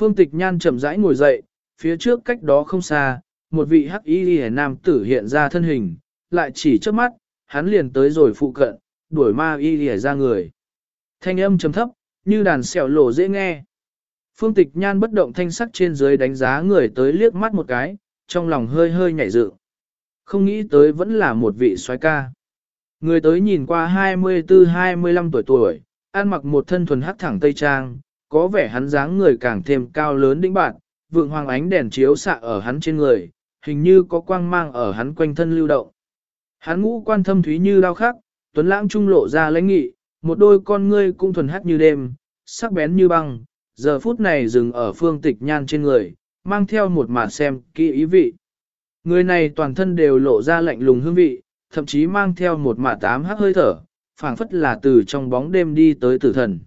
Phương tịch nhan chậm rãi ngồi dậy, phía trước cách đó không xa, một vị hắc y lìa nam tử hiện ra thân hình, lại chỉ trước mắt, hắn liền tới rồi phụ cận, đuổi ma y lìa ra người. Thanh âm trầm thấp, như đàn xẻo lộ dễ nghe. Phương tịch nhan bất động thanh sắc trên dưới đánh giá người tới liếc mắt một cái, trong lòng hơi hơi nhảy dự. Không nghĩ tới vẫn là một vị soái ca. Người tới nhìn qua 24-25 tuổi tuổi, ăn mặc một thân thuần hắc thẳng tây trang, có vẻ hắn dáng người càng thêm cao lớn đĩnh bạn, vượng hoàng ánh đèn chiếu xạ ở hắn trên người, hình như có quang mang ở hắn quanh thân lưu động. Hắn ngũ quan thâm thúy như đao khắc, tuấn lãng trung lộ ra lãnh nghị, một đôi con ngươi cũng thuần hát như đêm, sắc bén như băng, giờ phút này dừng ở phương tịch nhan trên người, mang theo một mạt xem kỹ ý vị. Người này toàn thân đều lộ ra lạnh lùng hương vị, thậm chí mang theo một mạt tám hắc hơi thở, phảng phất là từ trong bóng đêm đi tới tử thần.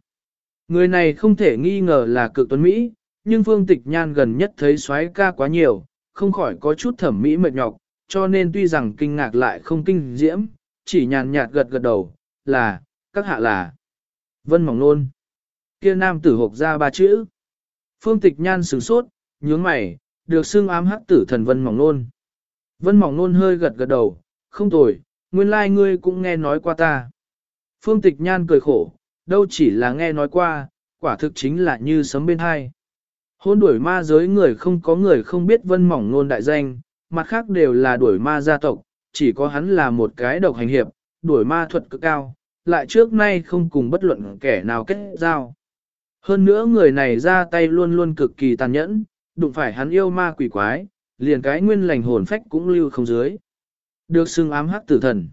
Người này không thể nghi ngờ là cực tuấn Mỹ, nhưng phương tịch nhan gần nhất thấy xoáy ca quá nhiều, không khỏi có chút thẩm mỹ mệt nhọc, cho nên tuy rằng kinh ngạc lại không kinh diễm, chỉ nhàn nhạt gật gật đầu, là, các hạ là. Vân mỏng nôn. Kia nam tử hộp ra ba chữ. Phương tịch nhan sửng sốt, nhướng mày, được xưng ám hắc tử thần vân mỏng nôn. Vân mỏng nôn hơi gật gật đầu, không tồi, nguyên lai like ngươi cũng nghe nói qua ta. Phương tịch nhan cười khổ, đâu chỉ là nghe nói qua, quả thực chính là như sấm bên hai. Hôn đuổi ma giới người không có người không biết vân mỏng nôn đại danh, mặt khác đều là đuổi ma gia tộc, chỉ có hắn là một cái độc hành hiệp, đuổi ma thuật cực cao, lại trước nay không cùng bất luận kẻ nào kết giao. Hơn nữa người này ra tay luôn luôn cực kỳ tàn nhẫn, đụng phải hắn yêu ma quỷ quái, liền cái nguyên lành hồn phách cũng lưu không dưới. Được xưng ám hắc tử thần.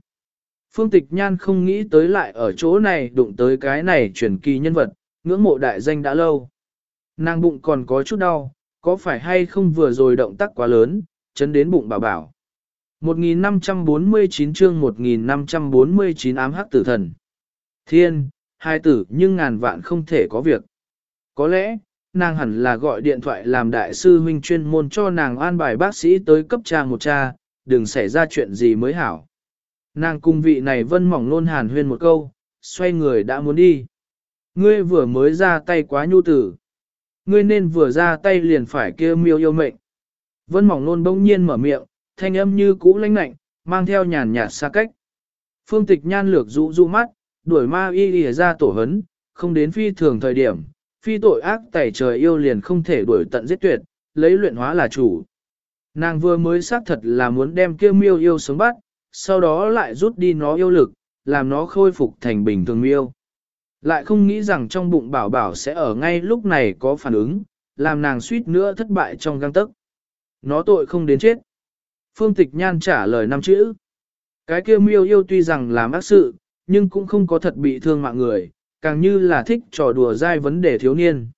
Phương Tịch Nhan không nghĩ tới lại ở chỗ này đụng tới cái này truyền kỳ nhân vật, ngưỡng mộ đại danh đã lâu. Nàng bụng còn có chút đau, có phải hay không vừa rồi động tác quá lớn, chấn đến bụng bảo bảo. 1549 chương 1549 ám hắc tử thần. Thiên, hai tử nhưng ngàn vạn không thể có việc. Có lẽ, nàng hẳn là gọi điện thoại làm đại sư huynh chuyên môn cho nàng an bài bác sĩ tới cấp cha một cha, đừng xảy ra chuyện gì mới hảo. Nàng cung vị này vân mỏng nôn hàn huyên một câu, xoay người đã muốn đi. Ngươi vừa mới ra tay quá nhu tử. Ngươi nên vừa ra tay liền phải kia miêu yêu mệnh. Vân mỏng nôn bỗng nhiên mở miệng, thanh âm như cũ lãnh lạnh, mang theo nhàn nhạt xa cách. Phương tịch nhan lược rũ rũ mắt, đuổi ma y y ra tổ hấn, không đến phi thường thời điểm, phi tội ác tẩy trời yêu liền không thể đuổi tận giết tuyệt, lấy luyện hóa là chủ. Nàng vừa mới xác thật là muốn đem kia miêu yêu sống bắt, sau đó lại rút đi nó yêu lực, làm nó khôi phục thành bình thường miêu. Lại không nghĩ rằng trong bụng bảo bảo sẽ ở ngay lúc này có phản ứng, làm nàng suýt nữa thất bại trong găng tấc. Nó tội không đến chết. Phương Tịch Nhan trả lời năm chữ. Cái kia miêu yêu tuy rằng làm ác sự, nhưng cũng không có thật bị thương mạng người, càng như là thích trò đùa dai vấn đề thiếu niên.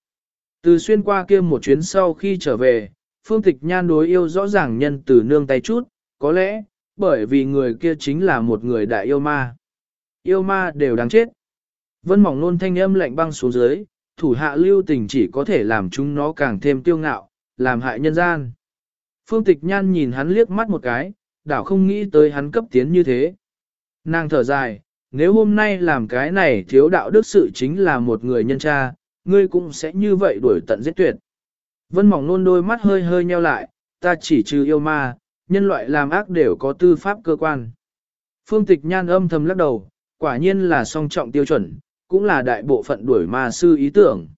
Từ xuyên qua kia một chuyến sau khi trở về, Phương Tịch Nhan đối yêu rõ ràng nhân từ nương tay chút, có lẽ, bởi vì người kia chính là một người đại yêu ma. Yêu ma đều đáng chết. Vân mỏng nôn thanh âm lạnh băng xuống dưới, thủ hạ lưu tình chỉ có thể làm chúng nó càng thêm tiêu ngạo, làm hại nhân gian. Phương tịch nhan nhìn hắn liếc mắt một cái, đảo không nghĩ tới hắn cấp tiến như thế. Nàng thở dài, nếu hôm nay làm cái này thiếu đạo đức sự chính là một người nhân cha, ngươi cũng sẽ như vậy đuổi tận giết tuyệt. Vân mỏng nôn đôi mắt hơi hơi nheo lại, ta chỉ trừ yêu ma, nhân loại làm ác đều có tư pháp cơ quan. Phương tịch nhan âm thầm lắc đầu, quả nhiên là song trọng tiêu chuẩn, cũng là đại bộ phận đuổi ma sư ý tưởng.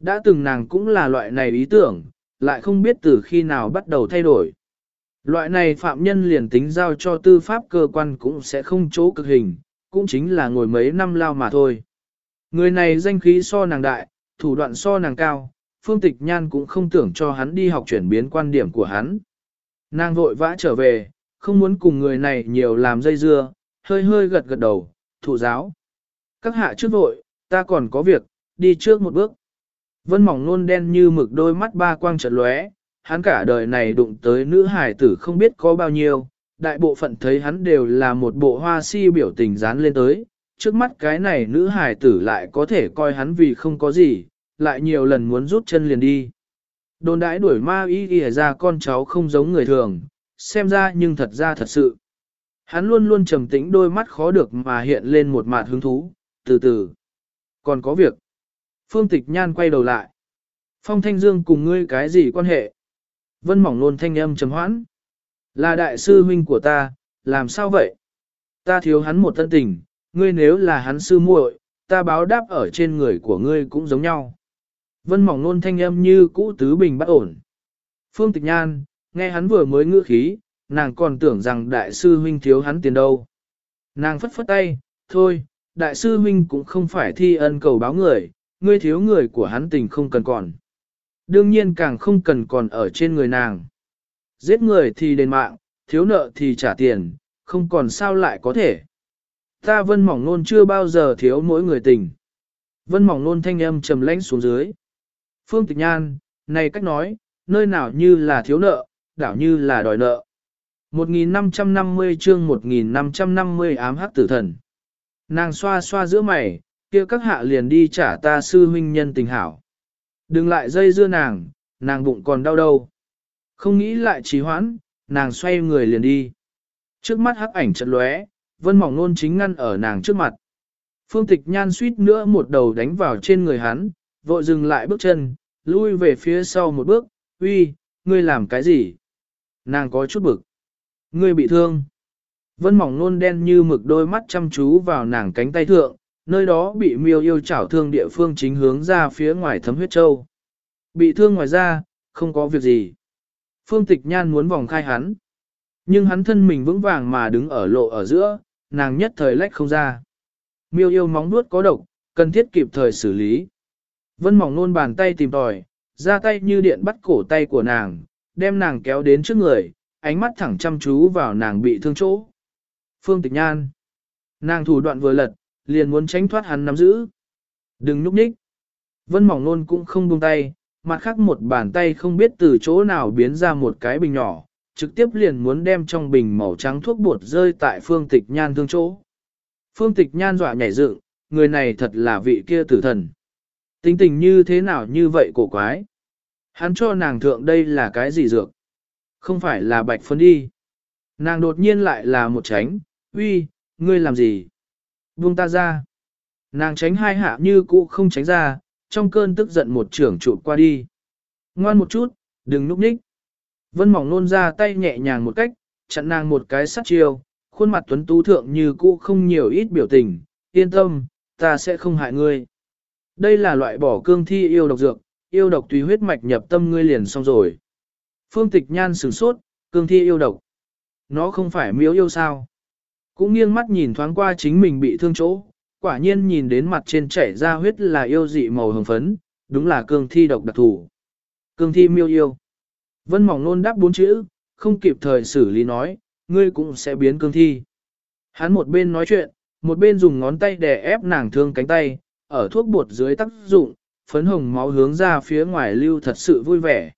Đã từng nàng cũng là loại này ý tưởng, lại không biết từ khi nào bắt đầu thay đổi. Loại này phạm nhân liền tính giao cho tư pháp cơ quan cũng sẽ không chỗ cực hình, cũng chính là ngồi mấy năm lao mà thôi. Người này danh khí so nàng đại, thủ đoạn so nàng cao, phương tịch nhan cũng không tưởng cho hắn đi học chuyển biến quan điểm của hắn. Nàng vội vã trở về, không muốn cùng người này nhiều làm dây dưa, hơi hơi gật gật đầu, thụ giáo. Các hạ trước vội, ta còn có việc, đi trước một bước. Vân mỏng nôn đen như mực đôi mắt ba quang trật lóe, hắn cả đời này đụng tới nữ hải tử không biết có bao nhiêu, đại bộ phận thấy hắn đều là một bộ hoa si biểu tình dán lên tới, trước mắt cái này nữ hải tử lại có thể coi hắn vì không có gì, lại nhiều lần muốn rút chân liền đi. Đồn đãi đuổi ma y ghi ra con cháu không giống người thường, xem ra nhưng thật ra thật sự. Hắn luôn luôn trầm tĩnh đôi mắt khó được mà hiện lên một mạt hứng thú, từ từ. Còn có việc. Phương Tịch Nhan quay đầu lại. Phong Thanh Dương cùng ngươi cái gì quan hệ? Vân mỏng luôn thanh âm trầm hoãn. Là đại sư huynh của ta, làm sao vậy? Ta thiếu hắn một thân tình, ngươi nếu là hắn sư muội, ta báo đáp ở trên người của ngươi cũng giống nhau. Vân mỏng nôn thanh âm như cũ tứ bình bất ổn. Phương Tịch Nhan, nghe hắn vừa mới ngữ khí, nàng còn tưởng rằng đại sư huynh thiếu hắn tiền đâu. Nàng phất phất tay, thôi, đại sư huynh cũng không phải thi ân cầu báo người, ngươi thiếu người của hắn tình không cần còn. Đương nhiên càng không cần còn ở trên người nàng. Giết người thì đền mạng, thiếu nợ thì trả tiền, không còn sao lại có thể. Ta vân mỏng nôn chưa bao giờ thiếu mỗi người tình. Vân mỏng nôn thanh âm trầm lãnh xuống dưới. Phương tịch nhan, này cách nói, nơi nào như là thiếu nợ, đảo như là đòi nợ. 1550 chương 1550 ám hắc tử thần. Nàng xoa xoa giữa mày, kia các hạ liền đi trả ta sư huynh nhân tình hảo. Đừng lại dây dưa nàng, nàng bụng còn đau đâu. Không nghĩ lại trì hoãn, nàng xoay người liền đi. Trước mắt hắc ảnh chật lóe, vân mỏng nôn chính ngăn ở nàng trước mặt. Phương tịch nhan suýt nữa một đầu đánh vào trên người hắn, vội dừng lại bước chân, lui về phía sau một bước, uy, ngươi làm cái gì? Nàng có chút bực. Ngươi bị thương. Vân mỏng nôn đen như mực đôi mắt chăm chú vào nàng cánh tay thượng, nơi đó bị miêu yêu chảo thương địa phương chính hướng ra phía ngoài thấm huyết châu. Bị thương ngoài ra, không có việc gì. Phương tịch nhan muốn vòng khai hắn. Nhưng hắn thân mình vững vàng mà đứng ở lộ ở giữa, nàng nhất thời lách không ra. Miêu yêu móng nuốt có độc, cần thiết kịp thời xử lý. Vân mỏng nôn bàn tay tìm tòi, ra tay như điện bắt cổ tay của nàng, đem nàng kéo đến trước người, ánh mắt thẳng chăm chú vào nàng bị thương chỗ. Phương tịch nhan. Nàng thủ đoạn vừa lật, liền muốn tránh thoát hắn nắm giữ. Đừng núp nhích. Vân mỏng nôn cũng không buông tay, mặt khác một bàn tay không biết từ chỗ nào biến ra một cái bình nhỏ, trực tiếp liền muốn đem trong bình màu trắng thuốc bột rơi tại phương tịch nhan thương chỗ. Phương tịch nhan dọa nhảy dựng, người này thật là vị kia tử thần. Tính tình như thế nào như vậy cổ quái. Hắn cho nàng thượng đây là cái gì dược? Không phải là bạch phấn đi. Nàng đột nhiên lại là một tránh, uy, ngươi làm gì? Buông ta ra. Nàng tránh hai hạ như cũ không tránh ra, trong cơn tức giận một trưởng trụ qua đi. Ngoan một chút, đừng núp nhích. Vân mỏng nôn ra tay nhẹ nhàng một cách, chặn nàng một cái sắt chiêu, khuôn mặt tuấn tú thượng như cũ không nhiều ít biểu tình, yên tâm, ta sẽ không hại ngươi. Đây là loại bỏ cương thi yêu độc dược, yêu độc tùy huyết mạch nhập tâm ngươi liền xong rồi. Phương tịch nhan sửng sốt, cương thi yêu độc. Nó không phải miếu yêu sao. Cũng nghiêng mắt nhìn thoáng qua chính mình bị thương chỗ, quả nhiên nhìn đến mặt trên chảy ra huyết là yêu dị màu hồng phấn, đúng là cương thi độc đặc thù. Cương thi miêu yêu. Vân mỏng nôn đáp bốn chữ, không kịp thời xử lý nói, ngươi cũng sẽ biến cương thi. Hắn một bên nói chuyện, một bên dùng ngón tay đè ép nàng thương cánh tay, ở thuốc bột dưới tác dụng, phấn hồng máu hướng ra phía ngoài lưu thật sự vui vẻ.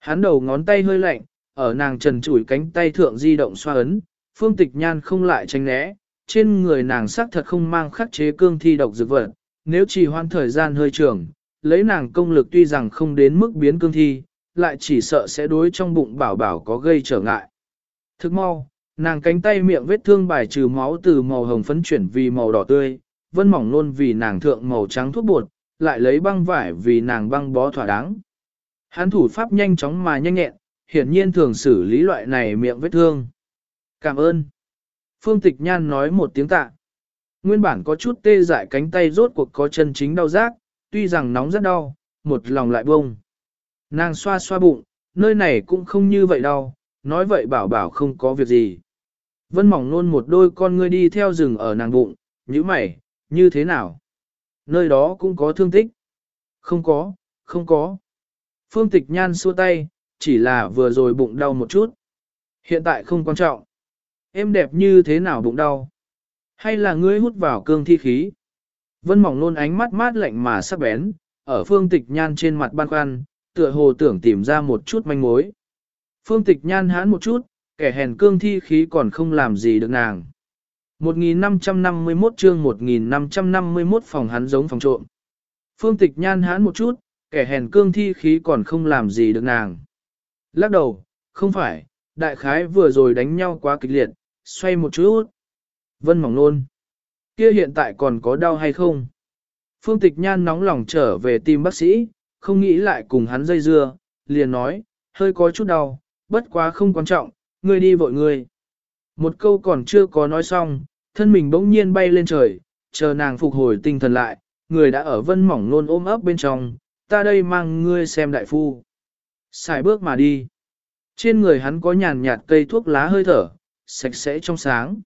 Hắn đầu ngón tay hơi lạnh, ở nàng trần trụi cánh tay thượng di động xoa ấn, phương tịch nhan không lại tránh né, trên người nàng sắc thật không mang khắc chế cương thi độc dược vật, nếu chỉ hoãn thời gian hơi trường, lấy nàng công lực tuy rằng không đến mức biến cương thi, lại chỉ sợ sẽ đối trong bụng bảo bảo có gây trở ngại. Thức mau, nàng cánh tay miệng vết thương bài trừ máu từ màu hồng phấn chuyển vì màu đỏ tươi, vân mỏng luôn vì nàng thượng màu trắng thuốc bột, lại lấy băng vải vì nàng băng bó thỏa đáng. Hắn thủ pháp nhanh chóng mà nhanh nhẹn, hiển nhiên thường xử lý loại này miệng vết thương. Cảm ơn. Phương Tịch Nhan nói một tiếng tạ. Nguyên bản có chút tê dại cánh tay rốt cuộc có chân chính đau rác, tuy rằng nóng rất đau, một lòng lại bông. Nàng xoa xoa bụng, nơi này cũng không như vậy đâu, nói vậy bảo bảo không có việc gì. Vân mỏng nôn một đôi con ngươi đi theo rừng ở nàng bụng, như mày, như thế nào? Nơi đó cũng có thương tích. Không có, không có. Phương tịch nhan xua tay, chỉ là vừa rồi bụng đau một chút. Hiện tại không quan trọng. Em đẹp như thế nào bụng đau? Hay là ngươi hút vào cương thi khí? Vân mỏng nôn ánh mắt mát lạnh mà sắc bén, ở phương tịch nhan trên mặt ban khoăn, tựa hồ tưởng tìm ra một chút manh mối. Phương tịch nhan hán một chút, kẻ hèn cương thi khí còn không làm gì được nàng. 1551 chương 1551 phòng hắn giống phòng trộm. Phương tịch nhan hán một chút, kẻ hèn cương thi khí còn không làm gì được nàng. Lắc đầu, không phải, đại khái vừa rồi đánh nhau quá kịch liệt, xoay một chút. Vân mỏng nôn. Kia hiện tại còn có đau hay không? Phương tịch nhan nóng lòng trở về tìm bác sĩ, không nghĩ lại cùng hắn dây dưa, liền nói, hơi có chút đau, bất quá không quan trọng, ngươi đi vội ngươi. Một câu còn chưa có nói xong, thân mình bỗng nhiên bay lên trời, chờ nàng phục hồi tinh thần lại, người đã ở vân mỏng nôn ôm ấp bên trong, ta đây mang ngươi xem đại phu. Xài bước mà đi. Trên người hắn có nhàn nhạt cây thuốc lá hơi thở, sạch sẽ trong sáng.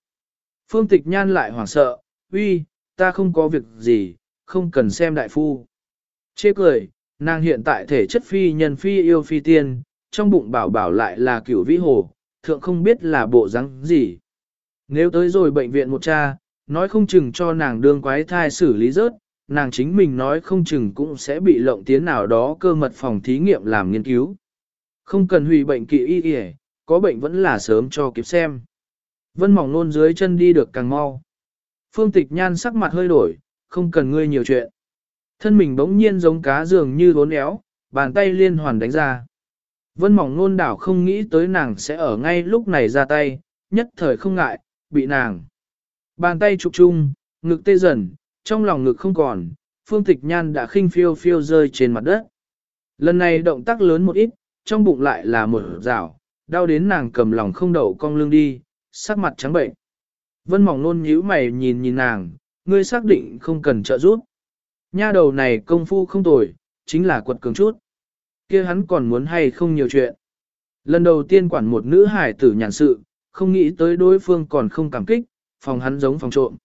Phương tịch nhan lại hoảng sợ, uy, ta không có việc gì, không cần xem đại phu. Chê cười, nàng hiện tại thể chất phi nhân phi yêu phi tiên, trong bụng bảo bảo lại là cửu vĩ hồ, thượng không biết là bộ rắn gì. Nếu tới rồi bệnh viện một cha, nói không chừng cho nàng đương quái thai xử lý rớt, nàng chính mình nói không chừng cũng sẽ bị lộng tiến nào đó cơ mật phòng thí nghiệm làm nghiên cứu. Không cần hủy bệnh kỵ y y, có bệnh vẫn là sớm cho kịp xem. Vân mỏng nôn dưới chân đi được càng mau. Phương tịch nhan sắc mặt hơi đổi, không cần ngươi nhiều chuyện. Thân mình bỗng nhiên giống cá dường như vốn éo, bàn tay liên hoàn đánh ra. Vân mỏng nôn đảo không nghĩ tới nàng sẽ ở ngay lúc này ra tay, nhất thời không ngại, bị nàng. Bàn tay trục chung, ngực tê dần, trong lòng ngực không còn, phương tịch nhan đã khinh phiêu phiêu rơi trên mặt đất. Lần này động tác lớn một ít, trong bụng lại là một rào, đau đến nàng cầm lòng không đậu cong lưng đi, sắc mặt trắng bệnh. Vân mỏng nôn nhíu mày nhìn nhìn nàng, ngươi xác định không cần trợ giúp. Nha đầu này công phu không tồi, chính là quật cường chút kia hắn còn muốn hay không nhiều chuyện. Lần đầu tiên quản một nữ hải tử nhàn sự, không nghĩ tới đối phương còn không cảm kích, phòng hắn giống phòng trộm.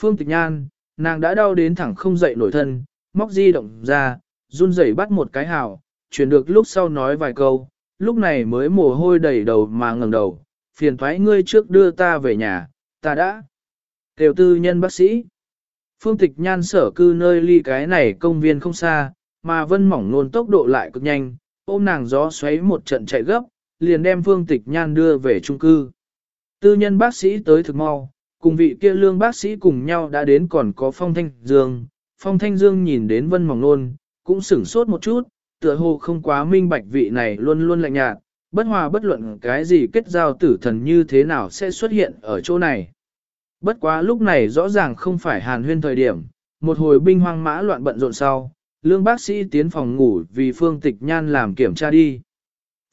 Phương tịch nhan, nàng đã đau đến thẳng không dậy nổi thân, móc di động ra, run rẩy bắt một cái hào, chuyển được lúc sau nói vài câu, lúc này mới mồ hôi đầy đầu mà ngẩng đầu, phiền thoái ngươi trước đưa ta về nhà, ta đã. Tiểu tư nhân bác sĩ. Phương tịch nhan sở cư nơi ly cái này công viên không xa, mà vân mỏng nôn tốc độ lại cực nhanh, ôm nàng gió xoáy một trận chạy gấp, liền đem phương tịch nhan đưa về trung cư. Tư nhân bác sĩ tới thực mau, cùng vị kia lương bác sĩ cùng nhau đã đến còn có phong thanh dương. Phong thanh dương nhìn đến vân mỏng nôn, cũng sửng sốt một chút, tựa hồ không quá minh bạch vị này luôn luôn lạnh nhạt, bất hòa bất luận cái gì kết giao tử thần như thế nào sẽ xuất hiện ở chỗ này. Bất quá lúc này rõ ràng không phải hàn huyên thời điểm, một hồi binh hoang mã loạn bận rộn sau, lương bác sĩ tiến phòng ngủ vì phương tịch nhan làm kiểm tra đi.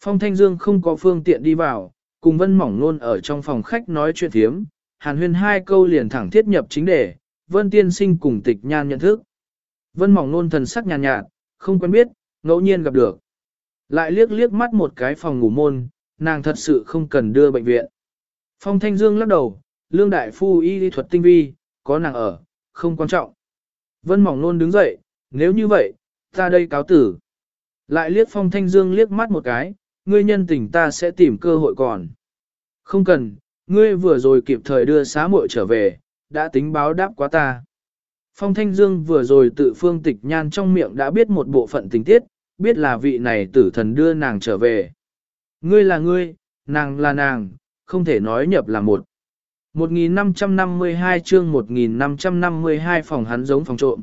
Phong Thanh Dương không có phương tiện đi vào, cùng Vân Mỏng Nôn ở trong phòng khách nói chuyện thiếm, hàn huyên hai câu liền thẳng thiết nhập chính đề, Vân Tiên Sinh cùng tịch nhan nhận thức. Vân Mỏng Nôn thần sắc nhàn nhạt, nhạt, không quen biết, ngẫu nhiên gặp được. Lại liếc liếc mắt một cái phòng ngủ môn, nàng thật sự không cần đưa bệnh viện. Phong Thanh Dương lắc đầu, lương đại phu y lý thuật tinh vi, có nàng ở, không quan trọng. Vân Mỏng Nôn đứng dậy, nếu như vậy, ta đây cáo tử. Lại liếc Phong Thanh Dương liếc mắt một cái, ngươi nhân tình ta sẽ tìm cơ hội còn. Không cần, ngươi vừa rồi kịp thời đưa xá muội trở về, đã tính báo đáp quá ta. Phong Thanh Dương vừa rồi tự phương tịch nhan trong miệng đã biết một bộ phận tình tiết, biết là vị này tử thần đưa nàng trở về. Ngươi là ngươi, nàng là nàng, không thể nói nhập là một. 1552 chương 1552 phòng hắn giống phòng trộm.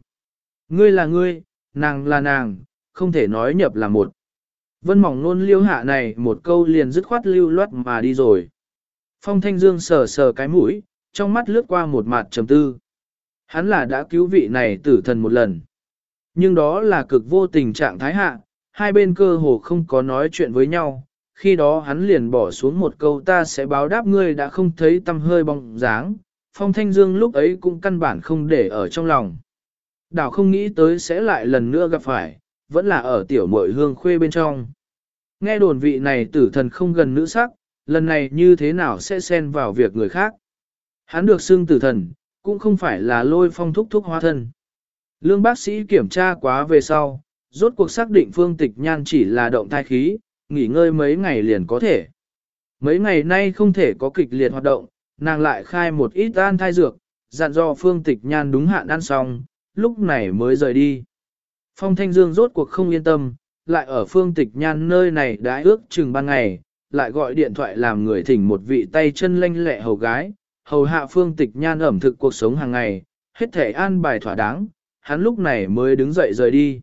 Ngươi là ngươi, nàng là nàng, không thể nói nhập là một. Vân mỏng luôn liêu hạ này một câu liền dứt khoát lưu loát mà đi rồi. Phong Thanh Dương sờ sờ cái mũi, trong mắt lướt qua một mặt trầm tư. Hắn là đã cứu vị này tử thần một lần. Nhưng đó là cực vô tình trạng thái hạ, hai bên cơ hồ không có nói chuyện với nhau. Khi đó hắn liền bỏ xuống một câu ta sẽ báo đáp ngươi đã không thấy tâm hơi bóng dáng. Phong Thanh Dương lúc ấy cũng căn bản không để ở trong lòng. Đảo không nghĩ tới sẽ lại lần nữa gặp phải, vẫn là ở tiểu mội hương khuê bên trong. Nghe đồn vị này tử thần không gần nữ sắc, lần này như thế nào sẽ xen vào việc người khác. Hắn được xưng tử thần, cũng không phải là lôi phong thúc thúc hóa thân. Lương bác sĩ kiểm tra quá về sau, rốt cuộc xác định phương tịch nhan chỉ là động thai khí, nghỉ ngơi mấy ngày liền có thể. Mấy ngày nay không thể có kịch liệt hoạt động, nàng lại khai một ít an thai dược, dặn dò phương tịch nhan đúng hạn ăn xong, lúc này mới rời đi. Phong Thanh Dương rốt cuộc không yên tâm, lại ở phương tịch nhan nơi này đã ước chừng ban ngày, lại gọi điện thoại làm người thỉnh một vị tay chân lanh lẹ hầu gái, hầu hạ phương tịch nhan ẩm thực cuộc sống hàng ngày, hết thể an bài thỏa đáng, hắn lúc này mới đứng dậy rời đi.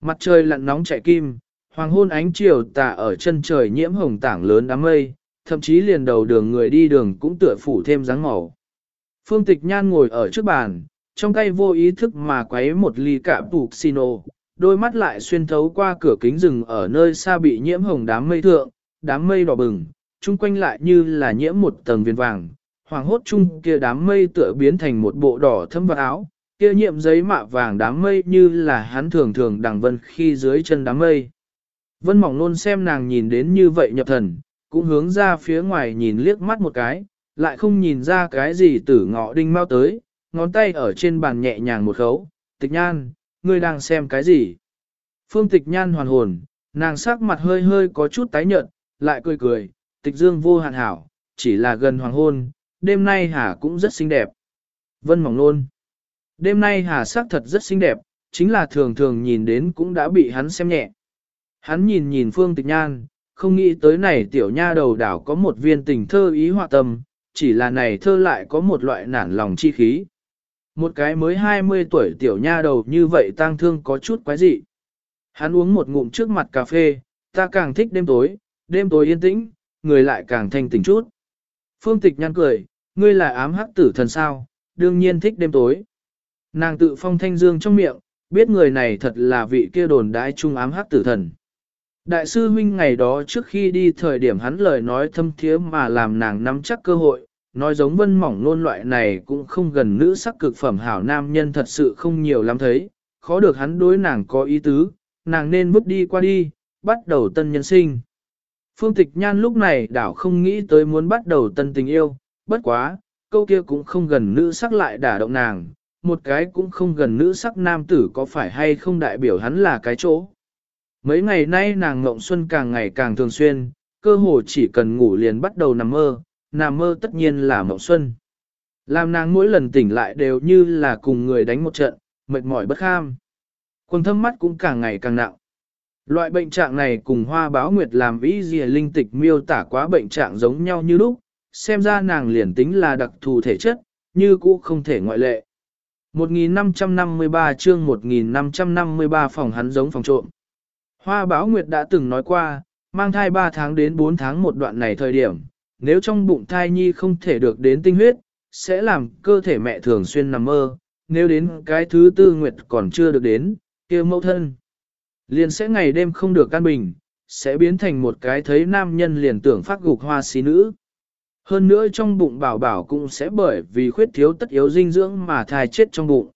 Mặt trời lặn nóng chạy kim, hoàng hôn ánh chiều tà ở chân trời nhiễm hồng tảng lớn đám mây, thậm chí liền đầu đường người đi đường cũng tựa phủ thêm dáng màu. Phương tịch nhan ngồi ở trước bàn, trong tay vô ý thức mà quấy một ly cả Puccino, đôi mắt lại xuyên thấu qua cửa kính rừng ở nơi xa bị nhiễm hồng đám mây thượng, đám mây đỏ bừng, chung quanh lại như là nhiễm một tầng viền vàng, hoàng hốt chung kia đám mây tựa biến thành một bộ đỏ thâm vật áo, kia nhiễm giấy mạ vàng đám mây như là hắn thường thường đằng vân khi dưới chân đám mây. Vân mỏng nôn xem nàng nhìn đến như vậy nhập thần, cũng hướng ra phía ngoài nhìn liếc mắt một cái, lại không nhìn ra cái gì tử ngọ đinh mau tới, ngón tay ở trên bàn nhẹ nhàng một khấu, tịch nhan, ngươi đang xem cái gì? Phương tịch nhan hoàn hồn, nàng sắc mặt hơi hơi có chút tái nhợt, lại cười cười, tịch dương vô hạn hảo, chỉ là gần hoàng hôn, đêm nay hà cũng rất xinh đẹp. Vân mỏng nôn. Đêm nay hà sắc thật rất xinh đẹp, chính là thường thường nhìn đến cũng đã bị hắn xem nhẹ. Hắn nhìn nhìn phương tịch nhan, không nghĩ tới này tiểu nha đầu đảo có một viên tình thơ ý họa tâm, chỉ là này thơ lại có một loại nản lòng chi khí. Một cái mới 20 tuổi tiểu nha đầu như vậy tang thương có chút quái dị. Hắn uống một ngụm trước mặt cà phê, ta càng thích đêm tối, đêm tối yên tĩnh, người lại càng thanh tỉnh chút. Phương tịch nhăn cười, ngươi là ám hắc tử thần sao, đương nhiên thích đêm tối. Nàng tự phong thanh dương trong miệng, biết người này thật là vị kia đồn đái trung ám hắc tử thần. Đại sư huynh ngày đó trước khi đi thời điểm hắn lời nói thâm thiế mà làm nàng nắm chắc cơ hội, nói giống vân mỏng nôn loại này cũng không gần nữ sắc cực phẩm hảo nam nhân thật sự không nhiều lắm thấy, khó được hắn đối nàng có ý tứ, nàng nên bước đi qua đi, bắt đầu tân nhân sinh. Phương Tịch Nhan lúc này đảo không nghĩ tới muốn bắt đầu tân tình yêu, bất quá, câu kia cũng không gần nữ sắc lại đả động nàng, một cái cũng không gần nữ sắc nam tử có phải hay không đại biểu hắn là cái chỗ. Mấy ngày nay nàng ngộng xuân càng ngày càng thường xuyên, cơ hồ chỉ cần ngủ liền bắt đầu nằm mơ, nằm mơ tất nhiên là mộng xuân. Làm nàng mỗi lần tỉnh lại đều như là cùng người đánh một trận, mệt mỏi bất kham. Quần thâm mắt cũng càng ngày càng nặng. Loại bệnh trạng này cùng hoa báo nguyệt làm ý gì linh tịch miêu tả quá bệnh trạng giống nhau như lúc, xem ra nàng liền tính là đặc thù thể chất, như cũ không thể ngoại lệ. 1553 chương 1553 phòng hắn giống phòng trộm. Hoa báo nguyệt đã từng nói qua, mang thai 3 tháng đến 4 tháng một đoạn này thời điểm, nếu trong bụng thai nhi không thể được đến tinh huyết, sẽ làm cơ thể mẹ thường xuyên nằm mơ, nếu đến cái thứ tư nguyệt còn chưa được đến, kia mẫu thân. Liền sẽ ngày đêm không được căn bình, sẽ biến thành một cái thấy nam nhân liền tưởng phát gục hoa xí nữ. Hơn nữa trong bụng bảo bảo cũng sẽ bởi vì khuyết thiếu tất yếu dinh dưỡng mà thai chết trong bụng.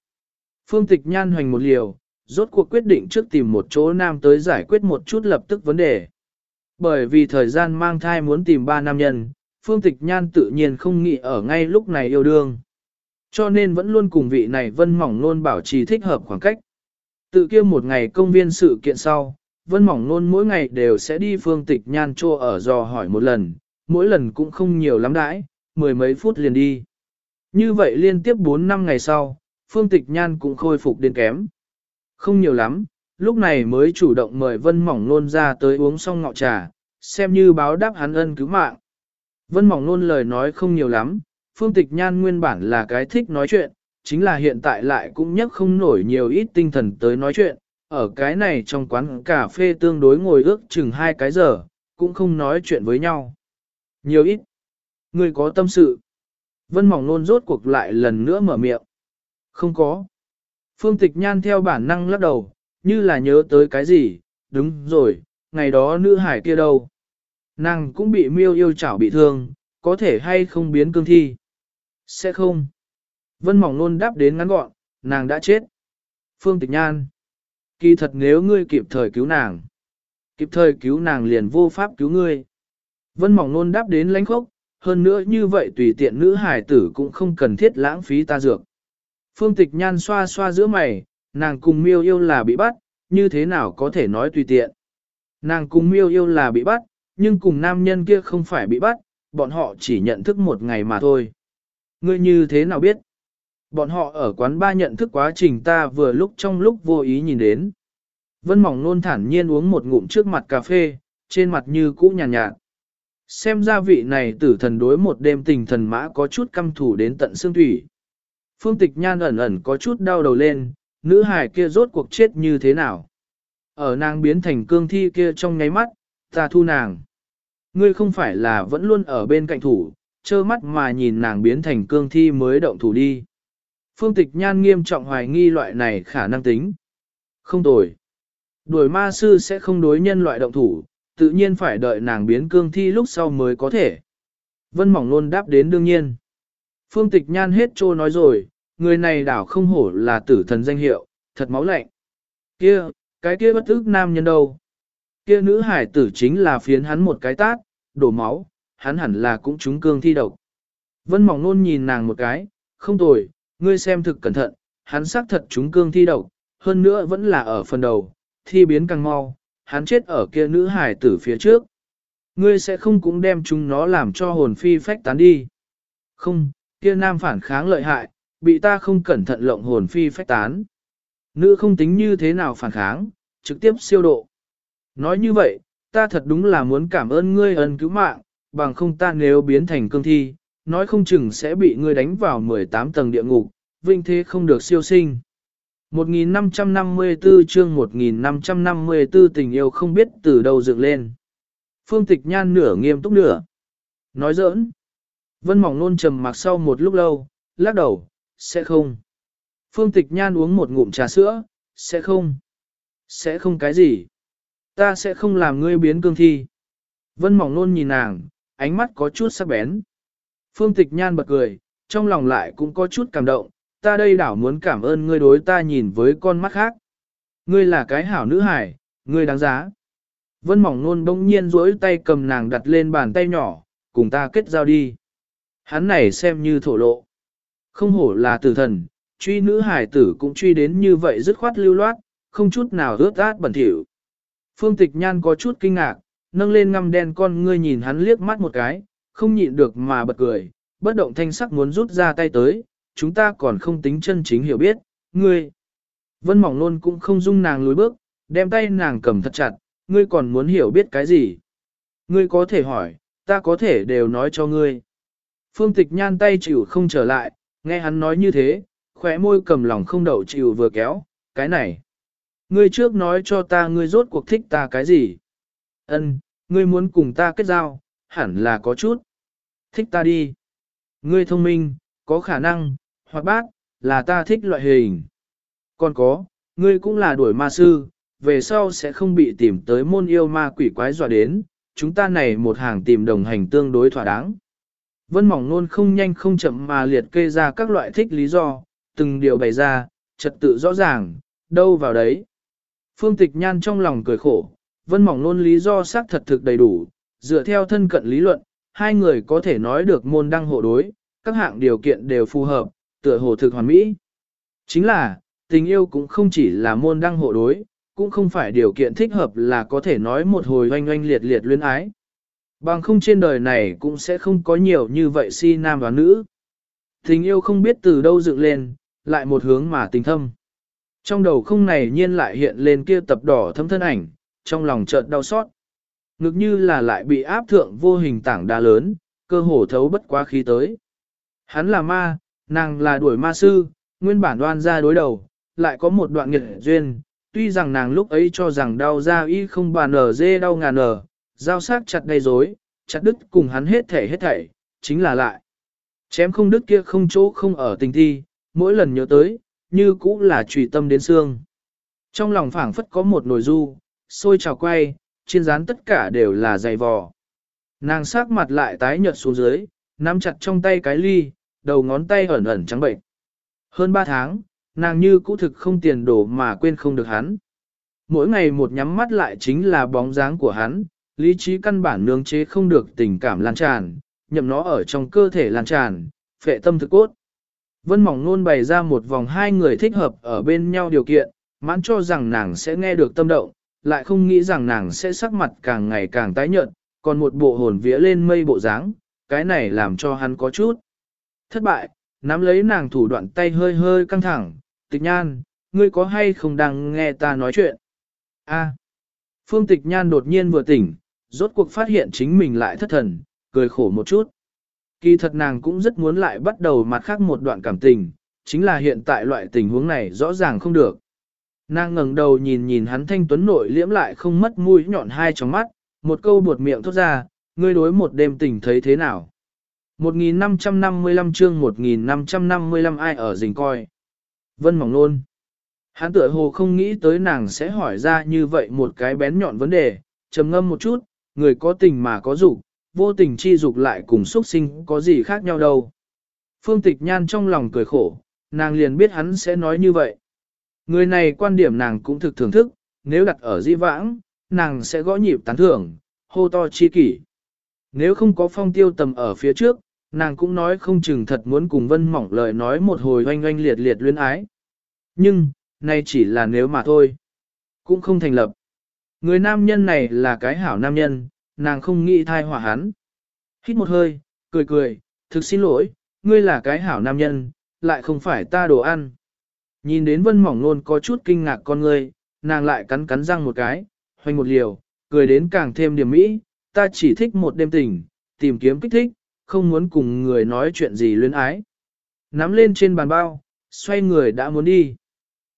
Phương tịch nhan hoành một liều, rốt cuộc quyết định trước tìm một chỗ nam tới giải quyết một chút lập tức vấn đề. Bởi vì thời gian mang thai muốn tìm ba nam nhân, Phương Tịch Nhan tự nhiên không nghĩ ở ngay lúc này yêu đương. Cho nên vẫn luôn cùng vị này Vân Mỏng Nôn bảo trì thích hợp khoảng cách. Tự kia một ngày công viên sự kiện sau, Vân Mỏng Nôn mỗi ngày đều sẽ đi Phương Tịch Nhan chô ở dò hỏi một lần, mỗi lần cũng không nhiều lắm đãi, mười mấy phút liền đi. Như vậy liên tiếp 4 năm ngày sau, Phương Tịch Nhan cũng khôi phục đến kém. Không nhiều lắm, lúc này mới chủ động mời Vân Mỏng Nôn ra tới uống xong ngọ trà, xem như báo đáp hắn ân cứu mạng. Vân Mỏng Nôn lời nói không nhiều lắm, Phương Tịch Nhan nguyên bản là cái thích nói chuyện, chính là hiện tại lại cũng nhắc không nổi nhiều ít tinh thần tới nói chuyện, ở cái này trong quán cà phê tương đối ngồi ước chừng hai cái giờ, cũng không nói chuyện với nhau. Nhiều ít. Người có tâm sự. Vân Mỏng Nôn rốt cuộc lại lần nữa mở miệng. Không có. Phương Tịch Nhan theo bản năng lắc đầu, như là nhớ tới cái gì, đúng rồi, ngày đó nữ hải kia đâu. Nàng cũng bị miêu yêu chảo bị thương, có thể hay không biến cương thi. Sẽ không. Vân mỏng luôn đáp đến ngắn gọn, nàng đã chết. Phương Tịch Nhan. Kỳ thật nếu ngươi kịp thời cứu nàng. Kịp thời cứu nàng liền vô pháp cứu ngươi. Vân mỏng nôn đáp đến lãnh khốc, hơn nữa như vậy tùy tiện nữ hải tử cũng không cần thiết lãng phí ta dược. Phương tịch nhan xoa xoa giữa mày, nàng cùng miêu yêu là bị bắt, như thế nào có thể nói tùy tiện. Nàng cùng miêu yêu là bị bắt, nhưng cùng nam nhân kia không phải bị bắt, bọn họ chỉ nhận thức một ngày mà thôi. Ngươi như thế nào biết? Bọn họ ở quán ba nhận thức quá trình ta vừa lúc trong lúc vô ý nhìn đến. Vân mỏng nôn thản nhiên uống một ngụm trước mặt cà phê, trên mặt như cũ nhàn nhạt, nhạt. Xem ra vị này tử thần đối một đêm tình thần mã có chút căm thủ đến tận xương thủy. Phương tịch nhan ẩn ẩn có chút đau đầu lên, nữ hài kia rốt cuộc chết như thế nào. Ở nàng biến thành cương thi kia trong nháy mắt, ta thu nàng. Ngươi không phải là vẫn luôn ở bên cạnh thủ, trơ mắt mà nhìn nàng biến thành cương thi mới động thủ đi. Phương tịch nhan nghiêm trọng hoài nghi loại này khả năng tính. Không tồi. Đuổi ma sư sẽ không đối nhân loại động thủ, tự nhiên phải đợi nàng biến cương thi lúc sau mới có thể. Vân Mỏng luôn đáp đến đương nhiên. Phương Tịch Nhan hết trô nói rồi, người này đảo không hổ là tử thần danh hiệu, thật máu lạnh. Kia, cái kia bất ức nam nhân đâu? Kia nữ hải tử chính là phiến hắn một cái tát, đổ máu, hắn hẳn là cũng trúng cương thi độc. Vân Mỏng nôn nhìn nàng một cái, không tồi, ngươi xem thực cẩn thận, hắn xác thật trúng cương thi độc, hơn nữa vẫn là ở phần đầu, thi biến càng mau, hắn chết ở kia nữ hải tử phía trước. Ngươi sẽ không cũng đem chúng nó làm cho hồn phi phách tán đi. Không, kia nam phản kháng lợi hại, bị ta không cẩn thận lộng hồn phi phách tán. Nữ không tính như thế nào phản kháng, trực tiếp siêu độ. Nói như vậy, ta thật đúng là muốn cảm ơn ngươi ân cứu mạng, bằng không ta nếu biến thành cương thi, nói không chừng sẽ bị ngươi đánh vào 18 tầng địa ngục, vinh thế không được siêu sinh. 1554 chương 1554 tình yêu không biết từ đâu dựng lên. Phương tịch nhan nửa nghiêm túc nửa. Nói giỡn. Vân mỏng nôn trầm mặc sau một lúc lâu, lắc đầu, sẽ không. Phương tịch nhan uống một ngụm trà sữa, sẽ không. Sẽ không cái gì. Ta sẽ không làm ngươi biến cương thi. Vân mỏng nôn nhìn nàng, ánh mắt có chút sắc bén. Phương tịch nhan bật cười, trong lòng lại cũng có chút cảm động, ta đây đảo muốn cảm ơn ngươi đối ta nhìn với con mắt khác. Ngươi là cái hảo nữ hải, ngươi đáng giá. Vân mỏng nôn bỗng nhiên duỗi tay cầm nàng đặt lên bàn tay nhỏ, cùng ta kết giao đi. Hắn này xem như thổ lộ. Không hổ là tử thần, truy nữ hải tử cũng truy đến như vậy dứt khoát lưu loát, không chút nào rớt át bẩn thỉu. Phương tịch nhan có chút kinh ngạc, nâng lên ngăm đen con ngươi nhìn hắn liếc mắt một cái, không nhịn được mà bật cười, bất động thanh sắc muốn rút ra tay tới, chúng ta còn không tính chân chính hiểu biết, ngươi. Vân mỏng luôn cũng không dung nàng lùi bước, đem tay nàng cầm thật chặt, ngươi còn muốn hiểu biết cái gì. Ngươi có thể hỏi, ta có thể đều nói cho ngươi. Phương tịch nhan tay chịu không trở lại, nghe hắn nói như thế, khóe môi cầm lòng không đậu chịu vừa kéo, cái này. Ngươi trước nói cho ta ngươi rốt cuộc thích ta cái gì. Ân, ngươi muốn cùng ta kết giao, hẳn là có chút. Thích ta đi. Ngươi thông minh, có khả năng, hoặc bác, là ta thích loại hình. Còn có, ngươi cũng là đuổi ma sư, về sau sẽ không bị tìm tới môn yêu ma quỷ quái dọa đến, chúng ta này một hàng tìm đồng hành tương đối thỏa đáng. Vân mỏng nôn không nhanh không chậm mà liệt kê ra các loại thích lý do, từng điều bày ra, trật tự rõ ràng, đâu vào đấy. Phương tịch nhan trong lòng cười khổ, vân mỏng nôn lý do xác thật thực đầy đủ, dựa theo thân cận lý luận, hai người có thể nói được môn đăng hộ đối, các hạng điều kiện đều phù hợp, tựa hồ thực hoàn mỹ. Chính là, tình yêu cũng không chỉ là môn đăng hộ đối, cũng không phải điều kiện thích hợp là có thể nói một hồi oanh oanh liệt liệt luyến ái. Bằng không trên đời này cũng sẽ không có nhiều như vậy si nam và nữ. Tình yêu không biết từ đâu dựng lên, lại một hướng mà tình thâm. Trong đầu không này nhiên lại hiện lên kia tập đỏ thâm thân ảnh, trong lòng chợt đau xót. Ngực như là lại bị áp thượng vô hình tảng đá lớn, cơ hồ thấu bất quá khí tới. Hắn là ma, nàng là đuổi ma sư, nguyên bản đoan ra đối đầu, lại có một đoạn nghiệt duyên, tuy rằng nàng lúc ấy cho rằng đau ra y không bàn ở dê đau ngàn ở, giao sát chặt đầy dối, chặt đứt cùng hắn hết thể hết thảy, chính là lại. Chém không đứt kia không chỗ không ở tình thi, mỗi lần nhớ tới, như cũ là trùy tâm đến xương. Trong lòng phảng phất có một nồi du, sôi trào quay, trên rán tất cả đều là dày vò. Nàng sát mặt lại tái nhợt xuống dưới, nắm chặt trong tay cái ly, đầu ngón tay ẩn ẩn trắng bệnh. Hơn 3 tháng, nàng như cũ thực không tiền đổ mà quên không được hắn. Mỗi ngày một nhắm mắt lại chính là bóng dáng của hắn, lý trí căn bản nương chế không được tình cảm lan tràn, nhậm nó ở trong cơ thể lan tràn, phệ tâm thực cốt. Vân mỏng nôn bày ra một vòng hai người thích hợp ở bên nhau điều kiện, mãn cho rằng nàng sẽ nghe được tâm động, lại không nghĩ rằng nàng sẽ sắc mặt càng ngày càng tái nhợt, còn một bộ hồn vía lên mây bộ dáng, cái này làm cho hắn có chút. Thất bại, nắm lấy nàng thủ đoạn tay hơi hơi căng thẳng, tịch nhan, ngươi có hay không đang nghe ta nói chuyện? A. Phương tịch nhan đột nhiên vừa tỉnh, rốt cuộc phát hiện chính mình lại thất thần, cười khổ một chút. Kỳ thật nàng cũng rất muốn lại bắt đầu mặt khác một đoạn cảm tình, chính là hiện tại loại tình huống này rõ ràng không được. Nàng ngẩng đầu nhìn nhìn hắn thanh tuấn nội liễm lại không mất mũi nhọn hai trong mắt, một câu buột miệng thốt ra, ngươi đối một đêm tình thấy thế nào? 1555 chương 1555 ai ở rình coi? Vân mỏng nôn. Hắn tựa hồ không nghĩ tới nàng sẽ hỏi ra như vậy một cái bén nhọn vấn đề, trầm ngâm một chút, người có tình mà có dục, vô tình chi dục lại cùng xuất sinh có gì khác nhau đâu. Phương tịch nhan trong lòng cười khổ, nàng liền biết hắn sẽ nói như vậy. Người này quan điểm nàng cũng thực thưởng thức, nếu đặt ở di vãng, nàng sẽ gõ nhịp tán thưởng, hô to chi kỷ. Nếu không có phong tiêu tầm ở phía trước, nàng cũng nói không chừng thật muốn cùng vân mỏng lời nói một hồi oanh oanh liệt liệt luyến ái. Nhưng, nay chỉ là nếu mà thôi. Cũng không thành lập. Người nam nhân này là cái hảo nam nhân, nàng không nghĩ thai hỏa hắn. Hít một hơi, cười cười, thực xin lỗi, ngươi là cái hảo nam nhân, lại không phải ta đồ ăn. Nhìn đến vân mỏng nôn có chút kinh ngạc con ngươi, nàng lại cắn cắn răng một cái, hoành một liều, cười đến càng thêm điểm mỹ, ta chỉ thích một đêm tình, tìm kiếm kích thích, không muốn cùng người nói chuyện gì luyến ái. Nắm lên trên bàn bao, xoay người đã muốn đi.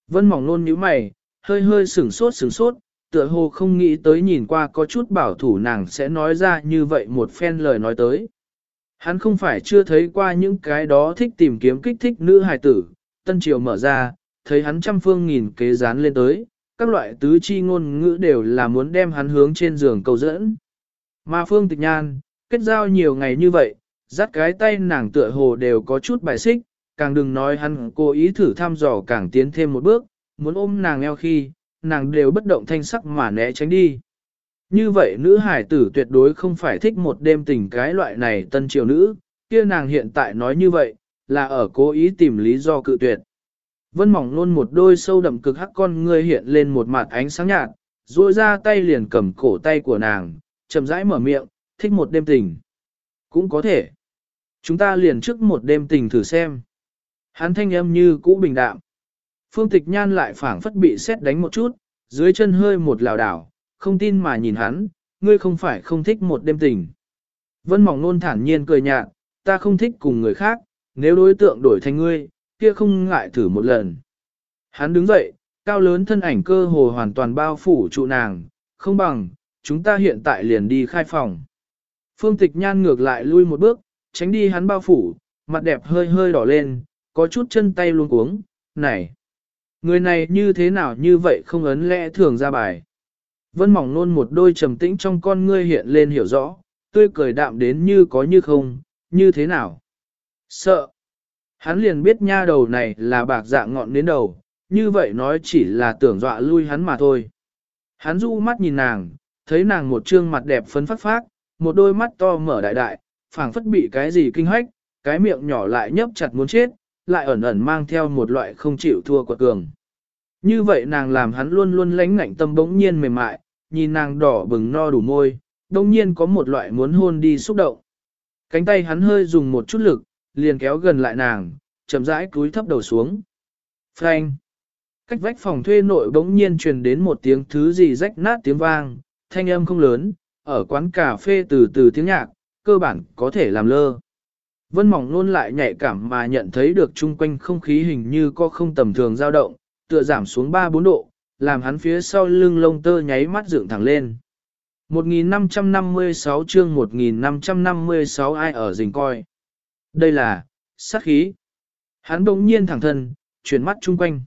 Vân mỏng nôn nhíu mày, hơi hơi sửng sốt sửng sốt, tựa hồ không nghĩ tới nhìn qua có chút bảo thủ nàng sẽ nói ra như vậy một phen lời nói tới. Hắn không phải chưa thấy qua những cái đó thích tìm kiếm kích thích nữ hài tử, tân triều mở ra, thấy hắn trăm phương nghìn kế dán lên tới, các loại tứ chi ngôn ngữ đều là muốn đem hắn hướng trên giường cầu dẫn. Mà phương tịch nhan, kết giao nhiều ngày như vậy, dắt cái tay nàng tựa hồ đều có chút bài xích, càng đừng nói hắn cố ý thử thăm dò càng tiến thêm một bước, muốn ôm nàng eo khi, nàng đều bất động thanh sắc mà né tránh đi. Như vậy nữ hải tử tuyệt đối không phải thích một đêm tình cái loại này tân triều nữ, kia nàng hiện tại nói như vậy, là ở cố ý tìm lý do cự tuyệt. Vân mỏng luôn một đôi sâu đậm cực hắc con ngươi hiện lên một mặt ánh sáng nhạt, duỗi ra tay liền cầm cổ tay của nàng, chậm rãi mở miệng, thích một đêm tình. Cũng có thể. Chúng ta liền trước một đêm tình thử xem. Hắn thanh âm như cũ bình đạm. Phương tịch nhan lại phảng phất bị xét đánh một chút, dưới chân hơi một lảo đảo, không tin mà nhìn hắn, ngươi không phải không thích một đêm tình. Vân mỏng nôn thản nhiên cười nhạt, ta không thích cùng người khác, nếu đối tượng đổi thành ngươi, kia không ngại thử một lần. Hắn đứng dậy, cao lớn thân ảnh cơ hồ hoàn toàn bao phủ trụ nàng, không bằng, chúng ta hiện tại liền đi khai phòng. Phương tịch nhan ngược lại lui một bước, tránh đi hắn bao phủ, mặt đẹp hơi hơi đỏ lên, có chút chân tay luôn cuống, này. Người này như thế nào như vậy không ấn lẽ thường ra bài. Vân mỏng nôn một đôi trầm tĩnh trong con ngươi hiện lên hiểu rõ, tươi cười đạm đến như có như không, như thế nào. Sợ. Hắn liền biết nha đầu này là bạc dạng ngọn đến đầu, như vậy nói chỉ là tưởng dọa lui hắn mà thôi. Hắn du mắt nhìn nàng, thấy nàng một trương mặt đẹp phấn phát phát, một đôi mắt to mở đại đại, phảng phất bị cái gì kinh hách, cái miệng nhỏ lại nhấp chặt muốn chết, lại ẩn ẩn mang theo một loại không chịu thua quật cường. Như vậy nàng làm hắn luôn luôn lánh ngạnh tâm bỗng nhiên mềm mại, nhìn nàng đỏ bừng no đủ môi, đông nhiên có một loại muốn hôn đi xúc động. Cánh tay hắn hơi dùng một chút lực, liền kéo gần lại nàng, chậm rãi cúi thấp đầu xuống. Frank! Cách vách phòng thuê nội bỗng nhiên truyền đến một tiếng thứ gì rách nát tiếng vang, thanh âm không lớn, ở quán cà phê từ từ tiếng nhạc, cơ bản có thể làm lơ. Vân mỏng luôn lại nhạy cảm mà nhận thấy được chung quanh không khí hình như có không tầm thường dao động, tựa giảm xuống 3-4 độ, làm hắn phía sau lưng lông tơ nháy mắt dựng thẳng lên. 1556 chương 1556 ai ở rình coi. Đây là, sát khí. Hắn bỗng nhiên thẳng thân, chuyển mắt chung quanh.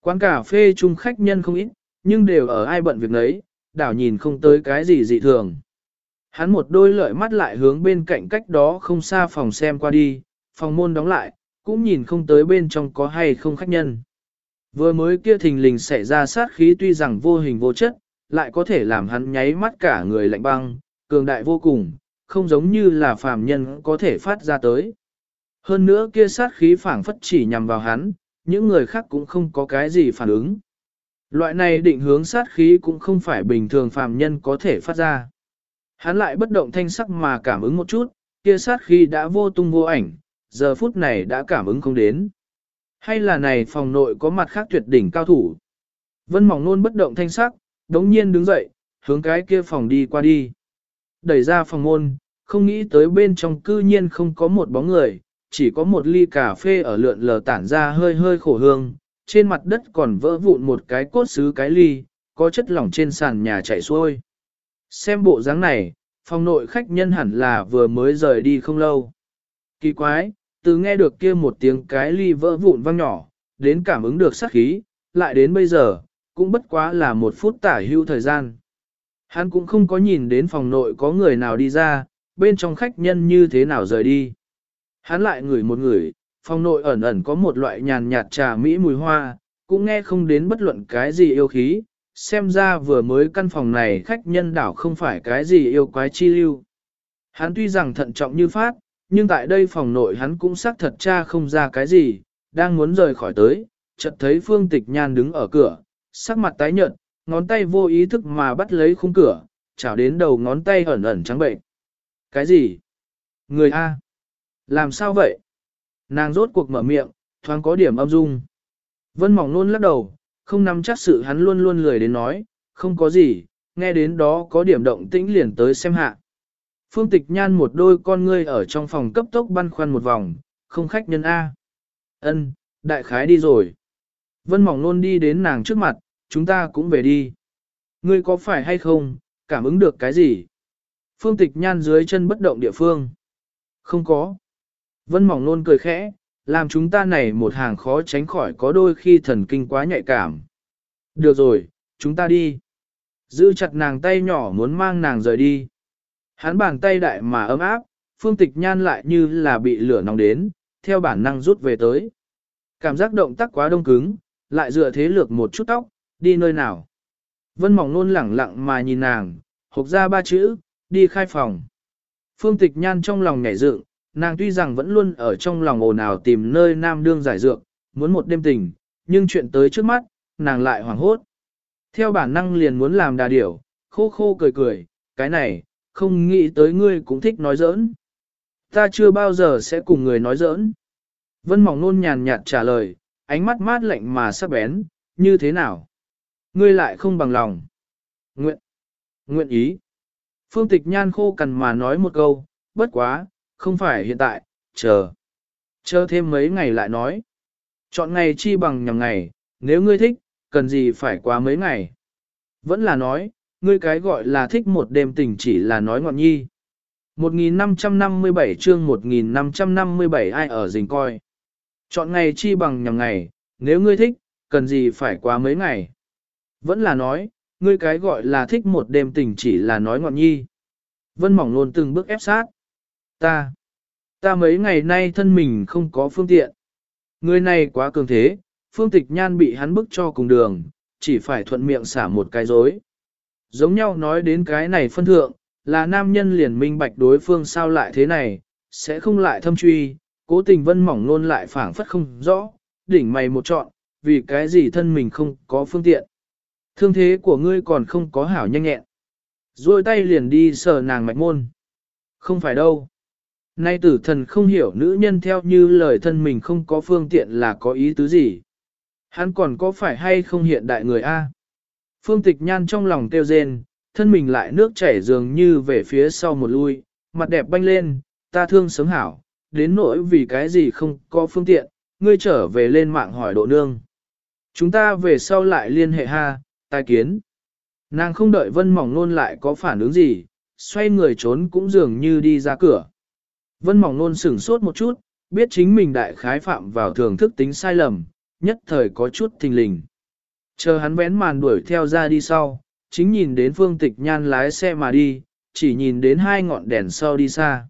Quán cà phê chung khách nhân không ít, nhưng đều ở ai bận việc nấy, đảo nhìn không tới cái gì dị thường. Hắn một đôi lợi mắt lại hướng bên cạnh cách đó không xa phòng xem qua đi, phòng môn đóng lại, cũng nhìn không tới bên trong có hay không khách nhân. Vừa mới kia thình lình xảy ra sát khí tuy rằng vô hình vô chất, lại có thể làm hắn nháy mắt cả người lạnh băng, cường đại vô cùng, không giống như là phàm nhân có thể phát ra tới. Hơn nữa kia sát khí phảng phất chỉ nhằm vào hắn, những người khác cũng không có cái gì phản ứng. Loại này định hướng sát khí cũng không phải bình thường phàm nhân có thể phát ra. Hắn lại bất động thanh sắc mà cảm ứng một chút, kia sát khi đã vô tung vô ảnh, giờ phút này đã cảm ứng không đến. Hay là này phòng nội có mặt khác tuyệt đỉnh cao thủ. Vân mỏng nôn bất động thanh sắc, đống nhiên đứng dậy, hướng cái kia phòng đi qua đi. Đẩy ra phòng môn, không nghĩ tới bên trong cư nhiên không có một bóng người, chỉ có một ly cà phê ở lượn lờ tản ra hơi hơi khổ hương, trên mặt đất còn vỡ vụn một cái cốt xứ cái ly, có chất lỏng trên sàn nhà chảy xuôi. Xem bộ dáng này, phòng nội khách nhân hẳn là vừa mới rời đi không lâu. Kỳ quái, từ nghe được kia một tiếng cái ly vỡ vụn vang nhỏ, đến cảm ứng được sát khí, lại đến bây giờ, cũng bất quá là một phút tả hưu thời gian. Hắn cũng không có nhìn đến phòng nội có người nào đi ra, bên trong khách nhân như thế nào rời đi. Hắn lại ngửi một người, phòng nội ẩn ẩn có một loại nhàn nhạt trà mỹ mùi hoa, cũng nghe không đến bất luận cái gì yêu khí, xem ra vừa mới căn phòng này khách nhân đảo không phải cái gì yêu quái chi lưu. Hắn tuy rằng thận trọng như phát, nhưng tại đây phòng nội hắn cũng xác thật cha không ra cái gì, đang muốn rời khỏi tới, chợt thấy Phương Tịch Nhan đứng ở cửa, sắc mặt tái nhợt, ngón tay vô ý thức mà bắt lấy khung cửa, chảo đến đầu ngón tay ẩn ẩn trắng bệnh. Cái gì? Người A. Làm sao vậy? Nàng rốt cuộc mở miệng, thoáng có điểm âm dung. Vân mỏng luôn lắc đầu, không nắm chắc sự hắn luôn luôn lười đến nói, không có gì, nghe đến đó có điểm động tĩnh liền tới xem hạ. Phương tịch nhan một đôi con ngươi ở trong phòng cấp tốc băn khoăn một vòng, không khách nhân A. ân đại khái đi rồi. Vân mỏng luôn đi đến nàng trước mặt, chúng ta cũng về đi. Ngươi có phải hay không, cảm ứng được cái gì? Phương tịch nhan dưới chân bất động địa phương. Không có. Vân mỏng luôn cười khẽ, làm chúng ta này một hàng khó tránh khỏi có đôi khi thần kinh quá nhạy cảm. Được rồi, chúng ta đi. Giữ chặt nàng tay nhỏ muốn mang nàng rời đi. Hắn bàn tay đại mà ấm áp, phương tịch nhan lại như là bị lửa nóng đến, theo bản năng rút về tới. Cảm giác động tác quá đông cứng, lại dựa thế lược một chút tóc, đi nơi nào. Vân mỏng nôn lẳng lặng mà nhìn nàng, hộp ra ba chữ, đi khai phòng. Phương tịch nhan trong lòng nhảy dựng, nàng tuy rằng vẫn luôn ở trong lòng ồn ào tìm nơi nam đương giải dược, muốn một đêm tình, nhưng chuyện tới trước mắt, nàng lại hoảng hốt. Theo bản năng liền muốn làm đà điểu, khô khô cười cười, cái này, không nghĩ tới ngươi cũng thích nói giỡn. Ta chưa bao giờ sẽ cùng người nói giỡn. Vân mỏng nôn nhàn nhạt trả lời, ánh mắt mát lạnh mà sắc bén, như thế nào? Ngươi lại không bằng lòng. Nguyện. Nguyện ý. Phương tịch nhan khô cằn mà nói một câu, bất quá, không phải hiện tại, chờ. Chờ thêm mấy ngày lại nói. Chọn ngày chi bằng nhằm ngày, nếu ngươi thích, cần gì phải quá mấy ngày. Vẫn là nói, ngươi cái gọi là thích một đêm tình chỉ là nói ngọn nhi. 1557 chương 1557 ai ở rình coi. Chọn ngày chi bằng nhằm ngày, nếu ngươi thích, cần gì phải quá mấy ngày. Vẫn là nói, ngươi cái gọi là thích một đêm tình chỉ là nói ngọn nhi. Vân mỏng luôn từng bước ép sát. Ta, ta mấy ngày nay thân mình không có phương tiện. Người này quá cường thế, phương tịch nhan bị hắn bức cho cùng đường, chỉ phải thuận miệng xả một cái dối. Giống nhau nói đến cái này phân thượng, là nam nhân liền minh bạch đối phương sao lại thế này, sẽ không lại thâm truy, cố tình vân mỏng nôn lại phảng phất không rõ, đỉnh mày một chọn, vì cái gì thân mình không có phương tiện. Thương thế của ngươi còn không có hảo nhanh nhẹn. Rồi tay liền đi sờ nàng mạch môn. Không phải đâu. Nay tử thần không hiểu nữ nhân theo như lời thân mình không có phương tiện là có ý tứ gì. Hắn còn có phải hay không hiện đại người A. Phương tịch nhan trong lòng kêu rên, thân mình lại nước chảy dường như về phía sau một lui, mặt đẹp banh lên, ta thương sớm hảo, đến nỗi vì cái gì không có phương tiện, ngươi trở về lên mạng hỏi độ nương. Chúng ta về sau lại liên hệ ha, tai kiến. Nàng không đợi vân mỏng nôn lại có phản ứng gì, xoay người trốn cũng dường như đi ra cửa. Vân mỏng nôn sửng sốt một chút, biết chính mình đại khái phạm vào thường thức tính sai lầm, nhất thời có chút thình lình. Chờ hắn vén màn đuổi theo ra đi sau, chính nhìn đến phương tịch nhan lái xe mà đi, chỉ nhìn đến hai ngọn đèn sau đi xa.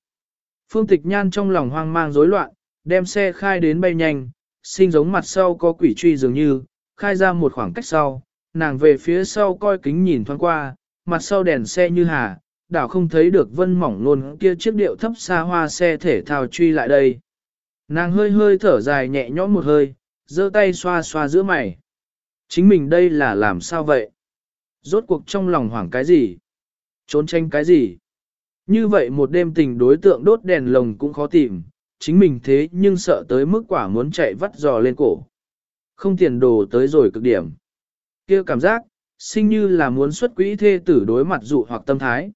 Phương tịch nhan trong lòng hoang mang rối loạn, đem xe khai đến bay nhanh, sinh giống mặt sau có quỷ truy dường như, khai ra một khoảng cách sau, nàng về phía sau coi kính nhìn thoáng qua, mặt sau đèn xe như hà, đảo không thấy được vân mỏng luôn kia chiếc điệu thấp xa hoa xe thể thao truy lại đây. Nàng hơi hơi thở dài nhẹ nhõm một hơi, giơ tay xoa xoa giữa mày. Chính mình đây là làm sao vậy? Rốt cuộc trong lòng hoảng cái gì? Trốn tranh cái gì? Như vậy một đêm tình đối tượng đốt đèn lồng cũng khó tìm, chính mình thế nhưng sợ tới mức quả muốn chạy vắt giò lên cổ. Không tiền đồ tới rồi cực điểm. kia cảm giác, sinh như là muốn xuất quỹ thê tử đối mặt dụ hoặc tâm thái.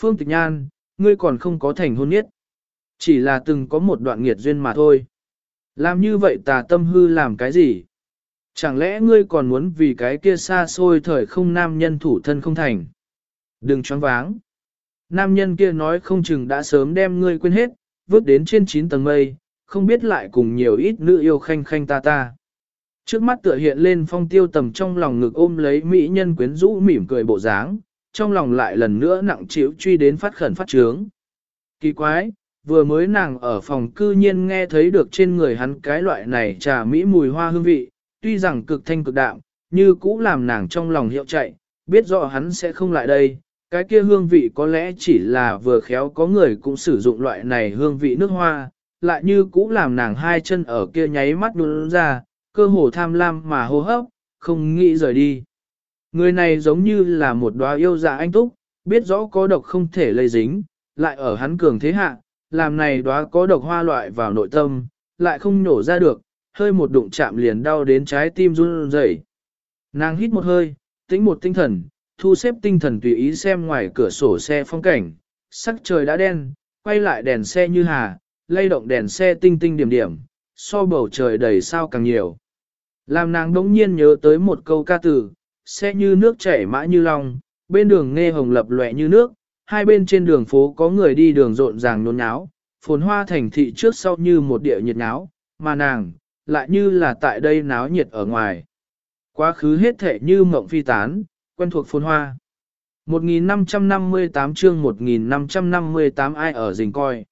Phương Tịch Nhan, ngươi còn không có thành hôn nhất. Chỉ là từng có một đoạn nghiệt duyên mà thôi. Làm như vậy tà tâm hư làm cái gì? Chẳng lẽ ngươi còn muốn vì cái kia xa xôi thời không nam nhân thủ thân không thành? Đừng choáng váng. Nam nhân kia nói không chừng đã sớm đem ngươi quên hết, vứt đến trên 9 tầng mây, không biết lại cùng nhiều ít nữ yêu khanh khanh ta ta. Trước mắt tựa hiện lên phong tiêu tầm trong lòng ngực ôm lấy mỹ nhân quyến rũ mỉm cười bộ dáng, trong lòng lại lần nữa nặng chịu truy đến phát khẩn phát trướng. Kỳ quái, vừa mới nàng ở phòng cư nhiên nghe thấy được trên người hắn cái loại này trà mỹ mùi hoa hương vị, tuy rằng cực thanh cực đạm, như cũ làm nàng trong lòng hiệu chạy, biết rõ hắn sẽ không lại đây, cái kia hương vị có lẽ chỉ là vừa khéo có người cũng sử dụng loại này hương vị nước hoa, lại như cũ làm nàng hai chân ở kia nháy mắt đun ra, cơ hồ tham lam mà hô hấp, không nghĩ rời đi. Người này giống như là một đóa yêu dạ anh túc, biết rõ có độc không thể lây dính, lại ở hắn cường thế hạ, làm này đóa có độc hoa loại vào nội tâm, lại không nổ ra được, hơi một đụng chạm liền đau đến trái tim run rẩy. Nàng hít một hơi, tĩnh một tinh thần, thu xếp tinh thần tùy ý xem ngoài cửa sổ xe phong cảnh, sắc trời đã đen, quay lại đèn xe như hà, lay động đèn xe tinh tinh điểm điểm, so bầu trời đầy sao càng nhiều. Làm nàng đống nhiên nhớ tới một câu ca từ, xe như nước chảy mã như long, bên đường nghe hồng lập lòe như nước, hai bên trên đường phố có người đi đường rộn ràng nôn nháo, phồn hoa thành thị trước sau như một địa nhiệt náo, mà nàng, lại như là tại đây náo nhiệt ở ngoài. Quá khứ hết thể như mộng phi tán, quen thuộc phồn hoa. 1558 chương 1558 ai ở rình coi.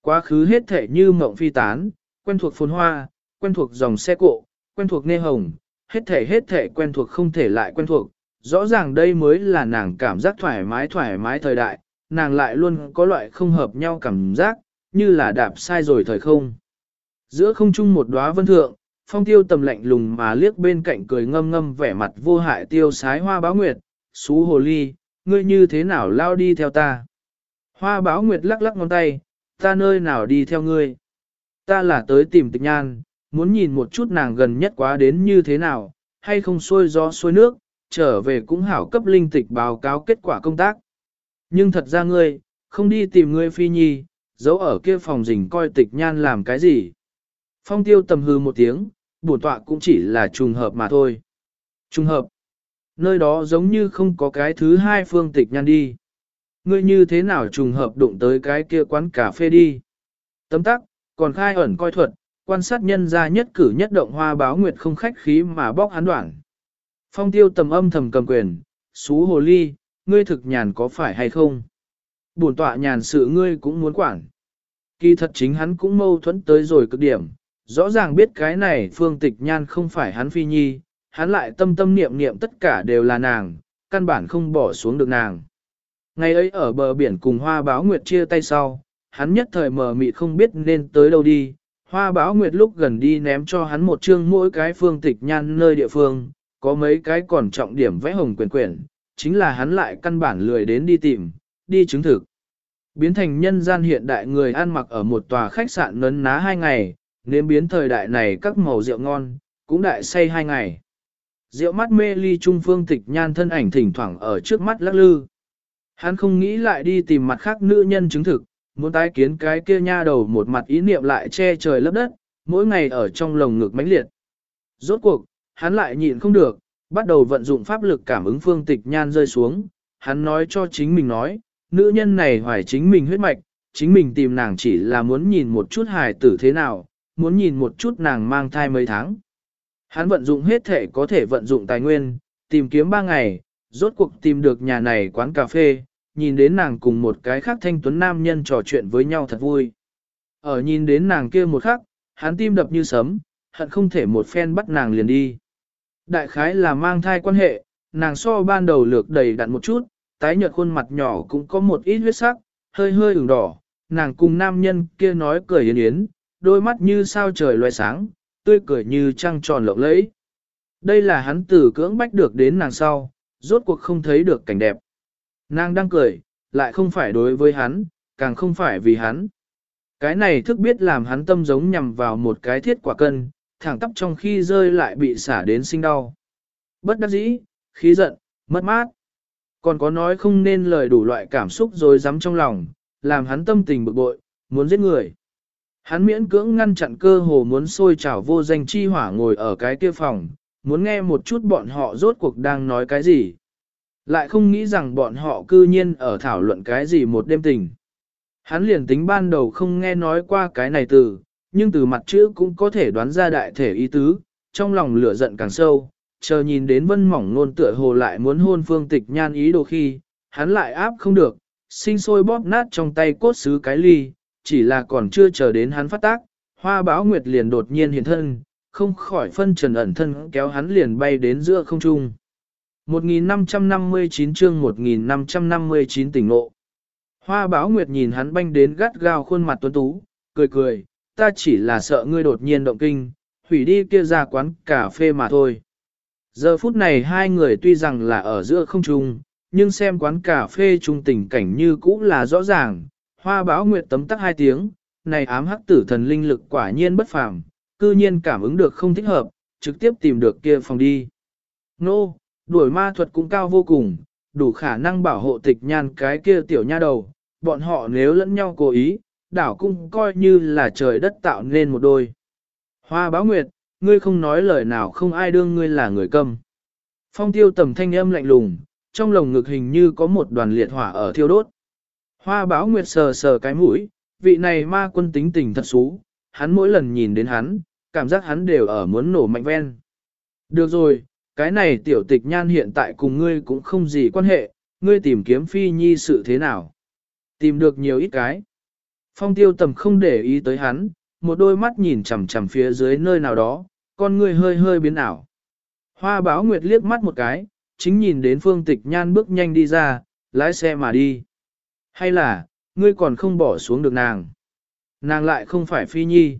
Quá khứ hết thể như mộng phi tán, quen thuộc phồn hoa, quen thuộc dòng xe cộ, quen thuộc nê hồng, hết thể hết thể quen thuộc không thể lại quen thuộc. Rõ ràng đây mới là nàng cảm giác thoải mái thoải mái thời đại, nàng lại luôn có loại không hợp nhau cảm giác, như là đạp sai rồi thời không. Giữa không trung một đóa vân thượng, phong tiêu tầm lạnh lùng mà liếc bên cạnh cười ngâm ngâm vẻ mặt vô hại tiêu sái hoa báo nguyệt, xú hồ ly, ngươi như thế nào lao đi theo ta. Hoa báo nguyệt lắc lắc ngón tay, ta nơi nào đi theo ngươi. Ta là tới tìm tịch nhan, muốn nhìn một chút nàng gần nhất quá đến như thế nào, hay không xuôi gió xuôi nước, trở về cũng hảo cấp linh tịch báo cáo kết quả công tác. Nhưng thật ra ngươi, không đi tìm ngươi phi nhi, giấu ở kia phòng rình coi tịch nhan làm cái gì. Phong tiêu tầm hư một tiếng, bổn tọa cũng chỉ là trùng hợp mà thôi. Trùng hợp. Nơi đó giống như không có cái thứ hai phương tịch nhan đi. Ngươi như thế nào trùng hợp đụng tới cái kia quán cà phê đi. Tấm tắc, còn khai ẩn coi thuật, quan sát nhân ra nhất cử nhất động hoa báo nguyệt không khách khí mà bóc hắn đoạn. Phong tiêu tầm âm thầm cầm quyền, xú hồ ly, ngươi thực nhàn có phải hay không? Bổn tọa nhàn sự ngươi cũng muốn quản. Kỳ thật chính hắn cũng mâu thuẫn tới rồi cực điểm, rõ ràng biết cái này phương tịch nhan không phải hắn phi nhi, hắn lại tâm tâm niệm niệm tất cả đều là nàng, căn bản không bỏ xuống được nàng. Ngày ấy ở bờ biển cùng hoa báo nguyệt chia tay sau, hắn nhất thời mờ mịt không biết nên tới đâu đi, hoa Bão nguyệt lúc gần đi ném cho hắn một chương mỗi cái phương tịch nhan nơi địa phương, có mấy cái còn trọng điểm vẽ hồng quyển quyển, chính là hắn lại căn bản lười đến đi tìm, đi chứng thực. Biến thành nhân gian hiện đại người ăn mặc ở một tòa khách sạn nấn ná hai ngày, nếm biến thời đại này các màu rượu ngon, cũng đại say hai ngày. Rượu mắt mê ly trung phương tịch nhan thân ảnh thỉnh thoảng ở trước mắt lắc lư. Hắn không nghĩ lại đi tìm mặt khác nữ nhân chứng thực, muốn tái kiến cái kia nha đầu một mặt ý niệm lại che trời lấp đất, mỗi ngày ở trong lồng ngực mãnh liệt. Rốt cuộc, hắn lại nhịn không được, bắt đầu vận dụng pháp lực cảm ứng phương tịch nhan rơi xuống, hắn nói cho chính mình nói, nữ nhân này hoài chính mình huyết mạch, chính mình tìm nàng chỉ là muốn nhìn một chút hài tử thế nào, muốn nhìn một chút nàng mang thai mấy tháng. Hắn vận dụng hết thể có thể vận dụng tài nguyên, tìm kiếm ba ngày, rốt cuộc tìm được nhà này quán cà phê, nhìn đến nàng cùng một cái khác thanh tuấn nam nhân trò chuyện với nhau thật vui. Ở nhìn đến nàng kia một khắc, hắn tim đập như sấm, hận không thể một phen bắt nàng liền đi. Đại khái là mang thai quan hệ, nàng so ban đầu lược đầy đặn một chút, tái nhợt khuôn mặt nhỏ cũng có một ít huyết sắc, hơi hơi ửng đỏ, nàng cùng nam nhân kia nói cười yến yến, đôi mắt như sao trời loài sáng, tươi cười như trăng tròn lộng lẫy. Đây là hắn từ cưỡng bách được đến nàng sau, rốt cuộc không thấy được cảnh đẹp. Nàng đang cười, lại không phải đối với hắn, càng không phải vì hắn. Cái này thức biết làm hắn tâm giống nhằm vào một cái thiết quả cân, thẳng tắp trong khi rơi lại bị xả đến sinh đau. Bất đắc dĩ, khí giận, mất mát. Còn có nói không nên lời đủ loại cảm xúc rồi dám trong lòng, làm hắn tâm tình bực bội, muốn giết người. Hắn miễn cưỡng ngăn chặn cơ hồ muốn sôi trào vô danh chi hỏa ngồi ở cái kia phòng, muốn nghe một chút bọn họ rốt cuộc đang nói cái gì. Lại không nghĩ rằng bọn họ cư nhiên ở thảo luận cái gì một đêm tình. Hắn liền tính ban đầu không nghe nói qua cái này từ, nhưng từ mặt chữ cũng có thể đoán ra đại thể ý tứ, trong lòng lửa giận càng sâu, chờ nhìn đến vân mỏng nôn tựa hồ lại muốn hôn phương tịch nhan ý đồ khi, hắn lại áp không được, sinh sôi bóp nát trong tay cốt xứ cái ly, chỉ là còn chưa chờ đến hắn phát tác, hoa báo nguyệt liền đột nhiên hiện thân, không khỏi phân trần ẩn thân kéo hắn liền bay đến giữa không trung. 1559 chương 1559 tỉnh ngộ. Hoa báo nguyệt nhìn hắn banh đến gắt gao khuôn mặt tuấn tú, cười cười, ta chỉ là sợ ngươi đột nhiên động kinh, hủy đi kia ra quán cà phê mà thôi. Giờ phút này hai người tuy rằng là ở giữa không trung, nhưng xem quán cà phê trung tình cảnh như cũ là rõ ràng, hoa báo nguyệt tấm tắc hai tiếng, này ám hắc tử thần linh lực quả nhiên bất phàm, cư nhiên cảm ứng được không thích hợp, trực tiếp tìm được kia phòng đi. Nô, đuổi ma thuật cũng cao vô cùng, đủ khả năng bảo hộ tịch nhan cái kia tiểu nha đầu, bọn họ nếu lẫn nhau cố ý, đảo cung coi như là trời đất tạo nên một đôi. Hoa báo nguyệt, ngươi không nói lời nào không ai đương ngươi là người câm. Phong tiêu tầm thanh âm lạnh lùng, trong lồng ngực hình như có một đoàn liệt hỏa ở thiêu đốt. Hoa báo nguyệt sờ sờ cái mũi, vị này ma quân tính tình thật xú, hắn mỗi lần nhìn đến hắn, cảm giác hắn đều ở muốn nổ mạnh ven. Được rồi, cái này tiểu tịch nhan hiện tại cùng ngươi cũng không gì quan hệ, ngươi tìm kiếm phi nhi sự thế nào. Tìm được nhiều ít cái. Phong tiêu tầm không để ý tới hắn, một đôi mắt nhìn chằm chằm phía dưới nơi nào đó, con ngươi hơi hơi biến ảo. Hoa báo nguyệt liếc mắt một cái, chính nhìn đến phương tịch nhan bước nhanh đi ra, lái xe mà đi. Hay là, ngươi còn không bỏ xuống được nàng. Nàng lại không phải phi nhi.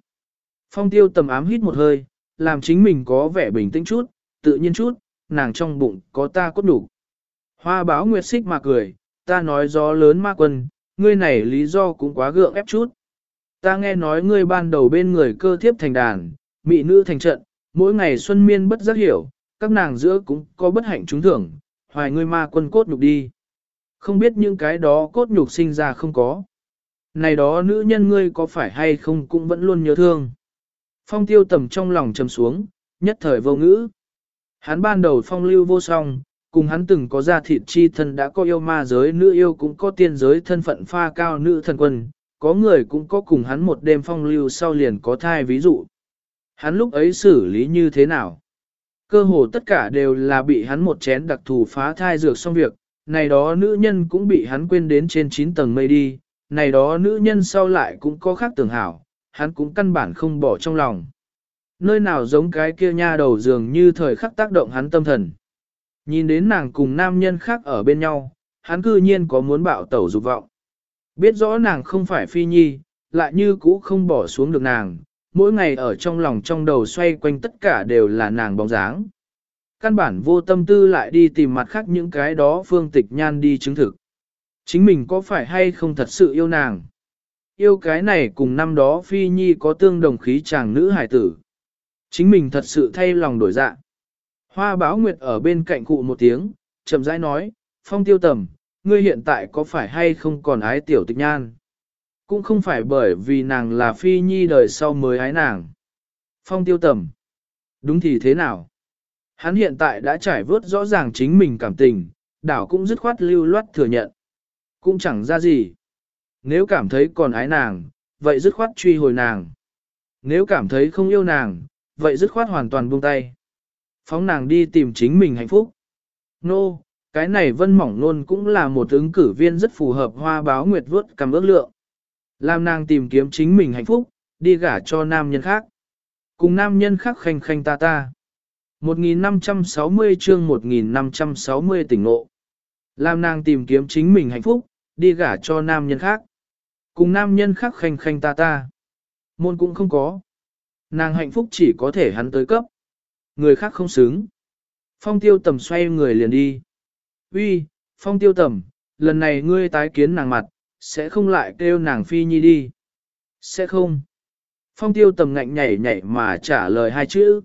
Phong tiêu tầm ám hít một hơi, làm chính mình có vẻ bình tĩnh chút, tự nhiên chút, nàng trong bụng có ta cốt đủ. Hoa báo nguyệt xích mà cười, ta nói gió lớn ma quân, ngươi này lý do cũng quá gượng ép chút. Ta nghe nói ngươi ban đầu bên người cơ thiếp thành đàn, mị nữ thành trận, mỗi ngày xuân miên bất giác hiểu, các nàng giữa cũng có bất hạnh trúng thưởng, hoài ngươi ma quân cốt nhục đi. Không biết những cái đó cốt nhục sinh ra không có. Này đó nữ nhân ngươi có phải hay không cũng vẫn luôn nhớ thương. Phong tiêu tầm trong lòng trầm xuống, nhất thời vô ngữ. Hắn ban đầu phong lưu vô song, cùng hắn từng có gia thịt chi thân đã có yêu ma giới nữ yêu cũng có tiên giới thân phận pha cao nữ thần quân, có người cũng có cùng hắn một đêm phong lưu sau liền có thai ví dụ. Hắn lúc ấy xử lý như thế nào? Cơ hồ tất cả đều là bị hắn một chén đặc thù phá thai dược xong việc, này đó nữ nhân cũng bị hắn quên đến trên 9 tầng mây đi, này đó nữ nhân sau lại cũng có khác tưởng hảo, hắn cũng căn bản không bỏ trong lòng. Nơi nào giống cái kia nha đầu dường như thời khắc tác động hắn tâm thần. Nhìn đến nàng cùng nam nhân khác ở bên nhau, hắn cư nhiên có muốn bạo tẩu dục vọng. Biết rõ nàng không phải phi nhi, lại như cũ không bỏ xuống được nàng, mỗi ngày ở trong lòng trong đầu xoay quanh tất cả đều là nàng bóng dáng. Căn bản vô tâm tư lại đi tìm mặt khác những cái đó phương tịch nhan đi chứng thực. Chính mình có phải hay không thật sự yêu nàng? Yêu cái này cùng năm đó phi nhi có tương đồng khí chàng nữ hải tử. Chính mình thật sự thay lòng đổi dạ. Hoa báo nguyệt ở bên cạnh cụ một tiếng, chậm rãi nói, phong tiêu tầm, ngươi hiện tại có phải hay không còn ái tiểu tịch nhan? Cũng không phải bởi vì nàng là phi nhi đời sau mới ái nàng. Phong tiêu tầm. Đúng thì thế nào? Hắn hiện tại đã trải vớt rõ ràng chính mình cảm tình, đảo cũng dứt khoát lưu loát thừa nhận. Cũng chẳng ra gì. Nếu cảm thấy còn ái nàng, vậy dứt khoát truy hồi nàng. Nếu cảm thấy không yêu nàng, vậy dứt khoát hoàn toàn buông tay. Phóng nàng đi tìm chính mình hạnh phúc. Nô, no, cái này vân mỏng nôn cũng là một ứng cử viên rất phù hợp hoa báo nguyệt vớt cầm ước lượng. Làm nàng tìm kiếm chính mình hạnh phúc, đi gả cho nam nhân khác. Cùng nam nhân khác khanh khanh ta ta. 1560 chương 1560 tỉnh ngộ. Làm nàng tìm kiếm chính mình hạnh phúc, đi gả cho nam nhân khác. Cùng nam nhân khác khanh khanh ta ta. Môn cũng không có. Nàng hạnh phúc chỉ có thể hắn tới cấp. Người khác không xứng. Phong tiêu tầm xoay người liền đi. Uy, phong tiêu tầm, lần này ngươi tái kiến nàng mặt, sẽ không lại kêu nàng phi nhi đi. Sẽ không. Phong tiêu tầm ngạnh nhảy nhảy mà trả lời hai chữ.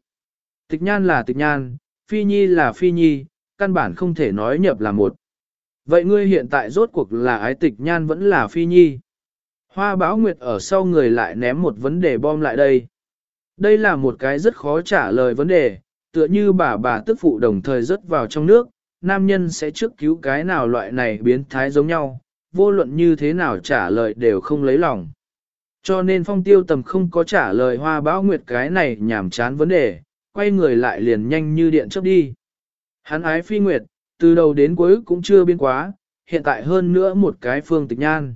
Tịch nhan là tịch nhan, phi nhi là phi nhi, căn bản không thể nói nhập là một. Vậy ngươi hiện tại rốt cuộc là ái tịch nhan vẫn là phi nhi. Hoa báo nguyệt ở sau người lại ném một vấn đề bom lại đây. Đây là một cái rất khó trả lời vấn đề, tựa như bà bà tức phụ đồng thời rớt vào trong nước, nam nhân sẽ trước cứu cái nào loại này biến thái giống nhau, vô luận như thế nào trả lời đều không lấy lòng. Cho nên phong tiêu tầm không có trả lời hoa bão nguyệt cái này nhảm chán vấn đề, quay người lại liền nhanh như điện chớp đi. Hắn ái phi nguyệt, từ đầu đến cuối cũng chưa biến quá, hiện tại hơn nữa một cái phương tịch nhan.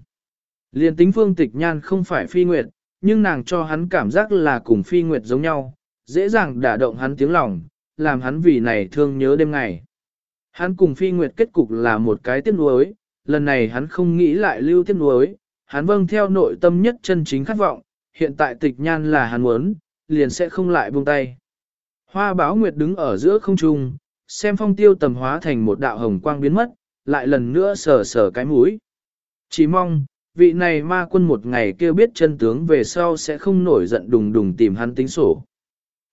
Liền tính phương tịch nhan không phải phi nguyệt, nhưng nàng cho hắn cảm giác là cùng phi nguyệt giống nhau, dễ dàng đả động hắn tiếng lòng, làm hắn vì này thương nhớ đêm ngày. Hắn cùng phi nguyệt kết cục là một cái tiếc nuối, lần này hắn không nghĩ lại lưu tiếc nuối, hắn vâng theo nội tâm nhất chân chính khát vọng, hiện tại tịch nhan là hắn muốn, liền sẽ không lại buông tay. Hoa báo nguyệt đứng ở giữa không trung, xem phong tiêu tầm hóa thành một đạo hồng quang biến mất, lại lần nữa sờ sờ cái mũi. Chỉ mong, vị này ma quân một ngày kêu biết chân tướng về sau sẽ không nổi giận đùng đùng tìm hắn tính sổ.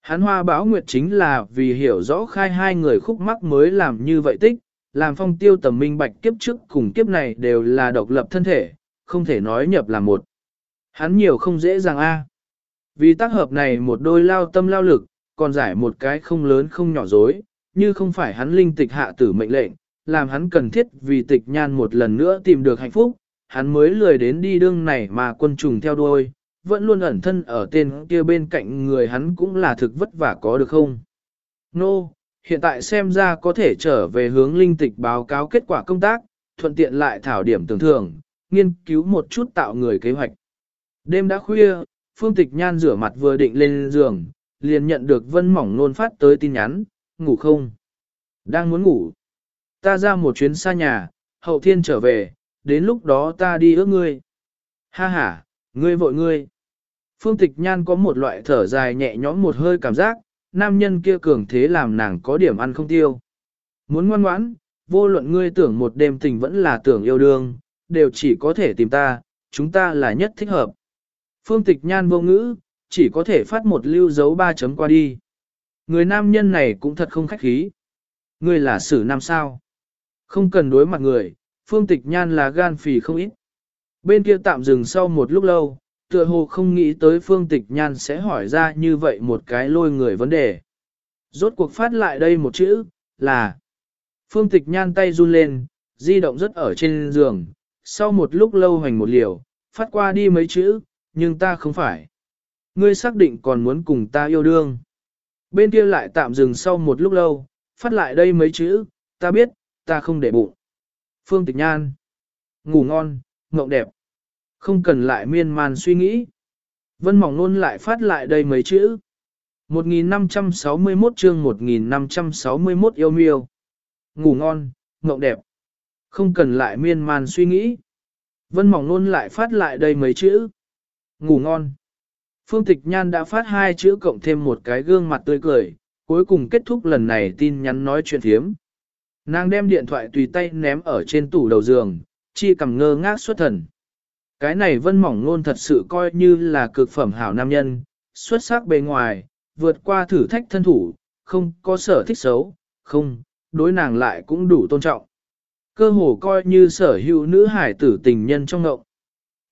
Hắn hoa báo nguyệt chính là vì hiểu rõ khai hai người khúc mắc mới làm như vậy tích, làm phong tiêu tầm minh bạch kiếp trước cùng kiếp này đều là độc lập thân thể, không thể nói nhập là một. Hắn nhiều không dễ dàng a. Vì tác hợp này một đôi lao tâm lao lực, còn giải một cái không lớn không nhỏ dối, như không phải hắn linh tịch hạ tử mệnh lệnh, làm hắn cần thiết vì tịch nhan một lần nữa tìm được hạnh phúc, hắn mới lười đến đi đương này mà quân trùng theo đuôi, vẫn luôn ẩn thân ở tên kia bên cạnh người hắn cũng là thực vất vả có được không. Nô, no, hiện tại xem ra có thể trở về hướng linh tịch báo cáo kết quả công tác, thuận tiện lại thảo điểm tưởng thưởng, nghiên cứu một chút tạo người kế hoạch. Đêm đã khuya, Phương Tịch Nhan rửa mặt vừa định lên giường, liền nhận được Vân Mỏng nôn phát tới tin nhắn, ngủ không? Đang muốn ngủ. Ta ra một chuyến xa nhà, hậu thiên trở về, đến lúc đó ta đi ước ngươi. Ha ha, ngươi vội ngươi. Phương Tịch Nhan có một loại thở dài nhẹ nhõm một hơi cảm giác, nam nhân kia cường thế làm nàng có điểm ăn không tiêu. Muốn ngoan ngoãn, vô luận ngươi tưởng một đêm tình vẫn là tưởng yêu đương, đều chỉ có thể tìm ta, chúng ta là nhất thích hợp. Phương Tịch Nhan vô ngữ, chỉ có thể phát một lưu dấu ba chấm qua đi. Người nam nhân này cũng thật không khách khí. Ngươi là sử nam sao. Không cần đối mặt người, Phương Tịch Nhan là gan phì không ít. Bên kia tạm dừng sau một lúc lâu, tựa hồ không nghĩ tới Phương Tịch Nhan sẽ hỏi ra như vậy một cái lôi người vấn đề. Rốt cuộc phát lại đây một chữ, là Phương Tịch Nhan tay run lên, di động rất ở trên giường, sau một lúc lâu hành một liều, phát qua đi mấy chữ, nhưng ta không phải. Ngươi xác định còn muốn cùng ta yêu đương. Bên kia lại tạm dừng sau một lúc lâu, phát lại đây mấy chữ, ta biết, ta không để bụng. Phương Tịch Nhan. Ngủ ngon, ngộng đẹp. Không cần lại miên man suy nghĩ. Vân Mỏng Nôn lại phát lại đây mấy chữ. 1561 chương 1561 yêu miêu. Ngủ ngon, ngộng đẹp. Không cần lại miên man suy nghĩ. Vân Mỏng Nôn lại phát lại đây mấy chữ. Ngủ ngon. Phương Tịch Nhan đã phát hai chữ cộng thêm một cái gương mặt tươi cười, cuối cùng kết thúc lần này tin nhắn nói chuyện thiếm. Nàng đem điện thoại tùy tay ném ở trên tủ đầu giường, chi cầm ngơ ngác xuất thần. Cái này vân mỏng luôn thật sự coi như là cực phẩm hảo nam nhân, xuất sắc bề ngoài, vượt qua thử thách thân thủ, không có sở thích xấu, không, đối nàng lại cũng đủ tôn trọng. Cơ hồ coi như sở hữu nữ hải tử tình nhân trong ngộng.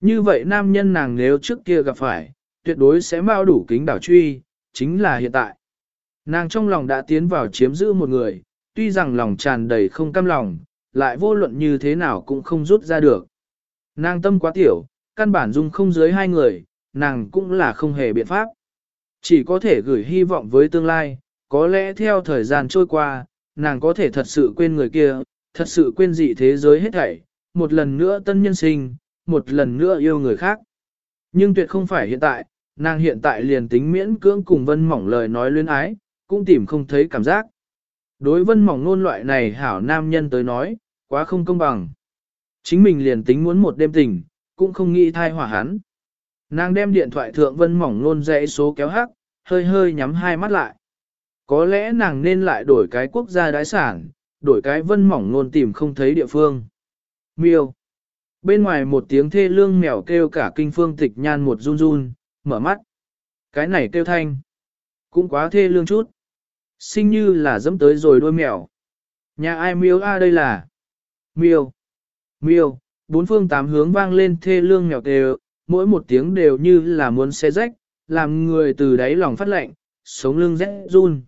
Như vậy nam nhân nàng nếu trước kia gặp phải, tuyệt đối sẽ bao đủ kính đảo truy, chính là hiện tại. Nàng trong lòng đã tiến vào chiếm giữ một người, tuy rằng lòng tràn đầy không cam lòng, lại vô luận như thế nào cũng không rút ra được. Nàng tâm quá tiểu, căn bản dung không dưới hai người, nàng cũng là không hề biện pháp. Chỉ có thể gửi hy vọng với tương lai, có lẽ theo thời gian trôi qua, nàng có thể thật sự quên người kia, thật sự quên dị thế giới hết thảy, một lần nữa tân nhân sinh, một lần nữa yêu người khác. Nhưng tuyệt không phải hiện tại, nàng hiện tại liền tính miễn cưỡng cùng vân mỏng lời nói luyến ái, cũng tìm không thấy cảm giác. Đối vân mỏng nôn loại này hảo nam nhân tới nói, quá không công bằng. Chính mình liền tính muốn một đêm tình, cũng không nghĩ thai hỏa hắn. Nàng đem điện thoại thượng vân mỏng nôn dãy số kéo hắc, hơi hơi nhắm hai mắt lại. Có lẽ nàng nên lại đổi cái quốc gia đái sản, đổi cái vân mỏng nôn tìm không thấy địa phương. Miêu. Bên ngoài một tiếng thê lương mèo kêu cả kinh phương tịch nhan một run run, mở mắt. Cái này kêu thanh. Cũng quá thê lương chút. Sinh như là dẫm tới rồi đôi mèo. Nhà ai miêu a đây là? Miêu. Miêu. Bốn phương tám hướng vang lên thê lương mèo kêu, mỗi một tiếng đều như là muốn xe rách, làm người từ đáy lòng phát lạnh, sống lưng rẽ run.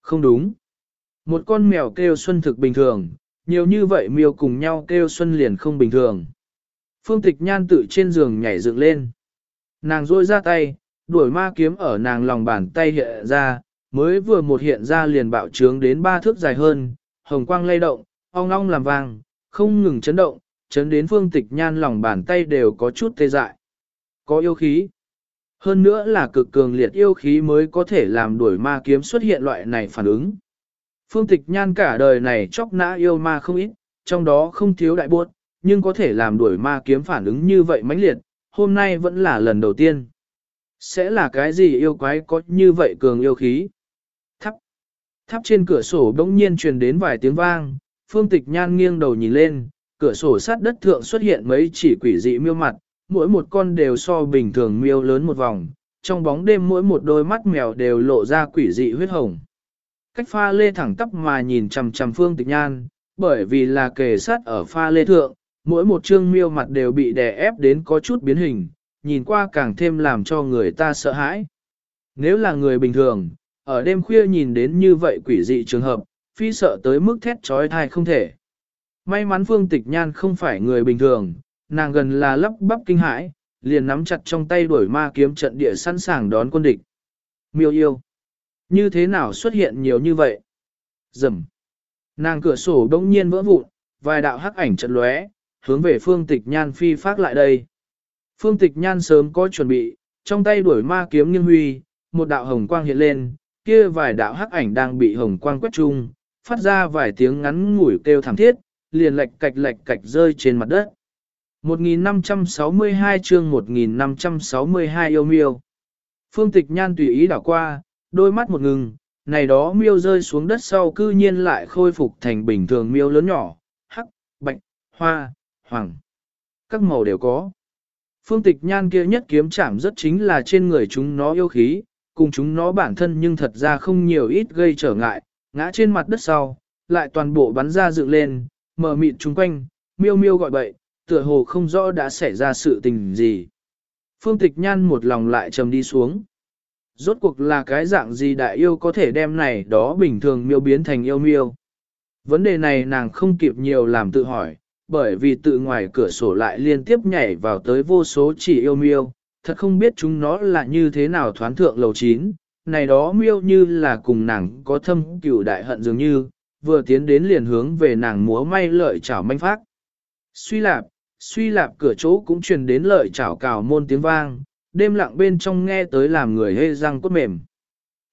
Không đúng. Một con mèo kêu xuân thực bình thường, nhiều như vậy miêu cùng nhau kêu xuân liền không bình thường. Phương tịch nhan tự trên giường nhảy dựng lên. Nàng rôi ra tay, đuổi ma kiếm ở nàng lòng bàn tay hiện ra, mới vừa một hiện ra liền bạo trướng đến ba thước dài hơn, hồng quang lay động, ong ong làm vàng, không ngừng chấn động, chấn đến phương tịch nhan lòng bàn tay đều có chút tê dại. Có yêu khí. Hơn nữa là cực cường liệt yêu khí mới có thể làm đuổi ma kiếm xuất hiện loại này phản ứng. Phương tịch nhan cả đời này chóc nã yêu ma không ít, trong đó không thiếu đại buốt, nhưng có thể làm đuổi ma kiếm phản ứng như vậy mãnh liệt, hôm nay vẫn là lần đầu tiên. Sẽ là cái gì yêu quái có như vậy cường yêu khí? Tháp trên cửa sổ bỗng nhiên truyền đến vài tiếng vang, phương tịch nhan nghiêng đầu nhìn lên, cửa sổ sát đất thượng xuất hiện mấy chỉ quỷ dị miêu mặt, mỗi một con đều so bình thường miêu lớn một vòng, trong bóng đêm mỗi một đôi mắt mèo đều lộ ra quỷ dị huyết hồng. Cách pha lê thẳng tắp mà nhìn chằm chằm phương tịch nhan, bởi vì là kề sát ở pha lê thượng, mỗi một chương miêu mặt đều bị đè ép đến có chút biến hình, nhìn qua càng thêm làm cho người ta sợ hãi. Nếu là người bình thường, ở đêm khuya nhìn đến như vậy quỷ dị trường hợp, phi sợ tới mức thét trói thai không thể. May mắn Phương Tịch Nhan không phải người bình thường, nàng gần là lắp bắp kinh hãi, liền nắm chặt trong tay đuổi ma kiếm trận địa sẵn sàng đón quân địch. Miêu yêu. Như thế nào xuất hiện nhiều như vậy? Dầm. Nàng cửa sổ đông nhiên vỡ vụn, vài đạo hắc ảnh trận lóe, hướng về phương tịch nhan phi phát lại đây. Phương tịch nhan sớm có chuẩn bị, trong tay đuổi ma kiếm nghiêng huy, một đạo hồng quang hiện lên, kia vài đạo hắc ảnh đang bị hồng quang quét chung, phát ra vài tiếng ngắn ngủi kêu thảm thiết, liền lệch cạch lệch cạch rơi trên mặt đất. 1562 chương 1562 yêu miêu. Phương tịch nhan tùy ý đảo qua, đôi mắt một ngừng, này đó miêu rơi xuống đất sau cư nhiên lại khôi phục thành bình thường miêu lớn nhỏ, hắc, bạch, hoa, hoàng. Các màu đều có. Phương tịch nhan kia nhất kiếm chạm rất chính là trên người chúng nó yêu khí, cùng chúng nó bản thân nhưng thật ra không nhiều ít gây trở ngại, ngã trên mặt đất sau, lại toàn bộ bắn ra dựng lên, mở mịt chung quanh, miêu miêu gọi bậy, tựa hồ không rõ đã xảy ra sự tình gì. Phương tịch nhan một lòng lại trầm đi xuống. Rốt cuộc là cái dạng gì đại yêu có thể đem này đó bình thường miêu biến thành yêu miêu. Vấn đề này nàng không kịp nhiều làm tự hỏi, bởi vì tự ngoài cửa sổ lại liên tiếp nhảy vào tới vô số chỉ yêu miêu, thật không biết chúng nó là như thế nào thoán thượng lầu chín, này đó miêu như là cùng nàng có thâm cửu đại hận dường như, vừa tiến đến liền hướng về nàng múa may lợi chảo manh phát. Suy lạp, suy lạp cửa chỗ cũng truyền đến lợi chảo cào môn tiếng vang, đêm lặng bên trong nghe tới làm người hê răng cốt mềm.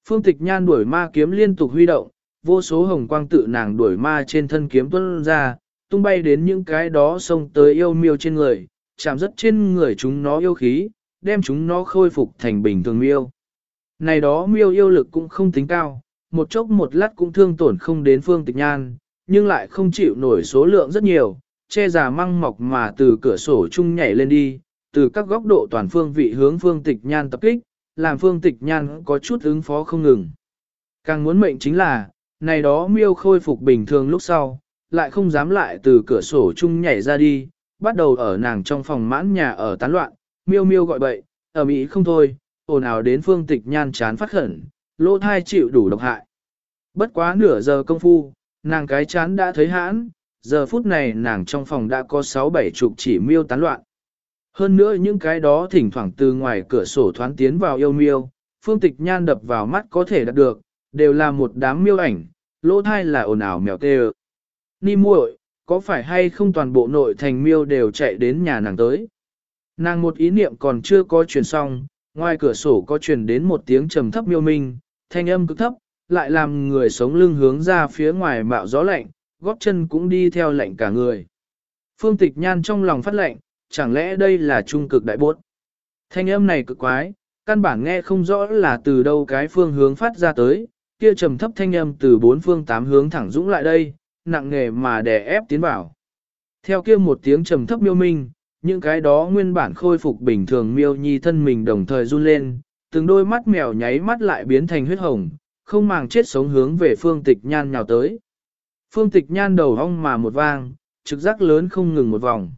Phương tịch nhan đuổi ma kiếm liên tục huy động, vô số hồng quang tự nàng đuổi ma trên thân kiếm tuân ra, tung bay đến những cái đó xông tới yêu miêu trên người, chạm rất trên người chúng nó yêu khí, đem chúng nó khôi phục thành bình thường miêu. Này đó miêu yêu lực cũng không tính cao, một chốc một lát cũng thương tổn không đến phương tịch nhan, nhưng lại không chịu nổi số lượng rất nhiều, che giả măng mọc mà từ cửa sổ chung nhảy lên đi, từ các góc độ toàn phương vị hướng phương tịch nhan tập kích, làm phương tịch nhan có chút ứng phó không ngừng. Càng muốn mệnh chính là, này đó miêu khôi phục bình thường lúc sau, lại không dám lại từ cửa sổ chung nhảy ra đi, bắt đầu ở nàng trong phòng mãn nhà ở tán loạn, miêu miêu gọi bậy, ở Mỹ không thôi, ồn ào đến phương tịch nhan chán phát khẩn, lỗ thai chịu đủ độc hại. Bất quá nửa giờ công phu, nàng cái chán đã thấy hãn, giờ phút này nàng trong phòng đã có 6-7 chục chỉ miêu tán loạn. Hơn nữa những cái đó thỉnh thoảng từ ngoài cửa sổ thoáng tiến vào yêu miêu, phương tịch nhan đập vào mắt có thể đạt được, đều là một đám miêu ảnh, lỗ thai là ồn ào mèo tê Ni muội, có phải hay không toàn bộ nội thành miêu đều chạy đến nhà nàng tới? Nàng một ý niệm còn chưa có truyền xong, ngoài cửa sổ có truyền đến một tiếng trầm thấp miêu minh, thanh âm cực thấp, lại làm người sống lưng hướng ra phía ngoài mạo gió lạnh, góp chân cũng đi theo lạnh cả người. Phương tịch nhan trong lòng phát lạnh, chẳng lẽ đây là trung cực đại bốt? Thanh âm này cực quái, căn bản nghe không rõ là từ đâu cái phương hướng phát ra tới, kia trầm thấp thanh âm từ bốn phương tám hướng thẳng dũng lại đây, nặng nghề mà đè ép tiến vào. Theo kia một tiếng trầm thấp miêu minh, những cái đó nguyên bản khôi phục bình thường miêu nhi thân mình đồng thời run lên, từng đôi mắt mèo nháy mắt lại biến thành huyết hồng, không màng chết sống hướng về phương tịch nhan nhào tới. Phương tịch nhan đầu hong mà một vang, trực giác lớn không ngừng một vòng.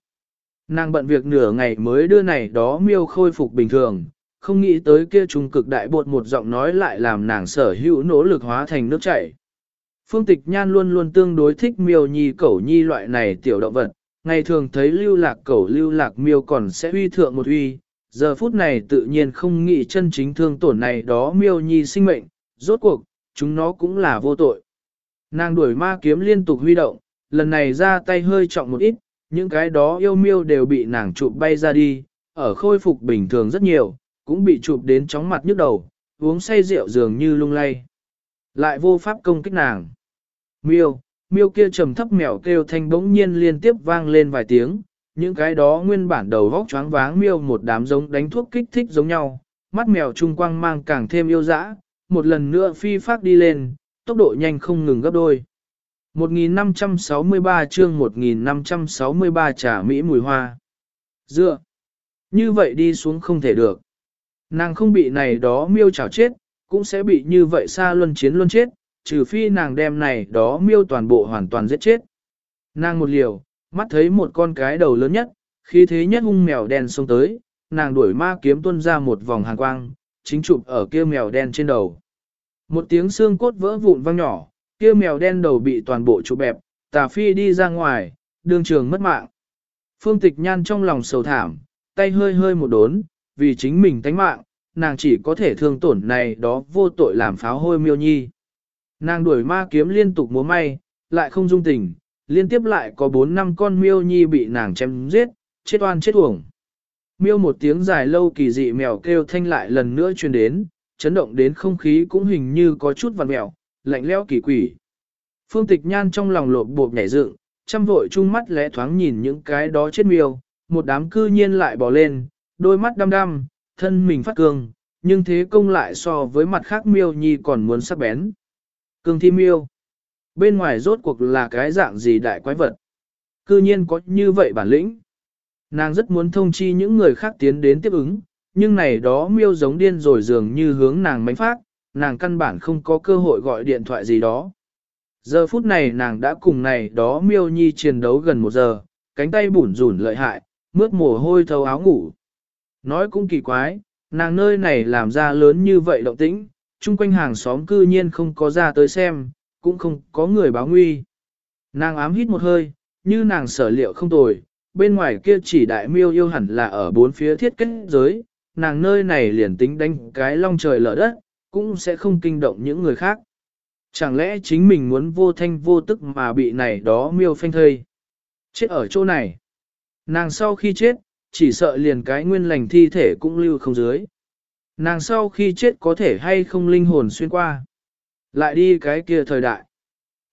Nàng bận việc nửa ngày mới đưa này đó miêu khôi phục bình thường, không nghĩ tới kia trung cực đại bột một giọng nói lại làm nàng sở hữu nỗ lực hóa thành nước chảy. Phương tịch nhan luôn luôn tương đối thích miêu nhi cẩu nhi loại này tiểu động vật, ngày thường thấy lưu lạc cẩu lưu lạc miêu còn sẽ uy thượng một uy, giờ phút này tự nhiên không nghĩ chân chính thương tổn này đó miêu nhi sinh mệnh, rốt cuộc, chúng nó cũng là vô tội. Nàng đuổi ma kiếm liên tục huy động, lần này ra tay hơi trọng một ít, những cái đó yêu miêu đều bị nàng chụp bay ra đi, ở khôi phục bình thường rất nhiều, cũng bị chụp đến chóng mặt nhức đầu, uống say rượu dường như lung lay. Lại vô pháp công kích nàng. Miêu, miêu kia trầm thấp mèo kêu thanh bỗng nhiên liên tiếp vang lên vài tiếng, những cái đó nguyên bản đầu vóc choáng váng miêu một đám giống đánh thuốc kích thích giống nhau, mắt mèo trung quang mang càng thêm yêu dã, một lần nữa phi phát đi lên, tốc độ nhanh không ngừng gấp đôi. 1563 chương 1563 trả Mỹ mùi hoa. Dựa. Như vậy đi xuống không thể được. Nàng không bị này đó miêu chảo chết, cũng sẽ bị như vậy xa luân chiến luân chết, trừ phi nàng đem này đó miêu toàn bộ hoàn toàn giết chết. Nàng một liều, mắt thấy một con cái đầu lớn nhất, khi thế nhất hung mèo đen xông tới, nàng đuổi ma kiếm tuôn ra một vòng hàng quang, chính chụp ở kia mèo đen trên đầu. Một tiếng xương cốt vỡ vụn vang nhỏ, kia mèo đen đầu bị toàn bộ chụp bẹp, tà phi đi ra ngoài, đường trường mất mạng. Phương tịch nhan trong lòng sầu thảm, tay hơi hơi một đốn, vì chính mình tánh mạng, nàng chỉ có thể thương tổn này đó vô tội làm pháo hôi miêu nhi. Nàng đuổi ma kiếm liên tục múa may, lại không dung tình, liên tiếp lại có 4 năm con miêu nhi bị nàng chém giết, chết oan chết uổng. Miêu một tiếng dài lâu kỳ dị mèo kêu thanh lại lần nữa truyền đến, chấn động đến không khí cũng hình như có chút vằn mèo, lạnh lẽo kỳ quỷ. Phương tịch nhan trong lòng lộp bộp nhảy dựng, chăm vội chung mắt lẽ thoáng nhìn những cái đó chết miêu, một đám cư nhiên lại bỏ lên, đôi mắt đăm đăm, thân mình phát cường, nhưng thế công lại so với mặt khác miêu nhi còn muốn sắc bén. Cương thi miêu. Bên ngoài rốt cuộc là cái dạng gì đại quái vật. Cư nhiên có như vậy bản lĩnh. Nàng rất muốn thông chi những người khác tiến đến tiếp ứng, nhưng này đó miêu giống điên rồi dường như hướng nàng mánh phát, nàng căn bản không có cơ hội gọi điện thoại gì đó. Giờ phút này nàng đã cùng này đó miêu nhi chiến đấu gần một giờ, cánh tay bủn rủn lợi hại, mướt mồ hôi thấu áo ngủ. Nói cũng kỳ quái, nàng nơi này làm ra lớn như vậy động tĩnh, chung quanh hàng xóm cư nhiên không có ra tới xem, cũng không có người báo nguy. Nàng ám hít một hơi, như nàng sở liệu không tồi, bên ngoài kia chỉ đại miêu yêu hẳn là ở bốn phía thiết kết giới, nàng nơi này liền tính đánh cái long trời lở đất, cũng sẽ không kinh động những người khác. Chẳng lẽ chính mình muốn vô thanh vô tức mà bị này đó miêu phanh thây? Chết ở chỗ này. Nàng sau khi chết, chỉ sợ liền cái nguyên lành thi thể cũng lưu không dưới. Nàng sau khi chết có thể hay không linh hồn xuyên qua. Lại đi cái kia thời đại.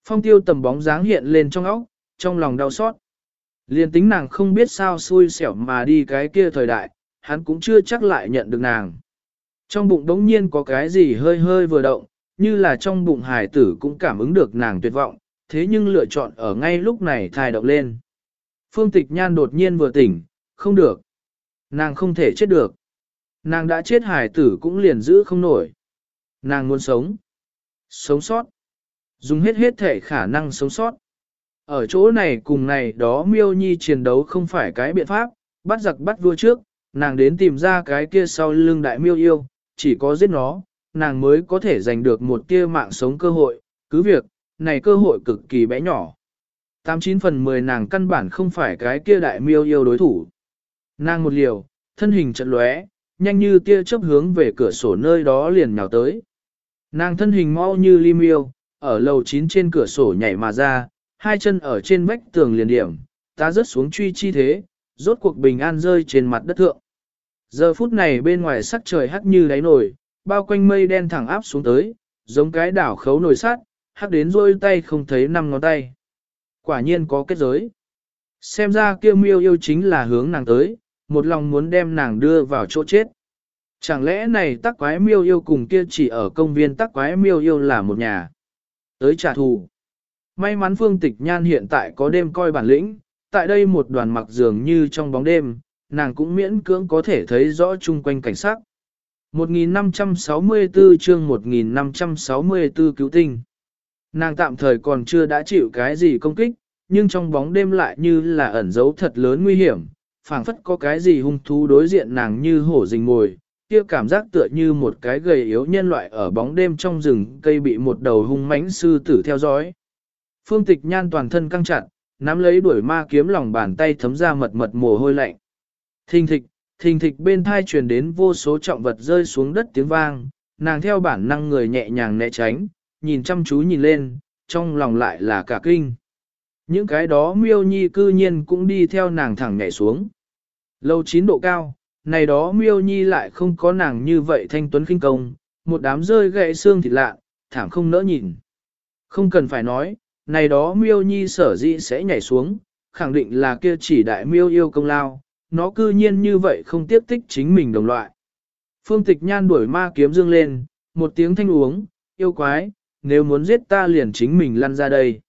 Phong tiêu tầm bóng dáng hiện lên trong óc, trong lòng đau xót. Liền tính nàng không biết sao xui xẻo mà đi cái kia thời đại, hắn cũng chưa chắc lại nhận được nàng. Trong bụng đống nhiên có cái gì hơi hơi vừa động, như là trong bụng hải tử cũng cảm ứng được nàng tuyệt vọng, thế nhưng lựa chọn ở ngay lúc này thai động lên. Phương tịch nhan đột nhiên vừa tỉnh, không được. Nàng không thể chết được. Nàng đã chết hải tử cũng liền giữ không nổi. Nàng muốn sống. Sống sót. Dùng hết hết thể khả năng sống sót. Ở chỗ này cùng này đó miêu nhi chiến đấu không phải cái biện pháp, bắt giặc bắt vua trước, nàng đến tìm ra cái kia sau lưng đại miêu yêu, chỉ có giết nó, nàng mới có thể giành được một tia mạng sống cơ hội, cứ việc, này cơ hội cực kỳ bé nhỏ. 89 phần 10 nàng căn bản không phải cái kia đại miêu yêu đối thủ. Nàng một liều, thân hình trận lóe, nhanh như tia chớp hướng về cửa sổ nơi đó liền nhào tới. Nàng thân hình mau như li miêu, ở lầu 9 trên cửa sổ nhảy mà ra, hai chân ở trên vách tường liền điểm, ta rớt xuống truy chi thế, rốt cuộc bình an rơi trên mặt đất thượng. Giờ phút này bên ngoài sắc trời hắt như đáy nổi, bao quanh mây đen thẳng áp xuống tới, giống cái đảo khấu nồi sắt, hắc đến rôi tay không thấy năm ngón tay. Quả nhiên có kết giới. Xem ra kia miêu yêu chính là hướng nàng tới, một lòng muốn đem nàng đưa vào chỗ chết. Chẳng lẽ này tắc quái miêu yêu cùng kia chỉ ở công viên tắc quái miêu yêu là một nhà. Tới trả thù. May mắn phương tịch nhan hiện tại có đêm coi bản lĩnh, tại đây một đoàn mặc dường như trong bóng đêm, nàng cũng miễn cưỡng có thể thấy rõ chung quanh cảnh sắc. 1564 chương 1564 cứu tinh. Nàng tạm thời còn chưa đã chịu cái gì công kích, nhưng trong bóng đêm lại như là ẩn giấu thật lớn nguy hiểm, phảng phất có cái gì hung thú đối diện nàng như hổ rình mồi, kia cảm giác tựa như một cái gầy yếu nhân loại ở bóng đêm trong rừng cây bị một đầu hung mãnh sư tử theo dõi. Phương tịch nhan toàn thân căng chặt, nắm lấy đuổi ma kiếm lòng bàn tay thấm ra mật mật mồ hôi lạnh. Thình thịch, thình thịch bên thai truyền đến vô số trọng vật rơi xuống đất tiếng vang, nàng theo bản năng người nhẹ nhàng né tránh, nhìn chăm chú nhìn lên, trong lòng lại là cả kinh. Những cái đó miêu nhi cư nhiên cũng đi theo nàng thẳng nhảy xuống. Lâu chín độ cao, này đó miêu nhi lại không có nàng như vậy thanh tuấn khinh công, một đám rơi gãy xương thịt lạ, thảm không nỡ nhìn. Không cần phải nói, này đó miêu nhi sở dĩ sẽ nhảy xuống, khẳng định là kia chỉ đại miêu yêu công lao, nó cư nhiên như vậy không tiếp tích chính mình đồng loại. Phương tịch nhan đuổi ma kiếm dương lên, một tiếng thanh uống, yêu quái, nếu muốn giết ta liền chính mình lăn ra đây.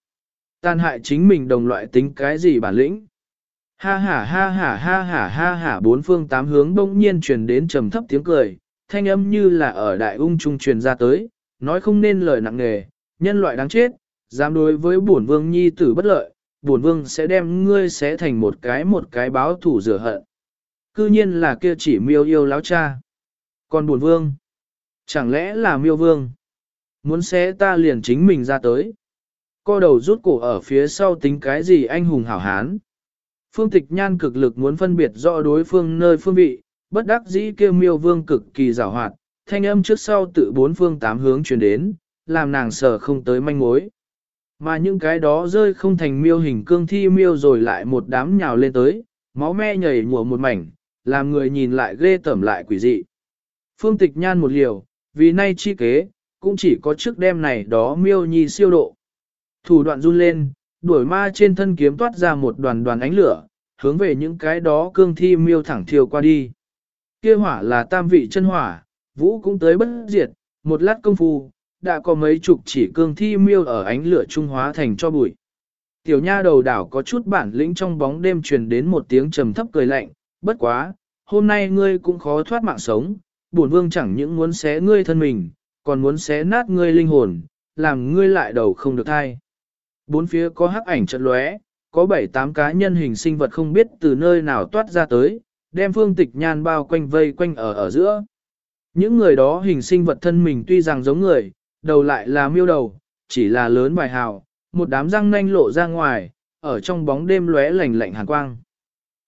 Tàn hại chính mình đồng loại tính cái gì bản lĩnh. Ha ha ha ha ha ha ha ha bốn phương tám hướng bỗng nhiên truyền đến trầm thấp tiếng cười, thanh âm như là ở đại ung trung truyền ra tới, nói không nên lời nặng nề, nhân loại đáng chết, dám đối với bổn vương nhi tử bất lợi, bổn vương sẽ đem ngươi xé thành một cái một cái báo thủ rửa hận. Cư nhiên là kia chỉ miêu yêu láo cha. Còn bổn vương, chẳng lẽ là miêu vương? Muốn xé ta liền chính mình ra tới. Co đầu rút cổ ở phía sau tính cái gì anh hùng hảo hán. Phương tịch nhan cực lực muốn phân biệt rõ đối phương nơi phương vị, bất đắc dĩ kêu miêu vương cực kỳ rào hoạt, thanh âm trước sau tự bốn phương tám hướng truyền đến, làm nàng sợ không tới manh mối. Mà những cái đó rơi không thành miêu hình cương thi miêu rồi lại một đám nhào lên tới, máu me nhảy mùa một mảnh, làm người nhìn lại ghê tởm lại quỷ dị. Phương tịch nhan một liều, vì nay chi kế, cũng chỉ có trước đêm này đó miêu nhi siêu độ. Thủ đoạn run lên, đuổi ma trên thân kiếm toát ra một đoàn đoàn ánh lửa, hướng về những cái đó cương thi miêu thẳng thiêu qua đi. Kia hỏa là tam vị chân hỏa, vũ cũng tới bất diệt, một lát công phu, đã có mấy chục chỉ cương thi miêu ở ánh lửa trung hóa thành cho bụi. Tiểu nha đầu đảo có chút bản lĩnh trong bóng đêm truyền đến một tiếng trầm thấp cười lạnh, bất quá, hôm nay ngươi cũng khó thoát mạng sống, bổn vương chẳng những muốn xé ngươi thân mình, còn muốn xé nát ngươi linh hồn, làm ngươi lại đầu không được thai. Bốn phía có hắc ảnh chật lóe, có bảy tám cá nhân hình sinh vật không biết từ nơi nào toát ra tới, đem phương tịch nhan bao quanh vây quanh ở ở giữa. Những người đó hình sinh vật thân mình tuy rằng giống người, đầu lại là miêu đầu, chỉ là lớn bài hào, một đám răng nanh lộ ra ngoài, ở trong bóng đêm lóe lạnh lạnh hàn quang.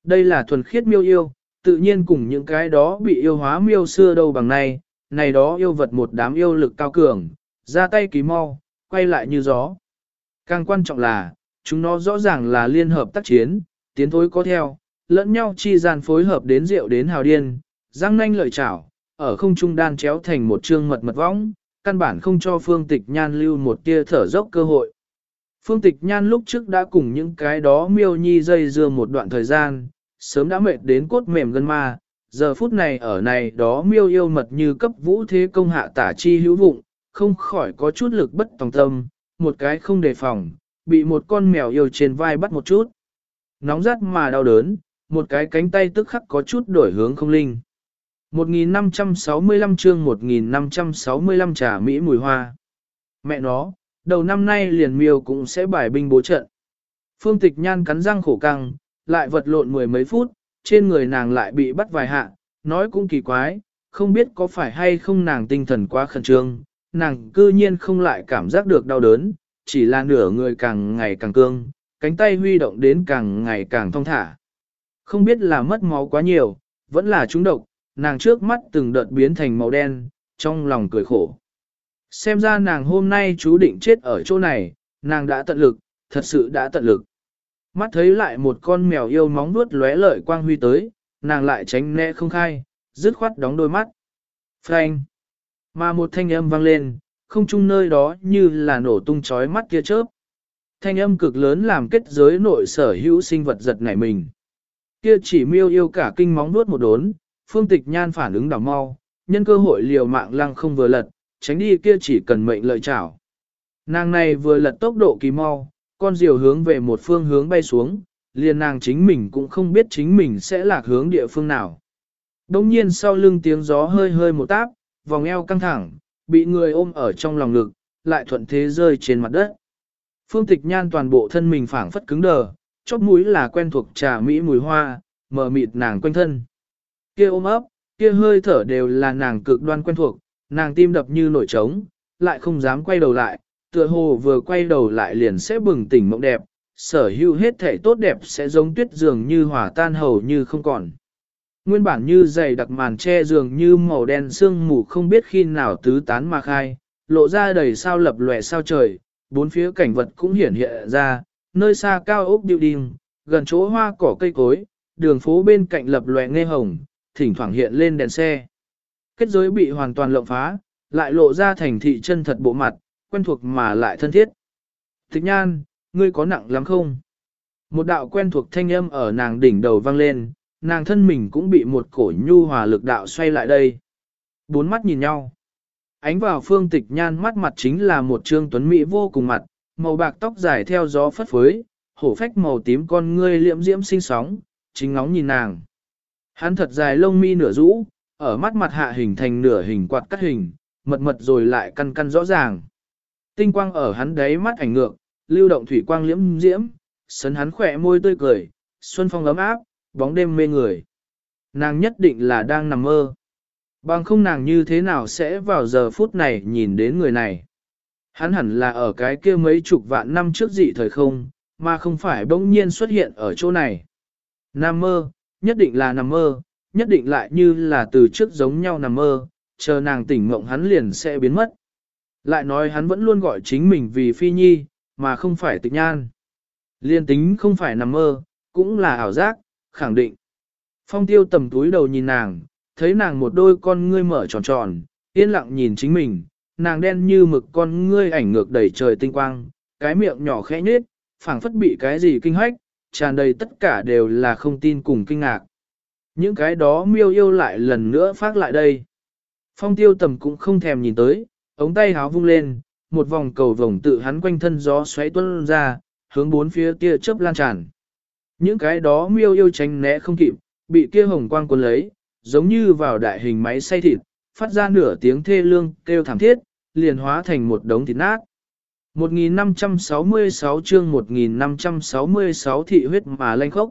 Đây là thuần khiết miêu yêu, tự nhiên cùng những cái đó bị yêu hóa miêu xưa đâu bằng này, này đó yêu vật một đám yêu lực cao cường, ra tay kỳ mau, quay lại như gió. Càng quan trọng là, chúng nó rõ ràng là liên hợp tác chiến, tiến thối có theo, lẫn nhau chi gian phối hợp đến rượu đến hào điên, răng nanh lợi chảo, ở không trung đan chéo thành một trương mật mật võng, căn bản không cho phương tịch nhan lưu một tia thở dốc cơ hội. Phương tịch nhan lúc trước đã cùng những cái đó miêu nhi dây dưa một đoạn thời gian, sớm đã mệt đến cốt mềm gân ma, giờ phút này ở này đó miêu yêu mật như cấp vũ thế công hạ tả chi hữu vụng, không khỏi có chút lực bất tòng tâm, một cái không đề phòng, bị một con mèo yêu trên vai bắt một chút. Nóng rát mà đau đớn, một cái cánh tay tức khắc có chút đổi hướng không linh. 1565 chương 1565 trà Mỹ mùi hoa. Mẹ nó, đầu năm nay liền miêu cũng sẽ bài binh bố trận. Phương tịch nhan cắn răng khổ căng, lại vật lộn mười mấy phút, trên người nàng lại bị bắt vài hạ, nói cũng kỳ quái, không biết có phải hay không nàng tinh thần quá khẩn trương, nàng cư nhiên không lại cảm giác được đau đớn, chỉ là nửa người càng ngày càng cương, cánh tay huy động đến càng ngày càng thong thả. Không biết là mất máu quá nhiều, vẫn là trúng độc, nàng trước mắt từng đợt biến thành màu đen, trong lòng cười khổ. Xem ra nàng hôm nay chú định chết ở chỗ này, nàng đã tận lực, thật sự đã tận lực. Mắt thấy lại một con mèo yêu móng vuốt lóe lợi quang huy tới, nàng lại tránh né không khai, dứt khoát đóng đôi mắt. Frank! Mà một thanh âm vang lên, không chung nơi đó như là nổ tung chói mắt kia chớp. Thanh âm cực lớn làm kết giới nội sở hữu sinh vật giật nảy mình. Kia chỉ miêu yêu cả kinh móng nuốt một đốn, phương tịch nhan phản ứng đảo mau, nhân cơ hội liều mạng lăng không vừa lật, tránh đi kia chỉ cần mệnh lợi chảo. Nàng này vừa lật tốc độ kỳ mau, con diều hướng về một phương hướng bay xuống, liền nàng chính mình cũng không biết chính mình sẽ lạc hướng địa phương nào. Đông nhiên sau lưng tiếng gió hơi hơi một táp, vòng eo căng thẳng, bị người ôm ở trong lòng ngực, lại thuận thế rơi trên mặt đất. Phương tịch nhan toàn bộ thân mình phảng phất cứng đờ, chóp mũi là quen thuộc trà mỹ mùi hoa, mờ mịt nàng quanh thân. Kia ôm ấp, kia hơi thở đều là nàng cực đoan quen thuộc, nàng tim đập như nổi trống, lại không dám quay đầu lại, tựa hồ vừa quay đầu lại liền sẽ bừng tỉnh mộng đẹp, sở hữu hết thể tốt đẹp sẽ giống tuyết dường như hỏa tan hầu như không còn. Nguyên bản như dày đặc màn che dường như màu đen sương mù không biết khi nào tứ tán mà khai, lộ ra đầy sao lập lòe sao trời, bốn phía cảnh vật cũng hiển hiện ra, nơi xa cao ốc building, gần chỗ hoa cỏ cây cối, đường phố bên cạnh lập lòe nghe hồng, thỉnh thoảng hiện lên đèn xe. Kết giới bị hoàn toàn lộng phá, lại lộ ra thành thị chân thật bộ mặt, quen thuộc mà lại thân thiết. Thích nhan, ngươi có nặng lắm không? Một đạo quen thuộc thanh âm ở nàng đỉnh đầu vang lên, nàng thân mình cũng bị một cổ nhu hòa lực đạo xoay lại đây. Bốn mắt nhìn nhau. Ánh vào phương tịch nhan mắt mặt chính là một trương tuấn mỹ vô cùng mặt, màu bạc tóc dài theo gió phất phới, hổ phách màu tím con ngươi liễm diễm sinh sóng, chính ngóng nhìn nàng. Hắn thật dài lông mi nửa rũ, ở mắt mặt hạ hình thành nửa hình quạt cắt hình, mật mật rồi lại căn căn rõ ràng. Tinh quang ở hắn đáy mắt ảnh ngược, lưu động thủy quang liễm diễm, sấn hắn khỏe môi tươi cười, xuân phong ấm áp, bóng đêm mê người. Nàng nhất định là đang nằm mơ. Bằng không nàng như thế nào sẽ vào giờ phút này nhìn đến người này. Hắn hẳn là ở cái kia mấy chục vạn năm trước dị thời không, mà không phải bỗng nhiên xuất hiện ở chỗ này. Nam mơ, nhất định là nằm mơ, nhất định lại như là từ trước giống nhau nằm mơ, chờ nàng tỉnh mộng hắn liền sẽ biến mất. Lại nói hắn vẫn luôn gọi chính mình vì phi nhi, mà không phải tịch nhan. Liên tính không phải nằm mơ, cũng là ảo giác, khẳng định. Phong tiêu tầm túi đầu nhìn nàng, thấy nàng một đôi con ngươi mở tròn tròn, yên lặng nhìn chính mình, nàng đen như mực con ngươi ảnh ngược đầy trời tinh quang, cái miệng nhỏ khẽ nhết, phảng phất bị cái gì kinh hách, tràn đầy tất cả đều là không tin cùng kinh ngạc. Những cái đó miêu yêu lại lần nữa phát lại đây. Phong tiêu tầm cũng không thèm nhìn tới, ống tay háo vung lên, một vòng cầu vồng tự hắn quanh thân gió xoáy tuôn ra, hướng bốn phía tia chớp lan tràn. Những cái đó miêu yêu tránh né không kịp, bị kia hồng quang cuốn lấy, giống như vào đại hình máy xay thịt, phát ra nửa tiếng thê lương kêu thảm thiết, liền hóa thành một đống thịt nát. 1566 chương 1566 thị huyết mà lanh khốc.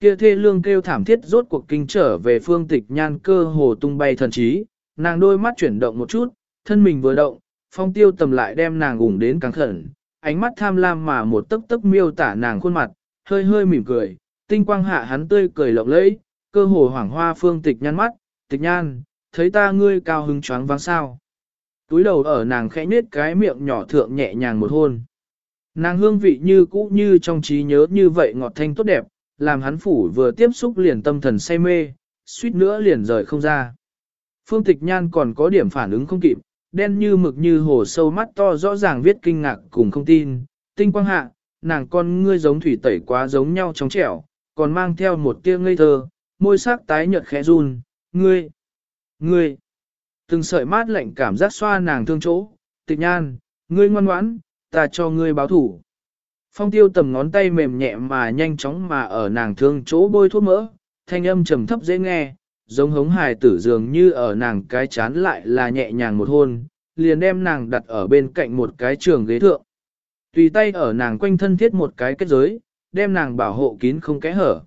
Kia thê lương kêu thảm thiết rốt cuộc kinh trở về phương tịch nhan cơ hồ tung bay thần trí, nàng đôi mắt chuyển động một chút, thân mình vừa động, phong tiêu tầm lại đem nàng ủng đến càng khẩn, ánh mắt tham lam mà một tấc tấc miêu tả nàng khuôn mặt, hơi hơi mỉm cười, tinh quang hạ hắn tươi cười lộng lẫy, cơ hồ hoảng hoa phương tịch nhăn mắt, tịch nhan, thấy ta ngươi cao hứng choáng váng sao. Túi đầu ở nàng khẽ nết cái miệng nhỏ thượng nhẹ nhàng một hôn. Nàng hương vị như cũ như trong trí nhớ như vậy ngọt thanh tốt đẹp, làm hắn phủ vừa tiếp xúc liền tâm thần say mê, suýt nữa liền rời không ra. Phương tịch nhan còn có điểm phản ứng không kịp, đen như mực như hồ sâu mắt to rõ ràng viết kinh ngạc cùng không tin, tinh quang hạ, nàng con ngươi giống thủy tẩy quá giống nhau trong trẻo, còn mang theo một tia ngây thơ, môi sắc tái nhợt khẽ run, ngươi, ngươi, từng sợi mát lạnh cảm giác xoa nàng thương chỗ, tịch nhan, ngươi ngoan ngoãn, ta cho ngươi báo thủ. Phong tiêu tầm ngón tay mềm nhẹ mà nhanh chóng mà ở nàng thương chỗ bôi thuốc mỡ, thanh âm trầm thấp dễ nghe, giống hống hài tử dường như ở nàng cái chán lại là nhẹ nhàng một hôn, liền đem nàng đặt ở bên cạnh một cái trường ghế thượng. Tùy tay ở nàng quanh thân thiết một cái kết giới, đem nàng bảo hộ kín không kẽ hở.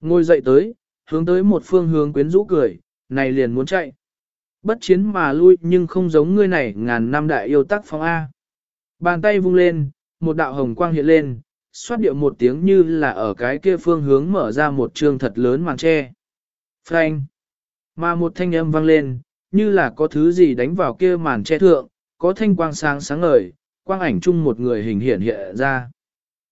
Ngồi dậy tới, hướng tới một phương hướng quyến rũ cười, này liền muốn chạy. Bất chiến mà lui nhưng không giống ngươi này ngàn năm đại yêu tắc phong A. Bàn tay vung lên, một đạo hồng quang hiện lên, xoát điệu một tiếng như là ở cái kia phương hướng mở ra một trường thật lớn màn tre. Phanh. Mà một thanh âm vang lên, như là có thứ gì đánh vào kia màn che thượng, có thanh quang sáng sáng ngời, quang ảnh chung một người hình hiện hiện ra.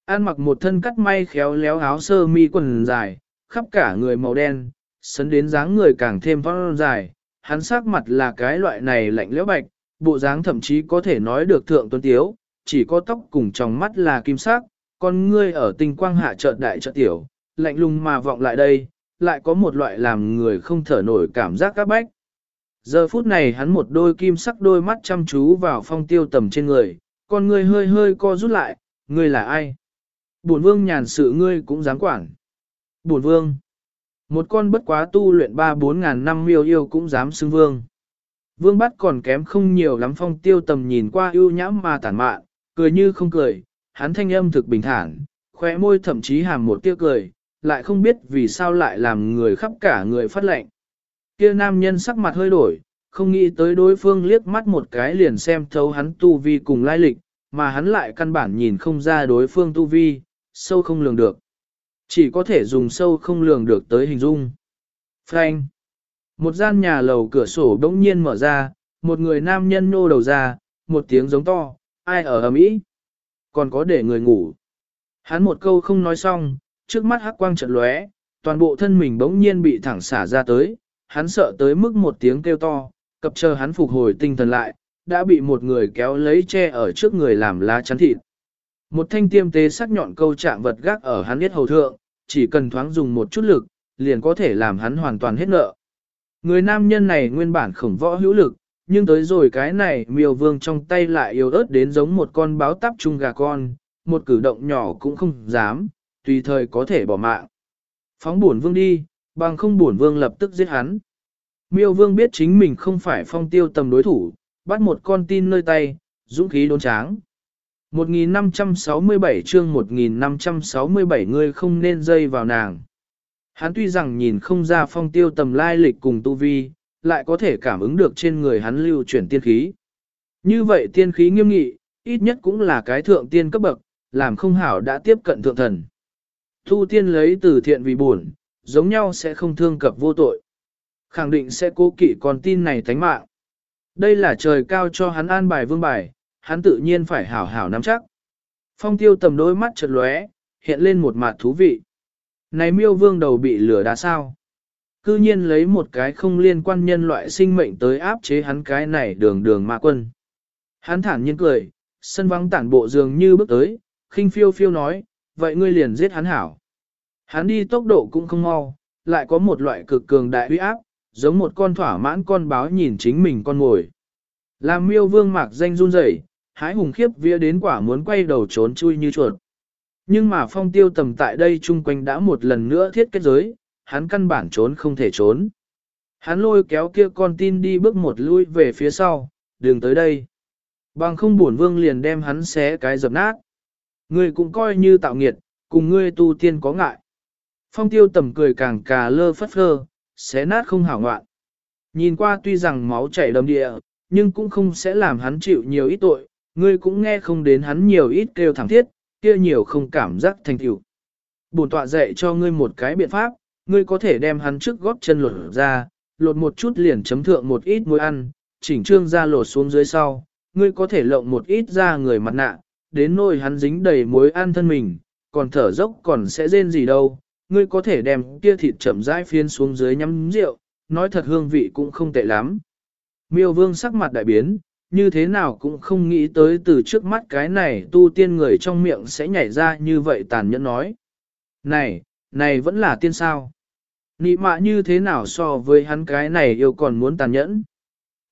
An mặc một thân cắt may khéo léo áo sơ mi quần dài, khắp cả người màu đen, sấn đến dáng người càng thêm phong dài, hắn sắc mặt là cái loại này lạnh lẽo bạch, bộ dáng thậm chí có thể nói được thượng tuấn tiếu, chỉ có tóc cùng trong mắt là kim sắc, con ngươi ở tinh quang hạ chợt đại chợt tiểu, lạnh lùng mà vọng lại đây, lại có một loại làm người không thở nổi cảm giác các bách. Giờ phút này hắn một đôi kim sắc đôi mắt chăm chú vào phong tiêu tầm trên người, con người hơi hơi co rút lại, ngươi là ai? Bổn vương nhàn sự ngươi cũng dám quản. Bổn vương. Một con bất quá tu luyện ba bốn ngàn năm miêu yêu cũng dám xưng vương. Vương bắt còn kém không nhiều lắm phong tiêu tầm nhìn qua ưu nhãm mà tản mạn, cười như không cười, hắn thanh âm thực bình thản, khóe môi thậm chí hàm một tia cười, lại không biết vì sao lại làm người khắp cả người phát lệnh. Kia nam nhân sắc mặt hơi đổi, không nghĩ tới đối phương liếc mắt một cái liền xem thấu hắn tu vi cùng lai lịch, mà hắn lại căn bản nhìn không ra đối phương tu vi, sâu không lường được. Chỉ có thể dùng sâu không lường được tới hình dung. Frank. Một gian nhà lầu cửa sổ đống nhiên mở ra, một người nam nhân nô đầu ra, một tiếng giống to, ai ở ầm ĩ? Còn có để người ngủ. Hắn một câu không nói xong, trước mắt hắc quang trận lóe, toàn bộ thân mình bỗng nhiên bị thẳng xả ra tới, hắn sợ tới mức một tiếng kêu to, cập chờ hắn phục hồi tinh thần lại, đã bị một người kéo lấy che ở trước người làm lá chắn thịt. Một thanh tiêm tế sắc nhọn câu chạm vật gác ở hắn biết hầu thượng, chỉ cần thoáng dùng một chút lực, liền có thể làm hắn hoàn toàn hết nợ. Người nam nhân này nguyên bản khổng võ hữu lực, nhưng tới rồi cái này miêu vương trong tay lại yếu ớt đến giống một con báo tắp chung gà con, một cử động nhỏ cũng không dám, tùy thời có thể bỏ mạng. Phóng bổn vương đi, bằng không bổn vương lập tức giết hắn. Miêu vương biết chính mình không phải phong tiêu tầm đối thủ, bắt một con tin nơi tay, dũng khí đốn tráng. 1567 chương 1567 người không nên dây vào nàng. Hắn tuy rằng nhìn không ra phong tiêu tầm lai lịch cùng tu vi, lại có thể cảm ứng được trên người hắn lưu chuyển tiên khí. Như vậy tiên khí nghiêm nghị, ít nhất cũng là cái thượng tiên cấp bậc, làm không hảo đã tiếp cận thượng thần. Thu tiên lấy từ thiện vì buồn, giống nhau sẽ không thương cập vô tội. Khẳng định sẽ cố kỵ con tin này thánh mạng. Đây là trời cao cho hắn an bài vương bài, hắn tự nhiên phải hảo hảo nắm chắc. Phong tiêu tầm đôi mắt chợt lóe, hiện lên một mặt thú vị. Này miêu vương đầu bị lửa đá sao? Cư nhiên lấy một cái không liên quan nhân loại sinh mệnh tới áp chế hắn cái này đường đường ma quân. Hắn thản nhiên cười, sân vắng tản bộ dường như bước tới, khinh phiêu phiêu nói, vậy ngươi liền giết hắn hảo. Hắn đi tốc độ cũng không mau, lại có một loại cực cường đại uy áp, giống một con thỏa mãn con báo nhìn chính mình con ngồi. Làm miêu vương mạc danh run rẩy, hái hùng khiếp vía đến quả muốn quay đầu trốn chui như chuột. Nhưng mà phong tiêu tầm tại đây chung quanh đã một lần nữa thiết kết giới, hắn căn bản trốn không thể trốn. Hắn lôi kéo kia con tin đi bước một lui về phía sau, đường tới đây. Bằng không buồn vương liền đem hắn xé cái dập nát. Ngươi cũng coi như tạo nghiệt, cùng ngươi tu tiên có ngại. Phong tiêu tầm cười càng cà lơ phất phơ, xé nát không hảo ngoạn. Nhìn qua tuy rằng máu chảy đầm địa, nhưng cũng không sẽ làm hắn chịu nhiều ít tội, ngươi cũng nghe không đến hắn nhiều ít kêu thẳng thiết, kia nhiều không cảm giác thành tựu. Bổn tọa dạy cho ngươi một cái biện pháp, ngươi có thể đem hắn trước góp chân lột ra, lột một chút liền chấm thượng một ít muối ăn, chỉnh trương ra lột xuống dưới sau, ngươi có thể lộng một ít ra người mặt nạ, đến nỗi hắn dính đầy muối ăn thân mình, còn thở dốc còn sẽ rên gì đâu, ngươi có thể đem kia thịt chậm rãi phiên xuống dưới nhắm rượu, nói thật hương vị cũng không tệ lắm. Miêu vương sắc mặt đại biến, như thế nào cũng không nghĩ tới từ trước mắt cái này tu tiên người trong miệng sẽ nhảy ra như vậy tàn nhẫn nói. Này, này vẫn là tiên sao? Nị mạ như thế nào so với hắn cái này yêu còn muốn tàn nhẫn?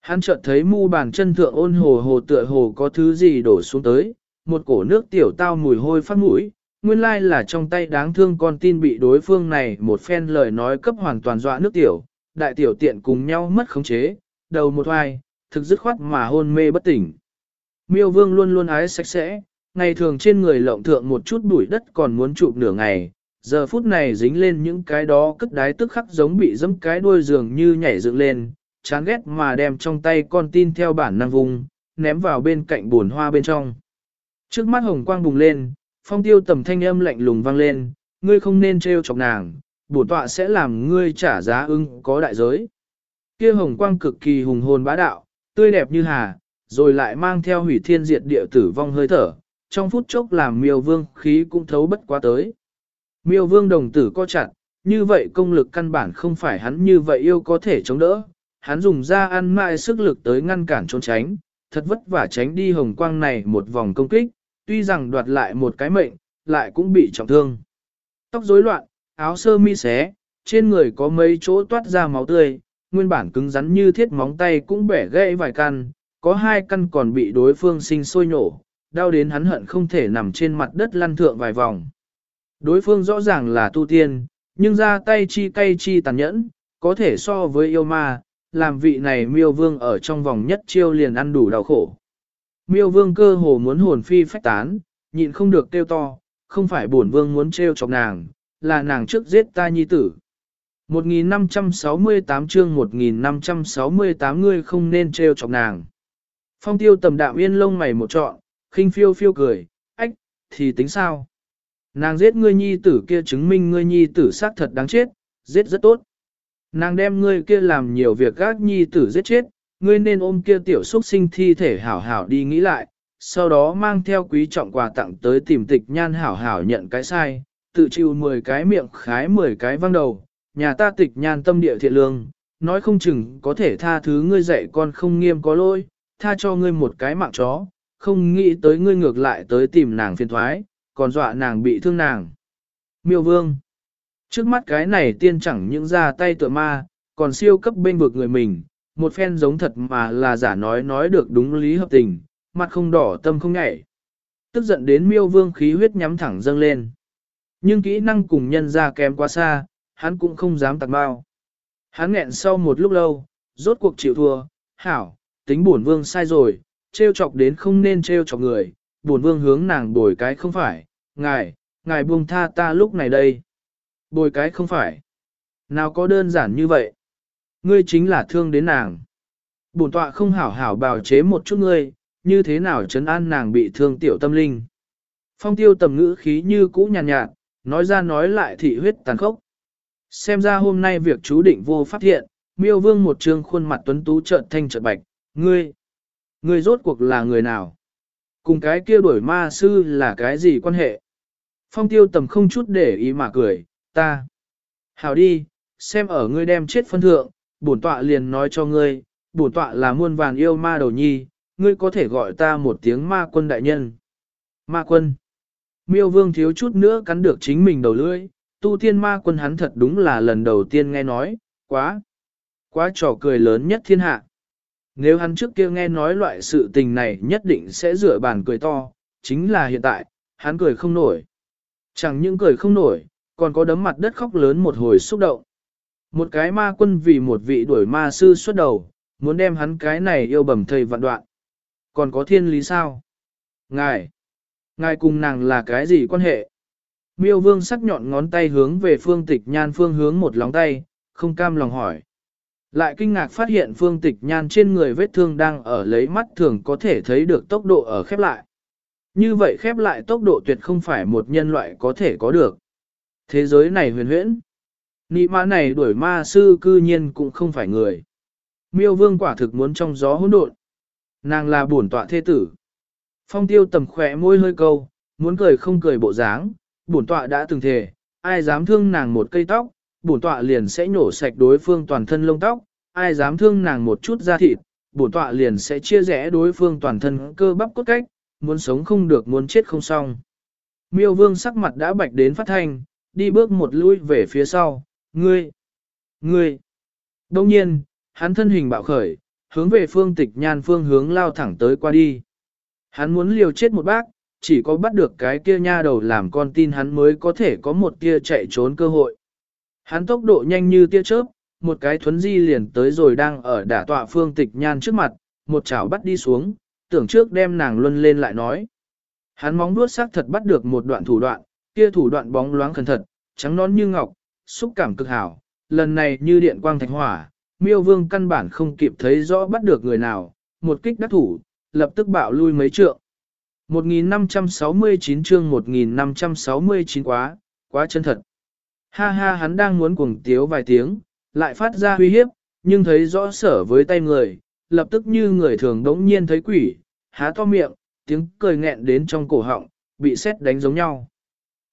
Hắn chợt thấy mu bàn chân thượng ôn hồ hồ tựa hồ có thứ gì đổ xuống tới, một cổ nước tiểu tao mùi hôi phát mũi, nguyên lai là trong tay đáng thương con tin bị đối phương này một phen lời nói cấp hoàn toàn dọa nước tiểu, đại tiểu tiện cùng nhau mất khống chế, đầu một hoài, thực dứt khoát mà hôn mê bất tỉnh. Miêu vương luôn luôn ái sạch sẽ, ngày thường trên người lộng thượng một chút bụi đất còn muốn chụp nửa ngày, giờ phút này dính lên những cái đó cất đái tức khắc giống bị dẫm cái đuôi giường như nhảy dựng lên, chán ghét mà đem trong tay con tin theo bản năng vùng, ném vào bên cạnh bồn hoa bên trong. Trước mắt hồng quang bùng lên, phong tiêu tầm thanh âm lạnh lùng vang lên, ngươi không nên trêu chọc nàng, bổn tọa sẽ làm ngươi trả giá ưng có đại giới. Kia hồng quang cực kỳ hùng hồn bá đạo, tươi đẹp như hà, rồi lại mang theo hủy thiên diệt địa tử vong hơi thở, trong phút chốc làm miêu vương khí cũng thấu bất quá tới. Miêu vương đồng tử co chặt, như vậy công lực căn bản không phải hắn như vậy yêu có thể chống đỡ, hắn dùng ra ăn mại sức lực tới ngăn cản trốn tránh, thật vất vả tránh đi hồng quang này một vòng công kích, tuy rằng đoạt lại một cái mệnh, lại cũng bị trọng thương. Tóc rối loạn, áo sơ mi xé, trên người có mấy chỗ toát ra máu tươi, nguyên bản cứng rắn như thiết móng tay cũng bẻ gãy vài căn, có hai căn còn bị đối phương sinh sôi nổ, đau đến hắn hận không thể nằm trên mặt đất lăn thượng vài vòng. Đối phương rõ ràng là tu tiên, nhưng ra tay chi cay chi tàn nhẫn, có thể so với yêu ma, làm vị này miêu vương ở trong vòng nhất chiêu liền ăn đủ đau khổ. Miêu vương cơ hồ muốn hồn phi phách tán, nhịn không được kêu to, không phải bổn vương muốn trêu chọc nàng, là nàng trước giết ta nhi tử. 1568 chương 1568 ngươi không nên trêu chọc nàng. Phong tiêu tầm đạm yên lông mày một trọn, khinh phiêu phiêu cười, ách, thì tính sao? Nàng giết ngươi nhi tử kia chứng minh ngươi nhi tử xác thật đáng chết, giết rất tốt. Nàng đem ngươi kia làm nhiều việc gác nhi tử giết chết, ngươi nên ôm kia tiểu xuất sinh thi thể hảo hảo đi nghĩ lại, sau đó mang theo quý trọng quà tặng tới tìm tịch nhan hảo hảo nhận cái sai, tự chịu 10 cái miệng khái 10 cái văng đầu, nhà ta tịch nhan tâm địa thiện lương, nói không chừng có thể tha thứ ngươi dạy con không nghiêm có lỗi, tha cho ngươi một cái mạng chó, không nghĩ tới ngươi ngược lại tới tìm nàng phiền thoái, còn dọa nàng bị thương nàng. Miêu vương Trước mắt cái này tiên chẳng những ra tay tựa ma, còn siêu cấp bên vực người mình, một phen giống thật mà là giả nói nói được đúng lý hợp tình, mặt không đỏ tâm không nhảy. Tức giận đến miêu vương khí huyết nhắm thẳng dâng lên. Nhưng kỹ năng cùng nhân ra kém quá xa, hắn cũng không dám tạc bao. Hắn nghẹn sau một lúc lâu, rốt cuộc chịu thua, hảo, tính bổn vương sai rồi, trêu chọc đến không nên trêu chọc người, bổn vương hướng nàng bồi cái không phải, ngài, ngài buông tha ta lúc này đây. Bồi cái không phải. Nào có đơn giản như vậy. Ngươi chính là thương đến nàng. Bổn tọa không hảo hảo bào chế một chút ngươi, như thế nào chấn an nàng bị thương tiểu tâm linh. Phong tiêu tầm ngữ khí như cũ nhàn nhạt, nhạt, nói ra nói lại thị huyết tàn khốc. Xem ra hôm nay việc chú định vô phát hiện, miêu vương một trương khuôn mặt tuấn tú trợn thanh trợn bạch, ngươi, ngươi rốt cuộc là người nào? Cùng cái kia đuổi ma sư là cái gì quan hệ? Phong tiêu tầm không chút để ý mà cười, ta. Hảo đi, xem ở ngươi đem chết phân thượng, bổn tọa liền nói cho ngươi, bổn tọa là muôn vàng yêu ma đầu nhi, ngươi có thể gọi ta một tiếng ma quân đại nhân. Ma quân. Miêu vương thiếu chút nữa cắn được chính mình đầu lưỡi, tu tiên ma quân hắn thật đúng là lần đầu tiên nghe nói, quá, quá trò cười lớn nhất thiên hạ. Nếu hắn trước kia nghe nói loại sự tình này nhất định sẽ rửa bàn cười to, chính là hiện tại, hắn cười không nổi. Chẳng những cười không nổi, còn có đấm mặt đất khóc lớn một hồi xúc động. Một cái ma quân vì một vị đuổi ma sư xuất đầu, muốn đem hắn cái này yêu bầm thầy vạn đoạn. Còn có thiên lý sao? Ngài! Ngài cùng nàng là cái gì quan hệ? Miêu vương sắc nhọn ngón tay hướng về phương tịch nhan phương hướng một lóng tay, không cam lòng hỏi. Lại kinh ngạc phát hiện phương tịch nhan trên người vết thương đang ở lấy mắt thường có thể thấy được tốc độ ở khép lại. Như vậy khép lại tốc độ tuyệt không phải một nhân loại có thể có được. Thế giới này huyền huyễn. Nị ma này đuổi ma sư cư nhiên cũng không phải người. Miêu vương quả thực muốn trong gió hỗn độn. Nàng là bổn tọa thế tử. Phong tiêu tầm khỏe môi hơi câu, muốn cười không cười bộ dáng, bổn tọa đã từng thề, ai dám thương nàng một cây tóc, bổn tọa liền sẽ nhổ sạch đối phương toàn thân lông tóc, ai dám thương nàng một chút da thịt, bổn tọa liền sẽ chia rẽ đối phương toàn thân cơ bắp cốt cách, muốn sống không được muốn chết không xong. Miêu vương sắc mặt đã bạch đến phát thanh, đi bước một lui về phía sau, ngươi, ngươi. Đông nhiên, hắn thân hình bạo khởi, hướng về phương tịch nhan phương hướng lao thẳng tới qua đi. Hắn muốn liều chết một bác, chỉ có bắt được cái kia nha đầu làm con tin hắn mới có thể có một tia chạy trốn cơ hội. Hắn tốc độ nhanh như tia chớp, một cái thuấn di liền tới rồi đang ở đả tọa phương tịch nhan trước mặt, một chảo bắt đi xuống, tưởng trước đem nàng luân lên lại nói. Hắn móng đuốt sắc thật bắt được một đoạn thủ đoạn, kia thủ đoạn bóng loáng khẩn thật, trắng nón như ngọc, xúc cảm cực hảo, lần này như điện quang thạch hỏa, miêu vương căn bản không kịp thấy rõ bắt được người nào, một kích đắc thủ, lập tức bạo lui mấy trượng. 1569 chương 1569 quá, quá chân thật. Ha ha hắn đang muốn cuồng tiếu vài tiếng, lại phát ra uy hiếp, nhưng thấy rõ sở với tay người, lập tức như người thường đống nhiên thấy quỷ, há to miệng, tiếng cười nghẹn đến trong cổ họng, bị xét đánh giống nhau.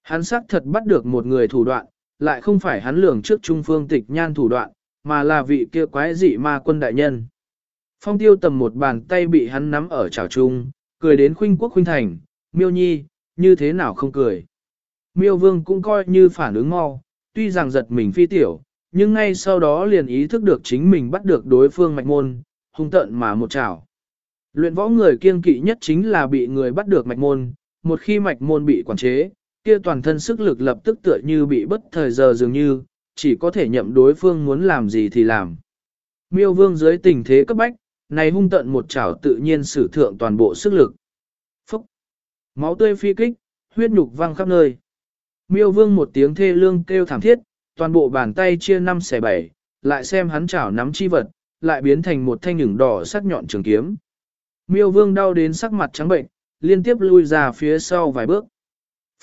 Hắn xác thật bắt được một người thủ đoạn, lại không phải hắn lường trước trung phương tịch nhan thủ đoạn, mà là vị kia quái dị ma quân đại nhân. Phong tiêu tầm một bàn tay bị hắn nắm ở chảo trung, cười đến khuynh quốc khuynh thành, miêu nhi, như thế nào không cười. Miêu vương cũng coi như phản ứng mau, tuy rằng giật mình phi tiểu, nhưng ngay sau đó liền ý thức được chính mình bắt được đối phương mạch môn, hung tận mà một chảo. Luyện võ người kiên kỵ nhất chính là bị người bắt được mạch môn, một khi mạch môn bị quản chế, kia toàn thân sức lực lập tức tựa như bị bất thời giờ dường như, chỉ có thể nhậm đối phương muốn làm gì thì làm. Miêu vương dưới tình thế cấp bách, này hung tận một chảo tự nhiên sử thượng toàn bộ sức lực. Phúc! Máu tươi phi kích, huyết nhục văng khắp nơi. Miêu vương một tiếng thê lương kêu thảm thiết, toàn bộ bàn tay chia năm xẻ bảy, lại xem hắn chảo nắm chi vật, lại biến thành một thanh nhửng đỏ sắc nhọn trường kiếm. Miêu vương đau đến sắc mặt trắng bệnh, liên tiếp lui ra phía sau vài bước.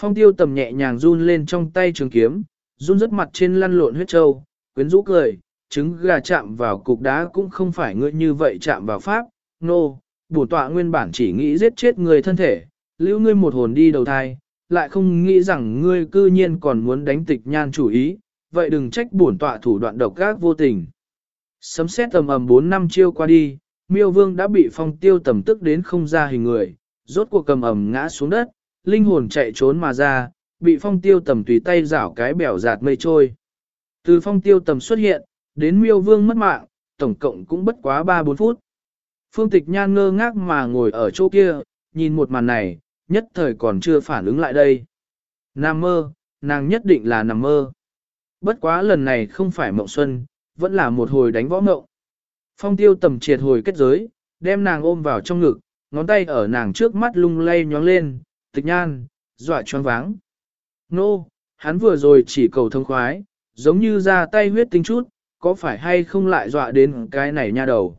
Phong tiêu tầm nhẹ nhàng run lên trong tay trường kiếm, run rất mặt trên lăn lộn huyết trâu, quyến rũ cười, trứng gà chạm vào cục đá cũng không phải ngươi như vậy chạm vào pháp, nô, no, bổn tọa nguyên bản chỉ nghĩ giết chết người thân thể, lưu ngươi một hồn đi đầu thai, lại không nghĩ rằng ngươi cư nhiên còn muốn đánh tịch nhan chủ ý, vậy đừng trách bổn tọa thủ đoạn độc ác vô tình. Sấm xét tầm ầm 4 năm chiêu qua đi, miêu vương đã bị phong tiêu tầm tức đến không ra hình người, rốt cuộc cầm ầm ngã xuống đất, linh hồn chạy trốn mà ra, bị phong tiêu tầm tùy tay rảo cái bẻo giạt mây trôi. Từ phong tiêu tầm xuất hiện, đến miêu vương mất mạng, tổng cộng cũng bất quá 3-4 phút. Phương tịch nhan ngơ ngác mà ngồi ở chỗ kia, nhìn một màn này, nhất thời còn chưa phản ứng lại đây. Nam mơ, nàng nhất định là nằm mơ. Bất quá lần này không phải mộng xuân, vẫn là một hồi đánh võ mộng. Phong tiêu tầm triệt hồi kết giới, đem nàng ôm vào trong ngực, ngón tay ở nàng trước mắt lung lay nhóng lên, tịch nhan, dọa choáng váng. Nô, no, hắn vừa rồi chỉ cầu thông khoái, giống như ra tay huyết tinh chút, có phải hay không lại dọa đến cái này nha đầu.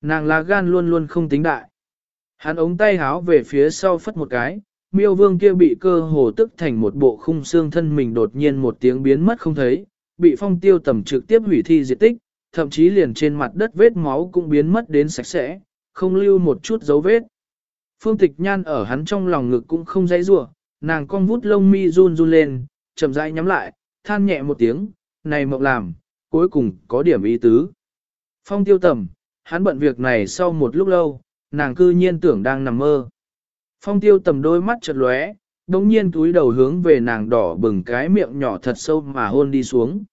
Nàng lá gan luôn luôn không tính đại. Hắn ống tay háo về phía sau phất một cái, miêu vương kia bị cơ hồ tức thành một bộ khung xương thân mình đột nhiên một tiếng biến mất không thấy, bị phong tiêu tầm trực tiếp hủy thi diệt tích, thậm chí liền trên mặt đất vết máu cũng biến mất đến sạch sẽ, không lưu một chút dấu vết. Phương tịch nhan ở hắn trong lòng ngực cũng không dãy rủa nàng con vút lông mi run run lên, chậm rãi nhắm lại, than nhẹ một tiếng, này mộng làm, cuối cùng có điểm ý tứ. Phong tiêu tầm, hắn bận việc này sau một lúc lâu, nàng cư nhiên tưởng đang nằm mơ. Phong tiêu tầm đôi mắt chật lóe, đồng nhiên túi đầu hướng về nàng đỏ bừng cái miệng nhỏ thật sâu mà hôn đi xuống.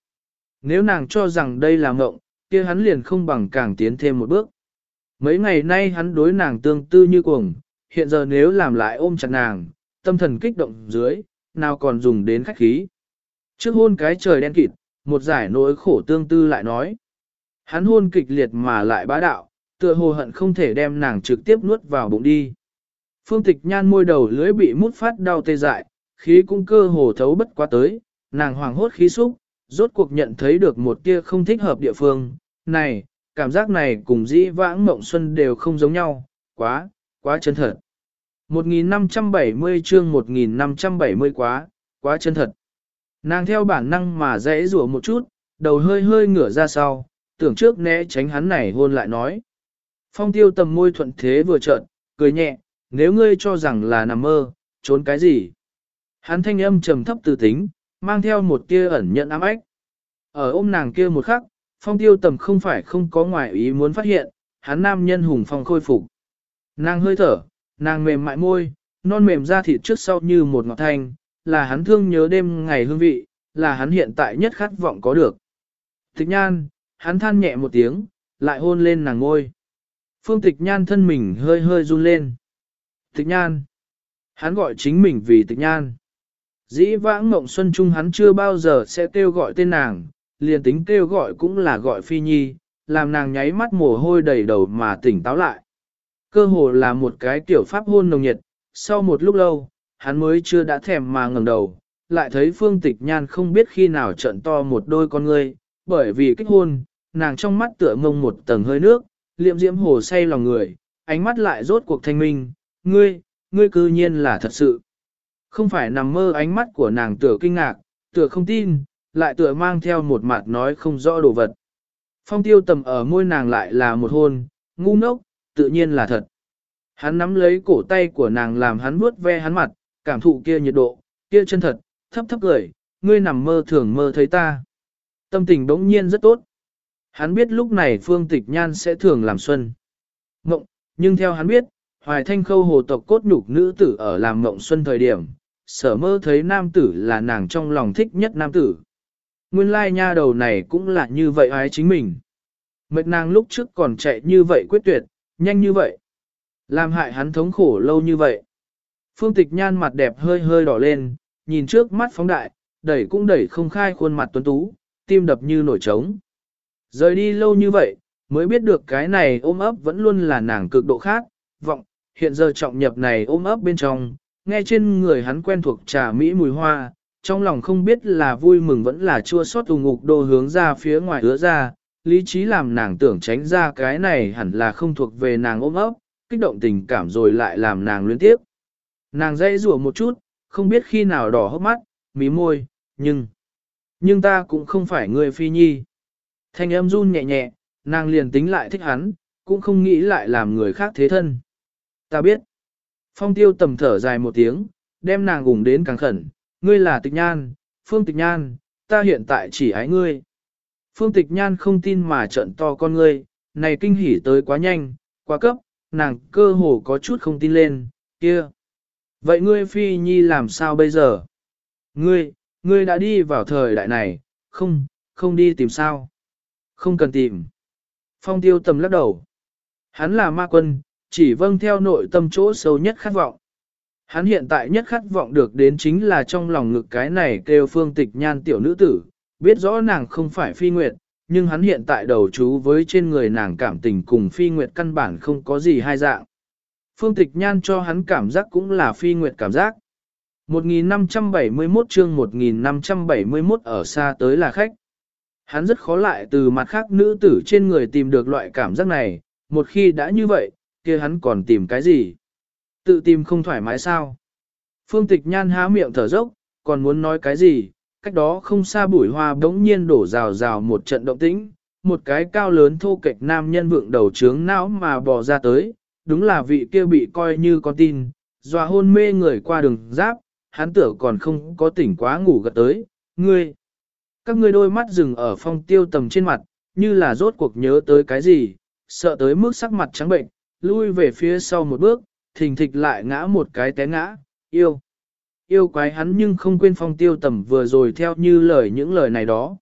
Nếu nàng cho rằng đây là mộng, kia hắn liền không bằng càng tiến thêm một bước. Mấy ngày nay hắn đối nàng tương tư như cuồng, hiện giờ nếu làm lại ôm chặt nàng, tâm thần kích động dưới, nào còn dùng đến khách khí. Trước hôn cái trời đen kịt, một giải nỗi khổ tương tư lại nói. Hắn hôn kịch liệt mà lại bá đạo, tựa hồ hận không thể đem nàng trực tiếp nuốt vào bụng đi. Phương tịch nhan môi đầu lưỡi bị mút phát đau tê dại, khí cũng cơ hồ thấu bất quá tới, nàng hoàng hốt khí xúc, rốt cuộc nhận thấy được một tia không thích hợp địa phương. Này, cảm giác này cùng dĩ vãng mộng xuân đều không giống nhau, quá, quá chân thật. 1570 chương 1570 quá, quá chân thật. Nàng theo bản năng mà dễ rủa một chút, đầu hơi hơi ngửa ra sau, tưởng trước né tránh hắn này hôn lại nói. Phong tiêu tầm môi thuận thế vừa trợn, cười nhẹ, nếu ngươi cho rằng là nằm mơ, trốn cái gì? Hắn thanh âm trầm thấp từ tính, mang theo một tia ẩn nhận ám ách. Ở ôm nàng kia một khắc, phong tiêu tầm không phải không có ngoại ý muốn phát hiện, hắn nam nhân hùng phong khôi phục. Nàng hơi thở, nàng mềm mại môi, non mềm da thịt trước sau như một ngọt thanh, là hắn thương nhớ đêm ngày hương vị, là hắn hiện tại nhất khát vọng có được. Tịch nhan, hắn than nhẹ một tiếng, lại hôn lên nàng ngôi. Phương tịch nhan thân mình hơi hơi run lên. Tịch nhan. Hắn gọi chính mình vì tịch nhan. Dĩ vãng mộng xuân trung hắn chưa bao giờ sẽ kêu gọi tên nàng, liền tính kêu gọi cũng là gọi phi nhi, làm nàng nháy mắt mồ hôi đầy đầu mà tỉnh táo lại. Cơ hồ là một cái tiểu pháp hôn nồng nhiệt, sau một lúc lâu, hắn mới chưa đã thèm mà ngẩng đầu, lại thấy phương tịch nhan không biết khi nào trận to một đôi con ngươi, bởi vì kích hôn, nàng trong mắt tựa mông một tầng hơi nước, liệm diễm hồ say lòng người, ánh mắt lại rốt cuộc thanh minh, ngươi, ngươi cư nhiên là thật sự. Không phải nằm mơ ánh mắt của nàng tựa kinh ngạc, tựa không tin, lại tựa mang theo một mặt nói không rõ đồ vật. Phong tiêu tầm ở môi nàng lại là một hôn, ngu ngốc, tự nhiên là thật. Hắn nắm lấy cổ tay của nàng làm hắn vuốt ve hắn mặt, cảm thụ kia nhiệt độ, kia chân thật, thấp thấp cười, ngươi nằm mơ thường mơ thấy ta. Tâm tình đống nhiên rất tốt. Hắn biết lúc này Phương Tịch Nhan sẽ thường làm xuân. Ngộng, nhưng theo hắn biết, Hoài Thanh Khâu hồ tộc cốt nhục nữ tử ở làm ngộng xuân thời điểm, sở mơ thấy nam tử là nàng trong lòng thích nhất nam tử. Nguyên lai nha đầu này cũng là như vậy ái chính mình. Mệt nàng lúc trước còn chạy như vậy quyết tuyệt, nhanh như vậy. Làm hại hắn thống khổ lâu như vậy. Phương tịch nhan mặt đẹp hơi hơi đỏ lên, nhìn trước mắt phóng đại, đẩy cũng đẩy không khai khuôn mặt tuấn tú, tim đập như nổi trống. Rời đi lâu như vậy, mới biết được cái này ôm ấp vẫn luôn là nàng cực độ khác, vọng, hiện giờ trọng nhập này ôm ấp bên trong, nghe trên người hắn quen thuộc trà mỹ mùi hoa, trong lòng không biết là vui mừng vẫn là chua xót tù ngục đô hướng ra phía ngoài hứa ra, lý trí làm nàng tưởng tránh ra cái này hẳn là không thuộc về nàng ôm ấp, kích động tình cảm rồi lại làm nàng luyến tiếp. Nàng dây rủa một chút, không biết khi nào đỏ hốc mắt, mí môi, nhưng... Nhưng ta cũng không phải người phi nhi. Thanh âm run nhẹ nhẹ, nàng liền tính lại thích hắn, cũng không nghĩ lại làm người khác thế thân. Ta biết. Phong tiêu tầm thở dài một tiếng, đem nàng gùng đến càng khẩn, ngươi là tịch nhan, phương tịch nhan, ta hiện tại chỉ ái ngươi. Phương tịch nhan không tin mà trận to con ngươi, này kinh hỉ tới quá nhanh, quá cấp, nàng cơ hồ có chút không tin lên, kia. Vậy ngươi phi nhi làm sao bây giờ? Ngươi, ngươi đã đi vào thời đại này, không, không đi tìm sao? Không cần tìm. Phong tiêu tầm lắc đầu. Hắn là ma quân, chỉ vâng theo nội tâm chỗ sâu nhất khát vọng. Hắn hiện tại nhất khát vọng được đến chính là trong lòng ngực cái này kêu phương tịch nhan tiểu nữ tử, biết rõ nàng không phải phi nguyệt, nhưng hắn hiện tại đầu chú với trên người nàng cảm tình cùng phi nguyệt căn bản không có gì hai dạng. Phương tịch nhan cho hắn cảm giác cũng là phi nguyệt cảm giác. 1571 chương 1571 ở xa tới là khách. Hắn rất khó lại từ mặt khác nữ tử trên người tìm được loại cảm giác này, một khi đã như vậy, kia hắn còn tìm cái gì? Tự tìm không thoải mái sao? Phương tịch nhan há miệng thở dốc, còn muốn nói cái gì? Cách đó không xa bụi hoa bỗng nhiên đổ rào rào một trận động tĩnh, một cái cao lớn thô kệch nam nhân vượng đầu trướng não mà bò ra tới, đúng là vị kia bị coi như con tin, dọa hôn mê người qua đường giáp, hắn tưởng còn không có tỉnh quá ngủ gật tới, ngươi. Các ngươi đôi mắt dừng ở phong tiêu tầm trên mặt, như là rốt cuộc nhớ tới cái gì, sợ tới mức sắc mặt trắng bệnh, lui về phía sau một bước, thình thịch lại ngã một cái té ngã, yêu. Yêu quái hắn nhưng không quên phong tiêu tầm vừa rồi theo như lời những lời này đó.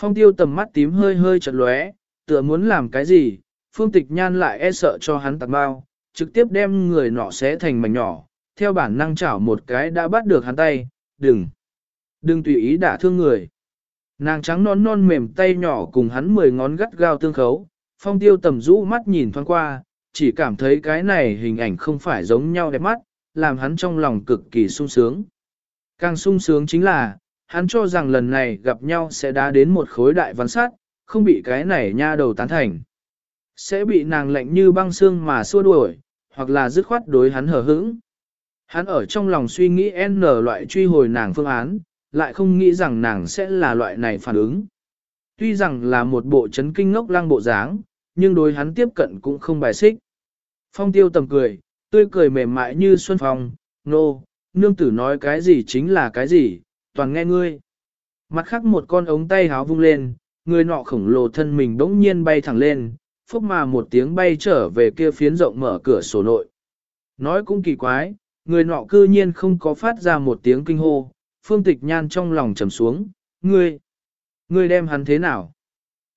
Phong tiêu tầm mắt tím hơi hơi chật lóe, tựa muốn làm cái gì, phương tịch nhan lại e sợ cho hắn tạc bao, trực tiếp đem người nọ xé thành mảnh nhỏ, theo bản năng chảo một cái đã bắt được hắn tay, đừng, đừng tùy ý đả thương người. Nàng trắng non non mềm tay nhỏ cùng hắn mười ngón gắt gao tương khấu, phong tiêu tầm rũ mắt nhìn thoáng qua, chỉ cảm thấy cái này hình ảnh không phải giống nhau đẹp mắt, làm hắn trong lòng cực kỳ sung sướng. Càng sung sướng chính là, hắn cho rằng lần này gặp nhau sẽ đá đến một khối đại văn sát, không bị cái này nha đầu tán thành. Sẽ bị nàng lạnh như băng xương mà xua đuổi, hoặc là dứt khoát đối hắn hở hững. Hắn ở trong lòng suy nghĩ N loại truy hồi nàng phương án, lại không nghĩ rằng nàng sẽ là loại này phản ứng. Tuy rằng là một bộ chấn kinh ngốc lăng bộ dáng, nhưng đối hắn tiếp cận cũng không bài xích. Phong tiêu tầm cười, tươi cười mềm mại như xuân phong, nô, no, nương tử nói cái gì chính là cái gì, toàn nghe ngươi. Mặt khác một con ống tay háo vung lên, người nọ khổng lồ thân mình bỗng nhiên bay thẳng lên, phúc mà một tiếng bay trở về kia phiến rộng mở cửa sổ nội. Nói cũng kỳ quái, người nọ cư nhiên không có phát ra một tiếng kinh hô, phương tịch nhan trong lòng trầm xuống, ngươi, ngươi đem hắn thế nào?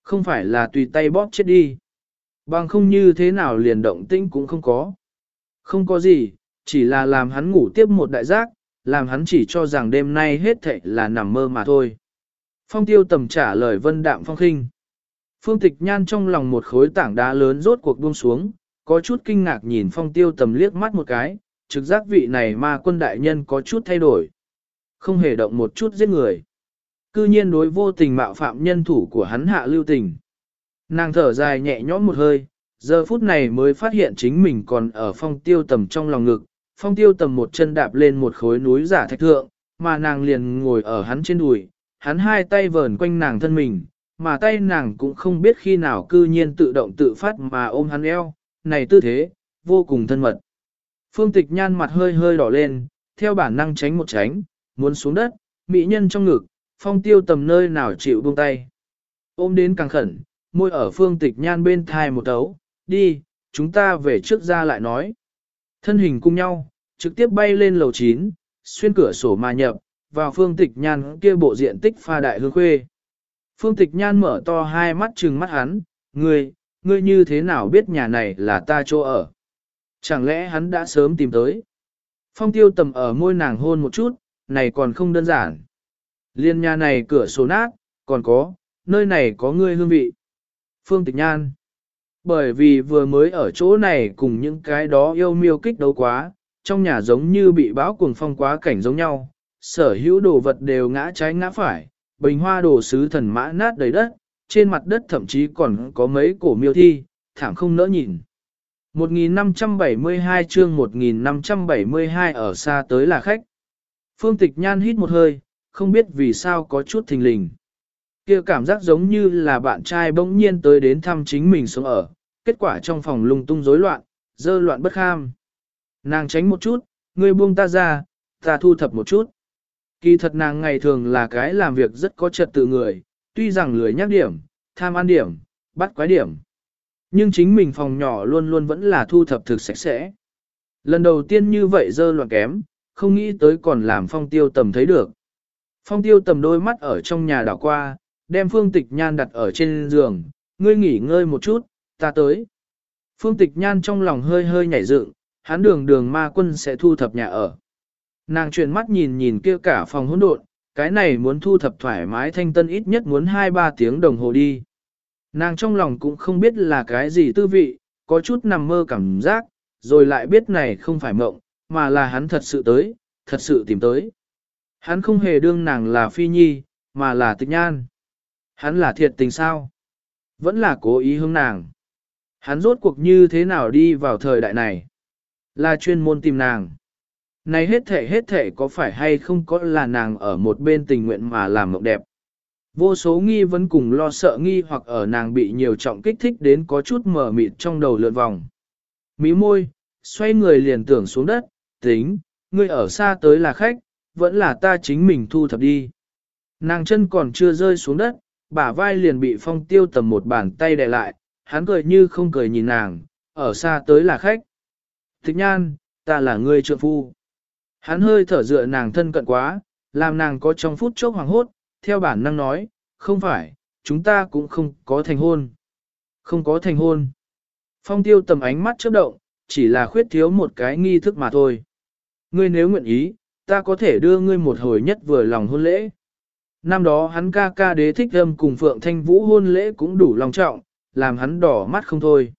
Không phải là tùy tay bóp chết đi. Bằng không như thế nào liền động tĩnh cũng không có. Không có gì, chỉ là làm hắn ngủ tiếp một đại giác, làm hắn chỉ cho rằng đêm nay hết thệ là nằm mơ mà thôi. Phong tiêu tầm trả lời vân đạm phong khinh. Phương tịch nhan trong lòng một khối tảng đá lớn rốt cuộc buông xuống, có chút kinh ngạc nhìn phong tiêu tầm liếc mắt một cái, trực giác vị này mà quân đại nhân có chút thay đổi. Không hề động một chút giết người. Cư nhiên đối vô tình mạo phạm nhân thủ của hắn hạ lưu tình. Nàng thở dài nhẹ nhõm một hơi, giờ phút này mới phát hiện chính mình còn ở phong tiêu tầm trong lòng ngực. Phong tiêu tầm một chân đạp lên một khối núi giả thạch thượng, mà nàng liền ngồi ở hắn trên đùi, hắn hai tay vờn quanh nàng thân mình, mà tay nàng cũng không biết khi nào cư nhiên tự động tự phát mà ôm hắn eo, này tư thế, vô cùng thân mật. Phương tịch nhan mặt hơi hơi đỏ lên, theo bản năng tránh một tránh, muốn xuống đất, mỹ nhân trong ngực, phong tiêu tầm nơi nào chịu buông tay. Ôm đến càng khẩn, môi ở phương tịch nhan bên thai một tấu, đi, chúng ta về trước ra lại nói. Thân hình cùng nhau, trực tiếp bay lên lầu 9, xuyên cửa sổ mà nhập, vào phương tịch nhan kia bộ diện tích pha đại hương khuê. Phương tịch nhan mở to hai mắt trừng mắt hắn, ngươi, ngươi như thế nào biết nhà này là ta chỗ ở? Chẳng lẽ hắn đã sớm tìm tới? Phong tiêu tầm ở môi nàng hôn một chút, này còn không đơn giản. Liên nhà này cửa sổ nát, còn có, nơi này có ngươi hương vị. Phương Tịch Nhan. Bởi vì vừa mới ở chỗ này cùng những cái đó yêu miêu kích đấu quá, trong nhà giống như bị bão cuồng phong quá cảnh giống nhau, sở hữu đồ vật đều ngã trái ngã phải, bình hoa đồ sứ thần mã nát đầy đất, trên mặt đất thậm chí còn có mấy cổ miêu thi, thảm không nỡ nhìn. 1572 chương 1572 ở xa tới là khách. Phương Tịch Nhan hít một hơi, không biết vì sao có chút thình lình. kia cảm giác giống như là bạn trai bỗng nhiên tới đến thăm chính mình sống ở, kết quả trong phòng lung tung rối loạn, dơ loạn bất kham. Nàng tránh một chút, ngươi buông ta ra, ta thu thập một chút. Kỳ thật nàng ngày thường là cái làm việc rất có trật tự người, tuy rằng lười nhắc điểm, tham ăn điểm, bắt quái điểm. Nhưng chính mình phòng nhỏ luôn luôn vẫn là thu thập thực sạch sẽ. Lần đầu tiên như vậy dơ loạn kém, không nghĩ tới còn làm phong tiêu tầm thấy được. Phong tiêu tầm đôi mắt ở trong nhà đảo qua, đem phương tịch nhan đặt ở trên giường, ngươi nghỉ ngơi một chút, ta tới. Phương tịch nhan trong lòng hơi hơi nhảy dựng, hắn đường đường ma quân sẽ thu thập nhà ở. Nàng chuyển mắt nhìn nhìn kia cả phòng hỗn độn, cái này muốn thu thập thoải mái thanh tân ít nhất muốn 2-3 tiếng đồng hồ đi. Nàng trong lòng cũng không biết là cái gì tư vị, có chút nằm mơ cảm giác, rồi lại biết này không phải mộng, mà là hắn thật sự tới, thật sự tìm tới. Hắn không hề đương nàng là phi nhi, mà là tịch nhan. Hắn là thiệt tình sao? Vẫn là cố ý hướng nàng. Hắn rốt cuộc như thế nào đi vào thời đại này? Là chuyên môn tìm nàng. Này hết thể hết thể có phải hay không có là nàng ở một bên tình nguyện mà làm mộng đẹp. Vô số nghi vấn cùng lo sợ nghi hoặc ở nàng bị nhiều trọng kích thích đến có chút mở mịt trong đầu lượn vòng. Mí môi, xoay người liền tưởng xuống đất, tính, ngươi ở xa tới là khách, vẫn là ta chính mình thu thập đi. Nàng chân còn chưa rơi xuống đất, bả vai liền bị phong tiêu tầm một bàn tay đè lại, hắn cười như không cười nhìn nàng, ở xa tới là khách. Thích nhan, ta là người trượng phu. Hắn hơi thở dựa nàng thân cận quá, làm nàng có trong phút chốc hoàng hốt, theo bản năng nói, không phải, chúng ta cũng không có thành hôn. Không có thành hôn. Phong tiêu tầm ánh mắt chớp động, chỉ là khuyết thiếu một cái nghi thức mà thôi. Ngươi nếu nguyện ý, ta có thể đưa ngươi một hồi nhất vừa lòng hôn lễ. Năm đó hắn ca ca đế thích âm cùng Phượng Thanh Vũ hôn lễ cũng đủ lòng trọng, làm hắn đỏ mắt không thôi.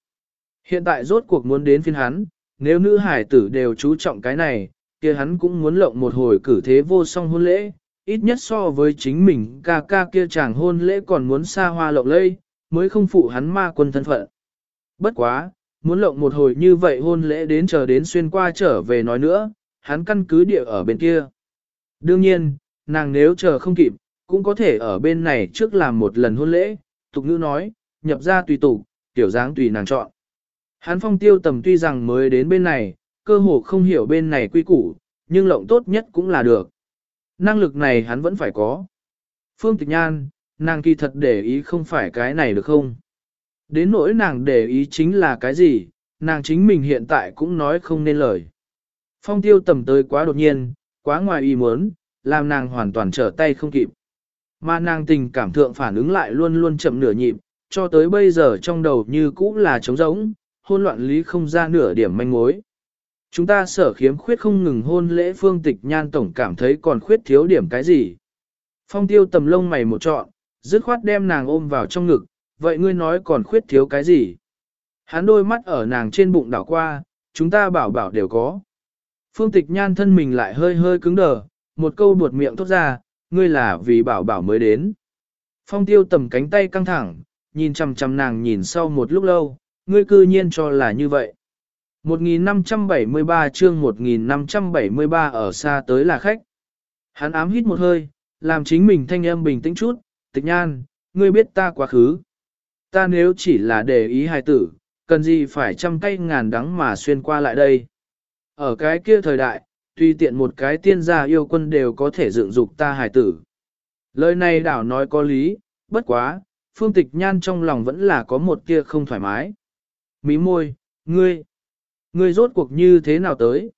Hiện tại rốt cuộc muốn đến phiên hắn, nếu nữ hải tử đều chú trọng cái này, kia hắn cũng muốn lộng một hồi cử thế vô song hôn lễ, ít nhất so với chính mình ca ca kia chàng hôn lễ còn muốn xa hoa lộng lây, mới không phụ hắn ma quân thân phận. Bất quá, muốn lộng một hồi như vậy hôn lễ đến chờ đến xuyên qua trở về nói nữa, hắn căn cứ địa ở bên kia. Đương nhiên, nàng nếu chờ không kịp, cũng có thể ở bên này trước làm một lần hôn lễ, tục ngữ nói, nhập ra tùy tục, tiểu dáng tùy nàng chọn. Hắn phong tiêu tầm tuy rằng mới đến bên này, cơ hồ không hiểu bên này quy củ, nhưng lộng tốt nhất cũng là được. Năng lực này hắn vẫn phải có. Phương Tịch Nhan, nàng kỳ thật để ý không phải cái này được không? Đến nỗi nàng để ý chính là cái gì, nàng chính mình hiện tại cũng nói không nên lời. Phong tiêu tầm tới quá đột nhiên, quá ngoài ý muốn, làm nàng hoàn toàn trở tay không kịp. Mà nàng tình cảm thượng phản ứng lại luôn luôn chậm nửa nhịp, cho tới bây giờ trong đầu như cũ là trống rỗng, hôn loạn lý không ra nửa điểm manh mối. Chúng ta sở khiếm khuyết không ngừng hôn lễ phương tịch nhan tổng cảm thấy còn khuyết thiếu điểm cái gì. Phong tiêu tầm lông mày một trọn, dứt khoát đem nàng ôm vào trong ngực, vậy ngươi nói còn khuyết thiếu cái gì? Hắn đôi mắt ở nàng trên bụng đảo qua, chúng ta bảo bảo đều có. Phương tịch nhan thân mình lại hơi hơi cứng đờ, một câu buột miệng thốt ra, ngươi là vì bảo bảo mới đến. Phong tiêu tầm cánh tay căng thẳng, nhìn chằm chằm nàng nhìn sau một lúc lâu, ngươi cư nhiên cho là như vậy. 1573 chương 1573 ở xa tới là khách. Hắn ám hít một hơi, làm chính mình thanh âm bình tĩnh chút, tịch nhan, ngươi biết ta quá khứ. Ta nếu chỉ là để ý hài tử, cần gì phải trăm tay ngàn đắng mà xuyên qua lại đây. Ở cái kia thời đại, tuy tiện một cái tiên gia yêu quân đều có thể dựng dục ta hài tử. Lời này đảo nói có lý, bất quá, phương tịch nhan trong lòng vẫn là có một kia không thoải mái. Mí môi, ngươi, ngươi rốt cuộc như thế nào tới?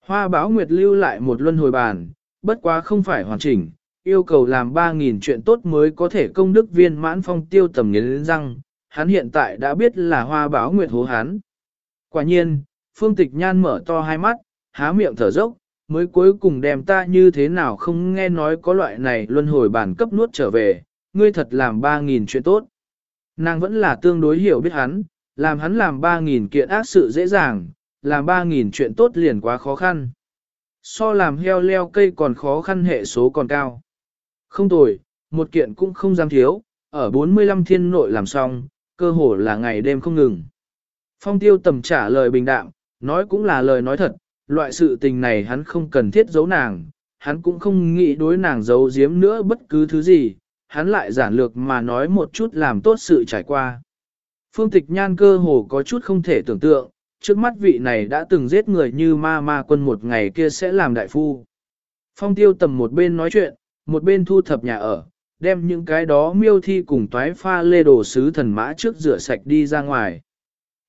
Hoa báo nguyệt lưu lại một luân hồi bàn, bất quá không phải hoàn chỉnh, yêu cầu làm 3.000 chuyện tốt mới có thể công đức viên mãn phong tiêu tầm nghiến răng, hắn hiện tại đã biết là hoa báo nguyệt hố hắn. Quả nhiên, phương tịch nhan mở to hai mắt, há miệng thở dốc, mới cuối cùng đem ta như thế nào không nghe nói có loại này luân hồi bản cấp nuốt trở về, ngươi thật làm 3.000 chuyện tốt. Nàng vẫn là tương đối hiểu biết hắn, làm hắn làm 3.000 kiện ác sự dễ dàng, làm 3.000 chuyện tốt liền quá khó khăn. So làm heo leo cây còn khó khăn hệ số còn cao. Không tồi, một kiện cũng không dám thiếu, ở 45 thiên nội làm xong, cơ hồ là ngày đêm không ngừng. Phong tiêu tầm trả lời bình đạm, nói cũng là lời nói thật, loại sự tình này hắn không cần thiết giấu nàng, hắn cũng không nghĩ đối nàng giấu giếm nữa bất cứ thứ gì, hắn lại giản lược mà nói một chút làm tốt sự trải qua. Phương tịch nhan cơ hồ có chút không thể tưởng tượng, trước mắt vị này đã từng giết người như ma ma quân một ngày kia sẽ làm đại phu. Phong tiêu tầm một bên nói chuyện, một bên thu thập nhà ở, đem những cái đó miêu thi cùng toái pha lê đồ sứ thần mã trước rửa sạch đi ra ngoài.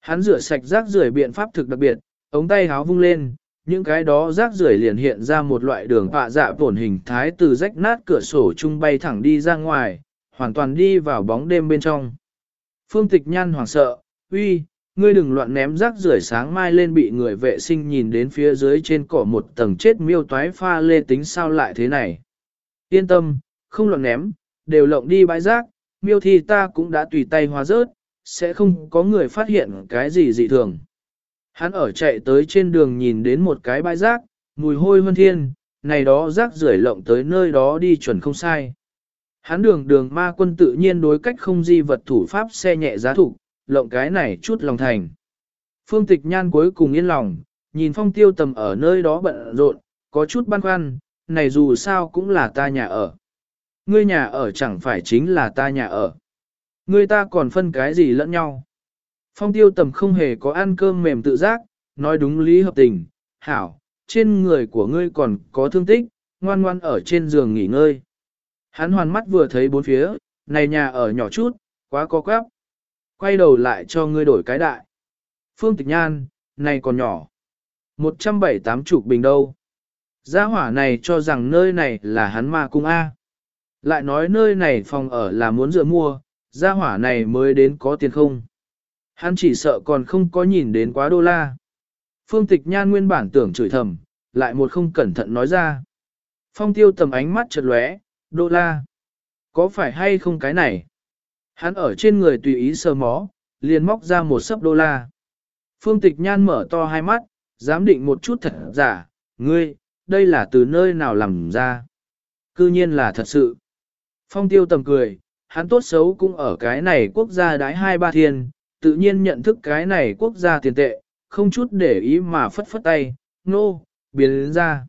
Hắn rửa sạch rác rưởi biện pháp thực đặc biệt, ống tay háo vung lên, những cái đó rác rưởi liền hiện ra một loại đường họa dạ tổn hình thái từ rách nát cửa sổ trung bay thẳng đi ra ngoài, hoàn toàn đi vào bóng đêm bên trong. Phương tịch nhan hoảng sợ, uy, ngươi đừng loạn ném rác rưởi sáng mai lên bị người vệ sinh nhìn đến phía dưới trên cỏ một tầng chết miêu toái pha lê tính sao lại thế này. Yên tâm, không loạn ném, đều lộng đi bãi rác, miêu thì ta cũng đã tùy tay hóa rớt, sẽ không có người phát hiện cái gì dị thường. Hắn ở chạy tới trên đường nhìn đến một cái bãi rác, mùi hôi hơn thiên, này đó rác rưởi lộng tới nơi đó đi chuẩn không sai. Hắn đường đường ma quân tự nhiên đối cách không di vật thủ pháp xe nhẹ giá thủ, lộng cái này chút lòng thành. Phương tịch nhan cuối cùng yên lòng, nhìn phong tiêu tầm ở nơi đó bận rộn, có chút băn khoăn, này dù sao cũng là ta nhà ở. Ngươi nhà ở chẳng phải chính là ta nhà ở. Ngươi ta còn phân cái gì lẫn nhau. Phong tiêu tầm không hề có ăn cơm mềm tự giác, nói đúng lý hợp tình, hảo, trên người của ngươi còn có thương tích, ngoan ngoan ở trên giường nghỉ ngơi. Hắn hoàn mắt vừa thấy bốn phía, này nhà ở nhỏ chút, quá có quép. Quay đầu lại cho ngươi đổi cái đại. Phương tịch nhan, này còn nhỏ. 178 chục bình đâu. Gia hỏa này cho rằng nơi này là hắn ma cung A. Lại nói nơi này phòng ở là muốn dựa mua, gia hỏa này mới đến có tiền không. Hắn chỉ sợ còn không có nhìn đến quá đô la. Phương tịch nhan nguyên bản tưởng chửi thầm, lại một không cẩn thận nói ra. Phong tiêu tầm ánh mắt chợt lóe, đô la. Có phải hay không cái này? Hắn ở trên người tùy ý sờ mó, liền móc ra một sấp đô la. Phương tịch nhan mở to hai mắt, dám định một chút thật giả, ngươi, đây là từ nơi nào làm ra. Cư nhiên là thật sự. Phong tiêu tầm cười, hắn tốt xấu cũng ở cái này quốc gia đái hai ba thiên, tự nhiên nhận thức cái này quốc gia tiền tệ, không chút để ý mà phất phất tay, nô, no, biến ra.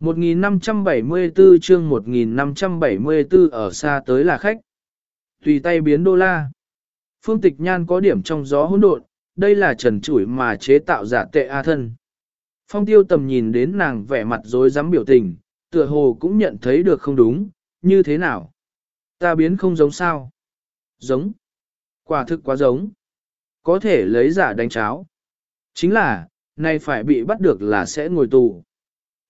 1574 chương 1574 ở xa tới là khách. Tùy tay biến đô la. Phương tịch nhan có điểm trong gió hỗn độn, đây là trần chủi mà chế tạo giả tệ A thân. Phong tiêu tầm nhìn đến nàng vẻ mặt rối rắm biểu tình, tựa hồ cũng nhận thấy được không đúng, như thế nào? Ta biến không giống sao? Giống. Quả thực quá giống. Có thể lấy giả đánh cháo. Chính là, này phải bị bắt được là sẽ ngồi tù.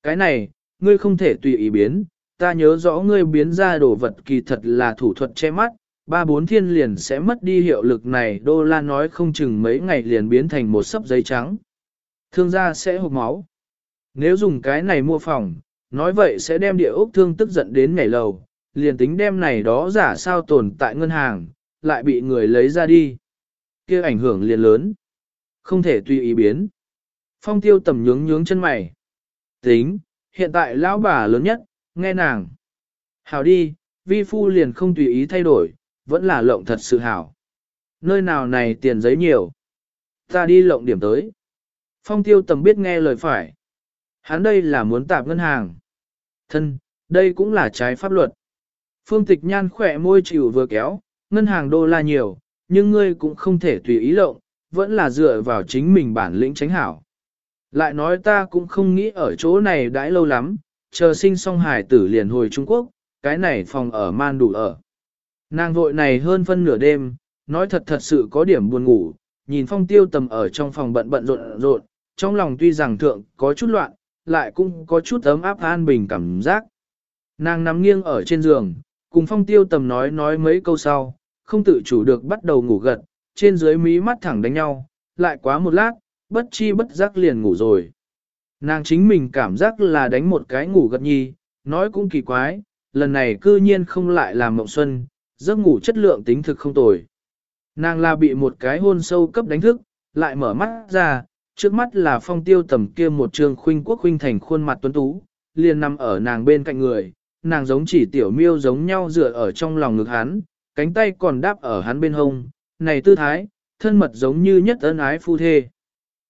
Cái này, ngươi không thể tùy ý biến, ta nhớ rõ ngươi biến ra đồ vật kỳ thật là thủ thuật che mắt, ba bốn thiên liền sẽ mất đi hiệu lực này đô la nói không chừng mấy ngày liền biến thành một sấp giấy trắng. Thương gia sẽ hộp máu. Nếu dùng cái này mua phòng, nói vậy sẽ đem địa ốc thương tức giận đến ngày lầu, liền tính đem này đó giả sao tồn tại ngân hàng, lại bị người lấy ra đi kia ảnh hưởng liền lớn. Không thể tùy ý biến. Phong tiêu tầm nhướng nhướng chân mày. Tính, hiện tại lão bà lớn nhất, nghe nàng. Hảo đi, vi phu liền không tùy ý thay đổi, vẫn là lộng thật sự hảo. Nơi nào này tiền giấy nhiều. Ta đi lộng điểm tới. Phong tiêu tầm biết nghe lời phải. Hắn đây là muốn tạp ngân hàng. Thân, đây cũng là trái pháp luật. Phương tịch nhan khỏe môi chịu vừa kéo, ngân hàng đô la nhiều, nhưng ngươi cũng không thể tùy ý lộng, vẫn là dựa vào chính mình bản lĩnh tránh hảo. Lại nói ta cũng không nghĩ ở chỗ này đãi lâu lắm, chờ sinh xong hải tử liền hồi Trung Quốc, cái này phòng ở man đủ ở. Nàng vội này hơn phân nửa đêm, nói thật thật sự có điểm buồn ngủ, nhìn phong tiêu tầm ở trong phòng bận bận rộn rộn, trong lòng tuy rằng thượng có chút loạn, lại cũng có chút ấm áp an bình cảm giác. Nàng nằm nghiêng ở trên giường, cùng phong tiêu tầm nói nói mấy câu sau, không tự chủ được bắt đầu ngủ gật, trên dưới mí mắt thẳng đánh nhau, lại quá một lát, bất chi bất giác liền ngủ rồi. Nàng chính mình cảm giác là đánh một cái ngủ gật nhi, nói cũng kỳ quái, lần này cư nhiên không lại làm mộng xuân, giấc ngủ chất lượng tính thực không tồi. Nàng là bị một cái hôn sâu cấp đánh thức, lại mở mắt ra, trước mắt là phong tiêu tầm kia một trường khuynh quốc khuynh thành khuôn mặt tuấn tú, liền nằm ở nàng bên cạnh người, nàng giống chỉ tiểu miêu giống nhau dựa ở trong lòng ngực hắn, cánh tay còn đáp ở hắn bên hông, này tư thái, thân mật giống như nhất ân ái phu thê.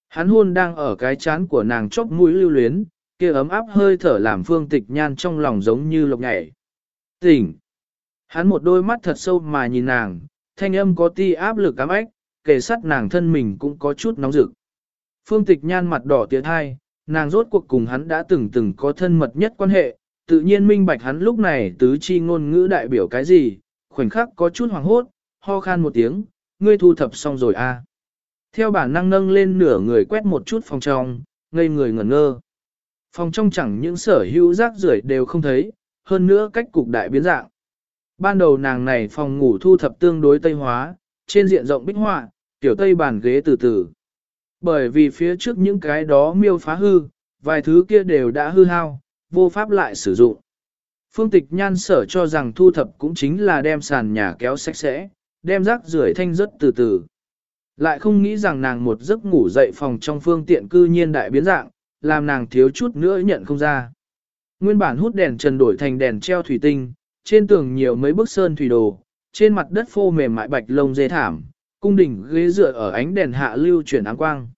Hắn hôn đang ở cái chán của nàng chốc mũi lưu luyến, kia ấm áp hơi thở làm phương tịch nhan trong lòng giống như lộc nhảy. Tỉnh! Hắn một đôi mắt thật sâu mà nhìn nàng, thanh âm có ti áp lực ám ếch, kề sát nàng thân mình cũng có chút nóng rực. Phương tịch nhan mặt đỏ tiệt hai, nàng rốt cuộc cùng hắn đã từng từng có thân mật nhất quan hệ, tự nhiên minh bạch hắn lúc này tứ chi ngôn ngữ đại biểu cái gì, khoảnh khắc có chút hoàng hốt, ho khan một tiếng, ngươi thu thập xong rồi à. Theo bản năng nâng lên nửa người quét một chút phòng trong, ngây người ngẩn ngơ. Phòng trong chẳng những sở hữu rác rưởi đều không thấy, hơn nữa cách cục đại biến dạng. Ban đầu nàng này phòng ngủ thu thập tương đối tây hóa, trên diện rộng bích họa, tiểu tây bàn ghế từ từ. Bởi vì phía trước những cái đó miêu phá hư, vài thứ kia đều đã hư hao, vô pháp lại sử dụng. Phương tịch nhan sở cho rằng thu thập cũng chính là đem sàn nhà kéo sạch sẽ, đem rác rưởi thanh rất từ từ. Lại không nghĩ rằng nàng một giấc ngủ dậy phòng trong phương tiện cư nhiên đại biến dạng, làm nàng thiếu chút nữa nhận không ra. Nguyên bản hút đèn trần đổi thành đèn treo thủy tinh, trên tường nhiều mấy bức sơn thủy đồ, trên mặt đất phô mềm mại bạch lông dê thảm, cung đỉnh ghế dựa ở ánh đèn hạ lưu chuyển áng quang.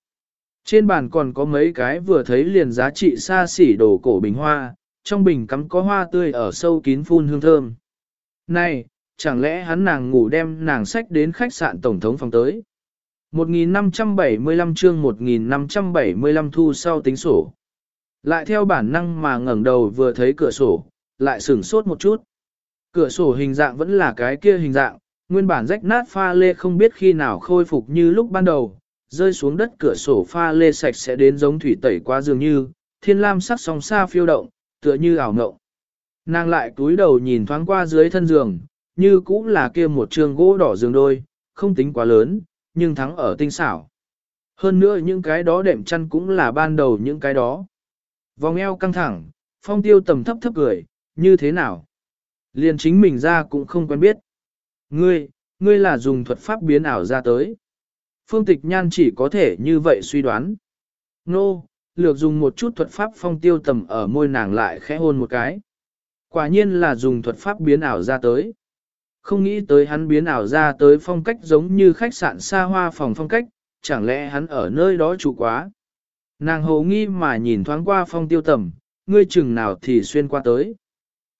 Trên bàn còn có mấy cái vừa thấy liền giá trị xa xỉ đồ cổ bình hoa, trong bình cắm có hoa tươi ở sâu kín phun hương thơm. Này, chẳng lẽ hắn nàng ngủ đem nàng sách đến khách sạn tổng thống phòng tới. 1575 chương 1575 thu sau tính sổ. Lại theo bản năng mà ngẩng đầu vừa thấy cửa sổ, lại sửng sốt một chút. Cửa sổ hình dạng vẫn là cái kia hình dạng, nguyên bản rách nát pha lê không biết khi nào khôi phục như lúc ban đầu, rơi xuống đất cửa sổ pha lê sạch sẽ đến giống thủy tẩy qua dường như, thiên lam sắc sóng xa phiêu động, tựa như ảo ngộng. Nàng lại cúi đầu nhìn thoáng qua dưới thân giường, như cũng là kia một trường gỗ đỏ giường đôi, không tính quá lớn, nhưng thắng ở tinh xảo. Hơn nữa những cái đó đệm chăn cũng là ban đầu những cái đó. Vòng eo căng thẳng, phong tiêu tầm thấp thấp cười, như thế nào? Liền chính mình ra cũng không quen biết. Ngươi, ngươi là dùng thuật pháp biến ảo ra tới. Phương tịch nhan chỉ có thể như vậy suy đoán. Nô, no, lược dùng một chút thuật pháp phong tiêu tầm ở môi nàng lại khẽ hôn một cái. Quả nhiên là dùng thuật pháp biến ảo ra tới. Không nghĩ tới hắn biến ảo ra tới phong cách giống như khách sạn xa hoa phòng phong cách, chẳng lẽ hắn ở nơi đó trụ quá. Nàng hồ nghi mà nhìn thoáng qua phong tiêu tầm, ngươi chừng nào thì xuyên qua tới.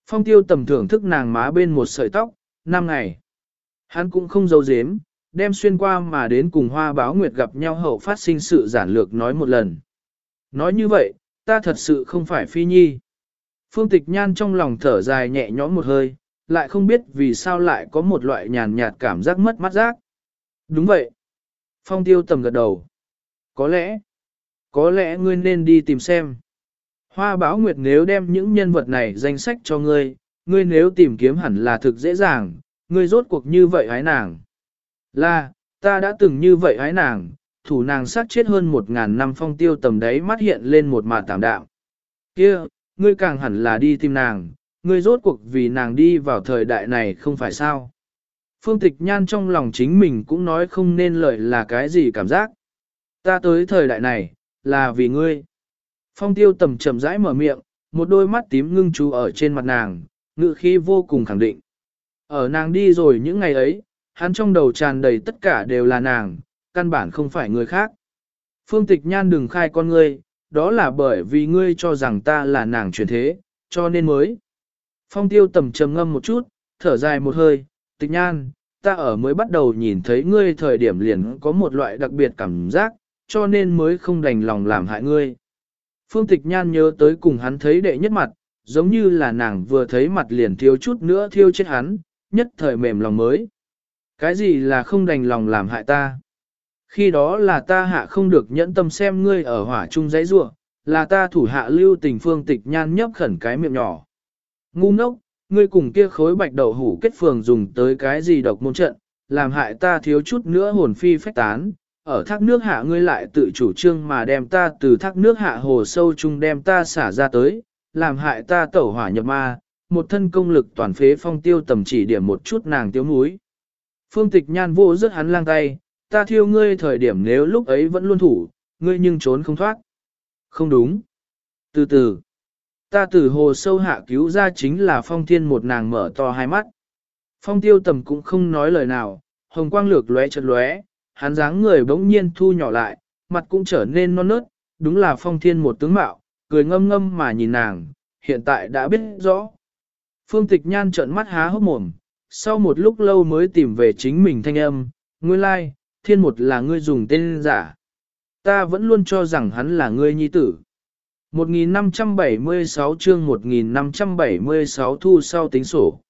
Phong tiêu tầm thưởng thức nàng má bên một sợi tóc, năm ngày. Hắn cũng không giấu giếm, đem xuyên qua mà đến cùng hoa báo nguyệt gặp nhau hậu phát sinh sự giản lược nói một lần. Nói như vậy, ta thật sự không phải phi nhi. Phương tịch nhan trong lòng thở dài nhẹ nhõm một hơi, lại không biết vì sao lại có một loại nhàn nhạt cảm giác mất mắt giác. Đúng vậy. Phong tiêu tầm gật đầu. Có lẽ, có lẽ ngươi nên đi tìm xem. Hoa báo nguyệt nếu đem những nhân vật này danh sách cho ngươi, ngươi nếu tìm kiếm hẳn là thực dễ dàng, ngươi rốt cuộc như vậy hái nàng. Là, ta đã từng như vậy hái nàng, thủ nàng sát chết hơn một ngàn năm phong tiêu tầm đấy mắt hiện lên một mạt tạm đạo. Kia, ngươi càng hẳn là đi tìm nàng, ngươi rốt cuộc vì nàng đi vào thời đại này không phải sao. Phương tịch nhan trong lòng chính mình cũng nói không nên lợi là cái gì cảm giác. Ta tới thời đại này, là vì ngươi. Phong tiêu tầm chậm rãi mở miệng, một đôi mắt tím ngưng chú ở trên mặt nàng, ngự khí vô cùng khẳng định. Ở nàng đi rồi những ngày ấy, hắn trong đầu tràn đầy tất cả đều là nàng, căn bản không phải người khác. Phương tịch nhan đừng khai con ngươi, đó là bởi vì ngươi cho rằng ta là nàng truyền thế, cho nên mới. Phong tiêu tầm trầm ngâm một chút, thở dài một hơi, tịch nhan, ta ở mới bắt đầu nhìn thấy ngươi thời điểm liền có một loại đặc biệt cảm giác, cho nên mới không đành lòng làm hại ngươi. Phương tịch nhan nhớ tới cùng hắn thấy đệ nhất mặt, giống như là nàng vừa thấy mặt liền thiếu chút nữa thiêu chết hắn, nhất thời mềm lòng mới. Cái gì là không đành lòng làm hại ta? Khi đó là ta hạ không được nhẫn tâm xem ngươi ở hỏa trung giấy rua, là ta thủ hạ lưu tình phương tịch nhan nhấp khẩn cái miệng nhỏ. Ngu ngốc, ngươi cùng kia khối bạch đậu hủ kết phường dùng tới cái gì độc môn trận, làm hại ta thiếu chút nữa hồn phi phách tán, ở thác nước hạ ngươi lại tự chủ trương mà đem ta từ thác nước hạ hồ sâu chung đem ta xả ra tới, làm hại ta tẩu hỏa nhập ma, một thân công lực toàn phế phong tiêu tầm chỉ điểm một chút nàng tiếu núi. Phương tịch nhan vô rất hắn lang tay, ta thiêu ngươi thời điểm nếu lúc ấy vẫn luôn thủ, ngươi nhưng trốn không thoát. Không đúng. Từ từ, ta từ hồ sâu hạ cứu ra chính là phong thiên một nàng mở to hai mắt. Phong tiêu tầm cũng không nói lời nào, hồng quang lược lóe chật lóe, hắn dáng người bỗng nhiên thu nhỏ lại, mặt cũng trở nên non nớt, đúng là phong thiên một tướng mạo, cười ngâm ngâm mà nhìn nàng, hiện tại đã biết rõ. Phương tịch nhan trợn mắt há hốc mồm, sau một lúc lâu mới tìm về chính mình thanh âm, nguyên lai, like, thiên một là ngươi dùng tên giả. Ta vẫn luôn cho rằng hắn là ngươi nhi tử. 1576 chương 1576 thu sau tính sổ.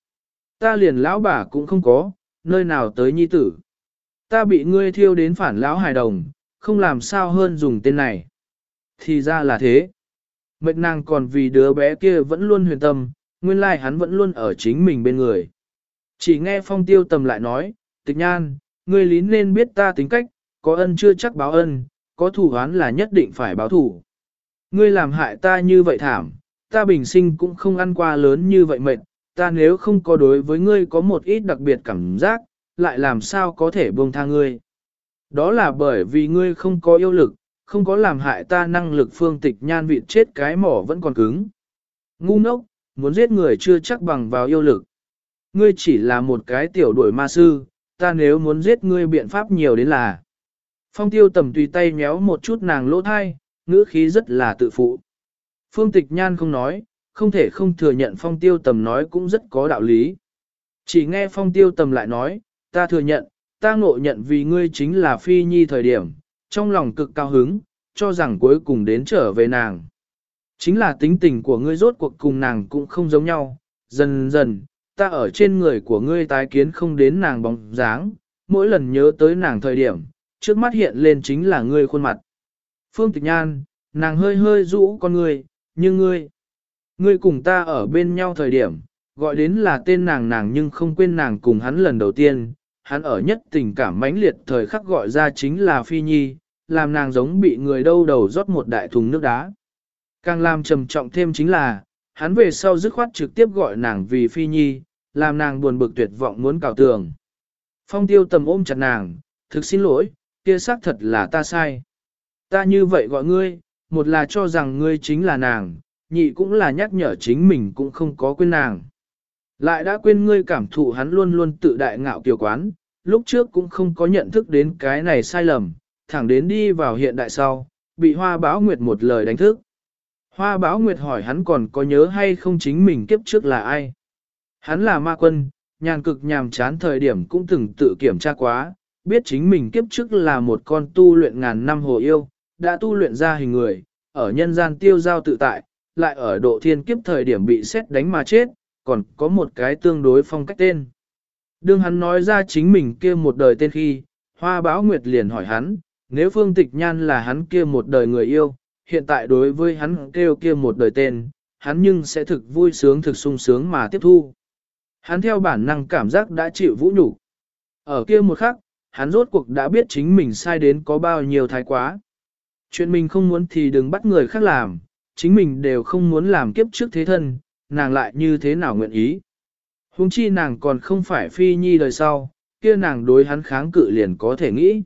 Ta liền lão bà cũng không có, nơi nào tới nhi tử. Ta bị ngươi thiêu đến phản lão hài đồng, không làm sao hơn dùng tên này. Thì ra là thế. Mệt nàng còn vì đứa bé kia vẫn luôn huyền tâm, nguyên lai hắn vẫn luôn ở chính mình bên người. Chỉ nghe phong tiêu tầm lại nói, tịch nhan, ngươi lý nên biết ta tính cách, có ân chưa chắc báo ân, có thủ án là nhất định phải báo thủ. Ngươi làm hại ta như vậy thảm, ta bình sinh cũng không ăn qua lớn như vậy mệt, ta nếu không có đối với ngươi có một ít đặc biệt cảm giác, lại làm sao có thể buông tha ngươi. Đó là bởi vì ngươi không có yêu lực, không có làm hại ta năng lực phương tịch nhan vịt chết cái mỏ vẫn còn cứng. Ngu ngốc, muốn giết người chưa chắc bằng vào yêu lực. Ngươi chỉ là một cái tiểu đuổi ma sư, ta nếu muốn giết ngươi biện pháp nhiều đến là. Phong tiêu tầm tùy tay méo một chút nàng lỗ thai, ngữ khí rất là tự phụ. Phương tịch nhan không nói, không thể không thừa nhận phong tiêu tầm nói cũng rất có đạo lý. Chỉ nghe phong tiêu tầm lại nói, ta thừa nhận, ta ngộ nhận vì ngươi chính là phi nhi thời điểm, trong lòng cực cao hứng, cho rằng cuối cùng đến trở về nàng. Chính là tính tình của ngươi rốt cuộc cùng nàng cũng không giống nhau, dần dần, ta ở trên người của ngươi tái kiến không đến nàng bóng dáng, mỗi lần nhớ tới nàng thời điểm, trước mắt hiện lên chính là ngươi khuôn mặt. Phương Tịch Nhan, nàng hơi hơi rũ con ngươi, nhưng ngươi, ngươi cùng ta ở bên nhau thời điểm, gọi đến là tên nàng nàng nhưng không quên nàng cùng hắn lần đầu tiên, hắn ở nhất tình cảm mãnh liệt thời khắc gọi ra chính là Phi Nhi, làm nàng giống bị người đâu đầu rót một đại thùng nước đá. Càng làm trầm trọng thêm chính là, hắn về sau dứt khoát trực tiếp gọi nàng vì Phi Nhi, làm nàng buồn bực tuyệt vọng muốn cào tường. Phong tiêu tầm ôm chặt nàng, thực xin lỗi, kia xác thật là ta sai. Ta như vậy gọi ngươi, một là cho rằng ngươi chính là nàng, nhị cũng là nhắc nhở chính mình cũng không có quên nàng. Lại đã quên ngươi cảm thụ hắn luôn luôn tự đại ngạo kiều quán, lúc trước cũng không có nhận thức đến cái này sai lầm, thẳng đến đi vào hiện đại sau, bị hoa báo nguyệt một lời đánh thức. Hoa báo nguyệt hỏi hắn còn có nhớ hay không chính mình kiếp trước là ai. Hắn là ma quân, nhàn cực nhàm chán thời điểm cũng từng tự kiểm tra quá, biết chính mình kiếp trước là một con tu luyện ngàn năm hồ yêu, đã tu luyện ra hình người, ở nhân gian tiêu giao tự tại, lại ở độ thiên kiếp thời điểm bị xét đánh mà chết, còn có một cái tương đối phong cách tên. Đương hắn nói ra chính mình kia một đời tên khi, Hoa Báo Nguyệt liền hỏi hắn, nếu Phương Tịch Nhan là hắn kia một đời người yêu, hiện tại đối với hắn kêu kia một đời tên, hắn nhưng sẽ thực vui sướng thực sung sướng mà tiếp thu. Hắn theo bản năng cảm giác đã chịu vũ nhục. Ở kia một khắc, hắn rốt cuộc đã biết chính mình sai đến có bao nhiêu thái quá. Chuyện mình không muốn thì đừng bắt người khác làm, chính mình đều không muốn làm kiếp trước thế thân, nàng lại như thế nào nguyện ý. Huống chi nàng còn không phải phi nhi đời sau, kia nàng đối hắn kháng cự liền có thể nghĩ.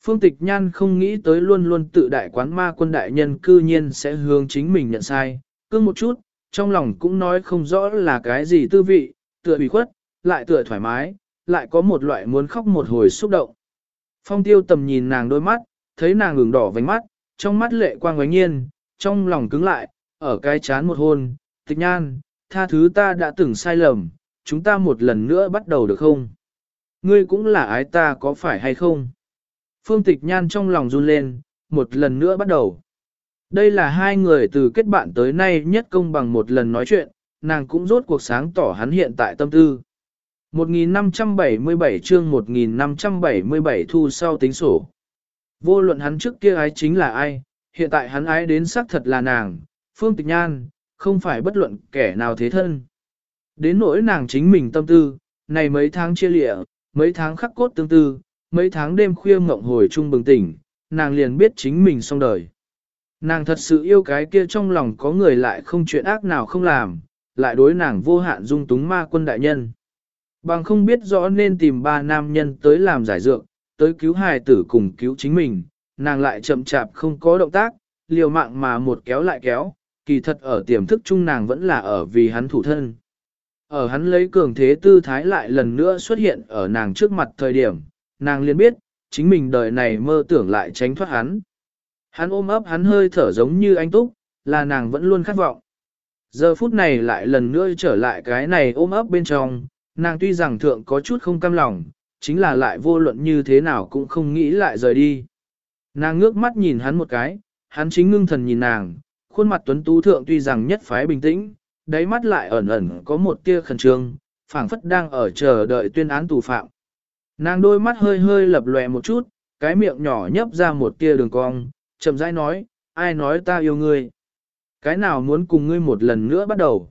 Phương Tịch Nhan không nghĩ tới luôn luôn tự đại quán ma quân đại nhân cư nhiên sẽ hướng chính mình nhận sai, cương một chút, trong lòng cũng nói không rõ là cái gì tư vị, tựa bị khuất, lại tựa thoải mái, lại có một loại muốn khóc một hồi xúc động. Phong tiêu tầm nhìn nàng đôi mắt, thấy nàng ngừng đỏ vánh mắt, trong mắt lệ quang ngoánh nhiên, trong lòng cứng lại, ở cái chán một hôn, tịch nhan, tha thứ ta đã từng sai lầm, chúng ta một lần nữa bắt đầu được không? Ngươi cũng là ái ta có phải hay không? Phương tịch nhan trong lòng run lên, một lần nữa bắt đầu. Đây là hai người từ kết bạn tới nay nhất công bằng một lần nói chuyện, nàng cũng rốt cuộc sáng tỏ hắn hiện tại tâm tư. 1577 chương 1577 thu sau tính sổ. Vô luận hắn trước kia ái chính là ai, hiện tại hắn ái đến xác thật là nàng, Phương Tịch Nhan, không phải bất luận kẻ nào thế thân. Đến nỗi nàng chính mình tâm tư, này mấy tháng chia lịa, mấy tháng khắc cốt tương tư, mấy tháng đêm khuya mộng hồi chung bừng tỉnh, nàng liền biết chính mình xong đời. Nàng thật sự yêu cái kia trong lòng có người lại không chuyện ác nào không làm, lại đối nàng vô hạn dung túng ma quân đại nhân. Bằng không biết rõ nên tìm ba nam nhân tới làm giải dược, tới cứu hài tử cùng cứu chính mình, nàng lại chậm chạp không có động tác, liều mạng mà một kéo lại kéo, kỳ thật ở tiềm thức chung nàng vẫn là ở vì hắn thủ thân. Ở hắn lấy cường thế tư thái lại lần nữa xuất hiện ở nàng trước mặt thời điểm, nàng liền biết, chính mình đời này mơ tưởng lại tránh thoát hắn. Hắn ôm ấp hắn hơi thở giống như anh túc, là nàng vẫn luôn khát vọng. Giờ phút này lại lần nữa trở lại cái này ôm ấp bên trong, nàng tuy rằng thượng có chút không cam lòng, chính là lại vô luận như thế nào cũng không nghĩ lại rời đi. Nàng ngước mắt nhìn hắn một cái, hắn chính ngưng thần nhìn nàng, khuôn mặt tuấn tú thượng tuy rằng nhất phái bình tĩnh, đáy mắt lại ẩn ẩn có một tia khẩn trương, phảng phất đang ở chờ đợi tuyên án tù phạm. Nàng đôi mắt hơi hơi lập lòe một chút, cái miệng nhỏ nhấp ra một tia đường cong, chậm rãi nói, ai nói ta yêu ngươi? Cái nào muốn cùng ngươi một lần nữa bắt đầu?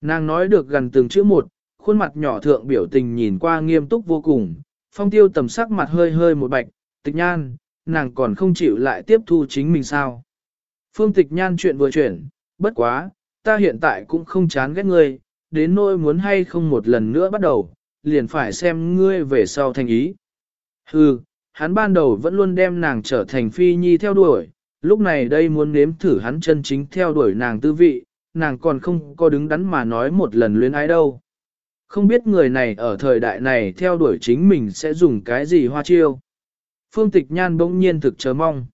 Nàng nói được gần từng chữ một, khuôn mặt nhỏ thượng biểu tình nhìn qua nghiêm túc vô cùng, phong tiêu tầm sắc mặt hơi hơi một bạch, tịch nhan, nàng còn không chịu lại tiếp thu chính mình sao. Phương tịch nhan chuyện vừa chuyển, bất quá, ta hiện tại cũng không chán ghét ngươi, đến nỗi muốn hay không một lần nữa bắt đầu, liền phải xem ngươi về sau thành ý. Hừ, hắn ban đầu vẫn luôn đem nàng trở thành phi nhi theo đuổi, lúc này đây muốn nếm thử hắn chân chính theo đuổi nàng tư vị, nàng còn không có đứng đắn mà nói một lần luyến ái đâu. Không biết người này ở thời đại này theo đuổi chính mình sẽ dùng cái gì hoa chiêu. Phương tịch nhan bỗng nhiên thực chờ mong.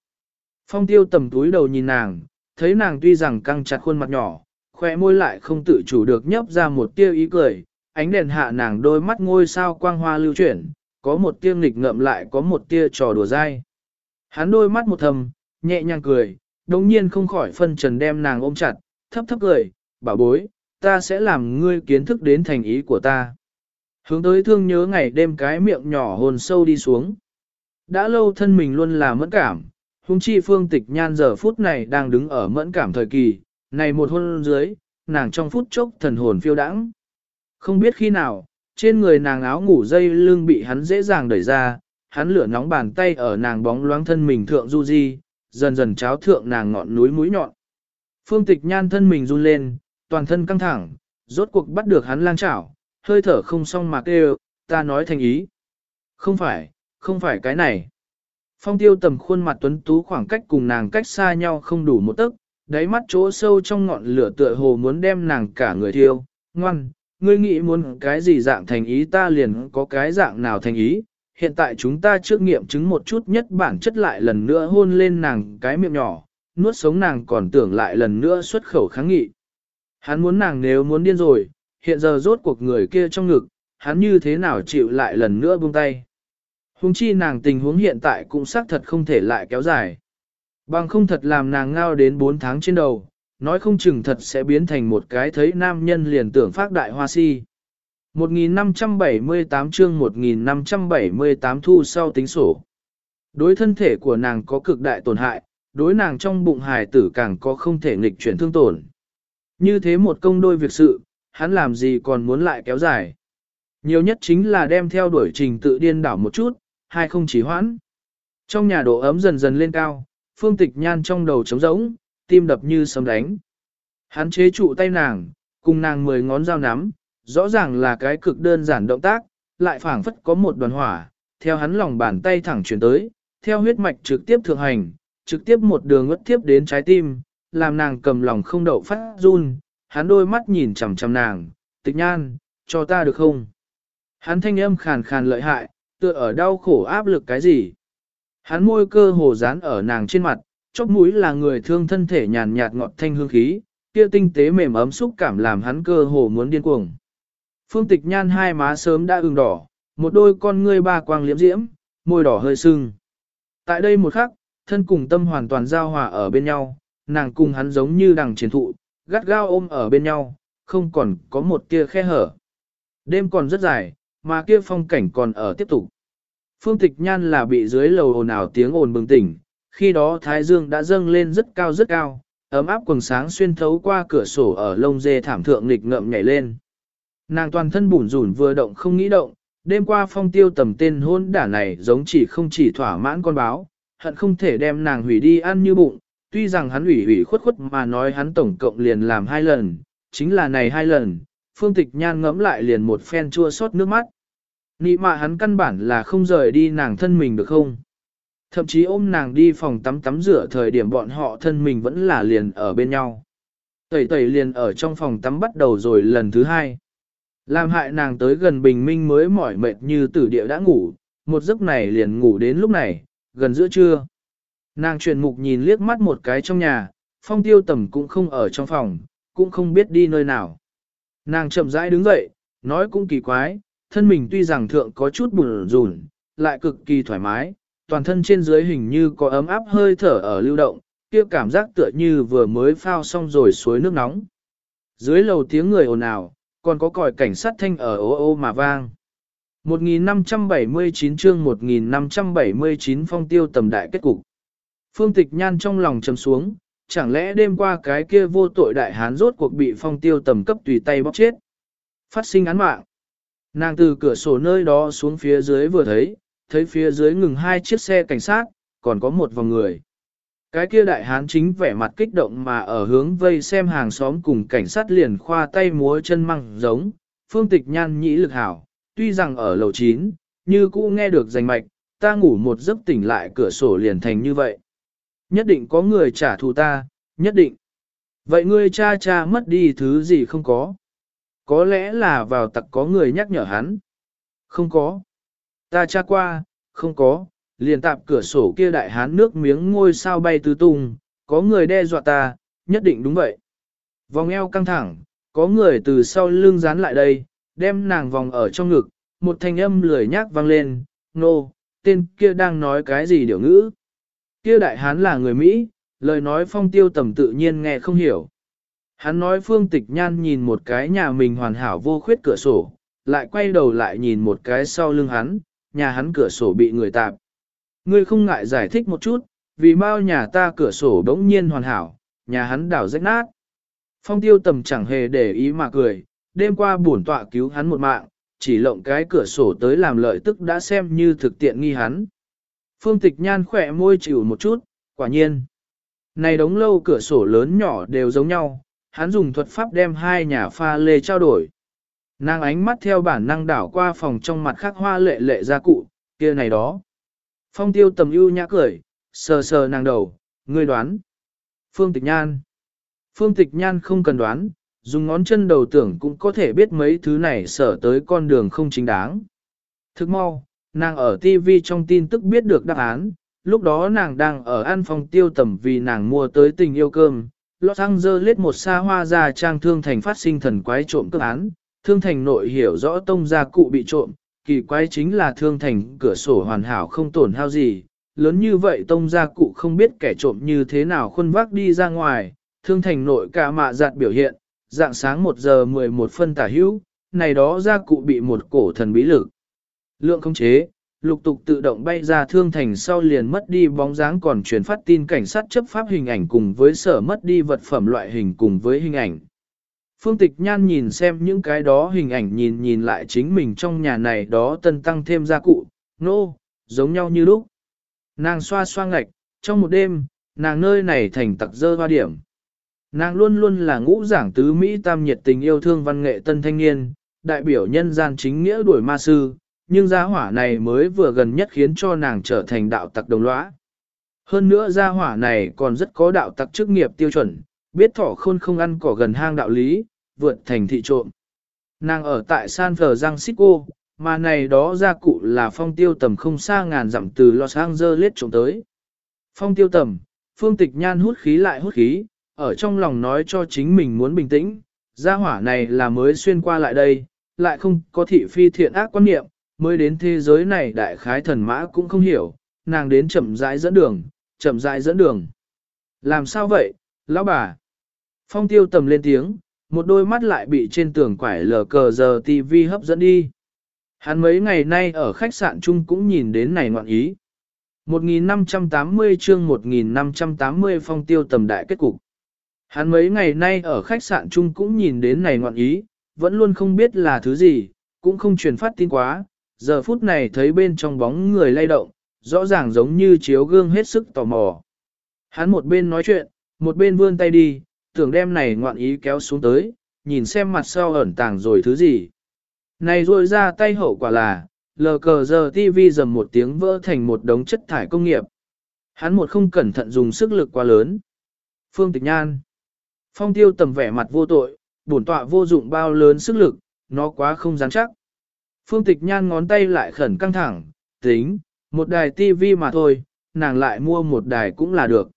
Phong tiêu tầm túi đầu nhìn nàng, thấy nàng tuy rằng căng chặt khuôn mặt nhỏ, khỏe môi lại không tự chủ được nhấp ra một tia ý cười, ánh đèn hạ nàng đôi mắt ngôi sao quang hoa lưu chuyển, có một tia nghịch ngợm lại có một tia trò đùa dai. Hắn đôi mắt một thầm, nhẹ nhàng cười, đồng nhiên không khỏi phân trần đem nàng ôm chặt, thấp thấp cười, bảo bối, ta sẽ làm ngươi kiến thức đến thành ý của ta. Hướng tới thương nhớ ngày đêm cái miệng nhỏ hồn sâu đi xuống. Đã lâu thân mình luôn là mẫn cảm, hung chi phương tịch nhan giờ phút này đang đứng ở mẫn cảm thời kỳ, này một hôn dưới, nàng trong phút chốc thần hồn phiêu đãng. Không biết khi nào, trên người nàng áo ngủ dây lưng bị hắn dễ dàng đẩy ra, hắn lửa nóng bàn tay ở nàng bóng loáng thân mình thượng du di, dần dần cháo thượng nàng ngọn núi mũi nhọn. Phương tịch nhan thân mình run lên, toàn thân căng thẳng, rốt cuộc bắt được hắn lang chảo, hơi thở không xong mà kêu, ta nói thành ý. Không phải, không phải cái này. Phong tiêu tầm khuôn mặt tuấn tú khoảng cách cùng nàng cách xa nhau không đủ một tấc, đáy mắt chỗ sâu trong ngọn lửa tựa hồ muốn đem nàng cả người thiêu, ngoan, ngươi nghĩ muốn cái gì dạng thành ý ta liền có cái dạng nào thành ý, hiện tại chúng ta trước nghiệm chứng một chút nhất bản chất lại lần nữa hôn lên nàng cái miệng nhỏ, nuốt sống nàng còn tưởng lại lần nữa xuất khẩu kháng nghị. Hắn muốn nàng nếu muốn điên rồi, hiện giờ rốt cuộc người kia trong ngực, hắn như thế nào chịu lại lần nữa buông tay. Hùng chi nàng tình huống hiện tại cũng xác thật không thể lại kéo dài. Bằng không thật làm nàng ngao đến 4 tháng trên đầu, nói không chừng thật sẽ biến thành một cái thấy nam nhân liền tưởng phát đại hoa si. 1578 chương 1578 thu sau tính sổ. Đối thân thể của nàng có cực đại tổn hại, đối nàng trong bụng hài tử càng có không thể nghịch chuyển thương tổn. Như thế một công đôi việc sự, hắn làm gì còn muốn lại kéo dài. Nhiều nhất chính là đem theo đuổi trình tự điên đảo một chút, hay không chỉ hoãn. Trong nhà độ ấm dần dần lên cao, phương tịch nhan trong đầu trống rỗng, tim đập như sấm đánh. Hắn chế trụ tay nàng, cùng nàng mười ngón dao nắm, rõ ràng là cái cực đơn giản động tác, lại phảng phất có một đoàn hỏa, theo hắn lòng bàn tay thẳng chuyển tới, theo huyết mạch trực tiếp thượng hành, trực tiếp một đường ngất tiếp đến trái tim, làm nàng cầm lòng không đậu phát run, hắn đôi mắt nhìn chằm chằm nàng, tịch nhan, cho ta được không? Hắn thanh âm khàn khàn lợi hại, tựa ở đau khổ áp lực cái gì? Hắn môi cơ hồ dán ở nàng trên mặt, chóp mũi là người thương thân thể nhàn nhạt ngọt thanh hương khí, kia tinh tế mềm ấm xúc cảm làm hắn cơ hồ muốn điên cuồng. Phương tịch nhan hai má sớm đã ửng đỏ, một đôi con ngươi ba quang liễm diễm, môi đỏ hơi sưng. Tại đây một khắc, thân cùng tâm hoàn toàn giao hòa ở bên nhau, nàng cùng hắn giống như đằng chiến thụ, gắt gao ôm ở bên nhau, không còn có một tia khe hở. Đêm còn rất dài, mà kia phong cảnh còn ở tiếp tục. Phương tịch nhan là bị dưới lầu ồn ào tiếng ồn bừng tỉnh, khi đó thái dương đã dâng lên rất cao rất cao, ấm áp quần sáng xuyên thấu qua cửa sổ ở lông dê thảm thượng nghịch ngậm nhảy lên. Nàng toàn thân bủn rủn vừa động không nghĩ động, đêm qua phong tiêu tầm tên hôn đả này giống chỉ không chỉ thỏa mãn con báo, hận không thể đem nàng hủy đi ăn như bụng, tuy rằng hắn hủy hủy khuất khuất mà nói hắn tổng cộng liền làm hai lần, chính là này hai lần, phương tịch nhan ngẫm lại liền một phen chua xót nước mắt. Nị mạ hắn căn bản là không rời đi nàng thân mình được không? Thậm chí ôm nàng đi phòng tắm tắm rửa thời điểm bọn họ thân mình vẫn là liền ở bên nhau. Tẩy tẩy liền ở trong phòng tắm bắt đầu rồi lần thứ hai. Làm hại nàng tới gần bình minh mới mỏi mệt như tử địa đã ngủ, một giấc này liền ngủ đến lúc này, gần giữa trưa. Nàng truyền mục nhìn liếc mắt một cái trong nhà, phong tiêu tầm cũng không ở trong phòng, cũng không biết đi nơi nào. Nàng chậm rãi đứng dậy, nói cũng kỳ quái, thân mình tuy rằng thượng có chút bùn rùn, lại cực kỳ thoải mái, toàn thân trên dưới hình như có ấm áp hơi thở ở lưu động, kia cảm giác tựa như vừa mới phao xong rồi suối nước nóng. Dưới lầu tiếng người ồn ào, còn có còi cảnh sát thanh ở ô ô mà vang. 1579 chương 1579 phong tiêu tầm đại kết cục. Phương tịch nhan trong lòng trầm xuống, chẳng lẽ đêm qua cái kia vô tội đại hán rốt cuộc bị phong tiêu tầm cấp tùy tay bóc chết. Phát sinh án mạng. Nàng từ cửa sổ nơi đó xuống phía dưới vừa thấy, thấy phía dưới ngừng hai chiếc xe cảnh sát, còn có một vòng người. Cái kia đại hán chính vẻ mặt kích động mà ở hướng vây xem hàng xóm cùng cảnh sát liền khoa tay múa chân măng giống, phương tịch nhan nhĩ lực hảo, tuy rằng ở lầu 9, như cũ nghe được danh mạch, ta ngủ một giấc tỉnh lại cửa sổ liền thành như vậy. Nhất định có người trả thù ta, nhất định. Vậy ngươi cha cha mất đi thứ gì không có? Có lẽ là vào tặc có người nhắc nhở hắn. Không có. Ta tra qua, không có, liền tạp cửa sổ kia đại hán nước miếng ngôi sao bay tứ tung, có người đe dọa ta, nhất định đúng vậy. Vòng eo căng thẳng, có người từ sau lưng dán lại đây, đem nàng vòng ở trong ngực, một thanh âm lười nhác vang lên, nô, no, tên kia đang nói cái gì điều ngữ. Kia đại hán là người Mỹ, lời nói phong tiêu tầm tự nhiên nghe không hiểu. Hắn nói phương tịch nhan nhìn một cái nhà mình hoàn hảo vô khuyết cửa sổ, lại quay đầu lại nhìn một cái sau lưng hắn, nhà hắn cửa sổ bị người tạp. Ngươi không ngại giải thích một chút, vì bao nhà ta cửa sổ đống nhiên hoàn hảo, nhà hắn đảo rách nát. Phong tiêu tầm chẳng hề để ý mà cười, đêm qua bổn tọa cứu hắn một mạng, chỉ lộng cái cửa sổ tới làm lợi tức đã xem như thực tiện nghi hắn. Phương tịch nhan khỏe môi chịu một chút, quả nhiên. Này đống lâu cửa sổ lớn nhỏ đều giống nhau, hắn dùng thuật pháp đem hai nhà pha lê trao đổi. Nàng ánh mắt theo bản năng đảo qua phòng trong mặt khác hoa lệ lệ gia cụ, kia này đó. Phong tiêu tầm ưu nhã cười, sờ sờ nàng đầu, ngươi đoán. Phương tịch nhan. Phương tịch nhan không cần đoán, dùng ngón chân đầu tưởng cũng có thể biết mấy thứ này sở tới con đường không chính đáng. Thức mau, nàng ở TV trong tin tức biết được đáp án, lúc đó nàng đang ở ăn phòng tiêu tầm vì nàng mua tới tình yêu cơm. Los Angeles một xa hoa ra trang thương thành phát sinh thần quái trộm cướp án, thương thành nội hiểu rõ tông gia cụ bị trộm, kỳ quái chính là thương thành cửa sổ hoàn hảo không tổn hao gì, lớn như vậy tông gia cụ không biết kẻ trộm như thế nào khuân vác đi ra ngoài, thương thành nội cả mạ giạt biểu hiện, dạng sáng 1 giờ 11 phân tả hữu, này đó gia cụ bị một cổ thần bí lực. Lượng không chế, lục tục tự động bay ra thương thành sau liền mất đi bóng dáng còn truyền phát tin cảnh sát chấp pháp hình ảnh cùng với sở mất đi vật phẩm loại hình cùng với hình ảnh. Phương Tịch Nhan nhìn xem những cái đó hình ảnh nhìn nhìn lại chính mình trong nhà này đó tân tăng thêm gia cụ, nô, no, giống nhau như lúc. Nàng xoa xoa ngạch, trong một đêm, nàng nơi này thành tặc dơ hoa điểm. Nàng luôn luôn là ngũ giảng tứ Mỹ tam nhiệt tình yêu thương văn nghệ tân thanh niên, đại biểu nhân gian chính nghĩa đuổi ma sư, nhưng gia hỏa này mới vừa gần nhất khiến cho nàng trở thành đạo tặc đồng lõa. Hơn nữa gia hỏa này còn rất có đạo tặc chức nghiệp tiêu chuẩn, biết thỏ khôn không ăn cỏ gần hang đạo lý, vượt thành thị trộm. Nàng ở tại San Francisco, mà này đó gia cụ là phong tiêu tầm không xa ngàn dặm từ Los Angeles trộm tới. Phong tiêu tầm, phương tịch nhan hút khí lại hút khí, ở trong lòng nói cho chính mình muốn bình tĩnh, gia hỏa này là mới xuyên qua lại đây, lại không có thị phi thiện ác quan niệm, mới đến thế giới này đại khái thần mã cũng không hiểu, nàng đến chậm rãi dẫn đường, chậm rãi dẫn đường. Làm sao vậy, lão bà? Phong tiêu tầm lên tiếng, một đôi mắt lại bị trên tường quải lờ cờ giờ TV hấp dẫn đi. Hắn mấy ngày nay ở khách sạn chung cũng nhìn đến này ngoạn ý. 1580 chương 1580 phong tiêu tầm đại kết cục. Hắn mấy ngày nay ở khách sạn chung cũng nhìn đến này ngoạn ý, vẫn luôn không biết là thứ gì, cũng không truyền phát tin quá, giờ phút này thấy bên trong bóng người lay động, rõ ràng giống như chiếu gương hết sức tò mò. Hắn một bên nói chuyện, một bên vươn tay đi, tưởng đem này ngoạn ý kéo xuống tới, nhìn xem mặt sau ẩn tàng rồi thứ gì. Này rôi ra tay hậu quả là, lờ cờ giờ TV dầm một tiếng vỡ thành một đống chất thải công nghiệp. Hắn một không cẩn thận dùng sức lực quá lớn. Phương Tịch Nhan Phong tiêu tầm vẻ mặt vô tội, bổn tọa vô dụng bao lớn sức lực, nó quá không rắn chắc. Phương Tịch Nhan ngón tay lại khẩn căng thẳng, tính, một đài TV mà thôi, nàng lại mua một đài cũng là được.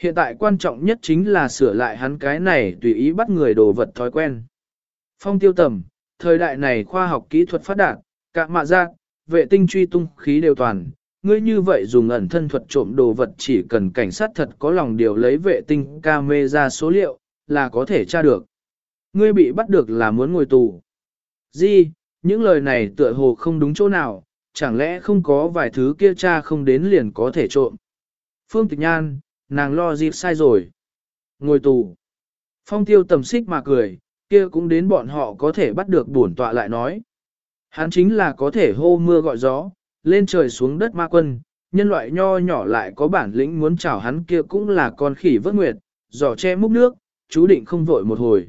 Hiện tại quan trọng nhất chính là sửa lại hắn cái này tùy ý bắt người đồ vật thói quen. Phong tiêu tầm, thời đại này khoa học kỹ thuật phát đạt, cả mạ giác, vệ tinh truy tung khí đều toàn. Ngươi như vậy dùng ẩn thân thuật trộm đồ vật chỉ cần cảnh sát thật có lòng điều lấy vệ tinh camera số liệu, là có thể tra được. Ngươi bị bắt được là muốn ngồi tù. Di, những lời này tựa hồ không đúng chỗ nào, chẳng lẽ không có vài thứ kia cha không đến liền có thể trộm. Phương Tịch Nhan, nàng lo dịp sai rồi. Ngồi tù. Phong tiêu tầm xích mà cười, kia cũng đến bọn họ có thể bắt được bổn tọa lại nói. Hắn chính là có thể hô mưa gọi gió, lên trời xuống đất ma quân, nhân loại nho nhỏ lại có bản lĩnh muốn chào hắn kia cũng là con khỉ vớt nguyệt, giỏ che múc nước, chú định không vội một hồi.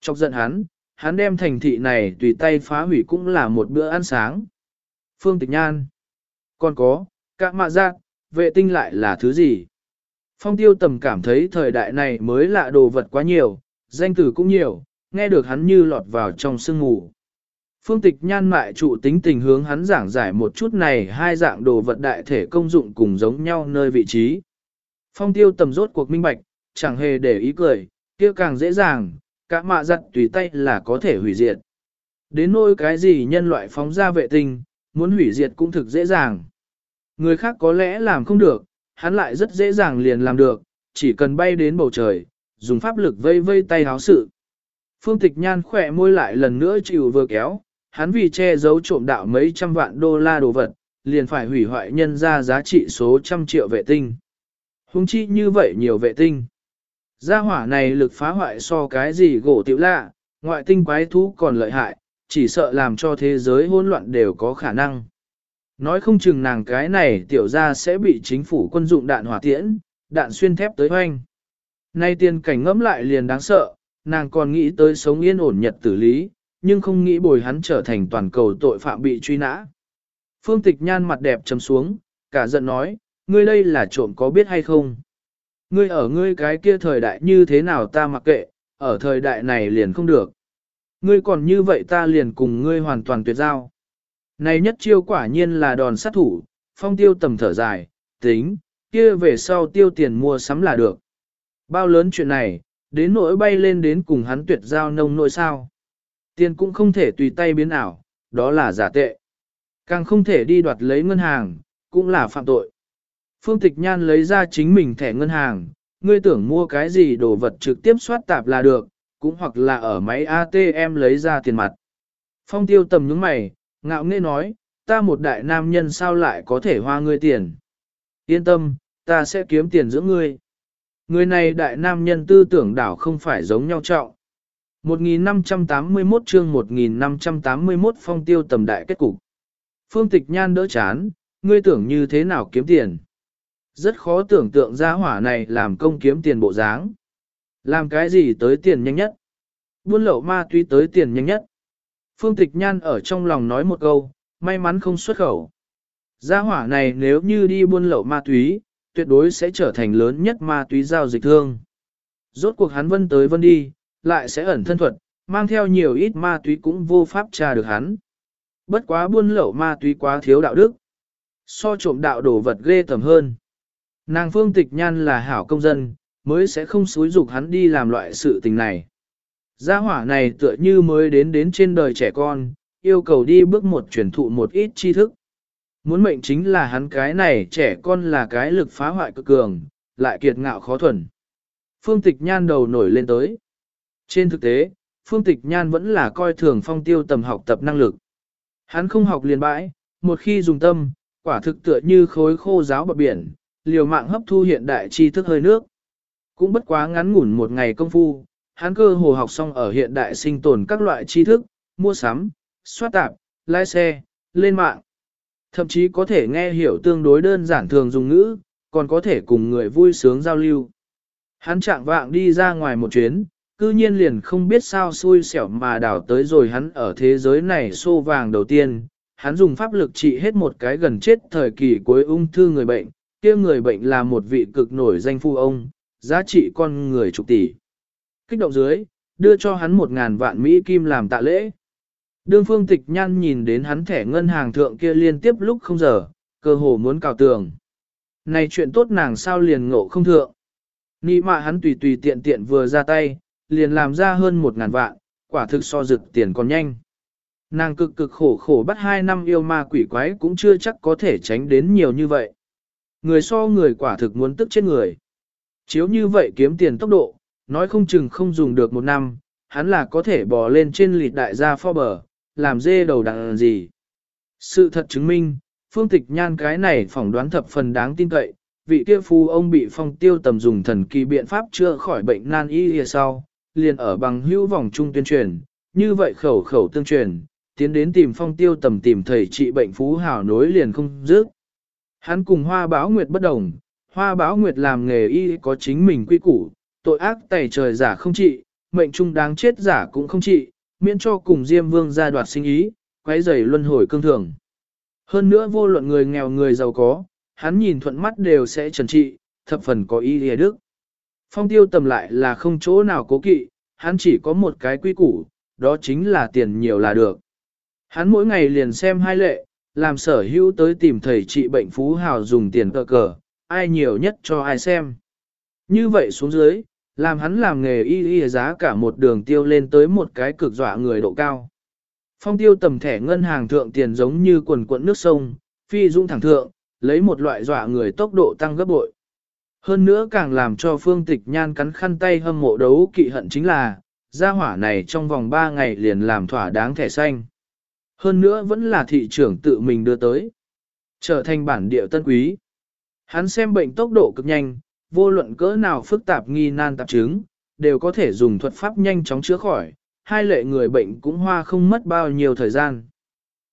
Chọc giận hắn, hắn đem thành thị này tùy tay phá hủy cũng là một bữa ăn sáng. Phương Tịch Nhan. Còn có, các mạ giác, vệ tinh lại là thứ gì? Phong tiêu tầm cảm thấy thời đại này mới lạ đồ vật quá nhiều, danh từ cũng nhiều, nghe được hắn như lọt vào trong sương ngủ. Phương tịch nhan mại trụ tính tình hướng hắn giảng giải một chút này hai dạng đồ vật đại thể công dụng cùng giống nhau nơi vị trí. Phong tiêu tầm rốt cuộc minh bạch, chẳng hề để ý cười, kia càng dễ dàng, cả mạ giặt tùy tay là có thể hủy diệt. Đến nỗi cái gì nhân loại phóng ra vệ tinh, muốn hủy diệt cũng thực dễ dàng. Người khác có lẽ làm không được, hắn lại rất dễ dàng liền làm được, chỉ cần bay đến bầu trời, dùng pháp lực vây vây tay háo sự. Phương tịch nhan khỏe môi lại lần nữa chịu vừa kéo, hắn vì che giấu trộm đạo mấy trăm vạn đô la đồ vật, liền phải hủy hoại nhân ra giá trị số trăm triệu vệ tinh. Hùng chi như vậy nhiều vệ tinh. Gia hỏa này lực phá hoại so cái gì gỗ tiểu lạ, ngoại tinh quái thú còn lợi hại, chỉ sợ làm cho thế giới hỗn loạn đều có khả năng. Nói không chừng nàng cái này tiểu ra sẽ bị chính phủ quân dụng đạn hỏa tiễn, đạn xuyên thép tới hoanh. Nay tiên cảnh ngẫm lại liền đáng sợ, nàng còn nghĩ tới sống yên ổn nhật tử lý, nhưng không nghĩ bồi hắn trở thành toàn cầu tội phạm bị truy nã. Phương tịch nhan mặt đẹp chấm xuống, cả giận nói, ngươi đây là trộm có biết hay không? Ngươi ở ngươi cái kia thời đại như thế nào ta mặc kệ, ở thời đại này liền không được. Ngươi còn như vậy ta liền cùng ngươi hoàn toàn tuyệt giao. Này nhất chiêu quả nhiên là đòn sát thủ, phong tiêu tầm thở dài, tính, kia về sau tiêu tiền mua sắm là được. Bao lớn chuyện này, đến nỗi bay lên đến cùng hắn tuyệt giao nông nỗi sao. Tiền cũng không thể tùy tay biến ảo, đó là giả tệ. Càng không thể đi đoạt lấy ngân hàng, cũng là phạm tội. Phương Tịch Nhan lấy ra chính mình thẻ ngân hàng, ngươi tưởng mua cái gì đồ vật trực tiếp soát tạp là được, cũng hoặc là ở máy ATM lấy ra tiền mặt. Phong tiêu tầm những mày, ngạo nghe nói, ta một đại nam nhân sao lại có thể hoa ngươi tiền. Yên tâm, ta sẽ kiếm tiền giữa ngươi. Người này đại nam nhân tư tưởng đảo không phải giống nhau trọng. 1581 chương 1581 phong tiêu tầm đại kết cục. Phương tịch nhan đỡ chán, ngươi tưởng như thế nào kiếm tiền. Rất khó tưởng tượng ra hỏa này làm công kiếm tiền bộ dáng. Làm cái gì tới tiền nhanh nhất? Buôn lậu ma túy tới tiền nhanh nhất. Phương Tịch Nhan ở trong lòng nói một câu, may mắn không xuất khẩu. Gia hỏa này nếu như đi buôn lậu ma túy, tuyệt đối sẽ trở thành lớn nhất ma túy giao dịch thương. Rốt cuộc hắn vân tới vân đi, lại sẽ ẩn thân thuật, mang theo nhiều ít ma túy cũng vô pháp tra được hắn. Bất quá buôn lậu ma túy quá thiếu đạo đức. So trộm đạo đồ vật ghê tầm hơn. Nàng phương tịch nhan là hảo công dân, mới sẽ không xúi dục hắn đi làm loại sự tình này. Gia hỏa này tựa như mới đến đến trên đời trẻ con, yêu cầu đi bước một truyền thụ một ít tri thức. Muốn mệnh chính là hắn cái này trẻ con là cái lực phá hoại cực cường, lại kiệt ngạo khó thuần. Phương tịch nhan đầu nổi lên tới. Trên thực tế, phương tịch nhan vẫn là coi thường phong tiêu tầm học tập năng lực. Hắn không học liền bãi, một khi dùng tâm, quả thực tựa như khối khô giáo bờ biển, liều mạng hấp thu hiện đại tri thức hơi nước. Cũng bất quá ngắn ngủn một ngày công phu, hắn cơ hồ học xong ở hiện đại sinh tồn các loại tri thức, mua sắm, soát tạp, lái xe, lên mạng. Thậm chí có thể nghe hiểu tương đối đơn giản thường dùng ngữ, còn có thể cùng người vui sướng giao lưu. Hắn trạng vạng đi ra ngoài một chuyến, cư nhiên liền không biết sao xui xẻo mà đảo tới rồi hắn ở thế giới này xô vàng đầu tiên. Hắn dùng pháp lực trị hết một cái gần chết thời kỳ cuối ung thư người bệnh, kia người bệnh là một vị cực nổi danh phu ông, giá trị con người chục tỷ. Kích động dưới, đưa cho hắn một ngàn vạn Mỹ kim làm tạ lễ. Đương phương tịch nhăn nhìn đến hắn thẻ ngân hàng thượng kia liên tiếp lúc không giờ, cơ hồ muốn cào tường. Này chuyện tốt nàng sao liền ngộ không thượng. Nị mạ hắn tùy tùy tiện tiện vừa ra tay, liền làm ra hơn một ngàn vạn, quả thực so rực tiền còn nhanh. Nàng cực cực khổ khổ bắt hai năm yêu ma quỷ quái cũng chưa chắc có thể tránh đến nhiều như vậy. Người so người quả thực muốn tức chết người. Chiếu như vậy kiếm tiền tốc độ, nói không chừng không dùng được một năm, hắn là có thể bò lên trên lịt đại gia pho bờ, làm dê đầu đằng gì. Sự thật chứng minh, phương tịch nhan cái này phỏng đoán thập phần đáng tin cậy, vị kia phu ông bị phong tiêu tầm dùng thần kỳ biện pháp chữa khỏi bệnh nan y hìa sau, liền ở bằng hữu vòng trung tuyên truyền, như vậy khẩu khẩu tương truyền, tiến đến tìm phong tiêu tầm tìm thầy trị bệnh phú hảo nối liền không dứt. Hắn cùng hoa báo nguyệt bất đồng, hoa báo nguyệt làm nghề y có chính mình quy củ, tội ác tẩy trời giả không trị, mệnh trung đáng chết giả cũng không trị, miễn cho cùng Diêm Vương gia đoạt sinh ý, quấy rầy luân hồi cương thường. Hơn nữa vô luận người nghèo người giàu có, hắn nhìn thuận mắt đều sẽ trần trị, thập phần có ý lìa đức. Phong tiêu tầm lại là không chỗ nào cố kỵ, hắn chỉ có một cái quy củ, đó chính là tiền nhiều là được. Hắn mỗi ngày liền xem hai lệ, làm sở hữu tới tìm thầy trị bệnh phú hào dùng tiền cờ cờ, ai nhiều nhất cho ai xem. Như vậy xuống dưới, làm hắn làm nghề y y giá cả một đường tiêu lên tới một cái cực dọa người độ cao. Phong tiêu tầm thẻ ngân hàng thượng tiền giống như quần quận nước sông, phi dung thẳng thượng, lấy một loại dọa người tốc độ tăng gấp bội. Hơn nữa càng làm cho phương tịch nhan cắn khăn tay hâm mộ đấu kỵ hận chính là, gia hỏa này trong vòng 3 ngày liền làm thỏa đáng thẻ xanh. Hơn nữa vẫn là thị trưởng tự mình đưa tới. Trở thành bản địa tân quý. Hắn xem bệnh tốc độ cực nhanh, vô luận cỡ nào phức tạp nghi nan tạp chứng, đều có thể dùng thuật pháp nhanh chóng chữa khỏi, hai lệ người bệnh cũng hoa không mất bao nhiêu thời gian.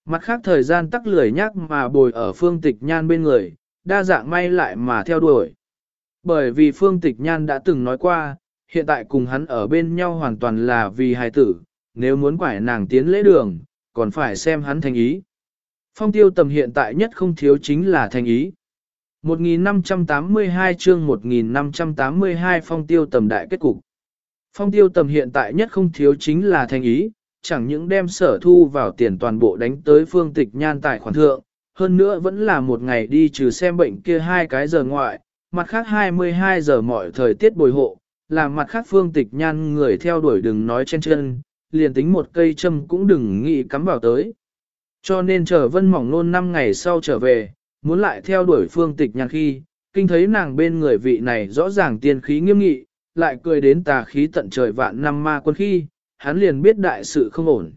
Mặt khác thời gian tắc lười nhắc mà bồi ở phương tịch nhan bên người, đa dạng may lại mà theo đuổi. Bởi vì phương tịch nhan đã từng nói qua, hiện tại cùng hắn ở bên nhau hoàn toàn là vì hài tử, nếu muốn quải nàng tiến lễ đường, còn phải xem hắn thành ý. Phong tiêu tầm hiện tại nhất không thiếu chính là thành ý. 1582 chương 1582 phong tiêu tầm đại kết cục. Phong tiêu tầm hiện tại nhất không thiếu chính là thành ý, chẳng những đem sở thu vào tiền toàn bộ đánh tới phương tịch nhan tài khoản thượng, hơn nữa vẫn là một ngày đi trừ xem bệnh kia hai cái giờ ngoại, mặt khác 22 giờ mọi thời tiết bồi hộ, làm mặt khác phương tịch nhan người theo đuổi đừng nói chen chân, liền tính một cây châm cũng đừng nghĩ cắm vào tới. Cho nên chờ vân mỏng nôn 5 ngày sau trở về, muốn lại theo đuổi phương tịch nhàn khi, kinh thấy nàng bên người vị này rõ ràng tiên khí nghiêm nghị, lại cười đến tà khí tận trời vạn năm ma quân khi, hắn liền biết đại sự không ổn.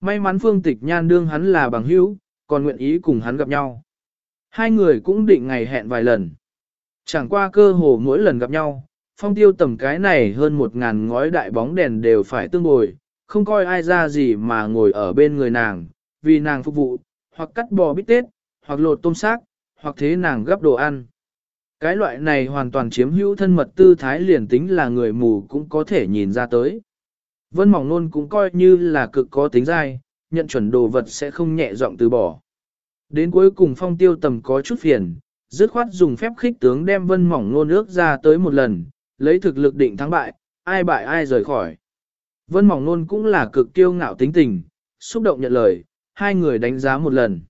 May mắn phương tịch nhan đương hắn là bằng hữu, còn nguyện ý cùng hắn gặp nhau. Hai người cũng định ngày hẹn vài lần. Chẳng qua cơ hồ mỗi lần gặp nhau, phong tiêu tầm cái này hơn một ngàn ngói đại bóng đèn đều phải tương bồi, không coi ai ra gì mà ngồi ở bên người nàng, vì nàng phục vụ, hoặc cắt bò bít tết, hoặc lột tôm xác, hoặc thế nàng gấp đồ ăn. Cái loại này hoàn toàn chiếm hữu thân mật tư thái liền tính là người mù cũng có thể nhìn ra tới. Vân mỏng nôn cũng coi như là cực có tính dai, nhận chuẩn đồ vật sẽ không nhẹ giọng từ bỏ. Đến cuối cùng phong tiêu tầm có chút phiền, dứt khoát dùng phép khích tướng đem vân mỏng nôn ước ra tới một lần, lấy thực lực định thắng bại, ai bại ai rời khỏi. Vân mỏng nôn cũng là cực tiêu ngạo tính tình, xúc động nhận lời, hai người đánh giá một lần.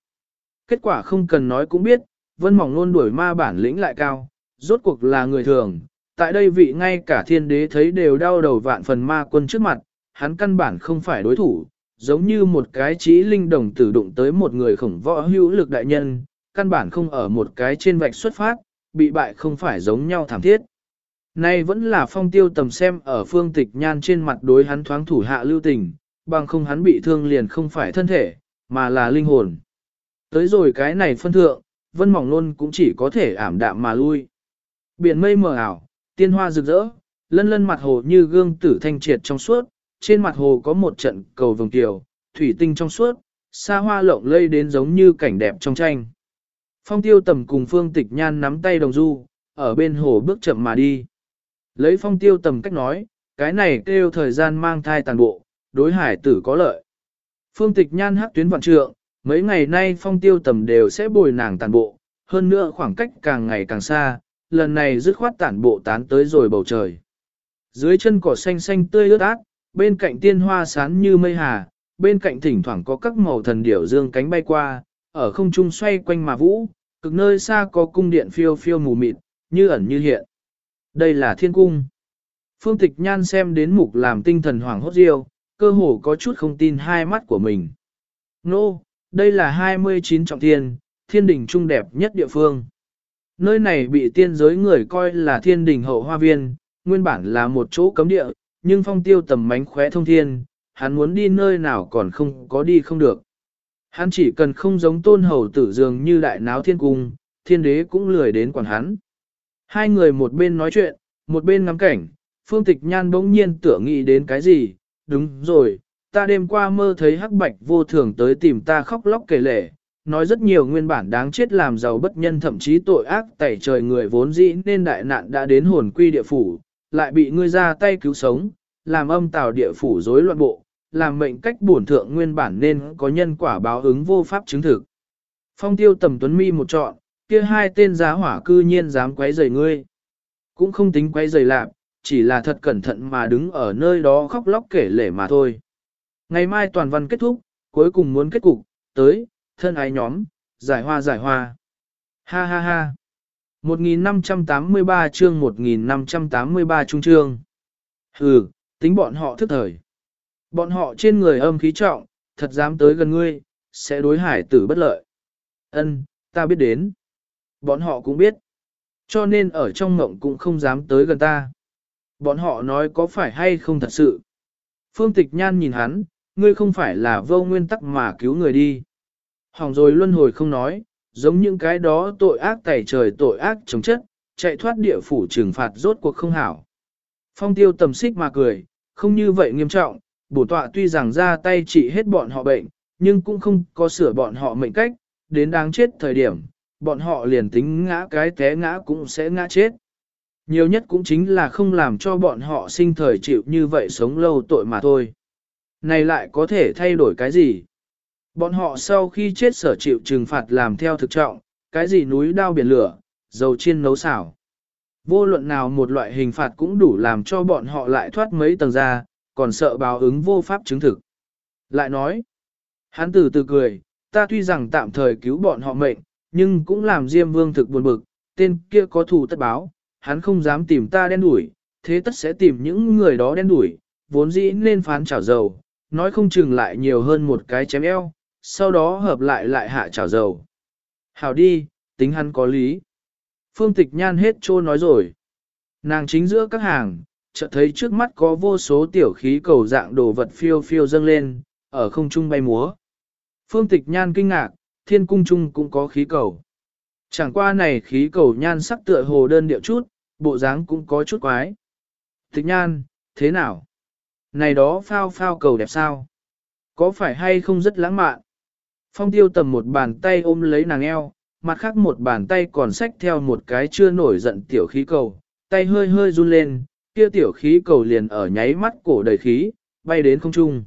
Kết quả không cần nói cũng biết, vân mỏng luôn đuổi ma bản lĩnh lại cao, rốt cuộc là người thường. Tại đây vị ngay cả thiên đế thấy đều đau đầu vạn phần ma quân trước mặt, hắn căn bản không phải đối thủ, giống như một cái trí linh đồng tử đụng tới một người khổng võ hữu lực đại nhân, căn bản không ở một cái trên vạch xuất phát, bị bại không phải giống nhau thảm thiết. Nay vẫn là phong tiêu tầm xem ở phương tịch nhan trên mặt đối hắn thoáng thủ hạ lưu tình, bằng không hắn bị thương liền không phải thân thể, mà là linh hồn. Tới rồi cái này phân thượng, vân mỏng luôn cũng chỉ có thể ảm đạm mà lui. Biển mây mờ ảo, tiên hoa rực rỡ, lân lân mặt hồ như gương tử thanh triệt trong suốt, trên mặt hồ có một trận cầu vồng kiều, thủy tinh trong suốt, xa hoa lộng lây đến giống như cảnh đẹp trong tranh. Phong tiêu tầm cùng phương tịch nhan nắm tay đồng du, ở bên hồ bước chậm mà đi. Lấy phong tiêu tầm cách nói, cái này kêu thời gian mang thai tàn bộ, đối hải tử có lợi. Phương tịch nhan hắc tuyến vạn trượng, mấy ngày nay phong tiêu tầm đều sẽ bồi nàng tàn bộ, hơn nữa khoảng cách càng ngày càng xa, lần này dứt khoát tản bộ tán tới rồi bầu trời. Dưới chân cỏ xanh xanh tươi ướt át, bên cạnh tiên hoa sán như mây hà, bên cạnh thỉnh thoảng có các màu thần điểu dương cánh bay qua, ở không trung xoay quanh mà vũ, cực nơi xa có cung điện phiêu phiêu mù mịt, như ẩn như hiện. Đây là thiên cung. Phương tịch nhan xem đến mục làm tinh thần hoàng hốt riêu, cơ hồ có chút không tin hai mắt của mình. Nô, no, đây là 29 trọng thiên, thiên đỉnh trung đẹp nhất địa phương. Nơi này bị tiên giới người coi là thiên đỉnh hậu hoa viên, nguyên bản là một chỗ cấm địa, nhưng phong tiêu tầm mánh khóe thông thiên, hắn muốn đi nơi nào còn không có đi không được. Hắn chỉ cần không giống tôn hầu tử dường như đại náo thiên cung, thiên đế cũng lười đến quản hắn. Hai người một bên nói chuyện, một bên ngắm cảnh, phương tịch nhan bỗng nhiên tưởng nghĩ đến cái gì, đúng rồi, ta đêm qua mơ thấy hắc bạch vô thường tới tìm ta khóc lóc kể lể, nói rất nhiều nguyên bản đáng chết làm giàu bất nhân thậm chí tội ác tẩy trời người vốn dĩ nên đại nạn đã đến hồn quy địa phủ, lại bị ngươi ra tay cứu sống, làm âm tào địa phủ rối loạn bộ, làm mệnh cách bổn thượng nguyên bản nên có nhân quả báo ứng vô pháp chứng thực. Phong tiêu tầm tuấn mi một trọn, kia hai tên giá hỏa cư nhiên dám quấy rầy ngươi. Cũng không tính quấy rầy lạc, chỉ là thật cẩn thận mà đứng ở nơi đó khóc lóc kể lể mà thôi. Ngày mai toàn văn kết thúc, cuối cùng muốn kết cục, tới, thân ái nhóm, giải hoa giải hoa. Ha ha ha. 1583 chương 1583 trung chương. Hừ, tính bọn họ thức thời. Bọn họ trên người âm khí trọng, thật dám tới gần ngươi, sẽ đối hải tử bất lợi. Ân, ta biết đến. Bọn họ cũng biết. Cho nên ở trong mộng cũng không dám tới gần ta. Bọn họ nói có phải hay không thật sự. Phương tịch nhan nhìn hắn, ngươi không phải là vô nguyên tắc mà cứu người đi. Hỏng rồi luân hồi không nói, giống những cái đó tội ác tẩy trời tội ác chống chất, chạy thoát địa phủ trừng phạt rốt cuộc không hảo. Phong tiêu tầm xích mà cười, không như vậy nghiêm trọng, bổ tọa tuy rằng ra tay trị hết bọn họ bệnh, nhưng cũng không có sửa bọn họ mệnh cách, đến đáng chết thời điểm, bọn họ liền tính ngã cái té ngã cũng sẽ ngã chết. Nhiều nhất cũng chính là không làm cho bọn họ sinh thời chịu như vậy sống lâu tội mà thôi. Này lại có thể thay đổi cái gì? Bọn họ sau khi chết sở chịu trừng phạt làm theo thực trọng, cái gì núi đao biển lửa, dầu chiên nấu xảo. Vô luận nào một loại hình phạt cũng đủ làm cho bọn họ lại thoát mấy tầng ra, còn sợ báo ứng vô pháp chứng thực. Lại nói, hắn từ từ cười, ta tuy rằng tạm thời cứu bọn họ mệnh, nhưng cũng làm Diêm Vương thực buồn bực, tên kia có thù tất báo, hắn không dám tìm ta đen đuổi, thế tất sẽ tìm những người đó đen đuổi, vốn dĩ nên phán chảo dầu, nói không chừng lại nhiều hơn một cái chém eo, sau đó hợp lại lại hạ chảo dầu. Hảo đi, tính hắn có lý. Phương tịch nhan hết trô nói rồi. Nàng chính giữa các hàng, chợt thấy trước mắt có vô số tiểu khí cầu dạng đồ vật phiêu phiêu dâng lên, ở không trung bay múa. Phương tịch nhan kinh ngạc, thiên cung trung cũng có khí cầu. Chẳng qua này khí cầu nhan sắc tựa hồ đơn điệu chút, bộ dáng cũng có chút quái. Tịch nhan, thế nào? Này đó phao phao cầu đẹp sao? Có phải hay không rất lãng mạn? Phong tiêu tầm một bàn tay ôm lấy nàng eo, mặt khác một bàn tay còn xách theo một cái chưa nổi giận tiểu khí cầu, tay hơi hơi run lên, kia tiểu khí cầu liền ở nháy mắt cổ đầy khí, bay đến không trung.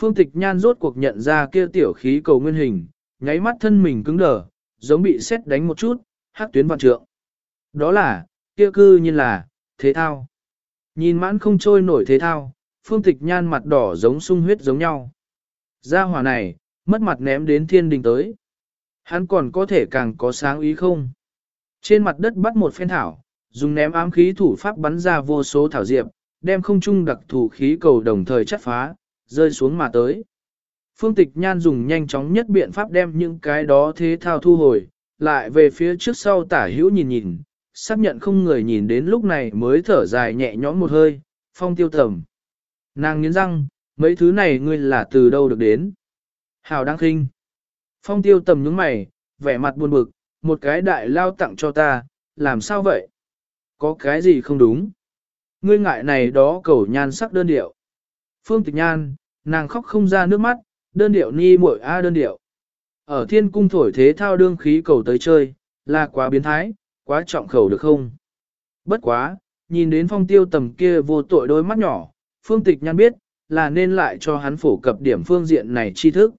Phương tịch nhan rốt cuộc nhận ra kia tiểu khí cầu nguyên hình, nháy mắt thân mình cứng đờ, giống bị xét đánh một chút, hát tuyến vạn trượng. Đó là, kia cư nhiên là, thế thao. Nhìn mãn không trôi nổi thế thao, phương tịch nhan mặt đỏ giống sung huyết giống nhau. Gia hỏa này, mất mặt ném đến thiên đình tới. Hắn còn có thể càng có sáng ý không? Trên mặt đất bắt một phen thảo, dùng ném ám khí thủ pháp bắn ra vô số thảo diệp, đem không trung đặc thủ khí cầu đồng thời chất phá, rơi xuống mà tới. Phương Tịch Nhan dùng nhanh chóng nhất biện pháp đem những cái đó thế thao thu hồi, lại về phía trước sau tả hữu nhìn nhìn, xác nhận không người nhìn đến lúc này mới thở dài nhẹ nhõm một hơi, phong tiêu thầm. Nàng nghiến răng, mấy thứ này ngươi là từ đâu được đến. Hào đang khinh. Phong tiêu tầm nhướng mày, vẻ mặt buồn bực, một cái đại lao tặng cho ta, làm sao vậy? Có cái gì không đúng? Ngươi ngại này đó cầu nhan sắc đơn điệu. Phương tịch nhan, nàng khóc không ra nước mắt, đơn điệu ni muội a đơn điệu. Ở thiên cung thổi thế thao đương khí cầu tới chơi, là quá biến thái, quá trọng khẩu được không? Bất quá, nhìn đến phong tiêu tầm kia vô tội đôi mắt nhỏ, phương tịch nhan biết, là nên lại cho hắn phổ cập điểm phương diện này tri thức.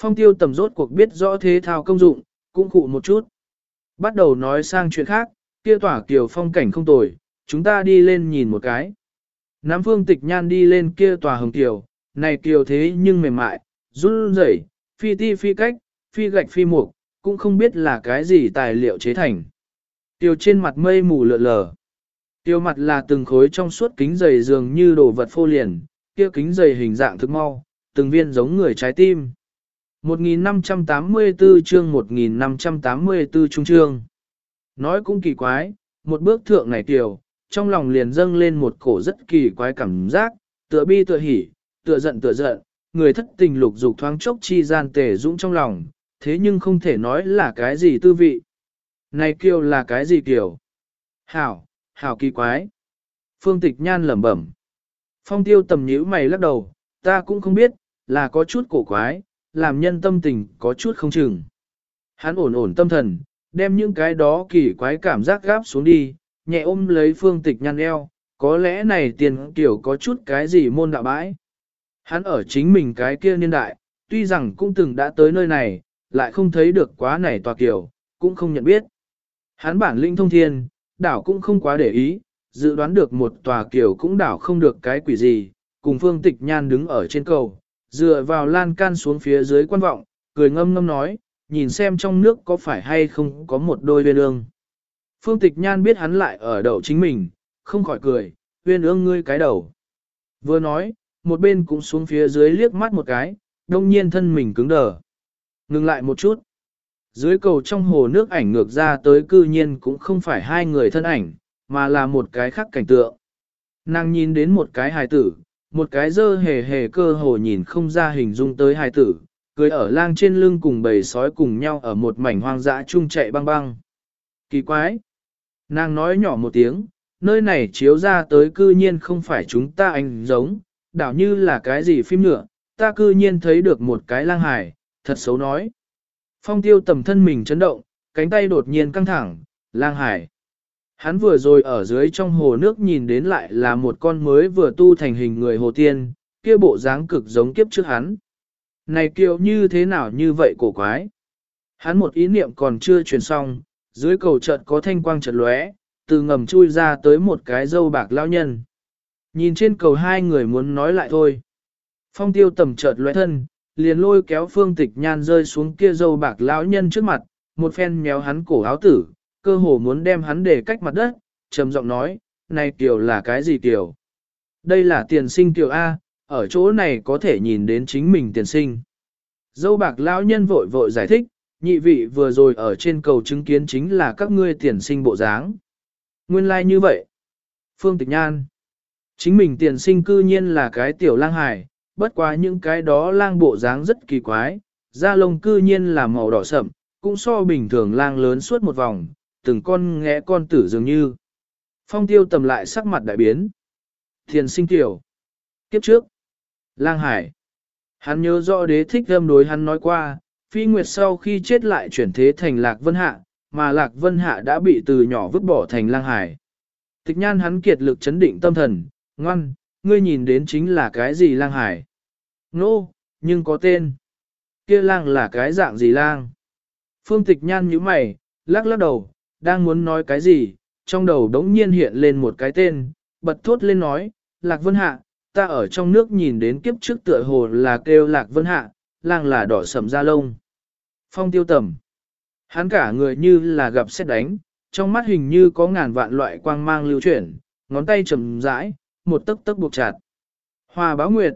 Phong tiêu tầm rốt cuộc biết rõ thế thao công dụng, cũng cụ một chút. Bắt đầu nói sang chuyện khác, kia tỏa kiều phong cảnh không tồi, chúng ta đi lên nhìn một cái. Nam phương tịch nhan đi lên kia tòa hồng kiều, này kiều thế nhưng mềm mại, run rẩy, phi ti phi cách, phi gạch phi mục, cũng không biết là cái gì tài liệu chế thành. Kiều trên mặt mây mù lượn lờ. Tiêu mặt là từng khối trong suốt kính dày dường như đồ vật phô liền, kia kính dày hình dạng thực mau, từng viên giống người trái tim. 1584 chương 1584 trung chương. Nói cũng kỳ quái, một bước thượng này tiểu, trong lòng liền dâng lên một cổ rất kỳ quái cảm giác, tựa bi tựa hỉ, tựa giận tựa giận, người thất tình lục dục thoáng chốc chi gian tề dũng trong lòng, thế nhưng không thể nói là cái gì tư vị. Này kiều là cái gì kiều? Hảo, hào kỳ quái. Phương tịch nhan lẩm bẩm. Phong tiêu tầm nhíu mày lắc đầu, ta cũng không biết, là có chút cổ quái, làm nhân tâm tình có chút không chừng. Hắn ổn ổn tâm thần, đem những cái đó kỳ quái cảm giác gáp xuống đi, nhẹ ôm lấy phương tịch nhăn eo, có lẽ này tiền kiểu có chút cái gì môn đạo bãi. Hắn ở chính mình cái kia niên đại, tuy rằng cũng từng đã tới nơi này, lại không thấy được quá này tòa kiểu, cũng không nhận biết. Hắn bản linh thông thiên, đảo cũng không quá để ý, dự đoán được một tòa kiểu cũng đảo không được cái quỷ gì, cùng phương tịch nhan đứng ở trên cầu, dựa vào lan can xuống phía dưới quan vọng, cười ngâm ngâm nói, nhìn xem trong nước có phải hay không có một đôi viên ương. Phương tịch nhan biết hắn lại ở đậu chính mình, không khỏi cười, viên ương ngươi cái đầu. Vừa nói, một bên cũng xuống phía dưới liếc mắt một cái, đông nhiên thân mình cứng đờ. Ngừng lại một chút. Dưới cầu trong hồ nước ảnh ngược ra tới cư nhiên cũng không phải hai người thân ảnh, mà là một cái khác cảnh tượng. Nàng nhìn đến một cái hài tử, một cái dơ hề hề cơ hồ nhìn không ra hình dung tới hài tử, cười ở lang trên lưng cùng bầy sói cùng nhau ở một mảnh hoang dã chung chạy băng băng. Kỳ quái! Nàng nói nhỏ một tiếng, nơi này chiếu ra tới cư nhiên không phải chúng ta anh giống, đảo như là cái gì phim nữa, ta cư nhiên thấy được một cái lang hài, thật xấu nói. Phong tiêu tầm thân mình chấn động, cánh tay đột nhiên căng thẳng, lang hải. Hắn vừa rồi ở dưới trong hồ nước nhìn đến lại là một con mới vừa tu thành hình người hồ tiên, kia bộ dáng cực giống kiếp trước hắn. Này kiều như thế nào như vậy cổ quái. Hắn một ý niệm còn chưa truyền xong, dưới cầu chợt có thanh quang chợt lóe, từ ngầm chui ra tới một cái dâu bạc lão nhân. Nhìn trên cầu hai người muốn nói lại thôi. Phong tiêu tầm chợt lóe thân, liền lôi kéo phương tịch nhan rơi xuống kia dâu bạc lão nhân trước mặt, một phen méo hắn cổ áo tử, cơ hồ muốn đem hắn để cách mặt đất, trầm giọng nói, này tiểu là cái gì tiểu? Đây là tiền sinh tiểu A, ở chỗ này có thể nhìn đến chính mình tiền sinh. Dâu bạc lão nhân vội vội giải thích, nhị vị vừa rồi ở trên cầu chứng kiến chính là các ngươi tiền sinh bộ dáng. Nguyên lai like như vậy. Phương Tịch Nhan. Chính mình tiền sinh cư nhiên là cái tiểu lang hải, bất quá những cái đó lang bộ dáng rất kỳ quái, da lông cư nhiên là màu đỏ sậm, cũng so bình thường lang lớn suốt một vòng, từng con ngẽ con tử dường như. Phong tiêu tầm lại sắc mặt đại biến. Thiền sinh tiểu. Kiếp trước. Lang hải. Hắn nhớ rõ đế thích thâm đối hắn nói qua, phi nguyệt sau khi chết lại chuyển thế thành lạc vân hạ, mà lạc vân hạ đã bị từ nhỏ vứt bỏ thành lang hải. Tịch nhan hắn kiệt lực chấn định tâm thần, ngoan, ngươi nhìn đến chính là cái gì lang hải. Nô, no, nhưng có tên. Kia lang là cái dạng gì lang? Phương tịch nhan nhíu mày, lắc lắc đầu, đang muốn nói cái gì, trong đầu đống nhiên hiện lên một cái tên, bật thốt lên nói, Lạc Vân Hạ, ta ở trong nước nhìn đến kiếp trước tựa hồ là kêu Lạc Vân Hạ, lang là đỏ sầm da lông. Phong tiêu tầm. Hắn cả người như là gặp xét đánh, trong mắt hình như có ngàn vạn loại quang mang lưu chuyển, ngón tay trầm rãi, một tấc tấc buộc chặt. Hoa báo nguyệt.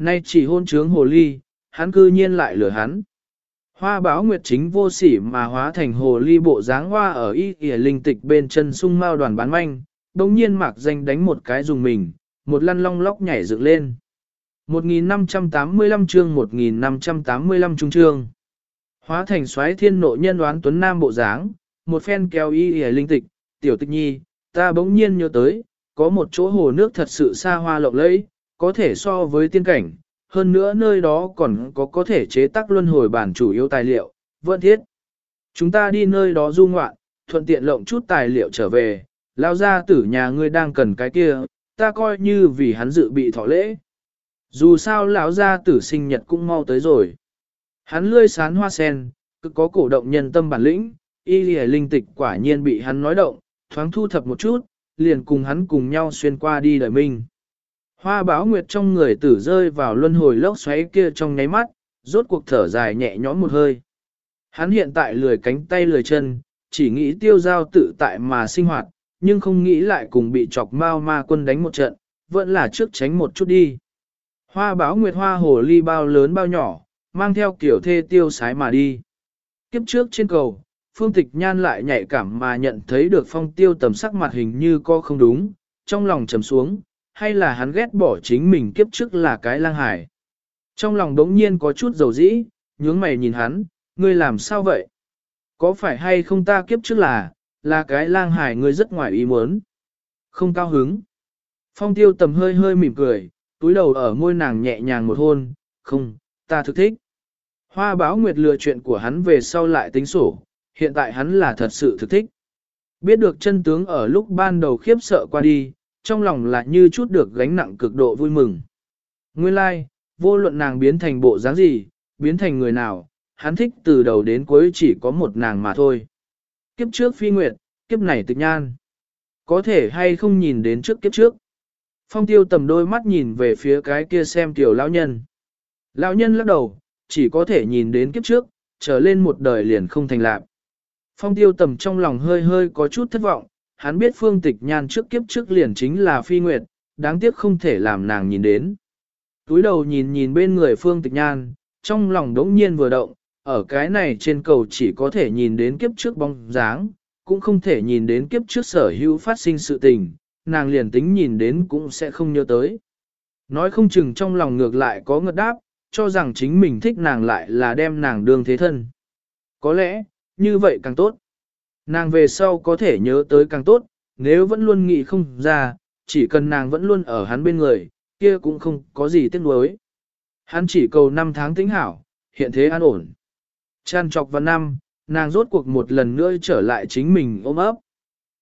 Nay chỉ hôn trướng hồ ly, hắn cư nhiên lại lừa hắn. Hoa báo nguyệt chính vô sỉ mà hóa thành hồ ly bộ dáng hoa ở y kìa linh tịch bên chân sung mao đoàn bán manh, đồng nhiên mạc danh đánh một cái dùng mình, một lăn long lóc nhảy dựng lên. 1585 chương 1585 trung chương. Hóa thành xoáy thiên nộ nhân đoán tuấn nam bộ dáng, một phen kéo y kìa linh tịch, tiểu tịch nhi, ta bỗng nhiên nhớ tới, có một chỗ hồ nước thật sự xa hoa lộng lẫy, có thể so với tiên cảnh, hơn nữa nơi đó còn có có thể chế tác luân hồi bản chủ yếu tài liệu, vẫn thiết. Chúng ta đi nơi đó du ngoạn, thuận tiện lộng chút tài liệu trở về, lao ra tử nhà ngươi đang cần cái kia, ta coi như vì hắn dự bị thọ lễ. Dù sao lão gia tử sinh nhật cũng mau tới rồi. Hắn lươi sán hoa sen, cực có cổ động nhân tâm bản lĩnh, y lìa linh tịch quả nhiên bị hắn nói động, thoáng thu thập một chút, liền cùng hắn cùng nhau xuyên qua đi đời mình. Hoa báo nguyệt trong người tử rơi vào luân hồi lốc xoáy kia trong nháy mắt, rốt cuộc thở dài nhẹ nhõm một hơi. Hắn hiện tại lười cánh tay lười chân, chỉ nghĩ tiêu giao tự tại mà sinh hoạt, nhưng không nghĩ lại cùng bị chọc mau ma quân đánh một trận, vẫn là trước tránh một chút đi. Hoa báo nguyệt hoa hồ ly bao lớn bao nhỏ, mang theo kiểu thê tiêu sái mà đi. Kiếp trước trên cầu, Phương Tịch Nhan lại nhạy cảm mà nhận thấy được phong tiêu tầm sắc mặt hình như có không đúng, trong lòng trầm xuống, hay là hắn ghét bỏ chính mình kiếp trước là cái lang hải. Trong lòng đống nhiên có chút dầu dĩ, nhướng mày nhìn hắn, ngươi làm sao vậy? Có phải hay không ta kiếp trước là, là cái lang hải ngươi rất ngoài ý muốn? Không cao hứng. Phong tiêu tầm hơi hơi mỉm cười, túi đầu ở môi nàng nhẹ nhàng một hôn, không, ta thực thích. Hoa báo nguyệt lừa chuyện của hắn về sau lại tính sổ, hiện tại hắn là thật sự thực thích. Biết được chân tướng ở lúc ban đầu khiếp sợ qua đi, trong lòng lại như chút được gánh nặng cực độ vui mừng. Nguyên lai, like, vô luận nàng biến thành bộ dáng gì, biến thành người nào, hắn thích từ đầu đến cuối chỉ có một nàng mà thôi. Kiếp trước phi nguyệt, kiếp này tịch nhan. Có thể hay không nhìn đến trước kiếp trước. Phong tiêu tầm đôi mắt nhìn về phía cái kia xem tiểu lão nhân. Lão nhân lắc đầu, chỉ có thể nhìn đến kiếp trước, trở lên một đời liền không thành lạc. Phong tiêu tầm trong lòng hơi hơi có chút thất vọng, hắn biết phương tịch nhan trước kiếp trước liền chính là phi nguyệt, đáng tiếc không thể làm nàng nhìn đến. Túi đầu nhìn nhìn bên người phương tịch nhan, trong lòng đống nhiên vừa động, ở cái này trên cầu chỉ có thể nhìn đến kiếp trước bóng dáng, cũng không thể nhìn đến kiếp trước sở hữu phát sinh sự tình, nàng liền tính nhìn đến cũng sẽ không nhớ tới. Nói không chừng trong lòng ngược lại có ngật đáp, cho rằng chính mình thích nàng lại là đem nàng đương thế thân. Có lẽ, như vậy càng tốt. Nàng về sau có thể nhớ tới càng tốt, nếu vẫn luôn nghĩ không ra, chỉ cần nàng vẫn luôn ở hắn bên người, kia cũng không có gì tiếc nuối. Hắn chỉ cầu năm tháng tĩnh hảo, hiện thế an ổn. Chăn trọc vào năm, nàng rốt cuộc một lần nữa trở lại chính mình ôm ấp.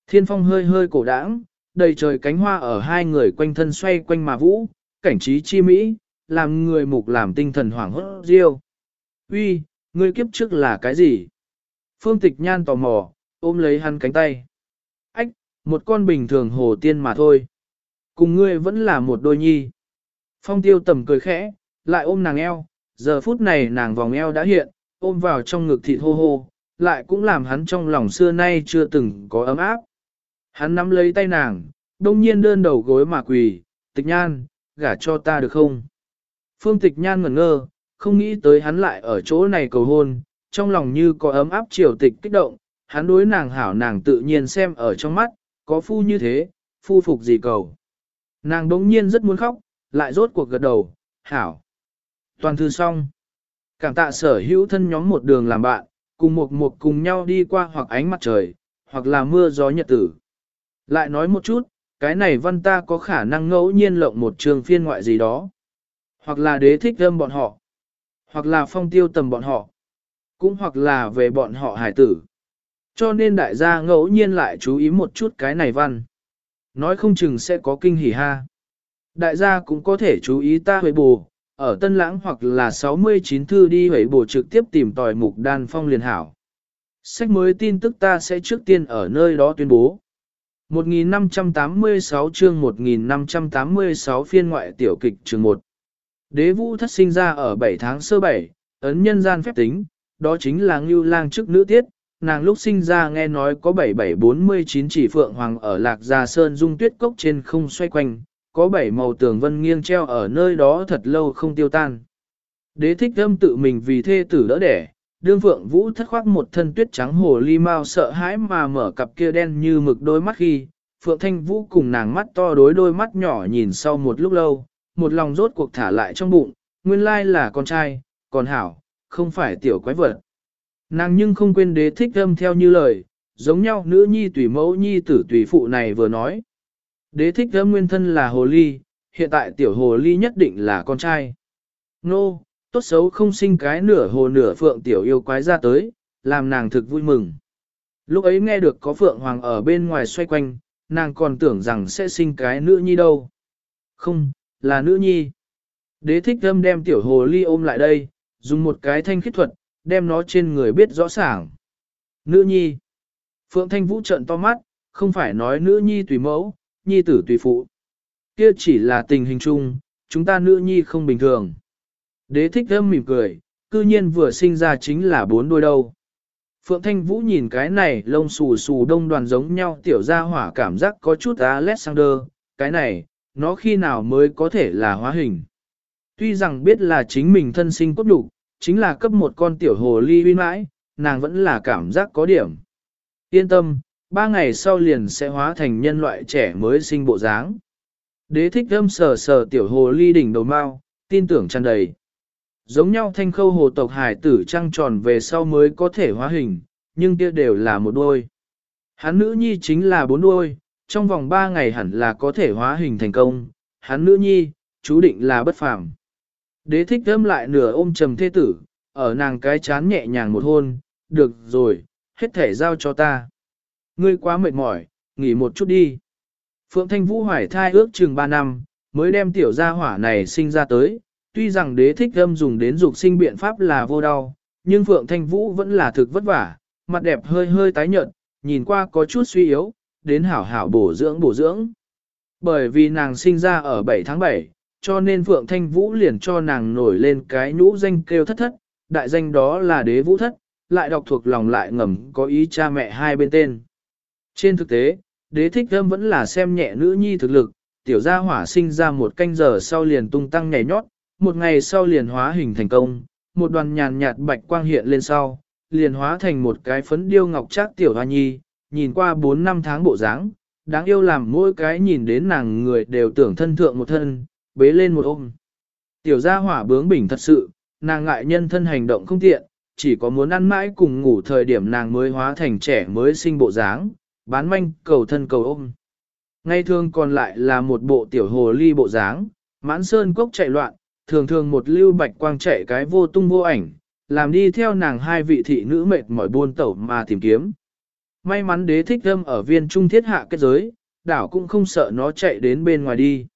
Thiên phong hơi hơi cổ đãng, đầy trời cánh hoa ở hai người quanh thân xoay quanh mà vũ, cảnh trí chi mỹ, làm người mục làm tinh thần hoảng hốt riêu. Uy, ngươi kiếp trước là cái gì? Phương tịch nhan tò mò, ôm lấy hắn cánh tay. Ách, một con bình thường hồ tiên mà thôi. Cùng ngươi vẫn là một đôi nhi. Phong tiêu tầm cười khẽ, lại ôm nàng eo, giờ phút này nàng vòng eo đã hiện, ôm vào trong ngực thịt hô hô, lại cũng làm hắn trong lòng xưa nay chưa từng có ấm áp. Hắn nắm lấy tay nàng, đông nhiên đơn đầu gối mà quỳ, tịch nhan, gả cho ta được không? Phương tịch nhan ngẩn ngơ, không nghĩ tới hắn lại ở chỗ này cầu hôn, trong lòng như có ấm áp triều tịch kích động, hắn đối nàng hảo nàng tự nhiên xem ở trong mắt, có phu như thế, phu phục gì cầu. Nàng đống nhiên rất muốn khóc, lại rốt cuộc gật đầu, hảo. Toàn thư xong. Cảm tạ sở hữu thân nhóm một đường làm bạn, cùng một một cùng nhau đi qua hoặc ánh mặt trời, hoặc là mưa gió nhật tử. Lại nói một chút, cái này văn ta có khả năng ngẫu nhiên lộng một trường phiên ngoại gì đó. Hoặc là đế thích âm bọn họ. Hoặc là phong tiêu tầm bọn họ. Cũng hoặc là về bọn họ hải tử. Cho nên đại gia ngẫu nhiên lại chú ý một chút cái này văn. Nói không chừng sẽ có kinh hỉ ha. Đại gia cũng có thể chú ý ta huệ bù, ở Tân Lãng hoặc là 69 thư đi huệ bù trực tiếp tìm tòi mục đan phong liền hảo. Sách mới tin tức ta sẽ trước tiên ở nơi đó tuyên bố. 1586 chương 1586 phiên ngoại tiểu kịch chương 1. Đế vũ thất sinh ra ở 7 tháng sơ 7, ấn nhân gian phép tính, đó chính là ngưu lang trước nữ tiết, nàng lúc sinh ra nghe nói có 7749 chỉ phượng hoàng ở lạc gia sơn dung tuyết cốc trên không xoay quanh, có bảy màu tường vân nghiêng treo ở nơi đó thật lâu không tiêu tan. Đế thích âm tự mình vì thê tử đỡ đẻ, đương phượng vũ thất khoác một thân tuyết trắng hồ ly mau sợ hãi mà mở cặp kia đen như mực đôi mắt khi, phượng thanh vũ cùng nàng mắt to đối đôi mắt nhỏ nhìn sau một lúc lâu, một lòng rốt cuộc thả lại trong bụng, nguyên lai là con trai, còn hảo, không phải tiểu quái vật. Nàng nhưng không quên đế thích âm theo như lời, giống nhau nữ nhi tùy mẫu nhi tử tùy phụ này vừa nói. Đế thích âm nguyên thân là hồ ly, hiện tại tiểu hồ ly nhất định là con trai. Nô, tốt xấu không sinh cái nửa hồ nửa phượng tiểu yêu quái ra tới, làm nàng thực vui mừng. Lúc ấy nghe được có phượng hoàng ở bên ngoài xoay quanh, nàng còn tưởng rằng sẽ sinh cái nữ nhi đâu. Không, là nữ nhi. Đế thích âm đem tiểu hồ ly ôm lại đây, dùng một cái thanh khích thuật, đem nó trên người biết rõ ràng. Nữ nhi. Phượng Thanh Vũ trợn to mắt, không phải nói nữ nhi tùy mẫu, nhi tử tùy phụ. Kia chỉ là tình hình chung, chúng ta nữ nhi không bình thường. Đế thích âm mỉm cười, cư nhiên vừa sinh ra chính là bốn đôi đâu. Phượng Thanh Vũ nhìn cái này lông xù xù đông đoàn giống nhau tiểu ra hỏa cảm giác có chút Alexander, cái này, nó khi nào mới có thể là hóa hình. Tuy rằng biết là chính mình thân sinh cốt đủ, chính là cấp một con tiểu hồ ly huy mãi, nàng vẫn là cảm giác có điểm. Yên tâm, ba ngày sau liền sẽ hóa thành nhân loại trẻ mới sinh bộ dáng. Đế thích âm sờ sờ tiểu hồ ly đỉnh đầu mau, tin tưởng tràn đầy. Giống nhau thanh khâu hồ tộc hải tử trăng tròn về sau mới có thể hóa hình, nhưng kia đều là một đôi. Hắn nữ nhi chính là bốn đôi, trong vòng ba ngày hẳn là có thể hóa hình thành công, hắn nữ nhi, chú định là bất phàm. Đế thích thơm lại nửa ôm trầm thế tử, ở nàng cái chán nhẹ nhàng một hôn, được rồi, hết thể giao cho ta. Ngươi quá mệt mỏi, nghỉ một chút đi. Phượng Thanh Vũ hoài thai ước chừng 3 năm, mới đem tiểu gia hỏa này sinh ra tới, tuy rằng đế thích thơm dùng đến dục sinh biện pháp là vô đau, nhưng Phượng Thanh Vũ vẫn là thực vất vả, mặt đẹp hơi hơi tái nhợt, nhìn qua có chút suy yếu, đến hảo hảo bổ dưỡng bổ dưỡng. Bởi vì nàng sinh ra ở 7 tháng 7, cho nên Phượng Thanh Vũ liền cho nàng nổi lên cái nhũ danh kêu thất thất, đại danh đó là đế vũ thất, lại đọc thuộc lòng lại ngầm có ý cha mẹ hai bên tên. Trên thực tế, đế thích thâm vẫn là xem nhẹ nữ nhi thực lực, tiểu gia hỏa sinh ra một canh giờ sau liền tung tăng nhảy nhót, một ngày sau liền hóa hình thành công, một đoàn nhàn nhạt bạch quang hiện lên sau, liền hóa thành một cái phấn điêu ngọc trác tiểu hoa nhi, nhìn qua 4 năm tháng bộ dáng, đáng yêu làm mỗi cái nhìn đến nàng người đều tưởng thân thượng một thân, bế lên một ôm. Tiểu gia hỏa bướng bỉnh thật sự, nàng ngại nhân thân hành động không tiện, chỉ có muốn ăn mãi cùng ngủ thời điểm nàng mới hóa thành trẻ mới sinh bộ dáng, bán manh cầu thân cầu ôm. Ngay thường còn lại là một bộ tiểu hồ ly bộ dáng, mãn sơn cốc chạy loạn, thường thường một lưu bạch quang chạy cái vô tung vô ảnh, làm đi theo nàng hai vị thị nữ mệt mỏi buôn tẩu mà tìm kiếm. May mắn đế thích thâm ở viên trung thiết hạ kết giới, đảo cũng không sợ nó chạy đến bên ngoài đi.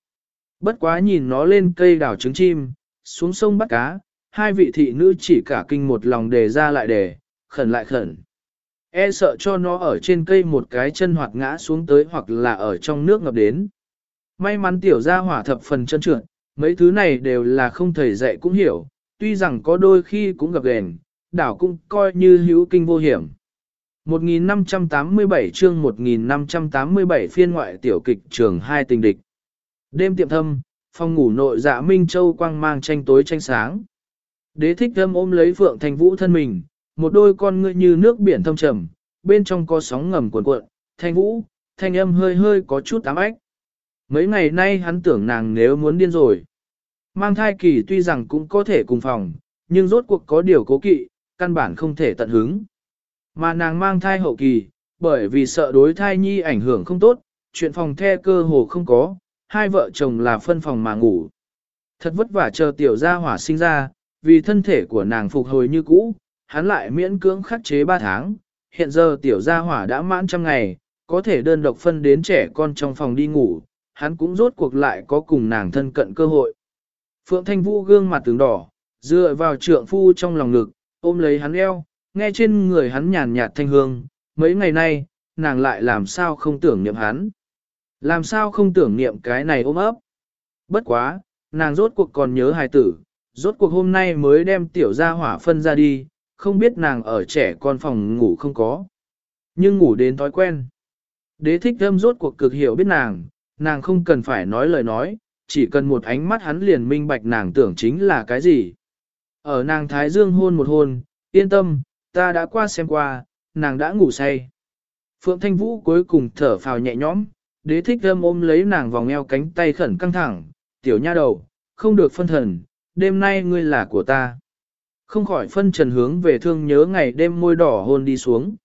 Bất quá nhìn nó lên cây đảo trứng chim, xuống sông bắt cá, hai vị thị nữ chỉ cả kinh một lòng đề ra lại đề, khẩn lại khẩn. E sợ cho nó ở trên cây một cái chân hoặc ngã xuống tới hoặc là ở trong nước ngập đến. May mắn tiểu gia hỏa thập phần chân trượt, mấy thứ này đều là không thầy dạy cũng hiểu, tuy rằng có đôi khi cũng gặp gền, đảo cũng coi như hữu kinh vô hiểm. 1587 chương 1587 phiên ngoại tiểu kịch trường hai tình địch. Đêm tiệm thâm, phòng ngủ nội dạ Minh Châu quang mang tranh tối tranh sáng. Đế thích thâm ôm lấy Phượng Thanh Vũ thân mình, một đôi con ngươi như nước biển thâm trầm, bên trong có sóng ngầm cuộn cuộn, Thanh Vũ, thanh âm hơi hơi có chút ám ách. Mấy ngày nay hắn tưởng nàng nếu muốn điên rồi. Mang thai kỳ tuy rằng cũng có thể cùng phòng, nhưng rốt cuộc có điều cố kỵ, căn bản không thể tận hứng. Mà nàng mang thai hậu kỳ, bởi vì sợ đối thai nhi ảnh hưởng không tốt, chuyện phòng the cơ hồ không có, hai vợ chồng là phân phòng mà ngủ. Thật vất vả chờ tiểu gia hỏa sinh ra, vì thân thể của nàng phục hồi như cũ, hắn lại miễn cưỡng khắc chế 3 tháng, hiện giờ tiểu gia hỏa đã mãn trăm ngày, có thể đơn độc phân đến trẻ con trong phòng đi ngủ, hắn cũng rốt cuộc lại có cùng nàng thân cận cơ hội. Phượng Thanh Vũ gương mặt tướng đỏ, dựa vào trượng phu trong lòng ngực, ôm lấy hắn eo, nghe trên người hắn nhàn nhạt thanh hương, mấy ngày nay, nàng lại làm sao không tưởng niệm hắn. Làm sao không tưởng niệm cái này ôm ấp. Bất quá, nàng rốt cuộc còn nhớ hài tử, rốt cuộc hôm nay mới đem tiểu gia hỏa phân ra đi, không biết nàng ở trẻ con phòng ngủ không có. Nhưng ngủ đến thói quen. Đế thích thâm rốt cuộc cực hiểu biết nàng, nàng không cần phải nói lời nói, chỉ cần một ánh mắt hắn liền minh bạch nàng tưởng chính là cái gì. Ở nàng Thái Dương hôn một hôn, yên tâm, ta đã qua xem qua, nàng đã ngủ say. Phượng Thanh Vũ cuối cùng thở phào nhẹ nhõm, đế thích âm ôm lấy nàng vòng eo cánh tay khẩn căng thẳng, tiểu nha đầu, không được phân thần, đêm nay ngươi là của ta. Không khỏi phân trần hướng về thương nhớ ngày đêm môi đỏ hôn đi xuống.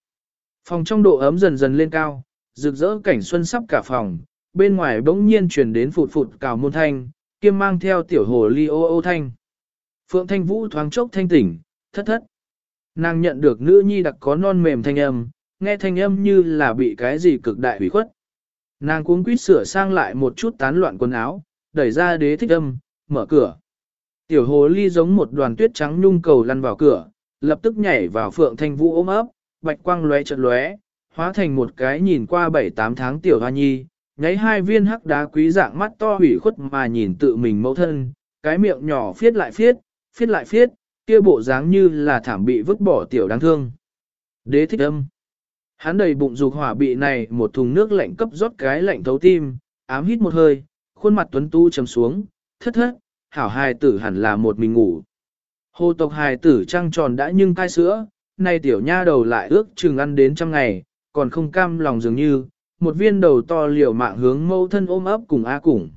Phòng trong độ ấm dần dần lên cao, rực rỡ cảnh xuân sắp cả phòng, bên ngoài bỗng nhiên truyền đến phụt phụt cào môn thanh, kiêm mang theo tiểu hồ ly ô ô thanh. Phượng Thanh Vũ thoáng chốc thanh tỉnh, thất thất. Nàng nhận được nữ nhi đặc có non mềm thanh âm, nghe thanh âm như là bị cái gì cực đại hủy khuất. Nàng cuống quýt sửa sang lại một chút tán loạn quần áo, đẩy ra đế thích âm, mở cửa. Tiểu hồ ly giống một đoàn tuyết trắng nhung cầu lăn vào cửa, lập tức nhảy vào phượng thanh vũ ôm ấp, bạch quang lóe chợt lóe, hóa thành một cái nhìn qua 7-8 tháng tiểu hoa nhi, nháy hai viên hắc đá quý dạng mắt to hủy khuất mà nhìn tự mình mẫu thân, cái miệng nhỏ phiết lại phiết, phiết lại phiết, kia bộ dáng như là thảm bị vứt bỏ tiểu đáng thương. Đế thích âm. Hắn đầy bụng dục hỏa bị này một thùng nước lạnh cấp rót cái lạnh thấu tim, ám hít một hơi, khuôn mặt tuấn tu trầm xuống, thất thất, hảo hài tử hẳn là một mình ngủ. Hồ tộc hài tử trăng tròn đã nhưng cai sữa, nay tiểu nha đầu lại ước chừng ăn đến trăm ngày, còn không cam lòng dường như, một viên đầu to liều mạng hướng mâu thân ôm ấp cùng A cùng.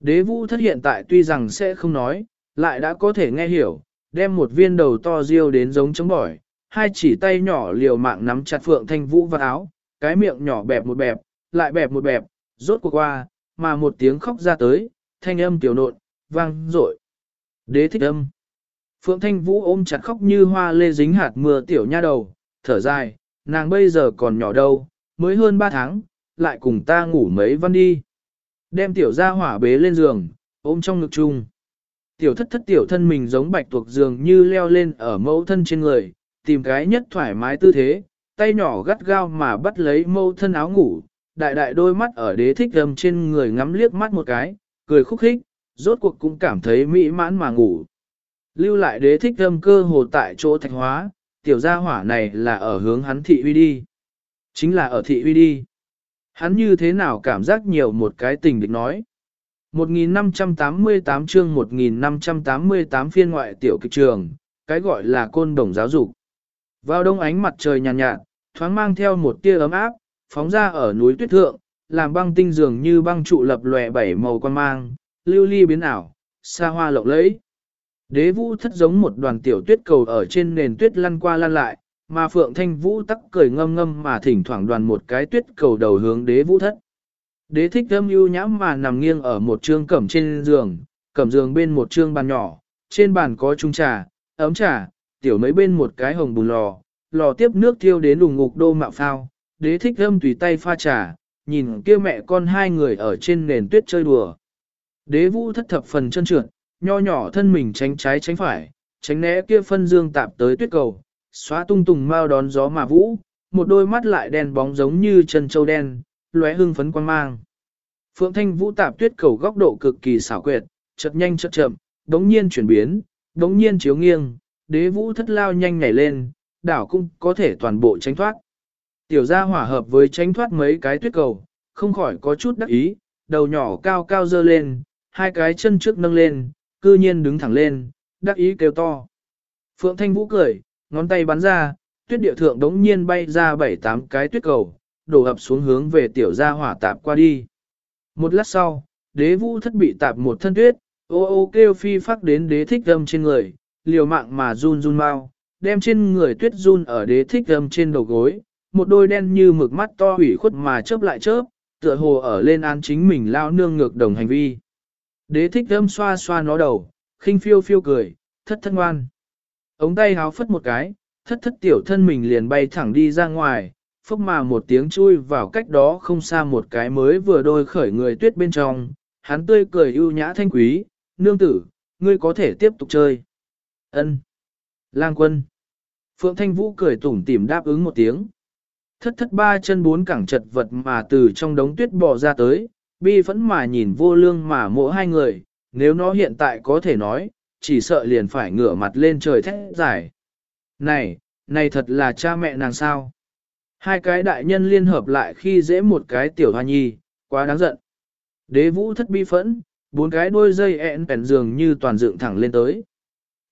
Đế vũ thất hiện tại tuy rằng sẽ không nói, lại đã có thể nghe hiểu, đem một viên đầu to riêu đến giống chống bỏi, hai chỉ tay nhỏ liều mạng nắm chặt phượng thanh vũ vào áo, cái miệng nhỏ bẹp một bẹp, lại bẹp một bẹp, rốt cuộc qua, mà một tiếng khóc ra tới, thanh âm tiểu nộn, vang rội. Đế thích âm. Phượng Thanh Vũ ôm chặt khóc như hoa lê dính hạt mưa tiểu nha đầu, thở dài, nàng bây giờ còn nhỏ đâu, mới hơn ba tháng, lại cùng ta ngủ mấy văn đi. Đem tiểu ra hỏa bế lên giường, ôm trong ngực chung. Tiểu thất thất tiểu thân mình giống bạch tuộc giường như leo lên ở mẫu thân trên người, tìm cái nhất thoải mái tư thế, tay nhỏ gắt gao mà bắt lấy mẫu thân áo ngủ, đại đại đôi mắt ở đế thích gầm trên người ngắm liếc mắt một cái, cười khúc khích, rốt cuộc cũng cảm thấy mỹ mãn mà ngủ. Lưu lại đế thích gầm cơ hồ tại chỗ thạch hóa, tiểu gia hỏa này là ở hướng hắn thị uy đi. Chính là ở thị uy đi. Hắn như thế nào cảm giác nhiều một cái tình địch nói. 1588 chương 1588 phiên ngoại tiểu kịch trường, cái gọi là côn đồng giáo dục. Vào đông ánh mặt trời nhàn nhạt, nhạt, thoáng mang theo một tia ấm áp, phóng ra ở núi tuyết thượng, làm băng tinh dường như băng trụ lập lòe bảy màu quan mang, lưu ly biến ảo, xa hoa lộng lẫy. Đế vũ thất giống một đoàn tiểu tuyết cầu ở trên nền tuyết lăn qua lăn lại, mà Phượng Thanh Vũ tắc cười ngâm ngâm mà thỉnh thoảng đoàn một cái tuyết cầu đầu hướng đế vũ thất. Đế thích thâm ưu nhãm mà nằm nghiêng ở một trương cẩm trên giường, cẩm giường bên một trương bàn nhỏ, trên bàn có chung trà, ấm trà, tiểu mấy bên một cái hồng bùn lò, lò tiếp nước thiêu đến lùng ngục đô mạo phao, đế thích âm tùy tay pha trà, nhìn kia mẹ con hai người ở trên nền tuyết chơi đùa. Đế vũ thất thập phần chân trượt, nho nhỏ thân mình tránh trái tránh phải, tránh né kia phân dương tạp tới tuyết cầu, xóa tung tùng mau đón gió mà vũ, một đôi mắt lại đen bóng giống như chân châu đen, lóe hưng phấn quan mang. Phượng Thanh Vũ tạp tuyết cầu góc độ cực kỳ xảo quyệt, chợt nhanh chợt chậm, đống nhiên chuyển biến, đống nhiên chiếu nghiêng, đế vũ thất lao nhanh nhảy lên, đảo cũng có thể toàn bộ tránh thoát. Tiểu gia hỏa hợp với tránh thoát mấy cái tuyết cầu, không khỏi có chút đắc ý, đầu nhỏ cao cao dơ lên, hai cái chân trước nâng lên, cư nhiên đứng thẳng lên, đắc ý kêu to. Phượng Thanh Vũ cười, ngón tay bắn ra, tuyết địa thượng đống nhiên bay ra bảy tám cái tuyết cầu, đổ ập xuống hướng về tiểu gia hỏa tạp qua đi. Một lát sau, đế vũ thất bị tạp một thân tuyết, ô ô kêu phi phát đến đế thích âm trên người, liều mạng mà run run mau, đem trên người tuyết run ở đế thích âm trên đầu gối, một đôi đen như mực mắt to ủy khuất mà chớp lại chớp, tựa hồ ở lên án chính mình lao nương ngược đồng hành vi. Đế thích âm xoa xoa nó đầu, khinh phiêu phiêu cười, thất thất ngoan. Ống tay háo phất một cái, thất thất tiểu thân mình liền bay thẳng đi ra ngoài, phốc mà một tiếng chui vào cách đó không xa một cái mới vừa đôi khởi người tuyết bên trong, hắn tươi cười ưu nhã thanh quý, nương tử, ngươi có thể tiếp tục chơi. Ân. Lang quân. Phượng Thanh Vũ cười tủm tỉm đáp ứng một tiếng. Thất thất ba chân bốn cẳng chật vật mà từ trong đống tuyết bò ra tới, bi phẫn mà nhìn vô lương mà mộ hai người, nếu nó hiện tại có thể nói, chỉ sợ liền phải ngửa mặt lên trời thét giải. Này, này thật là cha mẹ nàng sao? Hai cái đại nhân liên hợp lại khi dễ một cái tiểu hoa nhi, quá đáng giận. Đế vũ thất bi phẫn, bốn cái đôi dây ẹn bèn dường như toàn dựng thẳng lên tới.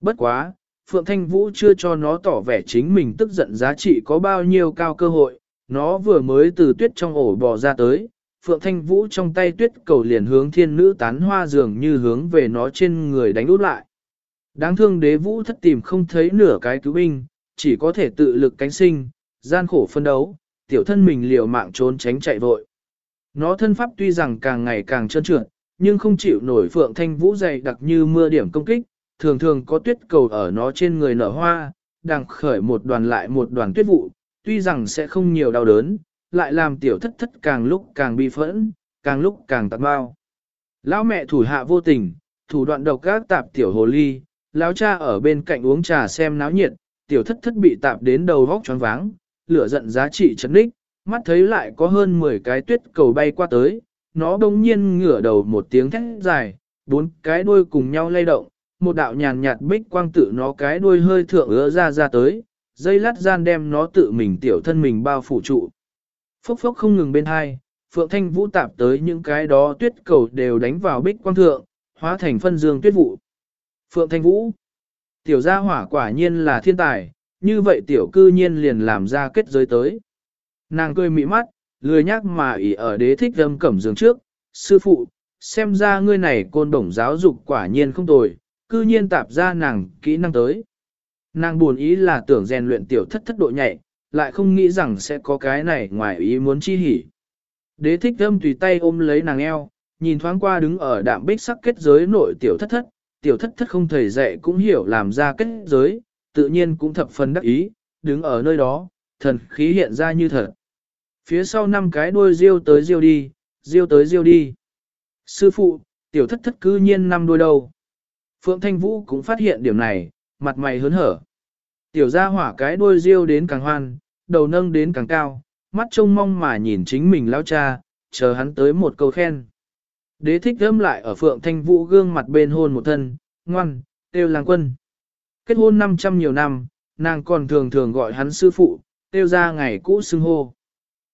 Bất quá, Phượng Thanh Vũ chưa cho nó tỏ vẻ chính mình tức giận giá trị có bao nhiêu cao cơ hội, nó vừa mới từ tuyết trong ổ bò ra tới, Phượng Thanh Vũ trong tay tuyết cầu liền hướng thiên nữ tán hoa dường như hướng về nó trên người đánh út lại. Đáng thương đế vũ thất tìm không thấy nửa cái cứu binh, chỉ có thể tự lực cánh sinh, gian khổ phân đấu, tiểu thân mình liều mạng trốn tránh chạy vội. Nó thân pháp tuy rằng càng ngày càng trơn trượt, nhưng không chịu nổi Phượng Thanh Vũ dày đặc như mưa điểm công kích, thường thường có tuyết cầu ở nó trên người nở hoa, đang khởi một đoàn lại một đoàn tuyết vụ, tuy rằng sẽ không nhiều đau đớn, lại làm tiểu thất thất càng lúc càng bi phẫn, càng lúc càng tạc bao. Lão mẹ thủ hạ vô tình, thủ đoạn độc các tạp tiểu hồ ly, lão cha ở bên cạnh uống trà xem náo nhiệt, tiểu thất thất bị tạp đến đầu vóc choáng váng, lửa giận giá trị chấn đích, mắt thấy lại có hơn 10 cái tuyết cầu bay qua tới, nó đông nhiên ngửa đầu một tiếng thét dài, bốn cái đuôi cùng nhau lay động, một đạo nhàn nhạt bích quang tự nó cái đuôi hơi thượng ứa ra ra tới, dây lát gian đem nó tự mình tiểu thân mình bao phủ trụ. Phốc phốc không ngừng bên hai, Phượng Thanh Vũ tạp tới những cái đó tuyết cầu đều đánh vào bích quang thượng, hóa thành phân dương tuyết vụ. Phượng Thanh Vũ tiểu gia hỏa quả nhiên là thiên tài, như vậy tiểu cư nhiên liền làm ra kết giới tới. Nàng cười mị mắt, lười nhắc mà ỉ ở đế thích âm cẩm giường trước, sư phụ, xem ra ngươi này côn đồng giáo dục quả nhiên không tồi, cư nhiên tạp ra nàng kỹ năng tới. Nàng buồn ý là tưởng rèn luyện tiểu thất thất độ nhạy, lại không nghĩ rằng sẽ có cái này ngoài ý muốn chi hỉ. Đế thích thâm tùy tay ôm lấy nàng eo, nhìn thoáng qua đứng ở đạm bích sắc kết giới nội tiểu thất thất, tiểu thất thất không thầy dạy cũng hiểu làm ra kết giới, tự nhiên cũng thập phần đắc ý, đứng ở nơi đó, thần khí hiện ra như thật. Phía sau năm cái đuôi riêu tới riêu đi, riêu tới riêu đi. Sư phụ, tiểu thất thất cư nhiên năm đuôi đầu. Phượng Thanh Vũ cũng phát hiện điểm này, mặt mày hớn hở. Tiểu gia hỏa cái đuôi riêu đến càng hoan, đầu nâng đến càng cao, mắt trông mong mà nhìn chính mình lao cha, chờ hắn tới một câu khen. Đế thích âm lại ở Phượng Thanh Vũ gương mặt bên hôn một thân, ngoan, Têu làng quân. Kết hôn 500 nhiều năm, nàng còn thường thường gọi hắn sư phụ, Têu ra ngày cũ xưng hô.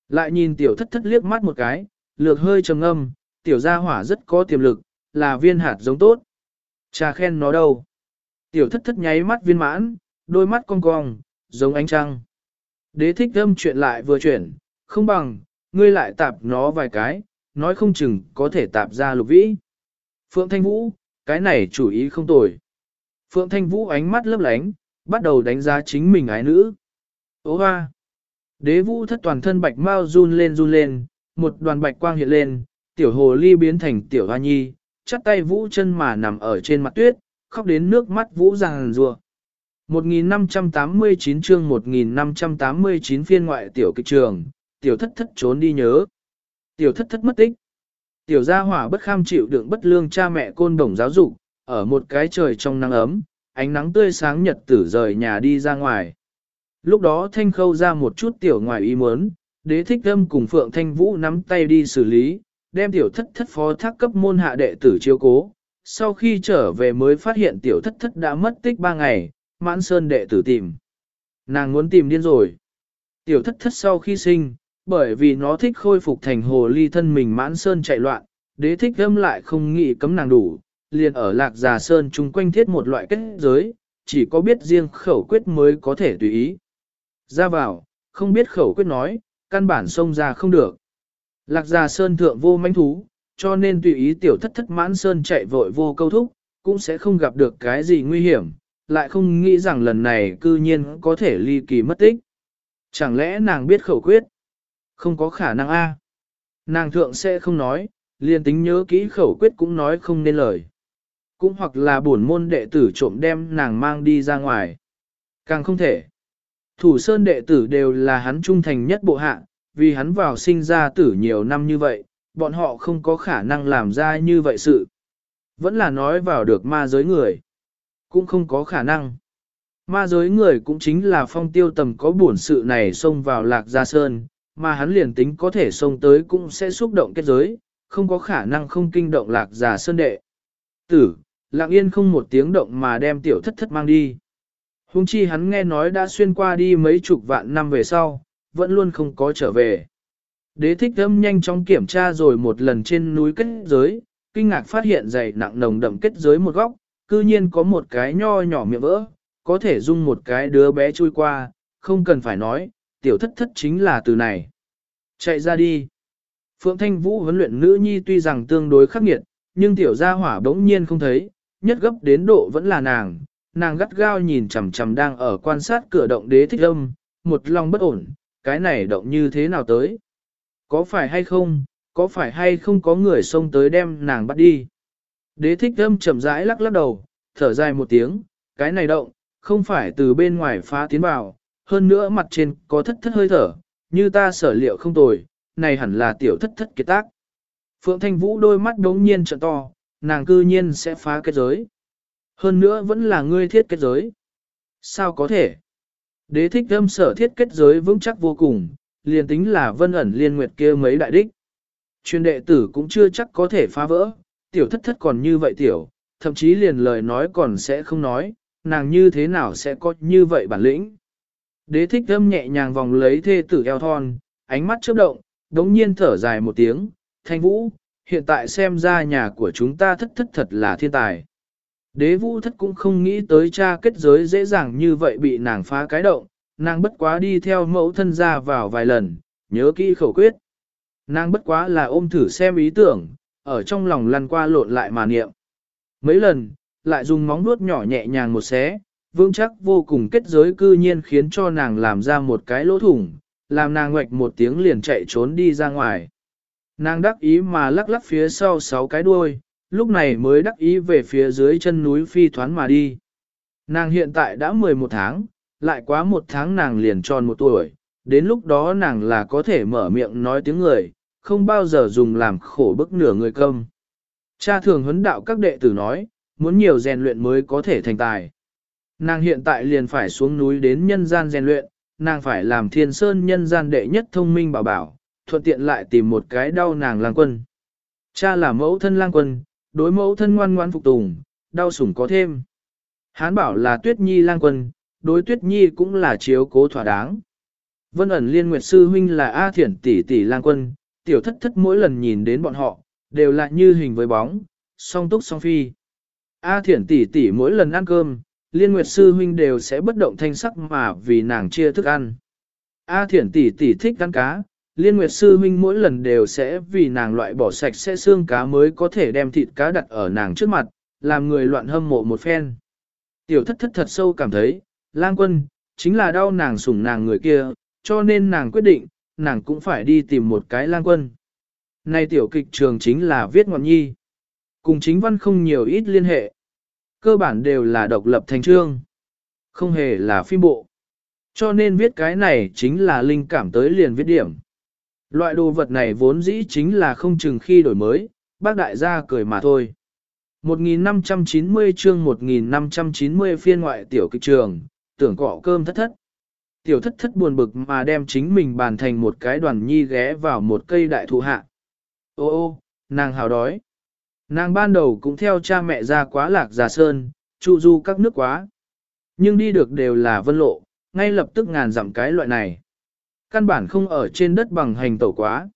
Lại nhìn tiểu thất thất liếc mắt một cái, lược hơi trầm âm, tiểu gia hỏa rất có tiềm lực, là viên hạt giống tốt. Cha khen nó đâu. Tiểu thất thất nháy mắt viên mãn, đôi mắt cong cong, giống ánh trăng. Đế thích thâm chuyện lại vừa chuyển, không bằng, ngươi lại tạp nó vài cái, nói không chừng có thể tạp ra lục vĩ. Phượng Thanh Vũ, cái này chủ ý không tồi. Phượng Thanh Vũ ánh mắt lấp lánh, bắt đầu đánh giá chính mình ái nữ. Ô hoa! Đế vũ thất toàn thân bạch mau run lên run lên, một đoàn bạch quang hiện lên, tiểu hồ ly biến thành tiểu hoa nhi, chắt tay vũ chân mà nằm ở trên mặt tuyết, khóc đến nước mắt vũ ràng rùa. 1589 chương 1589 phiên ngoại tiểu kịch trường, tiểu thất thất trốn đi nhớ. Tiểu thất thất mất tích. Tiểu gia hỏa bất kham chịu đựng bất lương cha mẹ côn đồng giáo dục, ở một cái trời trong nắng ấm, ánh nắng tươi sáng nhật tử rời nhà đi ra ngoài. Lúc đó thanh khâu ra một chút tiểu ngoài ý muốn, đế thích âm cùng Phượng Thanh Vũ nắm tay đi xử lý, đem tiểu thất thất phó thác cấp môn hạ đệ tử chiếu cố. Sau khi trở về mới phát hiện tiểu thất thất đã mất tích ba ngày, mãn sơn đệ tử tìm. Nàng muốn tìm điên rồi. Tiểu thất thất sau khi sinh, bởi vì nó thích khôi phục thành hồ ly thân mình mãn sơn chạy loạn, đế thích âm lại không nghĩ cấm nàng đủ, liền ở lạc già sơn chung quanh thiết một loại kết giới, chỉ có biết riêng khẩu quyết mới có thể tùy ý. Ra vào, không biết khẩu quyết nói, căn bản xông ra không được. Lạc già sơn thượng vô manh thú, cho nên tùy ý tiểu thất thất mãn sơn chạy vội vô câu thúc, cũng sẽ không gặp được cái gì nguy hiểm, lại không nghĩ rằng lần này cư nhiên có thể ly kỳ mất tích. Chẳng lẽ nàng biết khẩu quyết? Không có khả năng a. Nàng thượng sẽ không nói, liền tính nhớ kỹ khẩu quyết cũng nói không nên lời. Cũng hoặc là bổn môn đệ tử trộm đem nàng mang đi ra ngoài. Càng không thể. Thủ sơn đệ tử đều là hắn trung thành nhất bộ hạ, vì hắn vào sinh ra tử nhiều năm như vậy, bọn họ không có khả năng làm ra như vậy sự. Vẫn là nói vào được ma giới người. Cũng không có khả năng. Ma giới người cũng chính là phong tiêu tầm có buồn sự này xông vào lạc gia sơn, mà hắn liền tính có thể xông tới cũng sẽ xúc động kết giới, không có khả năng không kinh động lạc gia sơn đệ. Tử, lặng yên không một tiếng động mà đem tiểu thất thất mang đi. Hùng chi hắn nghe nói đã xuyên qua đi mấy chục vạn năm về sau, vẫn luôn không có trở về. Đế thích âm nhanh chóng kiểm tra rồi một lần trên núi kết giới, kinh ngạc phát hiện dày nặng nồng đậm kết giới một góc, cư nhiên có một cái nho nhỏ miệng vỡ, có thể dung một cái đứa bé chui qua, không cần phải nói, tiểu thất thất chính là từ này. Chạy ra đi. Phượng Thanh Vũ huấn luyện nữ nhi tuy rằng tương đối khắc nghiệt, nhưng tiểu gia hỏa bỗng nhiên không thấy, nhất gấp đến độ vẫn là nàng. Nàng gắt gao nhìn chằm chằm đang ở quan sát cửa động đế thích âm, một lòng bất ổn, cái này động như thế nào tới? Có phải hay không, có phải hay không có người xông tới đem nàng bắt đi? Đế thích âm chậm rãi lắc lắc đầu, thở dài một tiếng, cái này động, không phải từ bên ngoài phá tiến vào, hơn nữa mặt trên có thất thất hơi thở, như ta sở liệu không tồi, này hẳn là tiểu thất thất kết tác. Phượng Thanh Vũ đôi mắt đống nhiên trợ to, nàng cư nhiên sẽ phá kết giới. Hơn nữa vẫn là ngươi thiết kết giới. Sao có thể? Đế thích âm sở thiết kết giới vững chắc vô cùng, liền tính là vân ẩn liên nguyệt kia mấy đại đích. Chuyên đệ tử cũng chưa chắc có thể phá vỡ, tiểu thất thất còn như vậy tiểu, thậm chí liền lời nói còn sẽ không nói, nàng như thế nào sẽ có như vậy bản lĩnh. Đế thích âm nhẹ nhàng vòng lấy thê tử eo thon, ánh mắt chớp động, đống nhiên thở dài một tiếng, thanh vũ, hiện tại xem ra nhà của chúng ta thất thất thật là thiên tài. Đế vũ thất cũng không nghĩ tới cha kết giới dễ dàng như vậy bị nàng phá cái động, nàng bất quá đi theo mẫu thân ra vào vài lần, nhớ kỹ khẩu quyết. Nàng bất quá là ôm thử xem ý tưởng, ở trong lòng lăn qua lộn lại mà niệm. Mấy lần, lại dùng móng vuốt nhỏ nhẹ nhàng một xé, vững chắc vô cùng kết giới cư nhiên khiến cho nàng làm ra một cái lỗ thủng, làm nàng ngoạch một tiếng liền chạy trốn đi ra ngoài. Nàng đắc ý mà lắc lắc phía sau sáu cái đuôi, lúc này mới đắc ý về phía dưới chân núi phi thoán mà đi. Nàng hiện tại đã 11 tháng, lại quá một tháng nàng liền tròn một tuổi, đến lúc đó nàng là có thể mở miệng nói tiếng người, không bao giờ dùng làm khổ bức nửa người công. Cha thường huấn đạo các đệ tử nói, muốn nhiều rèn luyện mới có thể thành tài. Nàng hiện tại liền phải xuống núi đến nhân gian rèn luyện, nàng phải làm thiên sơn nhân gian đệ nhất thông minh bảo bảo, thuận tiện lại tìm một cái đau nàng lang quân. Cha là mẫu thân lang quân, đối mẫu thân ngoan ngoan phục tùng, đau sủng có thêm. Hán bảo là tuyết nhi lang quân, đối tuyết nhi cũng là chiếu cố thỏa đáng. Vân ẩn liên nguyệt sư huynh là A thiển tỷ tỷ lang quân, tiểu thất thất mỗi lần nhìn đến bọn họ, đều là như hình với bóng, song túc song phi. A thiển tỷ tỷ mỗi lần ăn cơm, liên nguyệt sư huynh đều sẽ bất động thanh sắc mà vì nàng chia thức ăn. A thiển tỷ tỷ thích ăn cá, liên nguyệt sư Minh mỗi lần đều sẽ vì nàng loại bỏ sạch sẽ xương cá mới có thể đem thịt cá đặt ở nàng trước mặt, làm người loạn hâm mộ một phen. Tiểu thất thất thật sâu cảm thấy, lang quân, chính là đau nàng sủng nàng người kia, cho nên nàng quyết định, nàng cũng phải đi tìm một cái lang quân. Này tiểu kịch trường chính là viết ngọn nhi. Cùng chính văn không nhiều ít liên hệ. Cơ bản đều là độc lập thành chương. Không hề là phim bộ. Cho nên viết cái này chính là linh cảm tới liền viết điểm. Loại đồ vật này vốn dĩ chính là không chừng khi đổi mới, bác đại gia cười mà thôi. 1590 chương 1590 phiên ngoại tiểu kịch trường, tưởng cọ cơm thất thất. Tiểu thất thất buồn bực mà đem chính mình bàn thành một cái đoàn nhi ghé vào một cây đại thụ hạ. Ô ô, nàng hào đói. Nàng ban đầu cũng theo cha mẹ ra quá lạc già sơn, trụ du các nước quá. Nhưng đi được đều là vân lộ, ngay lập tức ngàn dặm cái loại này. Căn bản không ở trên đất bằng hành tẩu quá.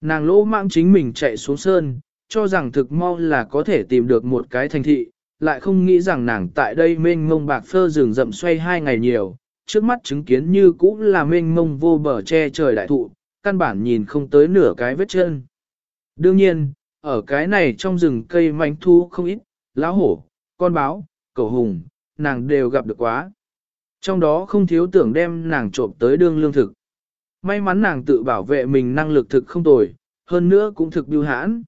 Nàng lỗ mạng chính mình chạy xuống sơn, cho rằng thực mau là có thể tìm được một cái thành thị, lại không nghĩ rằng nàng tại đây mênh mông bạc phơ rừng rậm xoay hai ngày nhiều, trước mắt chứng kiến như cũ là mênh mông vô bờ che trời đại thụ, căn bản nhìn không tới nửa cái vết chân. Đương nhiên, ở cái này trong rừng cây manh thu không ít, lão hổ, con báo, cầu hùng, nàng đều gặp được quá. Trong đó không thiếu tưởng đem nàng trộm tới đương lương thực. May mắn nàng tự bảo vệ mình năng lực thực không tồi, hơn nữa cũng thực biêu hãn.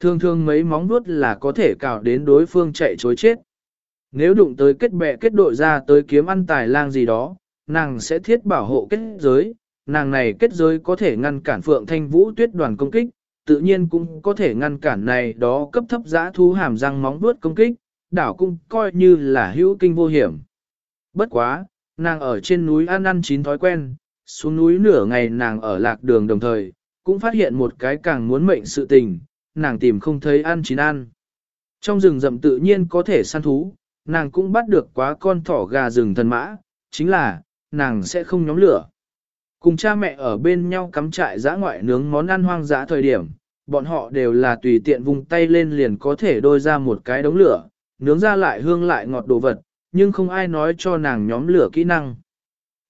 Thường thường mấy móng vuốt là có thể cào đến đối phương chạy chối chết. Nếu đụng tới kết bè kết đội ra tới kiếm ăn tài lang gì đó, nàng sẽ thiết bảo hộ kết giới, nàng này kết giới có thể ngăn cản phượng thanh vũ tuyết đoàn công kích, tự nhiên cũng có thể ngăn cản này đó cấp thấp giã thú hàm răng móng vuốt công kích, đảo cũng coi như là hữu kinh vô hiểm. Bất quá, nàng ở trên núi ăn ăn chín thói quen, xuống núi nửa ngày nàng ở lạc đường đồng thời, cũng phát hiện một cái càng muốn mệnh sự tình, nàng tìm không thấy ăn chín ăn. Trong rừng rậm tự nhiên có thể săn thú, nàng cũng bắt được quá con thỏ gà rừng thần mã, chính là, nàng sẽ không nhóm lửa. Cùng cha mẹ ở bên nhau cắm trại giã ngoại nướng món ăn hoang dã thời điểm, bọn họ đều là tùy tiện vùng tay lên liền có thể đôi ra một cái đống lửa, nướng ra lại hương lại ngọt đồ vật, nhưng không ai nói cho nàng nhóm lửa kỹ năng.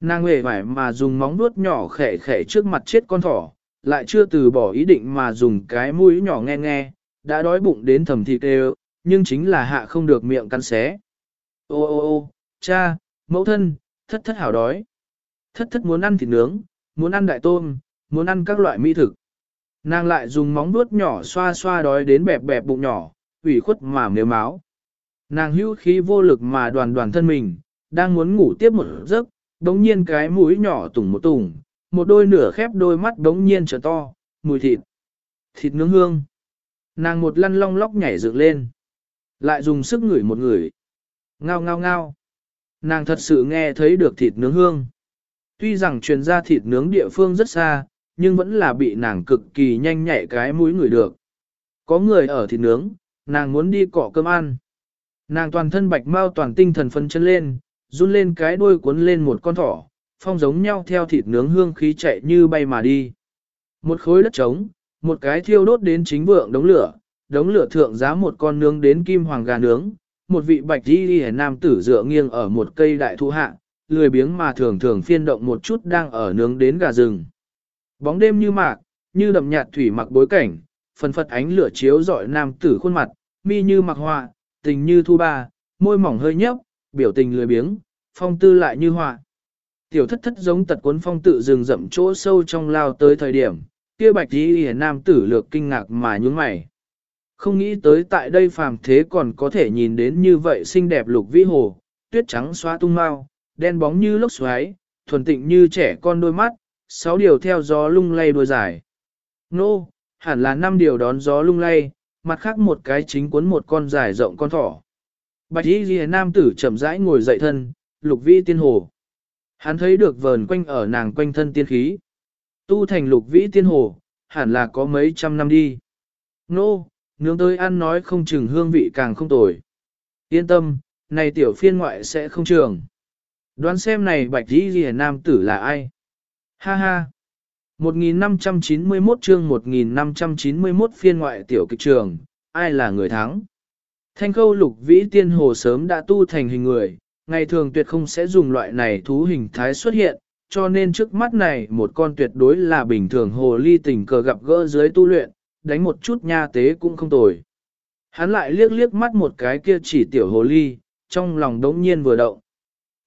Nàng hề phải mà dùng móng vuốt nhỏ khẻ khẻ trước mặt chết con thỏ, lại chưa từ bỏ ý định mà dùng cái mũi nhỏ nghe nghe, đã đói bụng đến thầm thịt đều, nhưng chính là hạ không được miệng cắn xé. Ô ô ô, cha, mẫu thân, thất thất hảo đói. Thất thất muốn ăn thịt nướng, muốn ăn đại tôm, muốn ăn các loại mỹ thực. Nàng lại dùng móng vuốt nhỏ xoa xoa đói đến bẹp bẹp bụng nhỏ, ủy khuất mà nếu máu. Nàng hữu khí vô lực mà đoàn đoàn thân mình, đang muốn ngủ tiếp một giấc, đống nhiên cái mũi nhỏ tủng một tủng, một đôi nửa khép đôi mắt đống nhiên trở to, mùi thịt. Thịt nướng hương. Nàng một lăn long lóc nhảy dựng lên. Lại dùng sức ngửi một ngửi. Ngao ngao ngao. Nàng thật sự nghe thấy được thịt nướng hương. Tuy rằng truyền ra thịt nướng địa phương rất xa, nhưng vẫn là bị nàng cực kỳ nhanh nhạy cái mũi ngửi được. Có người ở thịt nướng, nàng muốn đi cọ cơm ăn. Nàng toàn thân bạch mau toàn tinh thần phân chân lên, run lên cái đuôi cuốn lên một con thỏ, phong giống nhau theo thịt nướng hương khí chạy như bay mà đi. Một khối đất trống, một cái thiêu đốt đến chính vượng đống lửa, đống lửa thượng giá một con nướng đến kim hoàng gà nướng, một vị bạch đi đi nam tử dựa nghiêng ở một cây đại thụ hạ, lười biếng mà thường thường phiên động một chút đang ở nướng đến gà rừng. Bóng đêm như mạc, như đậm nhạt thủy mặc bối cảnh, phần phật ánh lửa chiếu rọi nam tử khuôn mặt, mi như mặc họa, tình như thu ba, môi mỏng hơi nhấp, biểu tình lười biếng, phong tư lại như họa. Tiểu thất thất giống tật cuốn phong tự rừng rậm chỗ sâu trong lao tới thời điểm, kia bạch y hề nam tử lược kinh ngạc mà nhúng mày. Không nghĩ tới tại đây phàm thế còn có thể nhìn đến như vậy xinh đẹp lục vĩ hồ, tuyết trắng xóa tung mau, đen bóng như lốc xoáy, thuần tịnh như trẻ con đôi mắt, sáu điều theo gió lung lay đuôi dài. Nô, hẳn là năm điều đón gió lung lay, mặt khác một cái chính cuốn một con dài rộng con thỏ. Bạch y ghi nam tử chậm rãi ngồi dậy thân, lục vĩ tiên hồ. Hắn thấy được vờn quanh ở nàng quanh thân tiên khí. Tu thành lục vĩ tiên hồ, hẳn là có mấy trăm năm đi. Nô, nướng tới ăn nói không chừng hương vị càng không tồi. Yên tâm, này tiểu phiên ngoại sẽ không trường. Đoán xem này bạch Y ghi nam tử là ai? Ha ha! 1591 chương 1591 phiên ngoại tiểu kịch trường, ai là người thắng? Thanh khâu lục vĩ tiên hồ sớm đã tu thành hình người, ngày thường tuyệt không sẽ dùng loại này thú hình thái xuất hiện, cho nên trước mắt này một con tuyệt đối là bình thường hồ ly tình cờ gặp gỡ dưới tu luyện, đánh một chút nha tế cũng không tồi. Hắn lại liếc liếc mắt một cái kia chỉ tiểu hồ ly, trong lòng đống nhiên vừa động.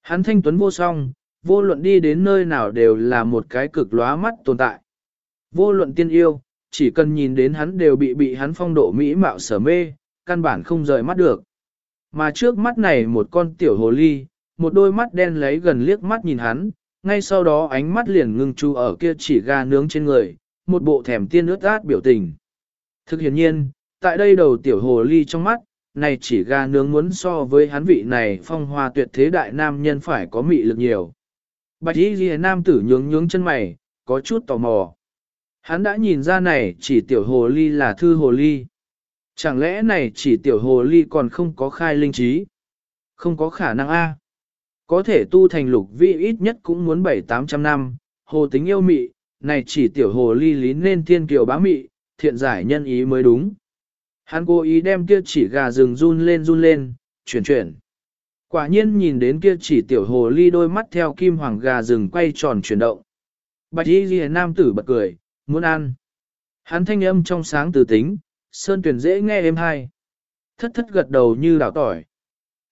Hắn thanh tuấn vô song, vô luận đi đến nơi nào đều là một cái cực lóa mắt tồn tại. Vô luận tiên yêu, chỉ cần nhìn đến hắn đều bị bị hắn phong độ mỹ mạo sở mê, căn bản không rời mắt được. Mà trước mắt này một con tiểu hồ ly, một đôi mắt đen lấy gần liếc mắt nhìn hắn, ngay sau đó ánh mắt liền ngưng chú ở kia chỉ gà nướng trên người, một bộ thèm tiên ướt át biểu tình. Thực hiện nhiên, tại đây đầu tiểu hồ ly trong mắt, này chỉ gà nướng muốn so với hắn vị này phong hoa tuyệt thế đại nam nhân phải có mị lực nhiều. Bạch y ghi nam tử nhướng nhướng chân mày, có chút tò mò. Hắn đã nhìn ra này chỉ tiểu hồ ly là thư hồ ly. Chẳng lẽ này chỉ tiểu hồ ly còn không có khai linh trí? Không có khả năng a. Có thể tu thành lục vị ít nhất cũng muốn bảy tám trăm năm, hồ tính yêu mị, này chỉ tiểu hồ ly lý nên thiên kiều bá mị, thiện giải nhân ý mới đúng. Hắn cố ý đem kia chỉ gà rừng run lên run lên, chuyển chuyển. Quả nhiên nhìn đến kia chỉ tiểu hồ ly đôi mắt theo kim hoàng gà rừng quay tròn chuyển động. Bạch y ghi nam tử bật cười, muốn ăn. Hắn thanh âm trong sáng từ tính, sơn tuyển dễ nghe êm hay. Thất thất gật đầu như đảo tỏi.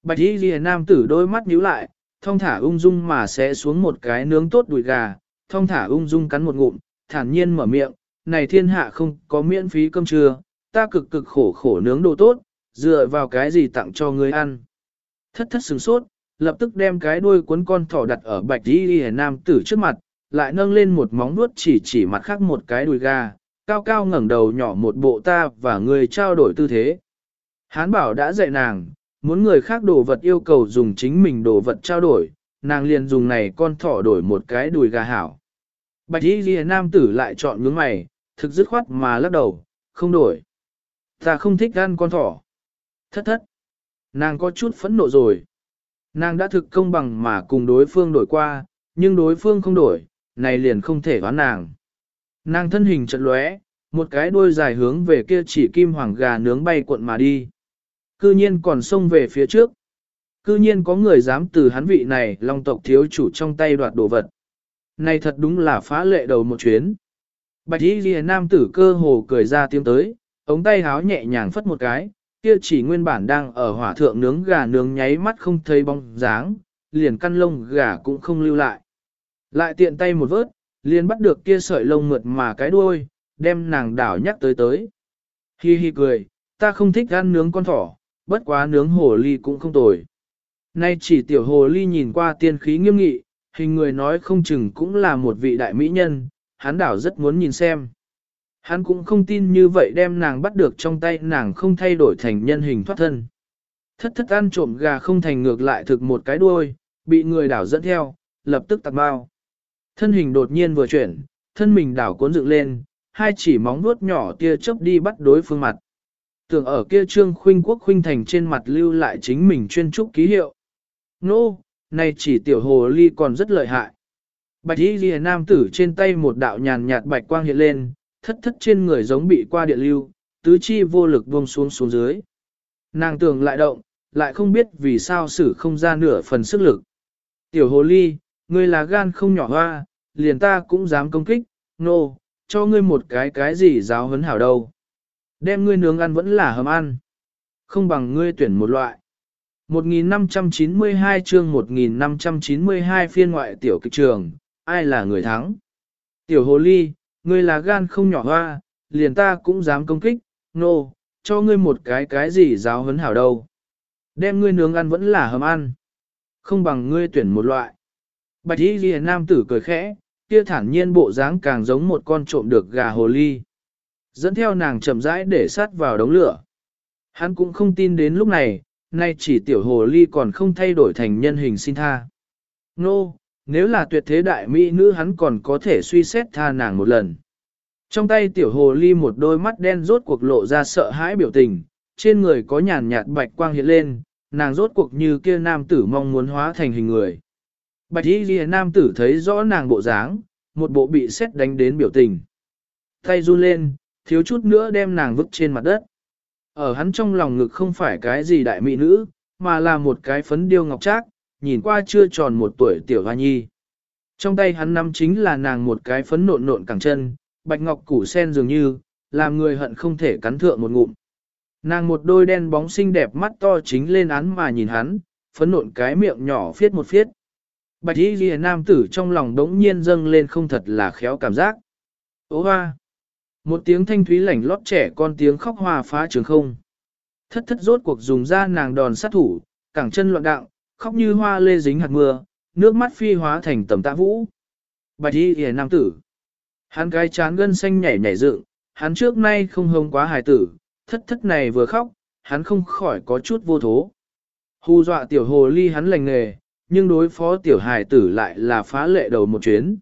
Bạch y ghi nam tử đôi mắt nhíu lại, thong thả ung dung mà sẽ xuống một cái nướng tốt đùi gà, thong thả ung dung cắn một ngụm, thản nhiên mở miệng, này thiên hạ không có miễn phí cơm trưa, ta cực cực khổ khổ nướng đồ tốt, dựa vào cái gì tặng cho người ăn. Thất thất sừng sốt, lập tức đem cái đuôi cuốn con thỏ đặt ở bạch y ghi nam tử trước mặt, lại nâng lên một móng nuốt chỉ chỉ mặt khác một cái đùi gà, cao cao ngẩng đầu nhỏ một bộ ta và người trao đổi tư thế. Hán bảo đã dạy nàng, muốn người khác đồ vật yêu cầu dùng chính mình đồ vật trao đổi, nàng liền dùng này con thỏ đổi một cái đùi gà hảo. Bạch y ghi nam tử lại chọn ngưỡng mày, thực dứt khoát mà lắc đầu, không đổi. Ta không thích ăn con thỏ. Thất thất. Nàng có chút phẫn nộ rồi. Nàng đã thực công bằng mà cùng đối phương đổi qua, nhưng đối phương không đổi, này liền không thể đoán nàng. Nàng thân hình chật lóe, một cái đuôi dài hướng về kia chỉ kim hoàng gà nướng bay cuộn mà đi. Cư nhiên còn xông về phía trước. Cư nhiên có người dám từ hắn vị này long tộc thiếu chủ trong tay đoạt đồ vật. Này thật đúng là phá lệ đầu một chuyến. Bạch y ghi nam tử cơ hồ cười ra tiếng tới, ống tay háo nhẹ nhàng phất một cái, kia chỉ nguyên bản đang ở hỏa thượng nướng gà nướng nháy mắt không thấy bóng dáng, liền căn lông gà cũng không lưu lại. Lại tiện tay một vớt, liền bắt được kia sợi lông mượt mà cái đuôi, đem nàng đảo nhắc tới tới. Hi hi cười, ta không thích ăn nướng con thỏ, bất quá nướng hồ ly cũng không tồi. Nay chỉ tiểu hồ ly nhìn qua tiên khí nghiêm nghị, hình người nói không chừng cũng là một vị đại mỹ nhân, hắn đảo rất muốn nhìn xem. Hắn cũng không tin như vậy đem nàng bắt được trong tay nàng không thay đổi thành nhân hình thoát thân. Thất thất ăn trộm gà không thành ngược lại thực một cái đuôi, bị người đảo dẫn theo, lập tức tạt bao. Thân hình đột nhiên vừa chuyển, thân mình đảo cuốn dựng lên, hai chỉ móng vuốt nhỏ tia chớp đi bắt đối phương mặt. Tưởng ở kia trương khuynh quốc khuynh thành trên mặt lưu lại chính mình chuyên trúc ký hiệu. Nô, no, này chỉ tiểu hồ ly còn rất lợi hại. Bạch y ghi nam tử trên tay một đạo nhàn nhạt bạch quang hiện lên, thất thất trên người giống bị qua điện lưu, tứ chi vô lực buông xuống xuống dưới. Nàng tưởng lại động, lại không biết vì sao xử không ra nửa phần sức lực. Tiểu hồ ly, ngươi là gan không nhỏ hoa, liền ta cũng dám công kích, nô, no, cho ngươi một cái cái gì giáo hấn hảo đâu. Đem ngươi nướng ăn vẫn là hầm ăn. Không bằng ngươi tuyển một loại. 1592 chương 1592 phiên ngoại tiểu kịch trường, ai là người thắng? Tiểu hồ ly, ngươi là gan không nhỏ hoa, liền ta cũng dám công kích, nô, no, cho ngươi một cái cái gì giáo hấn hảo đâu. Đem ngươi nướng ăn vẫn là hầm ăn. Không bằng ngươi tuyển một loại. Bạch y ghi nam tử cười khẽ, kia thản nhiên bộ dáng càng giống một con trộm được gà hồ ly. Dẫn theo nàng chậm rãi để sát vào đống lửa. Hắn cũng không tin đến lúc này, nay chỉ tiểu hồ ly còn không thay đổi thành nhân hình xin tha. Nô, no, nếu là tuyệt thế đại mỹ nữ hắn còn có thể suy xét tha nàng một lần. Trong tay tiểu hồ ly một đôi mắt đen rốt cuộc lộ ra sợ hãi biểu tình, trên người có nhàn nhạt bạch quang hiện lên, nàng rốt cuộc như kia nam tử mong muốn hóa thành hình người. Bạch y ghi nam tử thấy rõ nàng bộ dáng, một bộ bị xét đánh đến biểu tình. Tay run lên, thiếu chút nữa đem nàng vứt trên mặt đất. Ở hắn trong lòng ngực không phải cái gì đại mỹ nữ, mà là một cái phấn điêu ngọc trác, nhìn qua chưa tròn một tuổi tiểu hoa nhi. Trong tay hắn nắm chính là nàng một cái phấn nộn nộn cẳng chân, bạch ngọc củ sen dường như, làm người hận không thể cắn thượng một ngụm. Nàng một đôi đen bóng xinh đẹp mắt to chính lên án mà nhìn hắn, phấn nộn cái miệng nhỏ phiết một phiết. Bạch y ghi nam tử trong lòng đống nhiên dâng lên không thật là khéo cảm giác. Ô hoa! Một tiếng thanh thúy lảnh lót trẻ con tiếng khóc hòa phá trường không. Thất thất rốt cuộc dùng ra nàng đòn sát thủ, cẳng chân loạn đặng, khóc như hoa lê dính hạt mưa, nước mắt phi hóa thành tầm tạ vũ. Bạch y ghi nam tử! Hắn cái chán gân xanh nhảy nhảy dựng, hắn trước nay không hông quá hài tử, thất thất này vừa khóc, hắn không khỏi có chút vô thố. Hù dọa tiểu hồ ly hắn lành nghề, nhưng đối phó tiểu hài tử lại là phá lệ đầu một chuyến.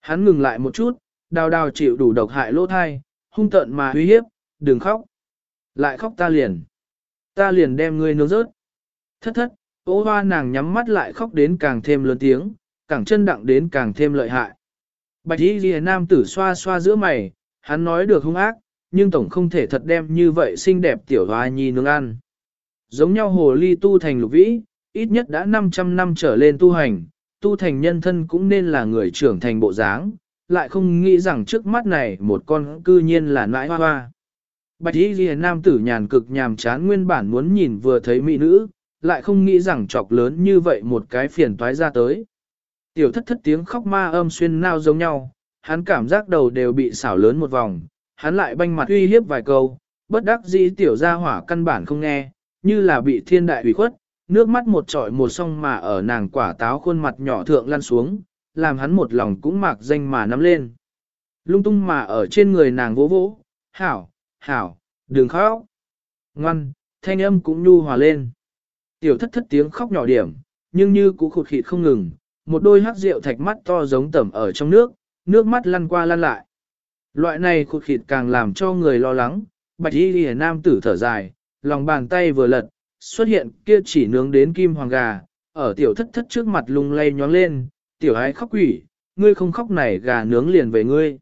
Hắn ngừng lại một chút, đào đào chịu đủ độc hại lỗ thai, hung tận mà uy hiếp, đừng khóc. Lại khóc ta liền. Ta liền đem ngươi nướng rớt. Thất thất, ô hoa nàng nhắm mắt lại khóc đến càng thêm lớn tiếng, càng chân đặng đến càng thêm lợi hại. Bạch y ghi nam tử xoa xoa giữa mày, hắn nói được hung ác, nhưng tổng không thể thật đem như vậy xinh đẹp tiểu hoa nhi nướng ăn. Giống nhau hồ ly tu thành lục vĩ, ít nhất đã 500 năm trở lên tu hành, tu thành nhân thân cũng nên là người trưởng thành bộ dáng, lại không nghĩ rằng trước mắt này một con cư nhiên là nãi hoa hoa. Bạch y ghi nam tử nhàn cực nhàm chán nguyên bản muốn nhìn vừa thấy mỹ nữ, lại không nghĩ rằng chọc lớn như vậy một cái phiền toái ra tới. Tiểu thất thất tiếng khóc ma âm xuyên nao giống nhau, hắn cảm giác đầu đều bị xảo lớn một vòng, hắn lại banh mặt uy hiếp vài câu, bất đắc dĩ tiểu gia hỏa căn bản không nghe, như là bị thiên đại ủy khuất, nước mắt một trọi một song mà ở nàng quả táo khuôn mặt nhỏ thượng lăn xuống, làm hắn một lòng cũng mạc danh mà nắm lên. Lung tung mà ở trên người nàng vỗ vỗ, hảo, hảo, đừng khóc. Ngoan, thanh âm cũng nhu hòa lên. Tiểu thất thất tiếng khóc nhỏ điểm, nhưng như cũ khụt khịt không ngừng, một đôi hắc rượu thạch mắt to giống tẩm ở trong nước, nước mắt lăn qua lăn lại. Loại này khụt khịt càng làm cho người lo lắng, bạch y lìa nam tử thở dài, lòng bàn tay vừa lật, xuất hiện kia chỉ nướng đến kim hoàng gà, ở tiểu thất thất trước mặt lung lay nhóng lên, tiểu ái khóc quỷ, ngươi không khóc này gà nướng liền về ngươi.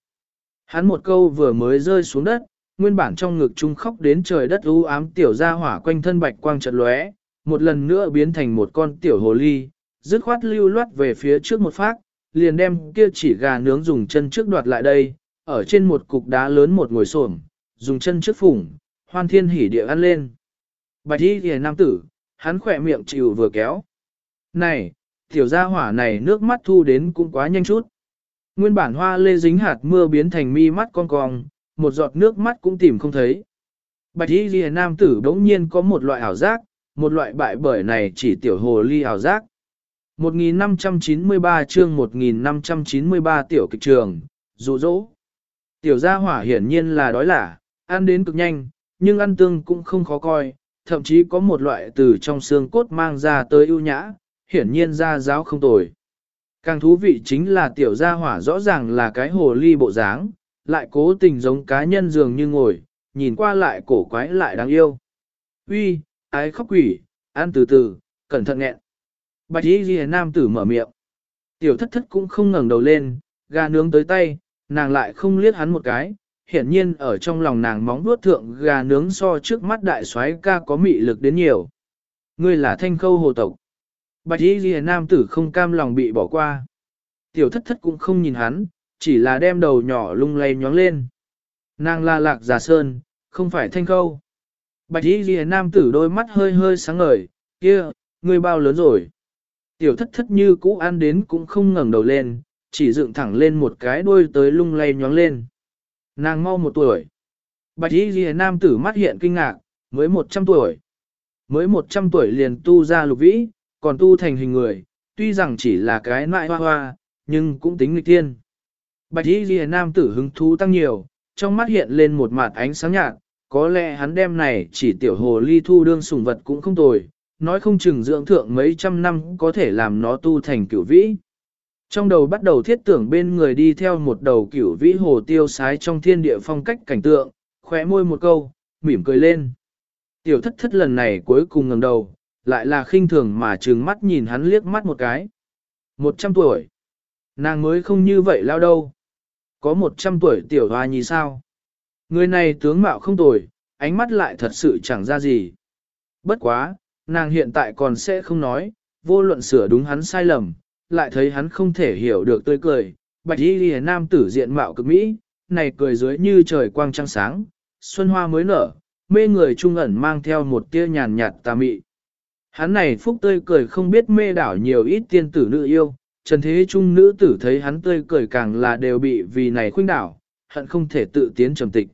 Hắn một câu vừa mới rơi xuống đất, nguyên bản trong ngực trung khóc đến trời đất u ám tiểu ra hỏa quanh thân bạch quang trận lóe, một lần nữa biến thành một con tiểu hồ ly, dứt khoát lưu loát về phía trước một phát, liền đem kia chỉ gà nướng dùng chân trước đoạt lại đây, ở trên một cục đá lớn một ngồi xổm, dùng chân trước phủng, hoan thiên hỉ địa ăn lên. Bạch y kìa nam tử, hắn khỏe miệng chịu vừa kéo. Này, tiểu gia hỏa này nước mắt thu đến cũng quá nhanh chút. Nguyên bản hoa lê dính hạt mưa biến thành mi mắt con cong, một giọt nước mắt cũng tìm không thấy. Bạch y ghi nam tử đống nhiên có một loại ảo giác, một loại bại bởi này chỉ tiểu hồ ly ảo giác. 1593 chương 1593 tiểu kịch trường, dụ dỗ. Tiểu gia hỏa hiển nhiên là đói lả, ăn đến cực nhanh, nhưng ăn tương cũng không khó coi, thậm chí có một loại từ trong xương cốt mang ra tới ưu nhã, hiển nhiên ra giáo không tồi. Càng thú vị chính là tiểu gia hỏa rõ ràng là cái hồ ly bộ dáng, lại cố tình giống cá nhân dường như ngồi, nhìn qua lại cổ quái lại đáng yêu. Uy, ái khóc quỷ, ăn từ từ, cẩn thận nghẹn. Bạch y ghi nam tử mở miệng. Tiểu thất thất cũng không ngẩng đầu lên, gà nướng tới tay, nàng lại không liếc hắn một cái. Hiển nhiên ở trong lòng nàng móng vuốt thượng gà nướng so trước mắt đại soái ca có mị lực đến nhiều. Ngươi là thanh khâu hồ tộc. Bạch y ghi nam tử không cam lòng bị bỏ qua. Tiểu thất thất cũng không nhìn hắn, chỉ là đem đầu nhỏ lung lay nhóng lên. Nàng là lạc giả sơn, không phải thanh khâu. Bạch y ghi nam tử đôi mắt hơi hơi sáng ngời, kia, ngươi bao lớn rồi. Tiểu thất thất như cũ ăn đến cũng không ngẩng đầu lên, chỉ dựng thẳng lên một cái đuôi tới lung lay nhóng lên. Nàng mau một tuổi. Bạch y ghi nam tử mắt hiện kinh ngạc, mới một trăm tuổi. Mới một trăm tuổi liền tu ra lục vĩ, còn tu thành hình người, tuy rằng chỉ là cái nại hoa hoa, nhưng cũng tính nghịch tiên. Bạch y ghi nam tử hứng thú tăng nhiều, trong mắt hiện lên một mặt ánh sáng nhạt, có lẽ hắn đem này chỉ tiểu hồ ly thu đương sủng vật cũng không tồi, nói không chừng dưỡng thượng mấy trăm năm có thể làm nó tu thành cửu vĩ. Trong đầu bắt đầu thiết tưởng bên người đi theo một đầu cửu vĩ hồ tiêu sái trong thiên địa phong cách cảnh tượng, khóe môi một câu, mỉm cười lên. Tiểu thất thất lần này cuối cùng ngẩng đầu, lại là khinh thường mà trừng mắt nhìn hắn liếc mắt một cái. Một trăm tuổi. Nàng mới không như vậy lao đâu. Có một trăm tuổi tiểu hoa nhì sao? Người này tướng mạo không tồi, ánh mắt lại thật sự chẳng ra gì. Bất quá, nàng hiện tại còn sẽ không nói, vô luận sửa đúng hắn sai lầm, lại thấy hắn không thể hiểu được tươi cười. Bạch y lìa nam tử diện mạo cực mỹ, này cười dưới như trời quang trăng sáng, xuân hoa mới nở, mê người trung ẩn mang theo một tia nhàn nhạt tà mị. Hắn này phúc tươi cười không biết mê đảo nhiều ít tiên tử nữ yêu, trần thế trung nữ tử thấy hắn tươi cười càng là đều bị vì này khuynh đảo, hận không thể tự tiến trầm tịch.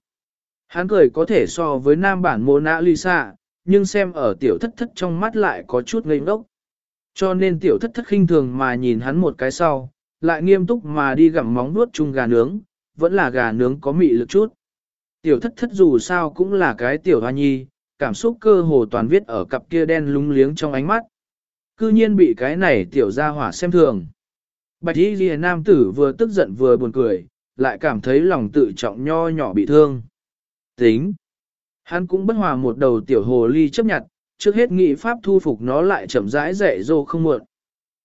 Hắn cười có thể so với nam bản mô na ly xa nhưng xem ở tiểu thất thất trong mắt lại có chút ngây ngốc. Cho nên tiểu thất thất khinh thường mà nhìn hắn một cái sau, lại nghiêm túc mà đi gặm móng nuốt chung gà nướng, vẫn là gà nướng có mị lực chút. Tiểu thất thất dù sao cũng là cái tiểu hoa nhi, cảm xúc cơ hồ toàn viết ở cặp kia đen lúng liếng trong ánh mắt. Cư nhiên bị cái này tiểu ra hỏa xem thường. Bạch y ghi nam tử vừa tức giận vừa buồn cười, lại cảm thấy lòng tự trọng nho nhỏ bị thương. Tính. Hắn cũng bất hòa một đầu tiểu hồ ly chấp nhận, trước hết nghị pháp thu phục nó lại chậm rãi dạy dô không muộn.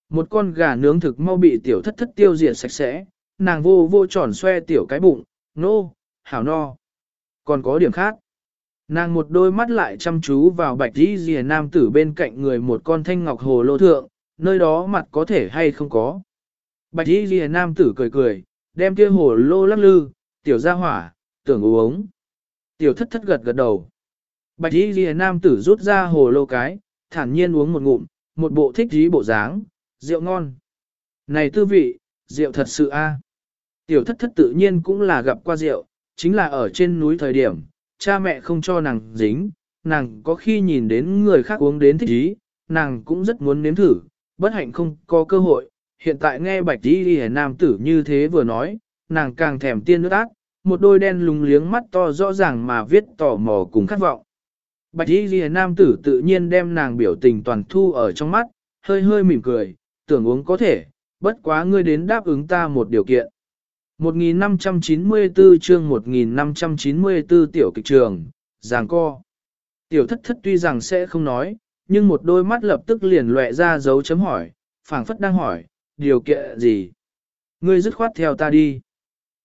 Một con gà nướng thực mau bị tiểu thất thất tiêu diệt sạch sẽ, nàng vô vô tròn xoe tiểu cái bụng, nô, no, hảo no. Còn có điểm khác. Nàng một đôi mắt lại chăm chú vào bạch đi rìa nam tử bên cạnh người một con thanh ngọc hồ lô thượng, nơi đó mặt có thể hay không có. Bạch đi rìa nam tử cười cười, đem kia hồ lô lắc lư, tiểu ra hỏa, tưởng uống. Tiểu thất thất gật gật đầu. Bạch y ghi nam tử rút ra hồ lô cái, thản nhiên uống một ngụm, một bộ thích dí bộ dáng, rượu ngon. Này tư vị, rượu thật sự a. Tiểu thất thất tự nhiên cũng là gặp qua rượu, chính là ở trên núi thời điểm, cha mẹ không cho nàng dính, nàng có khi nhìn đến người khác uống đến thích ý, nàng cũng rất muốn nếm thử, bất hạnh không có cơ hội, hiện tại nghe bạch y ghi nam tử như thế vừa nói, nàng càng thèm tiên nước ác, một đôi đen lúng liếng mắt to rõ ràng mà viết tò mò cùng khát vọng. Bạch y ghi nam tử tự nhiên đem nàng biểu tình toàn thu ở trong mắt, hơi hơi mỉm cười, tưởng uống có thể, bất quá ngươi đến đáp ứng ta một điều kiện. 1594 chương 1594 tiểu kịch trường, giảng co. Tiểu thất thất tuy rằng sẽ không nói, nhưng một đôi mắt lập tức liền lệ ra dấu chấm hỏi, phảng phất đang hỏi, điều kiện gì? Ngươi dứt khoát theo ta đi.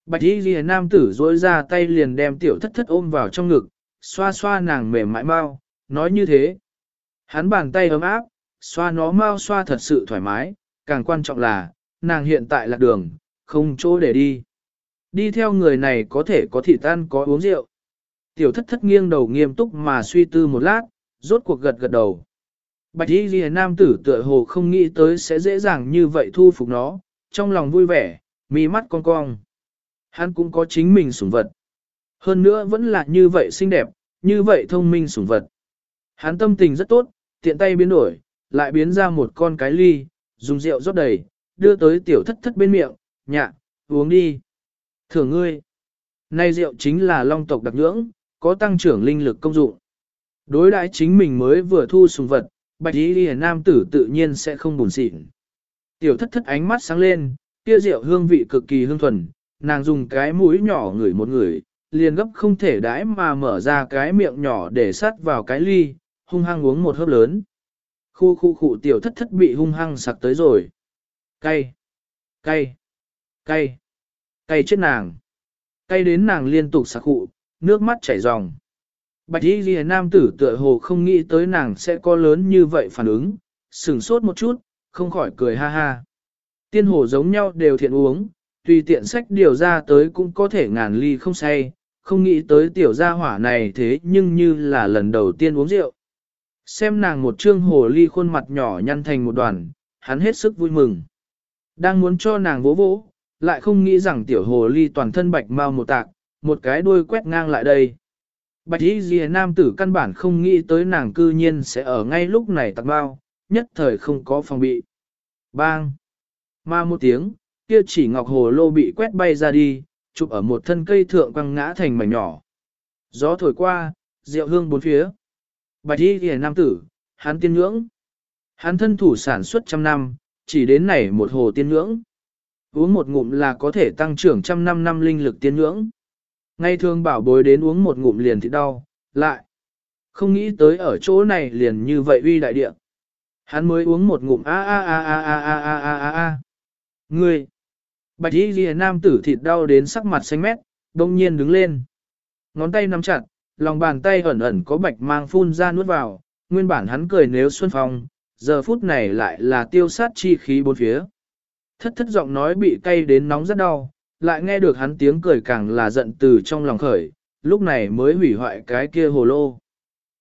Bạch y ghi nam tử dối ra tay liền đem tiểu thất thất ôm vào trong ngực, xoa xoa nàng mềm mại mau, nói như thế. Hắn bàn tay ấm áp, xoa nó mau xoa thật sự thoải mái, càng quan trọng là, nàng hiện tại là đường, không chỗ để đi. Đi theo người này có thể có thịt ăn có uống rượu. Tiểu thất thất nghiêng đầu nghiêm túc mà suy tư một lát, rốt cuộc gật gật đầu. Bạch y ghi nam tử tựa hồ không nghĩ tới sẽ dễ dàng như vậy thu phục nó, trong lòng vui vẻ, mì mắt cong cong. Hắn cũng có chính mình sủng vật. Hơn nữa vẫn là như vậy xinh đẹp, như vậy thông minh sủng vật. Hắn tâm tình rất tốt, tiện tay biến đổi, lại biến ra một con cái ly, dùng rượu rót đầy, đưa tới tiểu thất thất bên miệng, nhạ, uống đi. Thưởng ngươi. Nay rượu chính là long tộc đặc nhưỡng, có tăng trưởng linh lực công dụng. Đối đãi chính mình mới vừa thu sùng vật, bạch y ghi nam tử tự nhiên sẽ không buồn xịn. Tiểu thất thất ánh mắt sáng lên, kia rượu hương vị cực kỳ hương thuần, nàng dùng cái mũi nhỏ ngửi một người, liền gấp không thể đãi mà mở ra cái miệng nhỏ để sát vào cái ly, hung hăng uống một hớp lớn. Khu khu khu tiểu thất thất bị hung hăng sặc tới rồi. Cay, cay, cay, cay chết nàng. Cay đến nàng liên tục sặc khụ, nước mắt chảy ròng. Bạch y ghi nam tử tựa hồ không nghĩ tới nàng sẽ có lớn như vậy phản ứng, sừng sốt một chút, không khỏi cười ha ha. Tiên hồ giống nhau đều thiện uống, tùy tiện sách điều ra tới cũng có thể ngàn ly không say, không nghĩ tới tiểu gia hỏa này thế nhưng như là lần đầu tiên uống rượu. Xem nàng một trương hồ ly khuôn mặt nhỏ nhăn thành một đoàn, hắn hết sức vui mừng. Đang muốn cho nàng vỗ vỗ, lại không nghĩ rằng tiểu hồ ly toàn thân bạch mau một tạc, một cái đuôi quét ngang lại đây. Bạch y dìa nam tử căn bản không nghĩ tới nàng cư nhiên sẽ ở ngay lúc này tạc bao, nhất thời không có phòng bị. Bang! Ma một tiếng, kia chỉ ngọc hồ lô bị quét bay ra đi, chụp ở một thân cây thượng quăng ngã thành mảnh nhỏ. Gió thổi qua, rượu hương bốn phía. Bạch y kìa nam tử, hắn tiên ngưỡng. Hắn thân thủ sản xuất trăm năm, chỉ đến này một hồ tiên ngưỡng. Uống một ngụm là có thể tăng trưởng trăm năm năm linh lực tiên ngưỡng. Ngay thường bảo bối đến uống một ngụm liền thì đau, lại. Không nghĩ tới ở chỗ này liền như vậy uy đại địa. Hắn mới uống một ngụm a a a a a a a a a a. Ngươi. Bạch y ghi nam tử thịt đau đến sắc mặt xanh mét, đông nhiên đứng lên. Ngón tay nắm chặt, lòng bàn tay ẩn ẩn có bạch mang phun ra nuốt vào, nguyên bản hắn cười nếu xuân phong, giờ phút này lại là tiêu sát chi khí bốn phía. Thất thất giọng nói bị cay đến nóng rất đau, lại nghe được hắn tiếng cười càng là giận từ trong lòng khởi, lúc này mới hủy hoại cái kia hồ lô.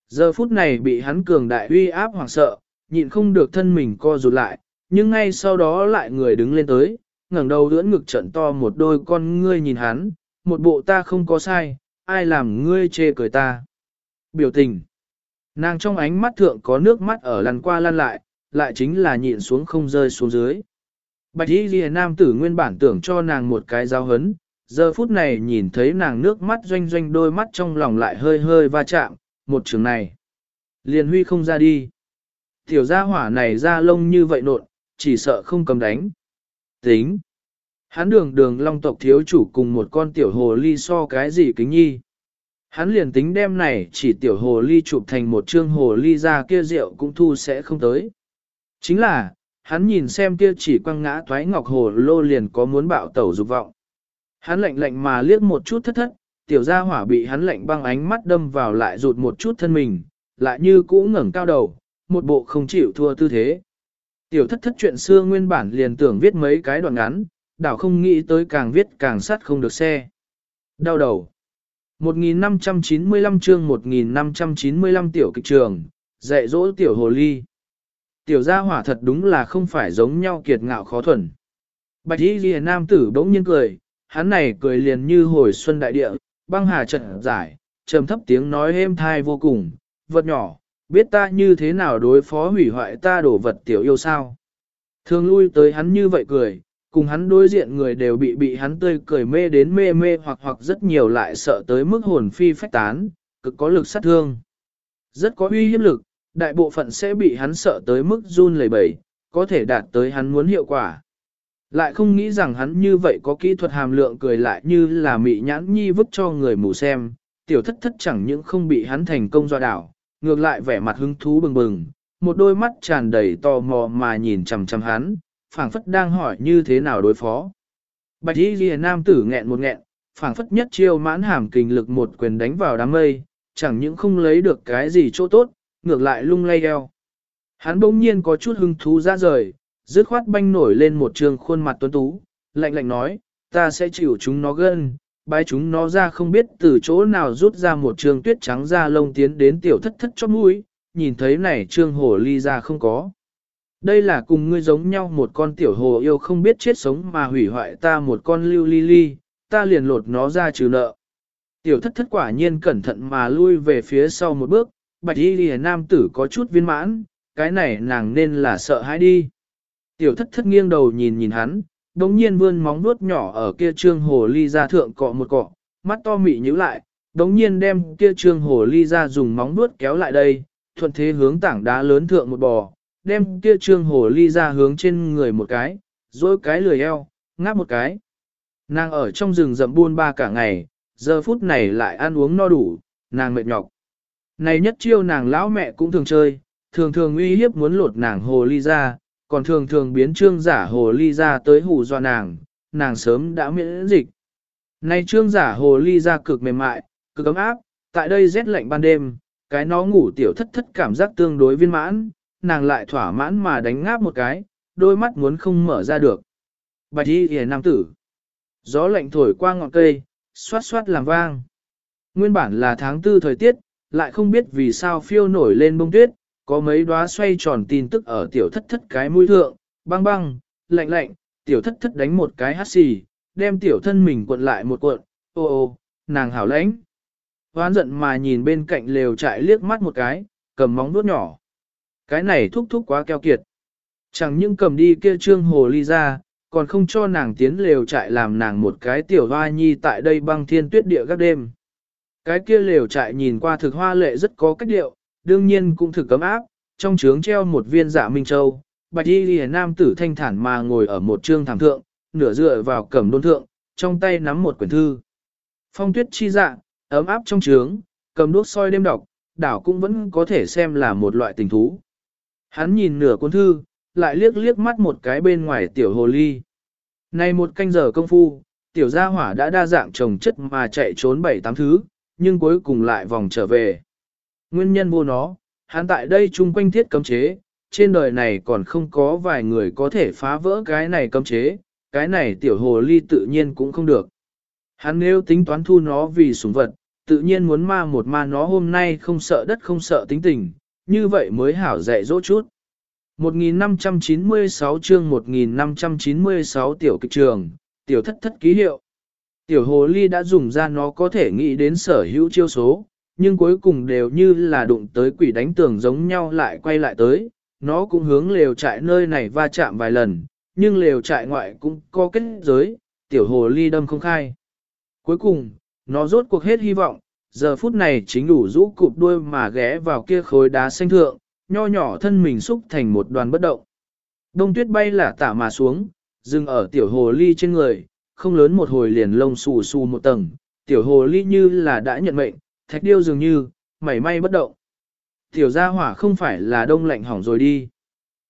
Giờ phút này bị hắn cường đại uy áp hoảng sợ, nhịn không được thân mình co rụt lại, nhưng ngay sau đó lại người đứng lên tới, ngẩng đầu ưỡn ngực trận to một đôi con ngươi nhìn hắn, một bộ ta không có sai, ai làm ngươi chê cười ta. Biểu tình. Nàng trong ánh mắt thượng có nước mắt ở lăn qua lăn lại, lại chính là nhịn xuống không rơi xuống dưới. Bạch y ghi nam tử nguyên bản tưởng cho nàng một cái giao hấn, giờ phút này nhìn thấy nàng nước mắt doanh doanh đôi mắt trong lòng lại hơi hơi va chạm, một trường này. Liền huy không ra đi. Tiểu gia hỏa này ra lông như vậy nộn, chỉ sợ không cầm đánh. Tính. Hắn đường đường long tộc thiếu chủ cùng một con tiểu hồ ly so cái gì kính nhi. Hắn liền tính đem này chỉ tiểu hồ ly chụp thành một trương hồ ly ra kia rượu cũng thu sẽ không tới. Chính là, hắn nhìn xem kia chỉ quăng ngã thoái ngọc hồ lô liền có muốn bạo tẩu dục vọng. Hắn lạnh lạnh mà liếc một chút thất thất, tiểu gia hỏa bị hắn lạnh băng ánh mắt đâm vào lại rụt một chút thân mình, lại như cũ ngẩng cao đầu, một bộ không chịu thua tư thế. Tiểu thất thất chuyện xưa nguyên bản liền tưởng viết mấy cái đoạn ngắn, đảo không nghĩ tới càng viết càng sát không được xe. Đau đầu. 1595 chương 1595 tiểu kịch trường, dạy dỗ tiểu hồ ly. Tiểu gia hỏa thật đúng là không phải giống nhau kiệt ngạo khó thuần. Bạch y ghi nam tử bỗng nhiên cười, hắn này cười liền như hồi xuân đại địa, băng hà trận giải, trầm thấp tiếng nói êm thai vô cùng, vật nhỏ, biết ta như thế nào đối phó hủy hoại ta đổ vật tiểu yêu sao. Thường lui tới hắn như vậy cười, cùng hắn đối diện người đều bị bị hắn tươi cười mê đến mê mê hoặc hoặc rất nhiều lại sợ tới mức hồn phi phách tán, cực có lực sát thương. Rất có uy hiếp lực, đại bộ phận sẽ bị hắn sợ tới mức run lẩy bẩy, có thể đạt tới hắn muốn hiệu quả. Lại không nghĩ rằng hắn như vậy có kỹ thuật hàm lượng cười lại như là mị nhãn nhi vứt cho người mù xem, tiểu thất thất chẳng những không bị hắn thành công do đảo, ngược lại vẻ mặt hứng thú bừng bừng, một đôi mắt tràn đầy tò mò mà nhìn chằm chằm hắn, phảng phất đang hỏi như thế nào đối phó. Bạch y ghi nam tử nghẹn một nghẹn, phảng phất nhất chiêu mãn hàm kình lực một quyền đánh vào đám mây, chẳng những không lấy được cái gì chỗ tốt, ngược lại lung lay eo. Hắn bỗng nhiên có chút hứng thú ra rời, dứt khoát banh nổi lên một trường khuôn mặt tuấn tú, lạnh lạnh nói, ta sẽ chịu chúng nó gân, bái chúng nó ra không biết từ chỗ nào rút ra một trường tuyết trắng ra lông tiến đến tiểu thất thất chót mũi, nhìn thấy này trương hồ ly ra không có. Đây là cùng ngươi giống nhau một con tiểu hồ yêu không biết chết sống mà hủy hoại ta một con lưu ly ly, ta liền lột nó ra trừ nợ. Tiểu thất thất quả nhiên cẩn thận mà lui về phía sau một bước, bạch y lìa nam tử có chút viên mãn, cái này nàng nên là sợ hãi đi. Tiểu thất thất nghiêng đầu nhìn nhìn hắn, đống nhiên vươn móng vuốt nhỏ ở kia trương hồ ly ra thượng cọ một cọ, mắt to mị nhíu lại, đống nhiên đem kia trương hồ ly ra dùng móng vuốt kéo lại đây, thuận thế hướng tảng đá lớn thượng một bò, đem kia trương hồ ly ra hướng trên người một cái, rồi cái lười eo, ngáp một cái. Nàng ở trong rừng rậm buôn ba cả ngày, giờ phút này lại ăn uống no đủ, nàng mệt nhọc. Này nhất chiêu nàng lão mẹ cũng thường chơi, thường thường uy hiếp muốn lột nàng hồ ly ra, còn thường thường biến trương giả hồ ly ra tới hù dọa nàng, nàng sớm đã miễn dịch. nay trương giả hồ ly ra cực mềm mại, cực ấm áp, tại đây rét lạnh ban đêm, cái nó ngủ tiểu thất thất cảm giác tương đối viên mãn, nàng lại thỏa mãn mà đánh ngáp một cái, đôi mắt muốn không mở ra được. Bạch y hề nam tử. Gió lạnh thổi qua ngọn cây, xoát xoát làm vang. Nguyên bản là tháng tư thời tiết, lại không biết vì sao phiêu nổi lên bông tuyết, có mấy đóa xoay tròn tin tức ở tiểu thất thất cái mũi thượng, băng băng, lạnh lạnh, tiểu thất thất đánh một cái hát xì, đem tiểu thân mình cuộn lại một cuộn, ô ô, nàng hảo lãnh. Hoán giận mà nhìn bên cạnh lều trại liếc mắt một cái, cầm móng vuốt nhỏ. Cái này thúc thúc quá keo kiệt. Chẳng những cầm đi kia trương hồ ly ra, còn không cho nàng tiến lều trại làm nàng một cái tiểu hoa nhi tại đây băng thiên tuyết địa các đêm. Cái kia lều trại nhìn qua thực hoa lệ rất có cách điệu, đương nhiên cũng thực cấm áp, trong trướng treo một viên dạ minh châu, bạch y lìa nam tử thanh thản mà ngồi ở một trương thảm thượng, nửa dựa vào cẩm đôn thượng, trong tay nắm một quyển thư. Phong tuyết chi dạ, ấm áp trong trướng, cầm đuốc soi đêm đọc, đảo cũng vẫn có thể xem là một loại tình thú. Hắn nhìn nửa cuốn thư, lại liếc liếc mắt một cái bên ngoài tiểu hồ ly. Này một canh giờ công phu, tiểu gia hỏa đã đa dạng trồng chất mà chạy trốn bảy tám thứ, nhưng cuối cùng lại vòng trở về. Nguyên nhân vô nó, hắn tại đây chung quanh thiết cấm chế, trên đời này còn không có vài người có thể phá vỡ cái này cấm chế, cái này tiểu hồ ly tự nhiên cũng không được. Hắn nếu tính toán thu nó vì sủng vật, tự nhiên muốn ma một ma nó hôm nay không sợ đất không sợ tính tình, như vậy mới hảo dạy dỗ chút. 1596 chương 1596 tiểu kịch trường, tiểu thất thất ký hiệu. Tiểu hồ ly đã dùng ra nó có thể nghĩ đến sở hữu chiêu số, nhưng cuối cùng đều như là đụng tới quỷ đánh tường giống nhau lại quay lại tới, nó cũng hướng lều trại nơi này va chạm vài lần, nhưng lều trại ngoại cũng có kết giới, tiểu hồ ly đâm không khai. Cuối cùng, nó rốt cuộc hết hy vọng, giờ phút này chính đủ rũ cụp đuôi mà ghé vào kia khối đá xanh thượng, nho nhỏ thân mình xúc thành một đoàn bất động. Đông tuyết bay là tả mà xuống, dừng ở tiểu hồ ly trên người, không lớn một hồi liền lông xù xù một tầng, tiểu hồ ly như là đã nhận mệnh, thạch điêu dường như, mảy may bất động. Tiểu gia hỏa không phải là đông lạnh hỏng rồi đi.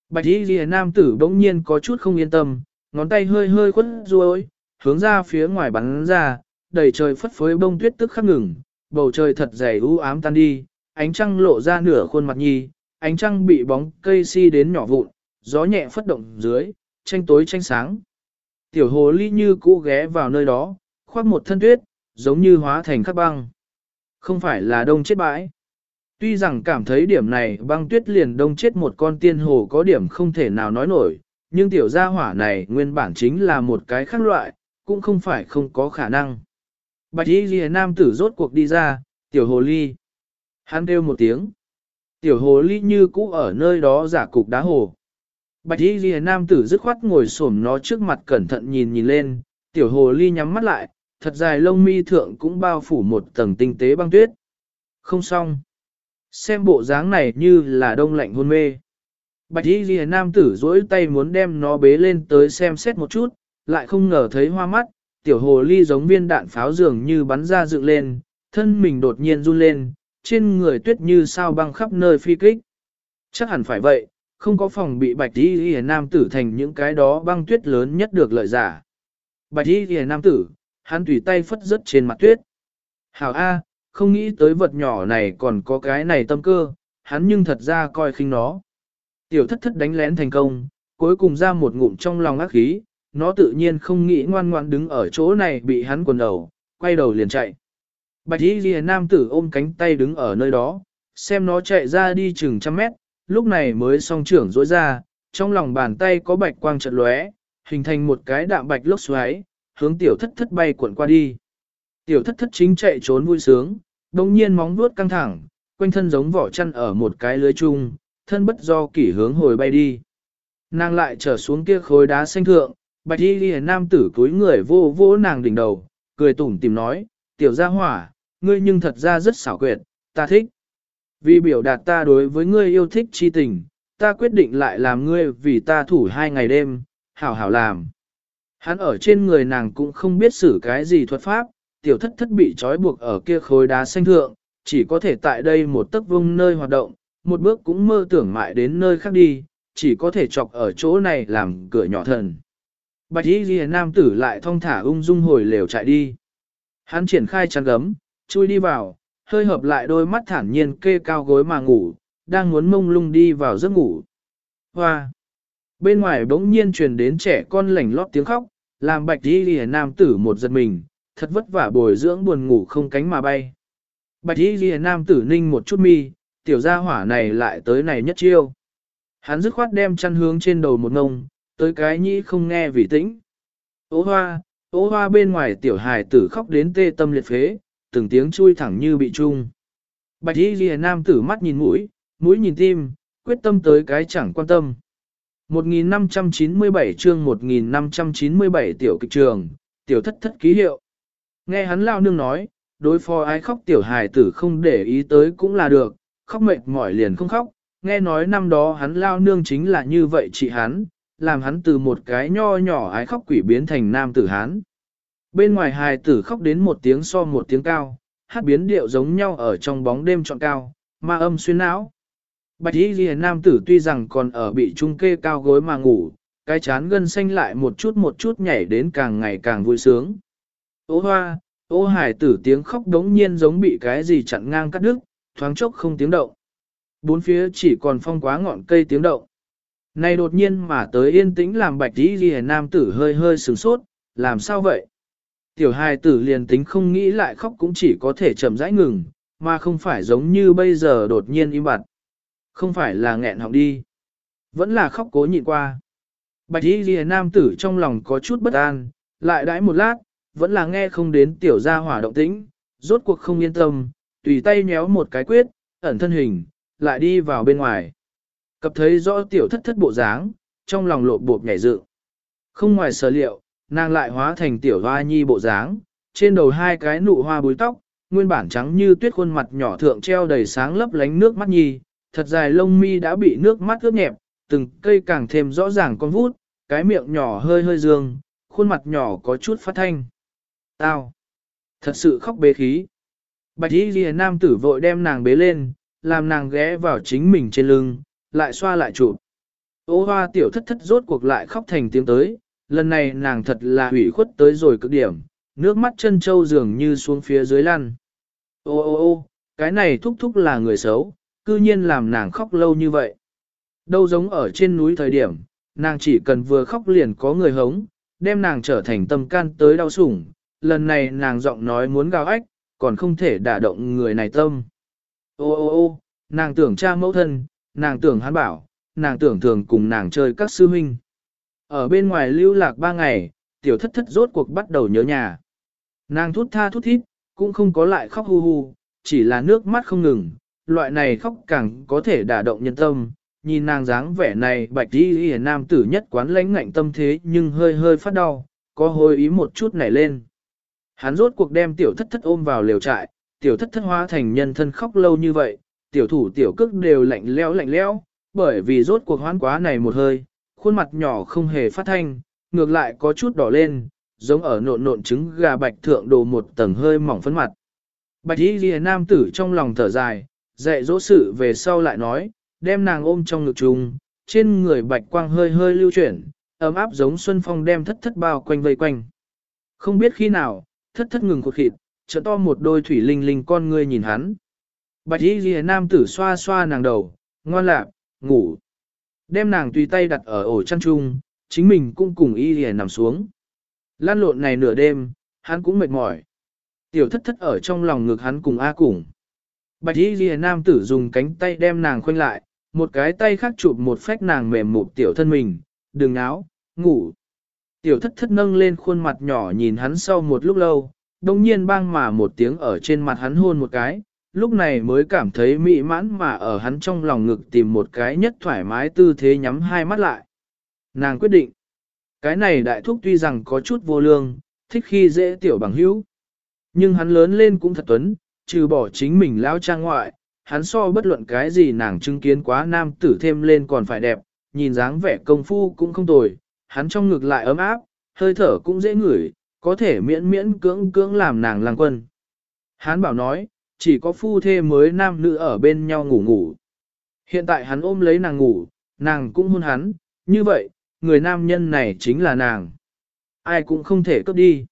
Bạch y ghi nam tử bỗng nhiên có chút không yên tâm, ngón tay hơi hơi khuất ruôi, hướng ra phía ngoài bắn ra, đầy trời phất phới bông tuyết tức khắc ngừng, bầu trời thật dày u ám tan đi, ánh trăng lộ ra nửa khuôn mặt nhi, ánh trăng bị bóng cây si đến nhỏ vụn, gió nhẹ phất động dưới, tranh tối tranh sáng. Tiểu hồ ly như cũ ghé vào nơi đó, khoác một thân tuyết, giống như hóa thành khắc băng. Không phải là đông chết bãi. Tuy rằng cảm thấy điểm này băng tuyết liền đông chết một con tiên hồ có điểm không thể nào nói nổi, nhưng tiểu gia hỏa này nguyên bản chính là một cái khác loại, cũng không phải không có khả năng. Bạch y ghi nam tử rốt cuộc đi ra, tiểu hồ ly. Hắn kêu một tiếng. Tiểu hồ ly như cũ ở nơi đó giả cục đá hồ. Bạch y ghi nam tử dứt khoát ngồi xổm nó trước mặt cẩn thận nhìn nhìn lên, tiểu hồ ly nhắm mắt lại, thật dài lông mi thượng cũng bao phủ một tầng tinh tế băng tuyết. Không xong. Xem bộ dáng này như là đông lạnh hôn mê. Bạch y ghi nam tử dỗi tay muốn đem nó bế lên tới xem xét một chút, lại không ngờ thấy hoa mắt, tiểu hồ ly giống viên đạn pháo dường như bắn ra dựng lên, thân mình đột nhiên run lên, trên người tuyết như sao băng khắp nơi phi kích. Chắc hẳn phải vậy, không có phòng bị bạch y ghi nam tử thành những cái đó băng tuyết lớn nhất được lợi giả. Bạch y ghi nam tử, hắn tùy tay phất rớt trên mặt tuyết. Hảo A, không nghĩ tới vật nhỏ này còn có cái này tâm cơ, hắn nhưng thật ra coi khinh nó. Tiểu thất thất đánh lén thành công, cuối cùng ra một ngụm trong lòng ác khí, nó tự nhiên không nghĩ ngoan ngoan đứng ở chỗ này bị hắn quần đầu, quay đầu liền chạy. Bạch y Lìa nam tử ôm cánh tay đứng ở nơi đó, xem nó chạy ra đi chừng trăm mét, lúc này mới song trưởng rỗi ra, trong lòng bàn tay có bạch quang trận lóe, hình thành một cái đạm bạch lốc xoáy, hướng tiểu thất thất bay cuộn qua đi. Tiểu thất thất chính chạy trốn vui sướng, đồng nhiên móng vuốt căng thẳng, quanh thân giống vỏ chăn ở một cái lưới chung, thân bất do kỷ hướng hồi bay đi. Nàng lại trở xuống kia khối đá xanh thượng, bạch y ghi nam tử cúi người vô vô nàng đỉnh đầu, cười tủm tìm nói, tiểu gia hỏa, ngươi nhưng thật ra rất xảo quyệt, ta thích. Vì biểu đạt ta đối với ngươi yêu thích chi tình, ta quyết định lại làm ngươi vì ta thủ hai ngày đêm, hảo hảo làm. Hắn ở trên người nàng cũng không biết xử cái gì thuật pháp, tiểu thất thất bị trói buộc ở kia khối đá xanh thượng, chỉ có thể tại đây một tấc vông nơi hoạt động, một bước cũng mơ tưởng mãi đến nơi khác đi, chỉ có thể chọc ở chỗ này làm cửa nhỏ thần. Bạch y ghi nam tử lại thong thả ung dung hồi lều chạy đi. Hắn triển khai chăn gấm, chui đi vào, hơi hợp lại đôi mắt thản nhiên kê cao gối mà ngủ, đang muốn mông lung đi vào giấc ngủ. Hoa! Bên ngoài bỗng nhiên truyền đến trẻ con lảnh lót tiếng khóc, làm bạch đi lìa nam tử một giật mình, thật vất vả bồi dưỡng buồn ngủ không cánh mà bay. Bạch đi lìa nam tử ninh một chút mi, tiểu gia hỏa này lại tới này nhất chiêu. Hắn dứt khoát đem chăn hướng trên đầu một ngông, tới cái nhĩ không nghe vì tĩnh. Ô hoa, ô hoa bên ngoài tiểu hài tử khóc đến tê tâm liệt phế, từng tiếng chui thẳng như bị trung. Bạch y ghi nam tử mắt nhìn mũi, mũi nhìn tim, quyết tâm tới cái chẳng quan tâm. 1597 chương 1597 tiểu kịch trường, tiểu thất thất ký hiệu. Nghe hắn lao nương nói, đối phó ai khóc tiểu hài tử không để ý tới cũng là được, khóc mệt mỏi liền không khóc, nghe nói năm đó hắn lao nương chính là như vậy chị hắn, làm hắn từ một cái nho nhỏ ái khóc quỷ biến thành nam tử hắn Bên ngoài hài tử khóc đến một tiếng so một tiếng cao, hát biến điệu giống nhau ở trong bóng đêm trọn cao, ma âm xuyên não. Bạch y ghi nam tử tuy rằng còn ở bị trung kê cao gối mà ngủ, cái chán gân xanh lại một chút một chút nhảy đến càng ngày càng vui sướng. Ô hoa, ô hải tử tiếng khóc đống nhiên giống bị cái gì chặn ngang cắt đứt, thoáng chốc không tiếng động. Bốn phía chỉ còn phong quá ngọn cây tiếng động. Này đột nhiên mà tới yên tĩnh làm bạch y ghi nam tử hơi hơi sửng sốt, làm sao vậy? Tiểu hài tử liền tính không nghĩ lại khóc cũng chỉ có thể chậm rãi ngừng, mà không phải giống như bây giờ đột nhiên im bặt. Không phải là nghẹn họng đi. Vẫn là khóc cố nhịn qua. Bạch y ghi nam tử trong lòng có chút bất an, lại đãi một lát, vẫn là nghe không đến tiểu gia hỏa động tĩnh, rốt cuộc không yên tâm, tùy tay nhéo một cái quyết, ẩn thân hình, lại đi vào bên ngoài. Cập thấy rõ tiểu thất thất bộ dáng, trong lòng lộ bộp nhảy dựng. Không ngoài sở liệu, nàng lại hóa thành tiểu hoa nhi bộ dáng, trên đầu hai cái nụ hoa búi tóc, nguyên bản trắng như tuyết khuôn mặt nhỏ thượng treo đầy sáng lấp lánh nước mắt nhi, thật dài lông mi đã bị nước mắt ướt nhẹp, từng cây càng thêm rõ ràng con vút, cái miệng nhỏ hơi hơi dương, khuôn mặt nhỏ có chút phát thanh. Tao! Thật sự khóc bế khí. Bạch y ghi nam tử vội đem nàng bế lên, làm nàng ghé vào chính mình trên lưng, lại xoa lại chụp. Ô hoa tiểu thất thất rốt cuộc lại khóc thành tiếng tới, lần này nàng thật là hủy khuất tới rồi cực điểm, nước mắt chân trâu dường như xuống phía dưới lăn. Ô ô ô, cái này thúc thúc là người xấu, cư nhiên làm nàng khóc lâu như vậy. Đâu giống ở trên núi thời điểm, nàng chỉ cần vừa khóc liền có người hống, đem nàng trở thành tâm can tới đau sủng, lần này nàng giọng nói muốn gào ách, còn không thể đả động người này tâm. Ô ô ô, nàng tưởng cha mẫu thân, nàng tưởng hắn bảo, nàng tưởng thường cùng nàng chơi các sư huynh. Ở bên ngoài lưu lạc ba ngày, tiểu thất thất rốt cuộc bắt đầu nhớ nhà. Nàng thút tha thút thít, cũng không có lại khóc hu hu, chỉ là nước mắt không ngừng, loại này khóc càng có thể đả động nhân tâm. Nhìn nàng dáng vẻ này bạch đi hề nam tử nhất quán lãnh ngạnh tâm thế nhưng hơi hơi phát đau, có hơi ý một chút nảy lên. Hắn rốt cuộc đem tiểu thất thất ôm vào liều trại, tiểu thất thất hóa thành nhân thân khóc lâu như vậy, tiểu thủ tiểu cước đều lạnh leo lạnh leo, bởi vì rốt cuộc hoán quá này một hơi, khuôn mặt nhỏ không hề phát thanh, ngược lại có chút đỏ lên, giống ở nộn nộn trứng gà bạch thượng đồ một tầng hơi mỏng phấn mặt. Bạch y ghi nam tử trong lòng thở dài, dạy dỗ sự về sau lại nói, đem nàng ôm trong ngực trùng, trên người bạch quang hơi hơi lưu chuyển, ấm áp giống xuân phong đem thất thất bao quanh vây quanh. Không biết khi nào, thất thất ngừng cột khịt, trợ to một đôi thủy linh linh con ngươi nhìn hắn. Bạch y ghi nam tử xoa xoa nàng đầu, ngoan lạc, ngủ. Đem nàng tùy tay đặt ở ổ chăn chung, chính mình cũng cùng y ghi nằm xuống. Lan lộn này nửa đêm, hắn cũng mệt mỏi. Tiểu thất thất ở trong lòng ngực hắn cùng A cùng. Bạch y ghi nam tử dùng cánh tay đem nàng khoanh lại, một cái tay khác chụp một phách nàng mềm một tiểu thân mình, đừng áo, ngủ. Tiểu thất thất nâng lên khuôn mặt nhỏ nhìn hắn sau một lúc lâu, đồng nhiên bang mà một tiếng ở trên mặt hắn hôn một cái, lúc này mới cảm thấy mỹ mãn mà ở hắn trong lòng ngực tìm một cái nhất thoải mái tư thế nhắm hai mắt lại. Nàng quyết định, cái này đại thúc tuy rằng có chút vô lương, thích khi dễ tiểu bằng hữu, nhưng hắn lớn lên cũng thật tuấn, trừ bỏ chính mình lão trang ngoại, hắn so bất luận cái gì nàng chứng kiến quá nam tử thêm lên còn phải đẹp, nhìn dáng vẻ công phu cũng không tồi, hắn trong ngực lại ấm áp, hơi thở cũng dễ ngửi, có thể miễn miễn cưỡng cưỡng làm nàng lang quân. Hắn bảo nói, chỉ có phu thê mới nam nữ ở bên nhau ngủ ngủ. Hiện tại hắn ôm lấy nàng ngủ, nàng cũng hôn hắn, như vậy, người nam nhân này chính là nàng. Ai cũng không thể cướp đi.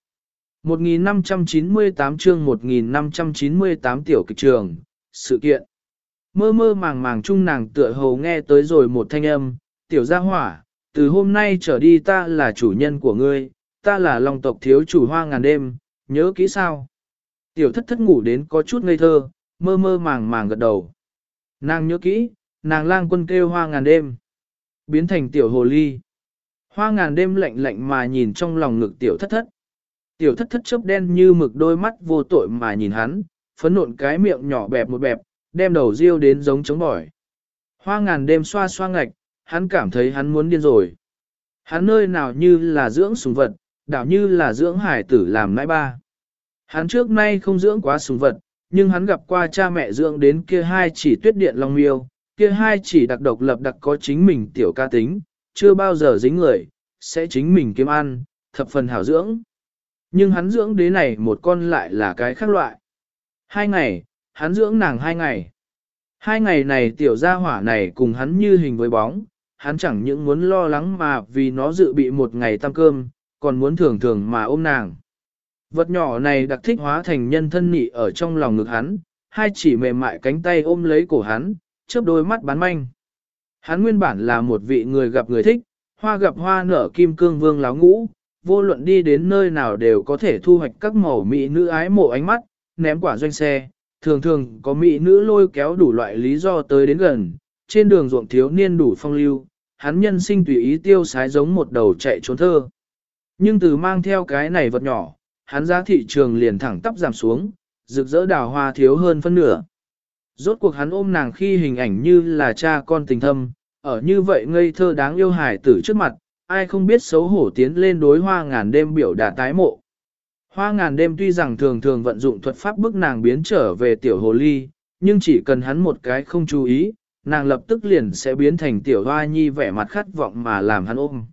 1598 chương 1598 tiểu kịch trường, sự kiện. Mơ mơ màng màng chung nàng tựa hồ nghe tới rồi một thanh âm, tiểu gia hỏa, từ hôm nay trở đi ta là chủ nhân của ngươi, ta là lòng tộc thiếu chủ hoa ngàn đêm, nhớ kỹ sao? Tiểu thất thất ngủ đến có chút ngây thơ, mơ mơ màng màng gật đầu. Nàng nhớ kỹ, nàng lang quân kêu hoa ngàn đêm. Biến thành tiểu hồ ly. Hoa ngàn đêm lạnh lạnh mà nhìn trong lòng ngực tiểu thất thất. Tiểu thất thất chớp đen như mực đôi mắt vô tội mà nhìn hắn, phấn nộn cái miệng nhỏ bẹp một bẹp, đem đầu riêu đến giống trống bỏi. Hoa ngàn đêm xoa xoa ngạch, hắn cảm thấy hắn muốn điên rồi. Hắn nơi nào như là dưỡng sùng vật, đảo như là dưỡng hải tử làm nãi ba. Hắn trước nay không dưỡng quá sùng vật, nhưng hắn gặp qua cha mẹ dưỡng đến kia hai chỉ tuyết điện long miêu, kia hai chỉ đặc độc lập đặc có chính mình tiểu ca tính, chưa bao giờ dính người, sẽ chính mình kiếm ăn, thập phần hảo dưỡng. Nhưng hắn dưỡng đế này một con lại là cái khác loại. Hai ngày, hắn dưỡng nàng hai ngày. Hai ngày này tiểu gia hỏa này cùng hắn như hình với bóng, hắn chẳng những muốn lo lắng mà vì nó dự bị một ngày tăng cơm, còn muốn thường thường mà ôm nàng. Vật nhỏ này đặc thích hóa thành nhân thân nị ở trong lòng ngực hắn, hai chỉ mềm mại cánh tay ôm lấy cổ hắn, chớp đôi mắt bán manh. Hắn nguyên bản là một vị người gặp người thích, hoa gặp hoa nở kim cương vương láo ngũ, vô luận đi đến nơi nào đều có thể thu hoạch các màu mỹ nữ ái mộ ánh mắt, ném quả doanh xe, thường thường có mỹ nữ lôi kéo đủ loại lý do tới đến gần, trên đường ruộng thiếu niên đủ phong lưu, hắn nhân sinh tùy ý tiêu sái giống một đầu chạy trốn thơ. Nhưng từ mang theo cái này vật nhỏ, hắn giá thị trường liền thẳng tắp giảm xuống, rực rỡ đào hoa thiếu hơn phân nửa. Rốt cuộc hắn ôm nàng khi hình ảnh như là cha con tình thâm, ở như vậy ngây thơ đáng yêu hài tử trước mặt, ai không biết xấu hổ tiến lên đối hoa ngàn đêm biểu đạt tái mộ. Hoa ngàn đêm tuy rằng thường thường vận dụng thuật pháp bức nàng biến trở về tiểu hồ ly, nhưng chỉ cần hắn một cái không chú ý, nàng lập tức liền sẽ biến thành tiểu hoa nhi vẻ mặt khát vọng mà làm hắn ôm.